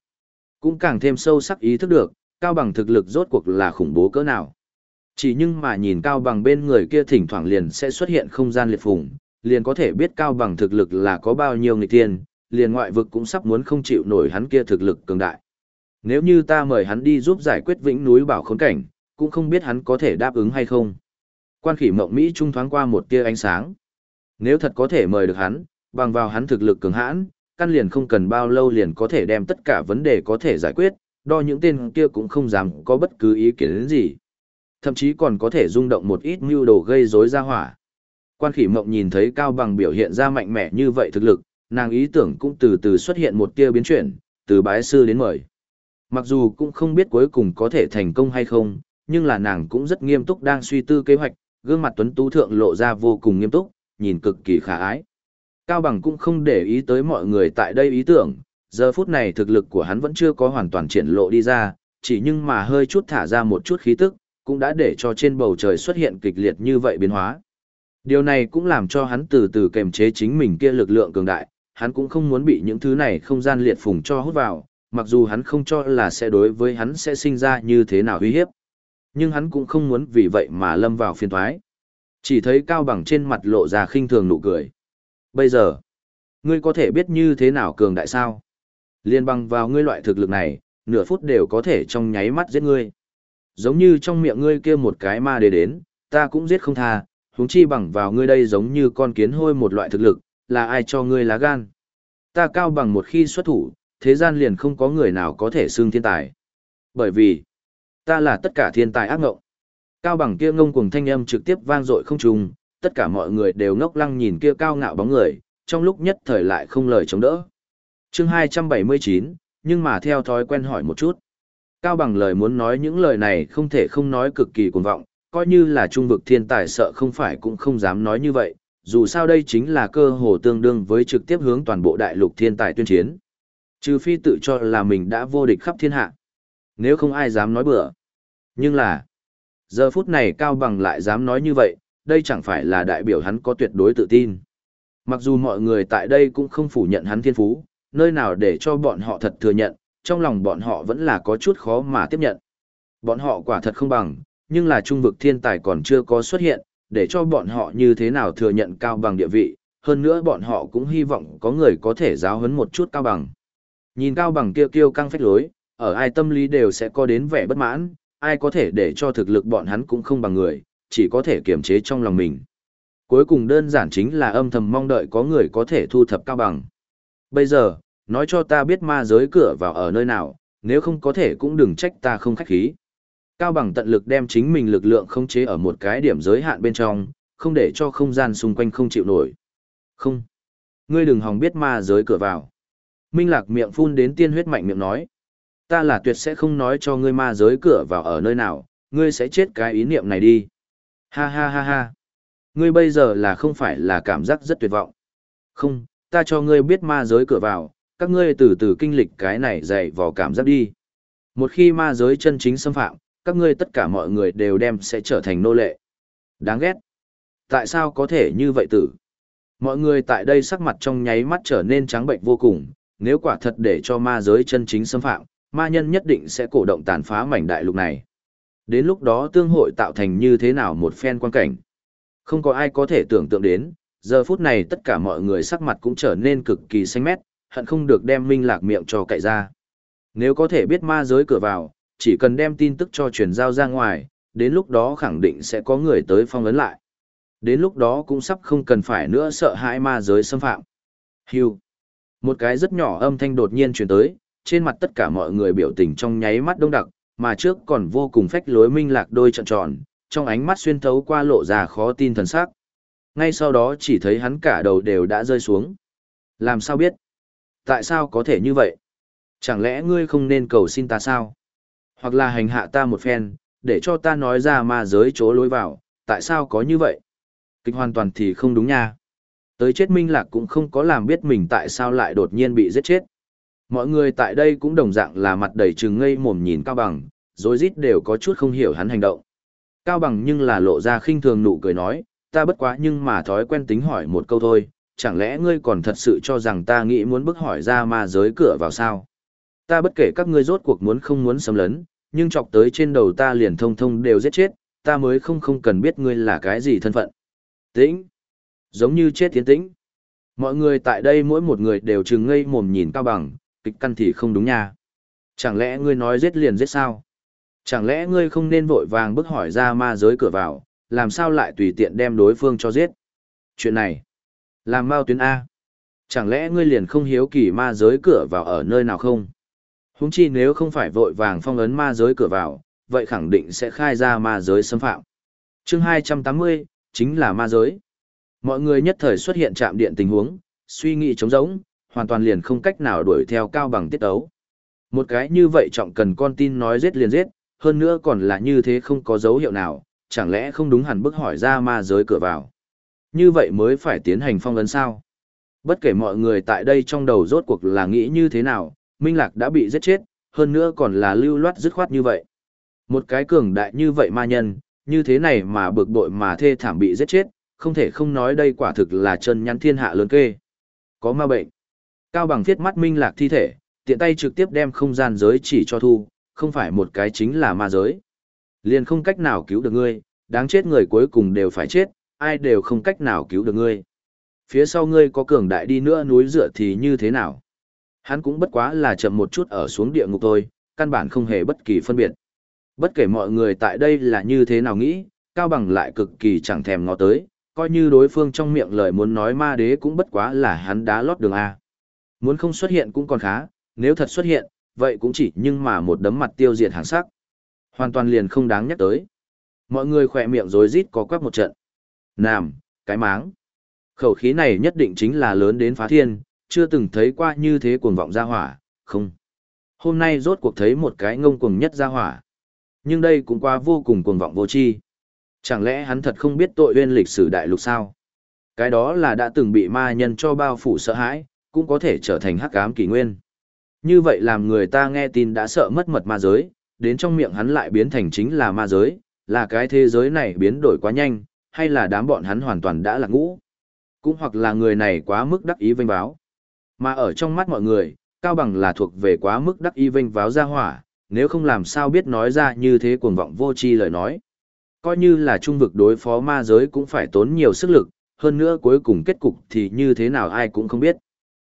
Cũng càng thêm sâu sắc ý thức được, cao bằng thực lực rốt cuộc là khủng bố cỡ nào. Chỉ nhưng mà nhìn cao bằng bên người kia thỉnh thoảng liền sẽ xuất hiện không gian liệt phùng, liền có thể biết cao bằng thực lực là có bao nhiêu người tiên, liền ngoại vực cũng sắp muốn không chịu nổi hắn kia thực lực cường đại. Nếu như ta mời hắn đi giúp giải quyết vĩnh núi bảo khốn cảnh, cũng không biết hắn có thể đáp ứng hay không. Quan khỉ mộng Mỹ trung thoáng qua một tia ánh sáng. Nếu thật có thể mời được hắn, bằng vào hắn thực lực cường hãn, căn liền không cần bao lâu liền có thể đem tất cả vấn đề có thể giải quyết, đo những tên kia cũng không dám có bất cứ ý kiến gì. Thậm chí còn có thể rung động một ít mưu đồ gây rối ra hỏa. Quan khỉ mộng nhìn thấy Cao Bằng biểu hiện ra mạnh mẽ như vậy thực lực, nàng ý tưởng cũng từ từ xuất hiện một tia biến chuyển, từ bái sư đến mời. Mặc dù cũng không biết cuối cùng có thể thành công hay không, nhưng là nàng cũng rất nghiêm túc đang suy tư kế hoạch, gương mặt tuấn tú thượng lộ ra vô cùng nghiêm túc, nhìn cực kỳ khả ái. Cao Bằng cũng không để ý tới mọi người tại đây ý tưởng, giờ phút này thực lực của hắn vẫn chưa có hoàn toàn triển lộ đi ra, chỉ nhưng mà hơi chút thả ra một chút khí tức, cũng đã để cho trên bầu trời xuất hiện kịch liệt như vậy biến hóa. Điều này cũng làm cho hắn từ từ kềm chế chính mình kia lực lượng cường đại, hắn cũng không muốn bị những thứ này không gian liệt phùng cho hút vào, mặc dù hắn không cho là sẽ đối với hắn sẽ sinh ra như thế nào uy hiếp. Nhưng hắn cũng không muốn vì vậy mà lâm vào phiên thoái. Chỉ thấy Cao Bằng trên mặt lộ ra khinh thường nụ cười. Bây giờ, ngươi có thể biết như thế nào cường đại sao? Liên bằng vào ngươi loại thực lực này, nửa phút đều có thể trong nháy mắt giết ngươi. Giống như trong miệng ngươi kia một cái ma để đến, ta cũng giết không tha, huống chi bằng vào ngươi đây giống như con kiến hôi một loại thực lực, là ai cho ngươi lá gan. Ta cao bằng một khi xuất thủ, thế gian liền không có người nào có thể xưng thiên tài. Bởi vì, ta là tất cả thiên tài ác ngộng. Cao bằng kia ngông cuồng thanh âm trực tiếp vang dội không trùng, tất cả mọi người đều ngốc lăng nhìn kia cao ngạo bóng người, trong lúc nhất thời lại không lời chống đỡ. Chương 279, nhưng mà theo thói quen hỏi một chút. Cao bằng lời muốn nói những lời này không thể không nói cực kỳ cuồng vọng, coi như là trung vực thiên tài sợ không phải cũng không dám nói như vậy, dù sao đây chính là cơ hồ tương đương với trực tiếp hướng toàn bộ đại lục thiên tài tuyên chiến. Trừ phi tự cho là mình đã vô địch khắp thiên hạ. Nếu không ai dám nói bừa. Nhưng là, giờ phút này Cao Bằng lại dám nói như vậy, đây chẳng phải là đại biểu hắn có tuyệt đối tự tin. Mặc dù mọi người tại đây cũng không phủ nhận hắn thiên phú, nơi nào để cho bọn họ thật thừa nhận, trong lòng bọn họ vẫn là có chút khó mà tiếp nhận. Bọn họ quả thật không bằng, nhưng là trung vực thiên tài còn chưa có xuất hiện, để cho bọn họ như thế nào thừa nhận cao bằng địa vị, hơn nữa bọn họ cũng hy vọng có người có thể giáo huấn một chút cao bằng. Nhìn cao bằng kia kiêu căng phách lối, ở ai tâm lý đều sẽ có đến vẻ bất mãn, ai có thể để cho thực lực bọn hắn cũng không bằng người, chỉ có thể kiềm chế trong lòng mình. Cuối cùng đơn giản chính là âm thầm mong đợi có người có thể thu thập cao bằng. Bây giờ, nói cho ta biết ma giới cửa vào ở nơi nào, nếu không có thể cũng đừng trách ta không khách khí. Cao bằng tận lực đem chính mình lực lượng không chế ở một cái điểm giới hạn bên trong, không để cho không gian xung quanh không chịu nổi. Không. Ngươi đừng hòng biết ma giới cửa vào. Minh Lạc miệng phun đến tiên huyết mạnh miệng nói. Ta là tuyệt sẽ không nói cho ngươi ma giới cửa vào ở nơi nào, ngươi sẽ chết cái ý niệm này đi. Ha ha ha ha. Ngươi bây giờ là không phải là cảm giác rất tuyệt vọng. Không, ta cho ngươi biết ma giới cửa vào, các ngươi từ từ kinh lịch cái này dạy vào cảm giác đi. Một khi ma giới chân chính xâm phạm, các ngươi tất cả mọi người đều đem sẽ trở thành nô lệ. Đáng ghét. Tại sao có thể như vậy tử? Mọi người tại đây sắc mặt trong nháy mắt trở nên trắng bệnh vô cùng, nếu quả thật để cho ma giới chân chính xâm phạm, ma nhân nhất định sẽ cổ động tàn phá mảnh đại lục này. Đến lúc đó tương hội tạo thành như thế nào một phen quan cảnh. Không có ai có thể tưởng tượng đến, giờ phút này tất cả mọi người sắc mặt cũng trở nên cực kỳ xanh mét, hận không được đem minh lạc miệng cho cậy ra. Nếu có thể biết ma giới cửa vào, chỉ cần đem tin tức cho truyền giao ra ngoài, đến lúc đó khẳng định sẽ có người tới phong ấn lại. Đến lúc đó cũng sắp không cần phải nữa sợ hãi ma giới xâm phạm. Hưu. Một cái rất nhỏ âm thanh đột nhiên truyền tới, trên mặt tất cả mọi người biểu tình trong nháy mắt đông đặc, mà trước còn vô cùng phách lối minh lạc đôi trận tròn, trong ánh mắt xuyên thấu qua lộ ra khó tin thần sắc. Ngay sau đó chỉ thấy hắn cả đầu đều đã rơi xuống. Làm sao biết? Tại sao có thể như vậy? Chẳng lẽ ngươi không nên cầu xin ta sao? Hoặc là hành hạ ta một phen, để cho ta nói ra ma giới chỗ lối vào, tại sao có như vậy? Kịch hoàn toàn thì không đúng nha. Tới chết Minh Lạc cũng không có làm biết mình tại sao lại đột nhiên bị giết chết. Mọi người tại đây cũng đồng dạng là mặt đầy trừng ngây mồm nhìn Cao Bằng, rồi rít đều có chút không hiểu hắn hành động. Cao Bằng nhưng là lộ ra khinh thường nụ cười nói, ta bất quá nhưng mà thói quen tính hỏi một câu thôi, chẳng lẽ ngươi còn thật sự cho rằng ta nghĩ muốn bức hỏi ra ma giới cửa vào sao? Ta bất kể các ngươi rốt cuộc muốn không muốn xâm lấn, nhưng chọc tới trên đầu ta liền thông thông đều giết chết, ta mới không không cần biết ngươi là cái gì thân phận. Tĩnh. Giống như chết tiến tĩnh. Mọi người tại đây mỗi một người đều trừng ngây mồm nhìn cao bằng, kịch căn thì không đúng nha. Chẳng lẽ ngươi nói giết liền giết sao? Chẳng lẽ ngươi không nên vội vàng bước hỏi ra ma giới cửa vào, làm sao lại tùy tiện đem đối phương cho giết? Chuyện này, làm mau tuyến A. Chẳng lẽ ngươi liền không hiếu kỳ ma giới cửa vào ở nơi nào không? Húng chi nếu không phải vội vàng phong ấn ma giới cửa vào, vậy khẳng định sẽ khai ra ma giới xâm phạm. chương 280, chính là ma giới. Mọi người nhất thời xuất hiện chạm điện tình huống, suy nghĩ trống rỗng, hoàn toàn liền không cách nào đuổi theo cao bằng tiết ấu. Một cái như vậy trọng cần con tin nói giết liền giết, hơn nữa còn là như thế không có dấu hiệu nào, chẳng lẽ không đúng hẳn bức hỏi ra ma giới cửa vào. Như vậy mới phải tiến hành phong ấn sao. Bất kể mọi người tại đây trong đầu rốt cuộc là nghĩ như thế nào, Minh Lạc đã bị giết chết, hơn nữa còn là lưu loát dứt khoát như vậy. Một cái cường đại như vậy ma nhân, như thế này mà bực bội mà thê thảm bị giết chết, không thể không nói đây quả thực là chân nhắn thiên hạ lớn kê. Có ma bệnh. Cao bằng thiết mắt Minh Lạc thi thể, tiện tay trực tiếp đem không gian giới chỉ cho thu, không phải một cái chính là ma giới. Liền không cách nào cứu được ngươi, đáng chết người cuối cùng đều phải chết, ai đều không cách nào cứu được ngươi. Phía sau ngươi có cường đại đi nữa núi dựa thì như thế nào? Hắn cũng bất quá là chậm một chút ở xuống địa ngục thôi, căn bản không hề bất kỳ phân biệt. Bất kể mọi người tại đây là như thế nào nghĩ, Cao Bằng lại cực kỳ chẳng thèm ngó tới, coi như đối phương trong miệng lời muốn nói ma đế cũng bất quá là hắn đá lót đường A. Muốn không xuất hiện cũng còn khá, nếu thật xuất hiện, vậy cũng chỉ nhưng mà một đấm mặt tiêu diệt hàng sắc. Hoàn toàn liền không đáng nhắc tới. Mọi người khỏe miệng rối rít có quắc một trận. Nam, cái máng. Khẩu khí này nhất định chính là lớn đến phá thiên, chưa từng thấy qua như thế cuồng vọng ra hỏa, không. Hôm nay rốt cuộc thấy một cái ngông cuồng nhất ra hỏa. Nhưng đây cũng qua vô cùng cuồng vọng vô tri. Chẳng lẽ hắn thật không biết tội uyên lịch sử đại lục sao? Cái đó là đã từng bị ma nhân cho bao phủ sợ hãi, cũng có thể trở thành hắc ám kỷ nguyên. Như vậy làm người ta nghe tin đã sợ mất mật ma giới, đến trong miệng hắn lại biến thành chính là ma giới, là cái thế giới này biến đổi quá nhanh, hay là đám bọn hắn hoàn toàn đã là ngũ. Cũng hoặc là người này quá mức đắc ý vinh báo. Mà ở trong mắt mọi người, Cao Bằng là thuộc về quá mức đắc ý vinh váo ra hỏa, nếu không làm sao biết nói ra như thế cuồng vọng vô tri lời nói. Coi như là trung vực đối phó ma giới cũng phải tốn nhiều sức lực, hơn nữa cuối cùng kết cục thì như thế nào ai cũng không biết.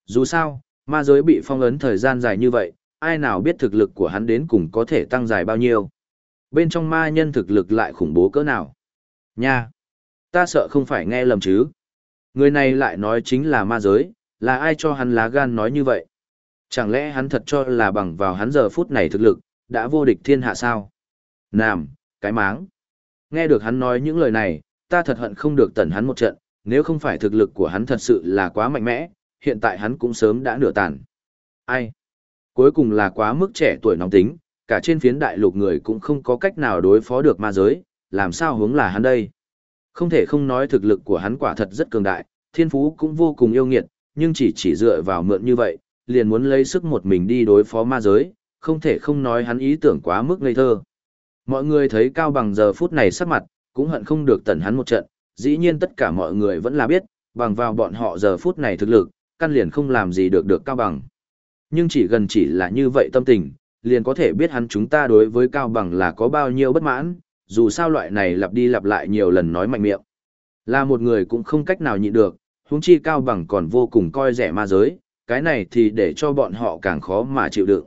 Dù sao, ma giới bị phong ấn thời gian dài như vậy, ai nào biết thực lực của hắn đến cùng có thể tăng dài bao nhiêu. Bên trong ma nhân thực lực lại khủng bố cỡ nào. Nha! Ta sợ không phải nghe lầm chứ. Người này lại nói chính là ma giới, là ai cho hắn lá gan nói như vậy? Chẳng lẽ hắn thật cho là bằng vào hắn giờ phút này thực lực, đã vô địch thiên hạ sao? Nam, cái máng. Nghe được hắn nói những lời này, ta thật hận không được tẩn hắn một trận, nếu không phải thực lực của hắn thật sự là quá mạnh mẽ, hiện tại hắn cũng sớm đã nửa tàn. Ai? Cuối cùng là quá mức trẻ tuổi nóng tính, cả trên phiến đại lục người cũng không có cách nào đối phó được ma giới, làm sao hướng là hắn đây? Không thể không nói thực lực của hắn quả thật rất cường đại, thiên phú cũng vô cùng yêu nghiệt, nhưng chỉ chỉ dựa vào mượn như vậy, liền muốn lấy sức một mình đi đối phó ma giới, không thể không nói hắn ý tưởng quá mức ngây thơ. Mọi người thấy Cao Bằng giờ phút này sắc mặt, cũng hận không được tẩn hắn một trận, dĩ nhiên tất cả mọi người vẫn là biết, bằng vào bọn họ giờ phút này thực lực, căn liền không làm gì được được Cao Bằng. Nhưng chỉ gần chỉ là như vậy tâm tình, liền có thể biết hắn chúng ta đối với Cao Bằng là có bao nhiêu bất mãn, dù sao loại này lặp đi lặp lại nhiều lần nói mạnh miệng. Là một người cũng không cách nào nhịn được, huống chi Cao Bằng còn vô cùng coi rẻ ma giới, cái này thì để cho bọn họ càng khó mà chịu đựng.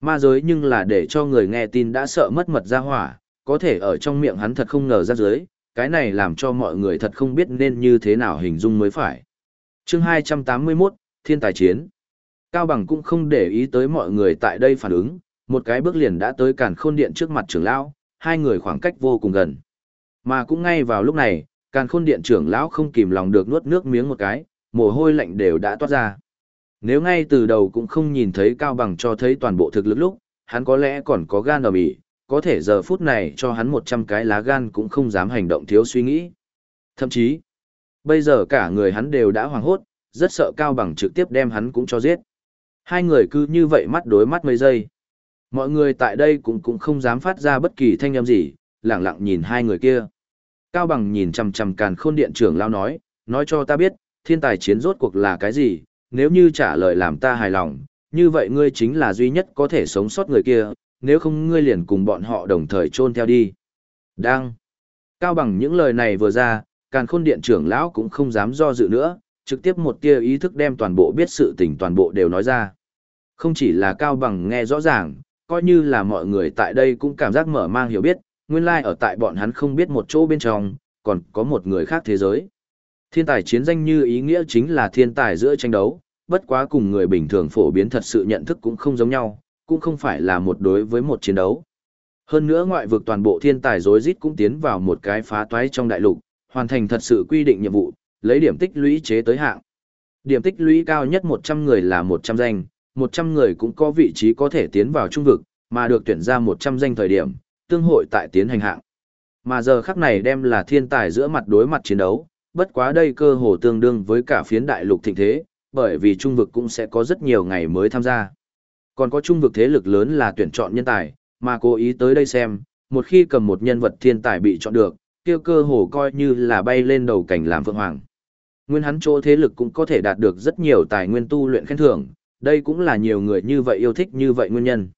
Ma giới nhưng là để cho người nghe tin đã sợ mất mật ra hỏa, có thể ở trong miệng hắn thật không ngờ ra giới, cái này làm cho mọi người thật không biết nên như thế nào hình dung mới phải. chương 281, Thiên tài chiến. Cao Bằng cũng không để ý tới mọi người tại đây phản ứng, một cái bước liền đã tới cản khôn điện trước mặt trưởng lão, hai người khoảng cách vô cùng gần. Mà cũng ngay vào lúc này, càn khôn điện trưởng lão không kìm lòng được nuốt nước miếng một cái, mồ hôi lạnh đều đã toát ra. Nếu ngay từ đầu cũng không nhìn thấy Cao Bằng cho thấy toàn bộ thực lực lúc, hắn có lẽ còn có gan ở bỉ, có thể giờ phút này cho hắn 100 cái lá gan cũng không dám hành động thiếu suy nghĩ. Thậm chí, bây giờ cả người hắn đều đã hoảng hốt, rất sợ Cao Bằng trực tiếp đem hắn cũng cho giết. Hai người cứ như vậy mắt đối mắt mấy giây. Mọi người tại đây cũng cũng không dám phát ra bất kỳ thanh âm gì, lặng lặng nhìn hai người kia. Cao Bằng nhìn chằm chằm càn khôn điện trưởng lao nói, nói cho ta biết, thiên tài chiến rốt cuộc là cái gì, nếu như trả lời làm ta hài lòng, như vậy ngươi chính là duy nhất có thể sống sót người kia, nếu không ngươi liền cùng bọn họ đồng thời chôn theo đi. Đang. Cao bằng những lời này vừa ra, càn khôn điện trưởng lão cũng không dám do dự nữa, trực tiếp một tia ý thức đem toàn bộ biết sự tình toàn bộ đều nói ra. Không chỉ là cao bằng nghe rõ ràng, coi như là mọi người tại đây cũng cảm giác mở mang hiểu biết, nguyên lai like ở tại bọn hắn không biết một chỗ bên trong, còn có một người khác thế giới. Thiên tài chiến danh như ý nghĩa chính là thiên tài giữa tranh đấu, bất quá cùng người bình thường phổ biến thật sự nhận thức cũng không giống nhau, cũng không phải là một đối với một chiến đấu. Hơn nữa ngoại vực toàn bộ thiên tài rối rít cũng tiến vào một cái phá toái trong đại lục, hoàn thành thật sự quy định nhiệm vụ, lấy điểm tích lũy chế tới hạng. Điểm tích lũy cao nhất 100 người là 100 danh, 100 người cũng có vị trí có thể tiến vào trung vực, mà được tuyển ra 100 danh thời điểm, tương hội tại tiến hành hạng. Mà giờ khắc này đem là thiên tài giữa mặt đối mặt chiến đấu, bất quá đây cơ hồ tương đương với cả phiến đại lục thịnh thế, bởi vì trung vực cũng sẽ có rất nhiều ngày mới tham gia. Còn có trung vực thế lực lớn là tuyển chọn nhân tài, mà cố ý tới đây xem, một khi cầm một nhân vật thiên tài bị chọn được, kia cơ hồ coi như là bay lên đầu cảnh làm phượng hoàng. Nguyên hắn chỗ thế lực cũng có thể đạt được rất nhiều tài nguyên tu luyện khen thưởng, đây cũng là nhiều người như vậy yêu thích như vậy nguyên nhân.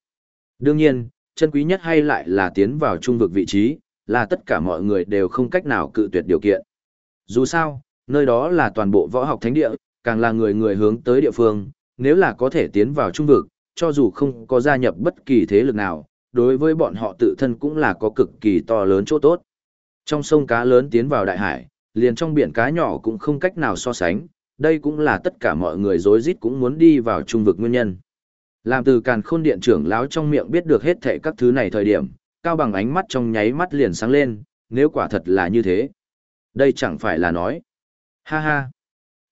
Đương nhiên, chân quý nhất hay lại là tiến vào trung vực vị trí, là tất cả mọi người đều không cách nào cự tuyệt điều kiện. Dù sao, nơi đó là toàn bộ võ học thánh địa, càng là người người hướng tới địa phương, nếu là có thể tiến vào trung vực, cho dù không có gia nhập bất kỳ thế lực nào, đối với bọn họ tự thân cũng là có cực kỳ to lớn chỗ tốt. Trong sông cá lớn tiến vào đại hải, liền trong biển cá nhỏ cũng không cách nào so sánh, đây cũng là tất cả mọi người rối rít cũng muốn đi vào trung vực nguyên nhân. Làm từ càn khôn điện trưởng lão trong miệng biết được hết thệ các thứ này thời điểm, cao bằng ánh mắt trong nháy mắt liền sáng lên, nếu quả thật là như thế. Đây chẳng phải là nói. Ha ha.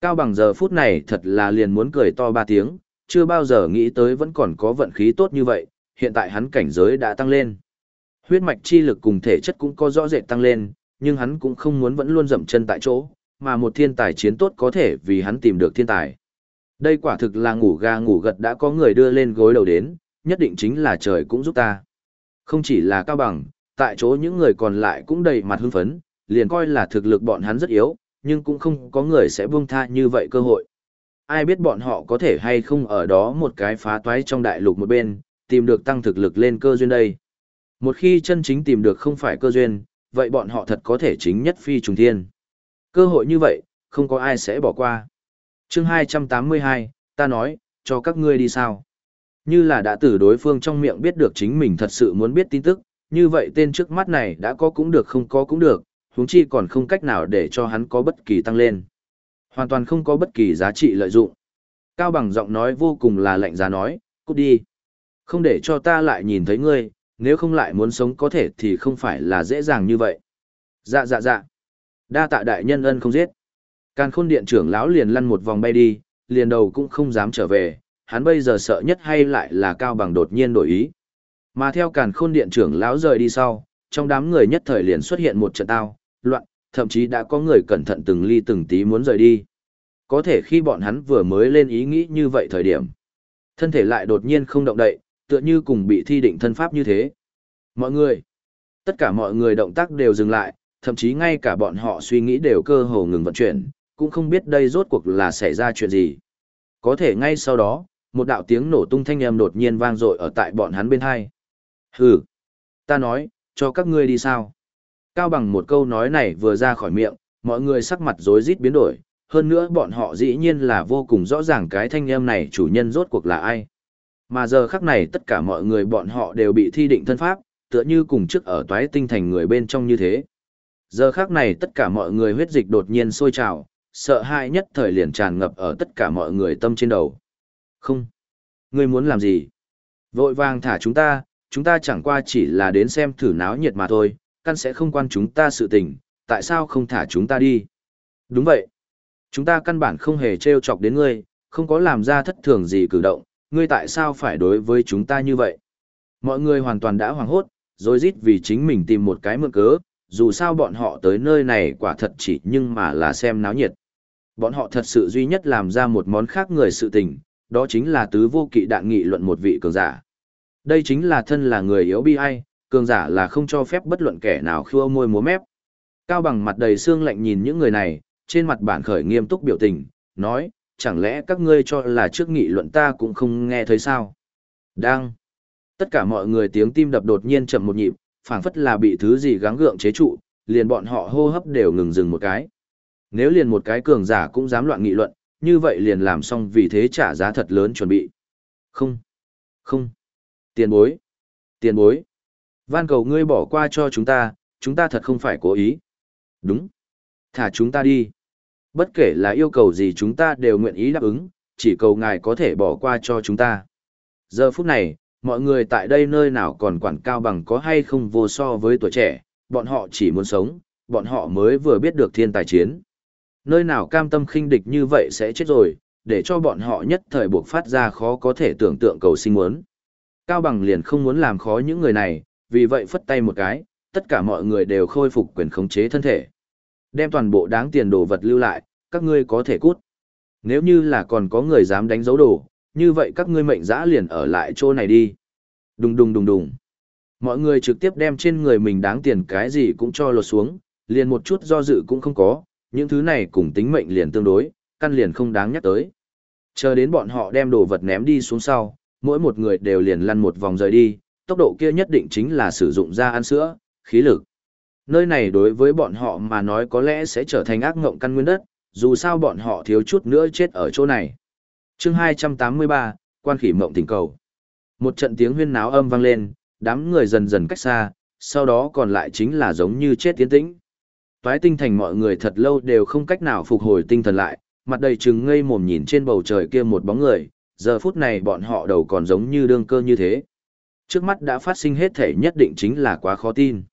Cao bằng giờ phút này thật là liền muốn cười to ba tiếng, chưa bao giờ nghĩ tới vẫn còn có vận khí tốt như vậy, hiện tại hắn cảnh giới đã tăng lên. Huyết mạch chi lực cùng thể chất cũng có rõ rệt tăng lên, nhưng hắn cũng không muốn vẫn luôn dậm chân tại chỗ, mà một thiên tài chiến tốt có thể vì hắn tìm được thiên tài. Đây quả thực là ngủ ga ngủ gật đã có người đưa lên gối đầu đến, nhất định chính là trời cũng giúp ta. Không chỉ là cao bằng, tại chỗ những người còn lại cũng đầy mặt hưng phấn, liền coi là thực lực bọn hắn rất yếu, nhưng cũng không có người sẽ buông tha như vậy cơ hội. Ai biết bọn họ có thể hay không ở đó một cái phá toái trong đại lục một bên, tìm được tăng thực lực lên cơ duyên đây. Một khi chân chính tìm được không phải cơ duyên, vậy bọn họ thật có thể chính nhất phi trùng thiên. Cơ hội như vậy, không có ai sẽ bỏ qua. chương 282, ta nói, cho các ngươi đi sao? Như là đã từ đối phương trong miệng biết được chính mình thật sự muốn biết tin tức, như vậy tên trước mắt này đã có cũng được không có cũng được, huống chi còn không cách nào để cho hắn có bất kỳ tăng lên. Hoàn toàn không có bất kỳ giá trị lợi dụng. Cao bằng giọng nói vô cùng là lạnh giá nói, cút đi. Không để cho ta lại nhìn thấy ngươi, nếu không lại muốn sống có thể thì không phải là dễ dàng như vậy. Dạ dạ dạ. Đa tạ đại nhân ân không giết. Càn khôn điện trưởng lão liền lăn một vòng bay đi, liền đầu cũng không dám trở về, hắn bây giờ sợ nhất hay lại là cao bằng đột nhiên đổi ý. Mà theo càn khôn điện trưởng lão rời đi sau, trong đám người nhất thời liền xuất hiện một trận tao, loạn, thậm chí đã có người cẩn thận từng ly từng tí muốn rời đi. Có thể khi bọn hắn vừa mới lên ý nghĩ như vậy thời điểm, thân thể lại đột nhiên không động đậy, tựa như cùng bị thi định thân pháp như thế. Mọi người, tất cả mọi người động tác đều dừng lại, thậm chí ngay cả bọn họ suy nghĩ đều cơ hồ ngừng vận chuyển, cũng không biết đây rốt cuộc là xảy ra chuyện gì. Có thể ngay sau đó, một đạo tiếng nổ tung thanh âm đột nhiên vang dội ở tại bọn hắn bên hai. Hừ, ta nói, cho các ngươi đi sao? Cao bằng một câu nói này vừa ra khỏi miệng, mọi người sắc mặt rối rít biến đổi, hơn nữa bọn họ dĩ nhiên là vô cùng rõ ràng cái thanh âm này chủ nhân rốt cuộc là ai. Mà giờ khắc này tất cả mọi người bọn họ đều bị thi định thân pháp, tựa như cùng trước ở toái tinh thành người bên trong như thế. Giờ khắc này tất cả mọi người huyết dịch đột nhiên sôi trào, sợ hãi nhất thời liền tràn ngập ở tất cả mọi người tâm trên đầu. Không. Ngươi muốn làm gì? Vội vàng thả chúng ta, chúng ta chẳng qua chỉ là đến xem thử náo nhiệt mà thôi, căn sẽ không quan chúng ta sự tình, tại sao không thả chúng ta đi? Đúng vậy. Chúng ta căn bản không hề trêu chọc đến ngươi, không có làm ra thất thường gì cử động, ngươi tại sao phải đối với chúng ta như vậy? Mọi người hoàn toàn đã hoảng hốt, rồi rít vì chính mình tìm một cái mượn cớ, dù sao bọn họ tới nơi này quả thật chỉ nhưng mà là xem náo nhiệt. Bọn họ thật sự duy nhất làm ra một món khác người sự tình, đó chính là tứ vô kỵ đạn nghị luận một vị cường giả. Đây chính là thân là người yếu bi ai, cường giả là không cho phép bất luận kẻ nào khua môi múa mép. Cao bằng mặt đầy xương lạnh nhìn những người này, trên mặt bản khởi nghiêm túc biểu tình, nói, chẳng lẽ các ngươi cho là trước nghị luận ta cũng không nghe thấy sao? Đang. Tất cả mọi người tiếng tim đập đột nhiên chậm một nhịp, phảng phất là bị thứ gì gắng gượng chế trụ, liền bọn họ hô hấp đều ngừng dừng một cái. Nếu liền một cái cường giả cũng dám loạn nghị luận, như vậy liền làm xong vì thế trả giá thật lớn chuẩn bị. Không. Không. Tiền bối. Tiền bối. Van cầu ngươi bỏ qua cho chúng ta, chúng ta thật không phải cố ý. Đúng. Thả chúng ta đi. Bất kể là yêu cầu gì chúng ta đều nguyện ý đáp ứng, chỉ cầu ngài có thể bỏ qua cho chúng ta. Giờ phút này, mọi người tại đây nơi nào còn quản cao bằng có hay không vô so với tuổi trẻ, bọn họ chỉ muốn sống, bọn họ mới vừa biết được thiên tài chiến. Nơi nào cam tâm khinh địch như vậy sẽ chết rồi, để cho bọn họ nhất thời buộc phát ra khó có thể tưởng tượng cầu sinh muốn. Cao bằng liền không muốn làm khó những người này, vì vậy phất tay một cái, tất cả mọi người đều khôi phục quyền khống chế thân thể. Đem toàn bộ đáng tiền đồ vật lưu lại, các ngươi có thể cút. Nếu như là còn có người dám đánh dấu đồ, như vậy các ngươi mệnh dã liền ở lại chỗ này đi. Đùng đùng đùng đùng. Mọi người trực tiếp đem trên người mình đáng tiền cái gì cũng cho lột xuống, liền một chút do dự cũng không có, những thứ này cùng tính mệnh liền tương đối, căn liền không đáng nhắc tới. Chờ đến bọn họ đem đồ vật ném đi xuống sau, mỗi một người đều liền lăn một vòng rời đi, tốc độ kia nhất định chính là sử dụng ra ăn sữa, khí lực. Nơi này đối với bọn họ mà nói có lẽ sẽ trở thành ác ngộng căn nguyên đất, dù sao bọn họ thiếu chút nữa chết ở chỗ này chương 283, quan khỉ mộng tình cầu. Một trận tiếng huyên náo âm vang lên, đám người dần dần cách xa, sau đó còn lại chính là giống như chết tiến tĩnh. Toái tinh thành mọi người thật lâu đều không cách nào phục hồi tinh thần lại, mặt đầy trừng ngây mồm nhìn trên bầu trời kia một bóng người, giờ phút này bọn họ đầu còn giống như đương cơ như thế. Trước mắt đã phát sinh hết thể nhất định chính là quá khó tin.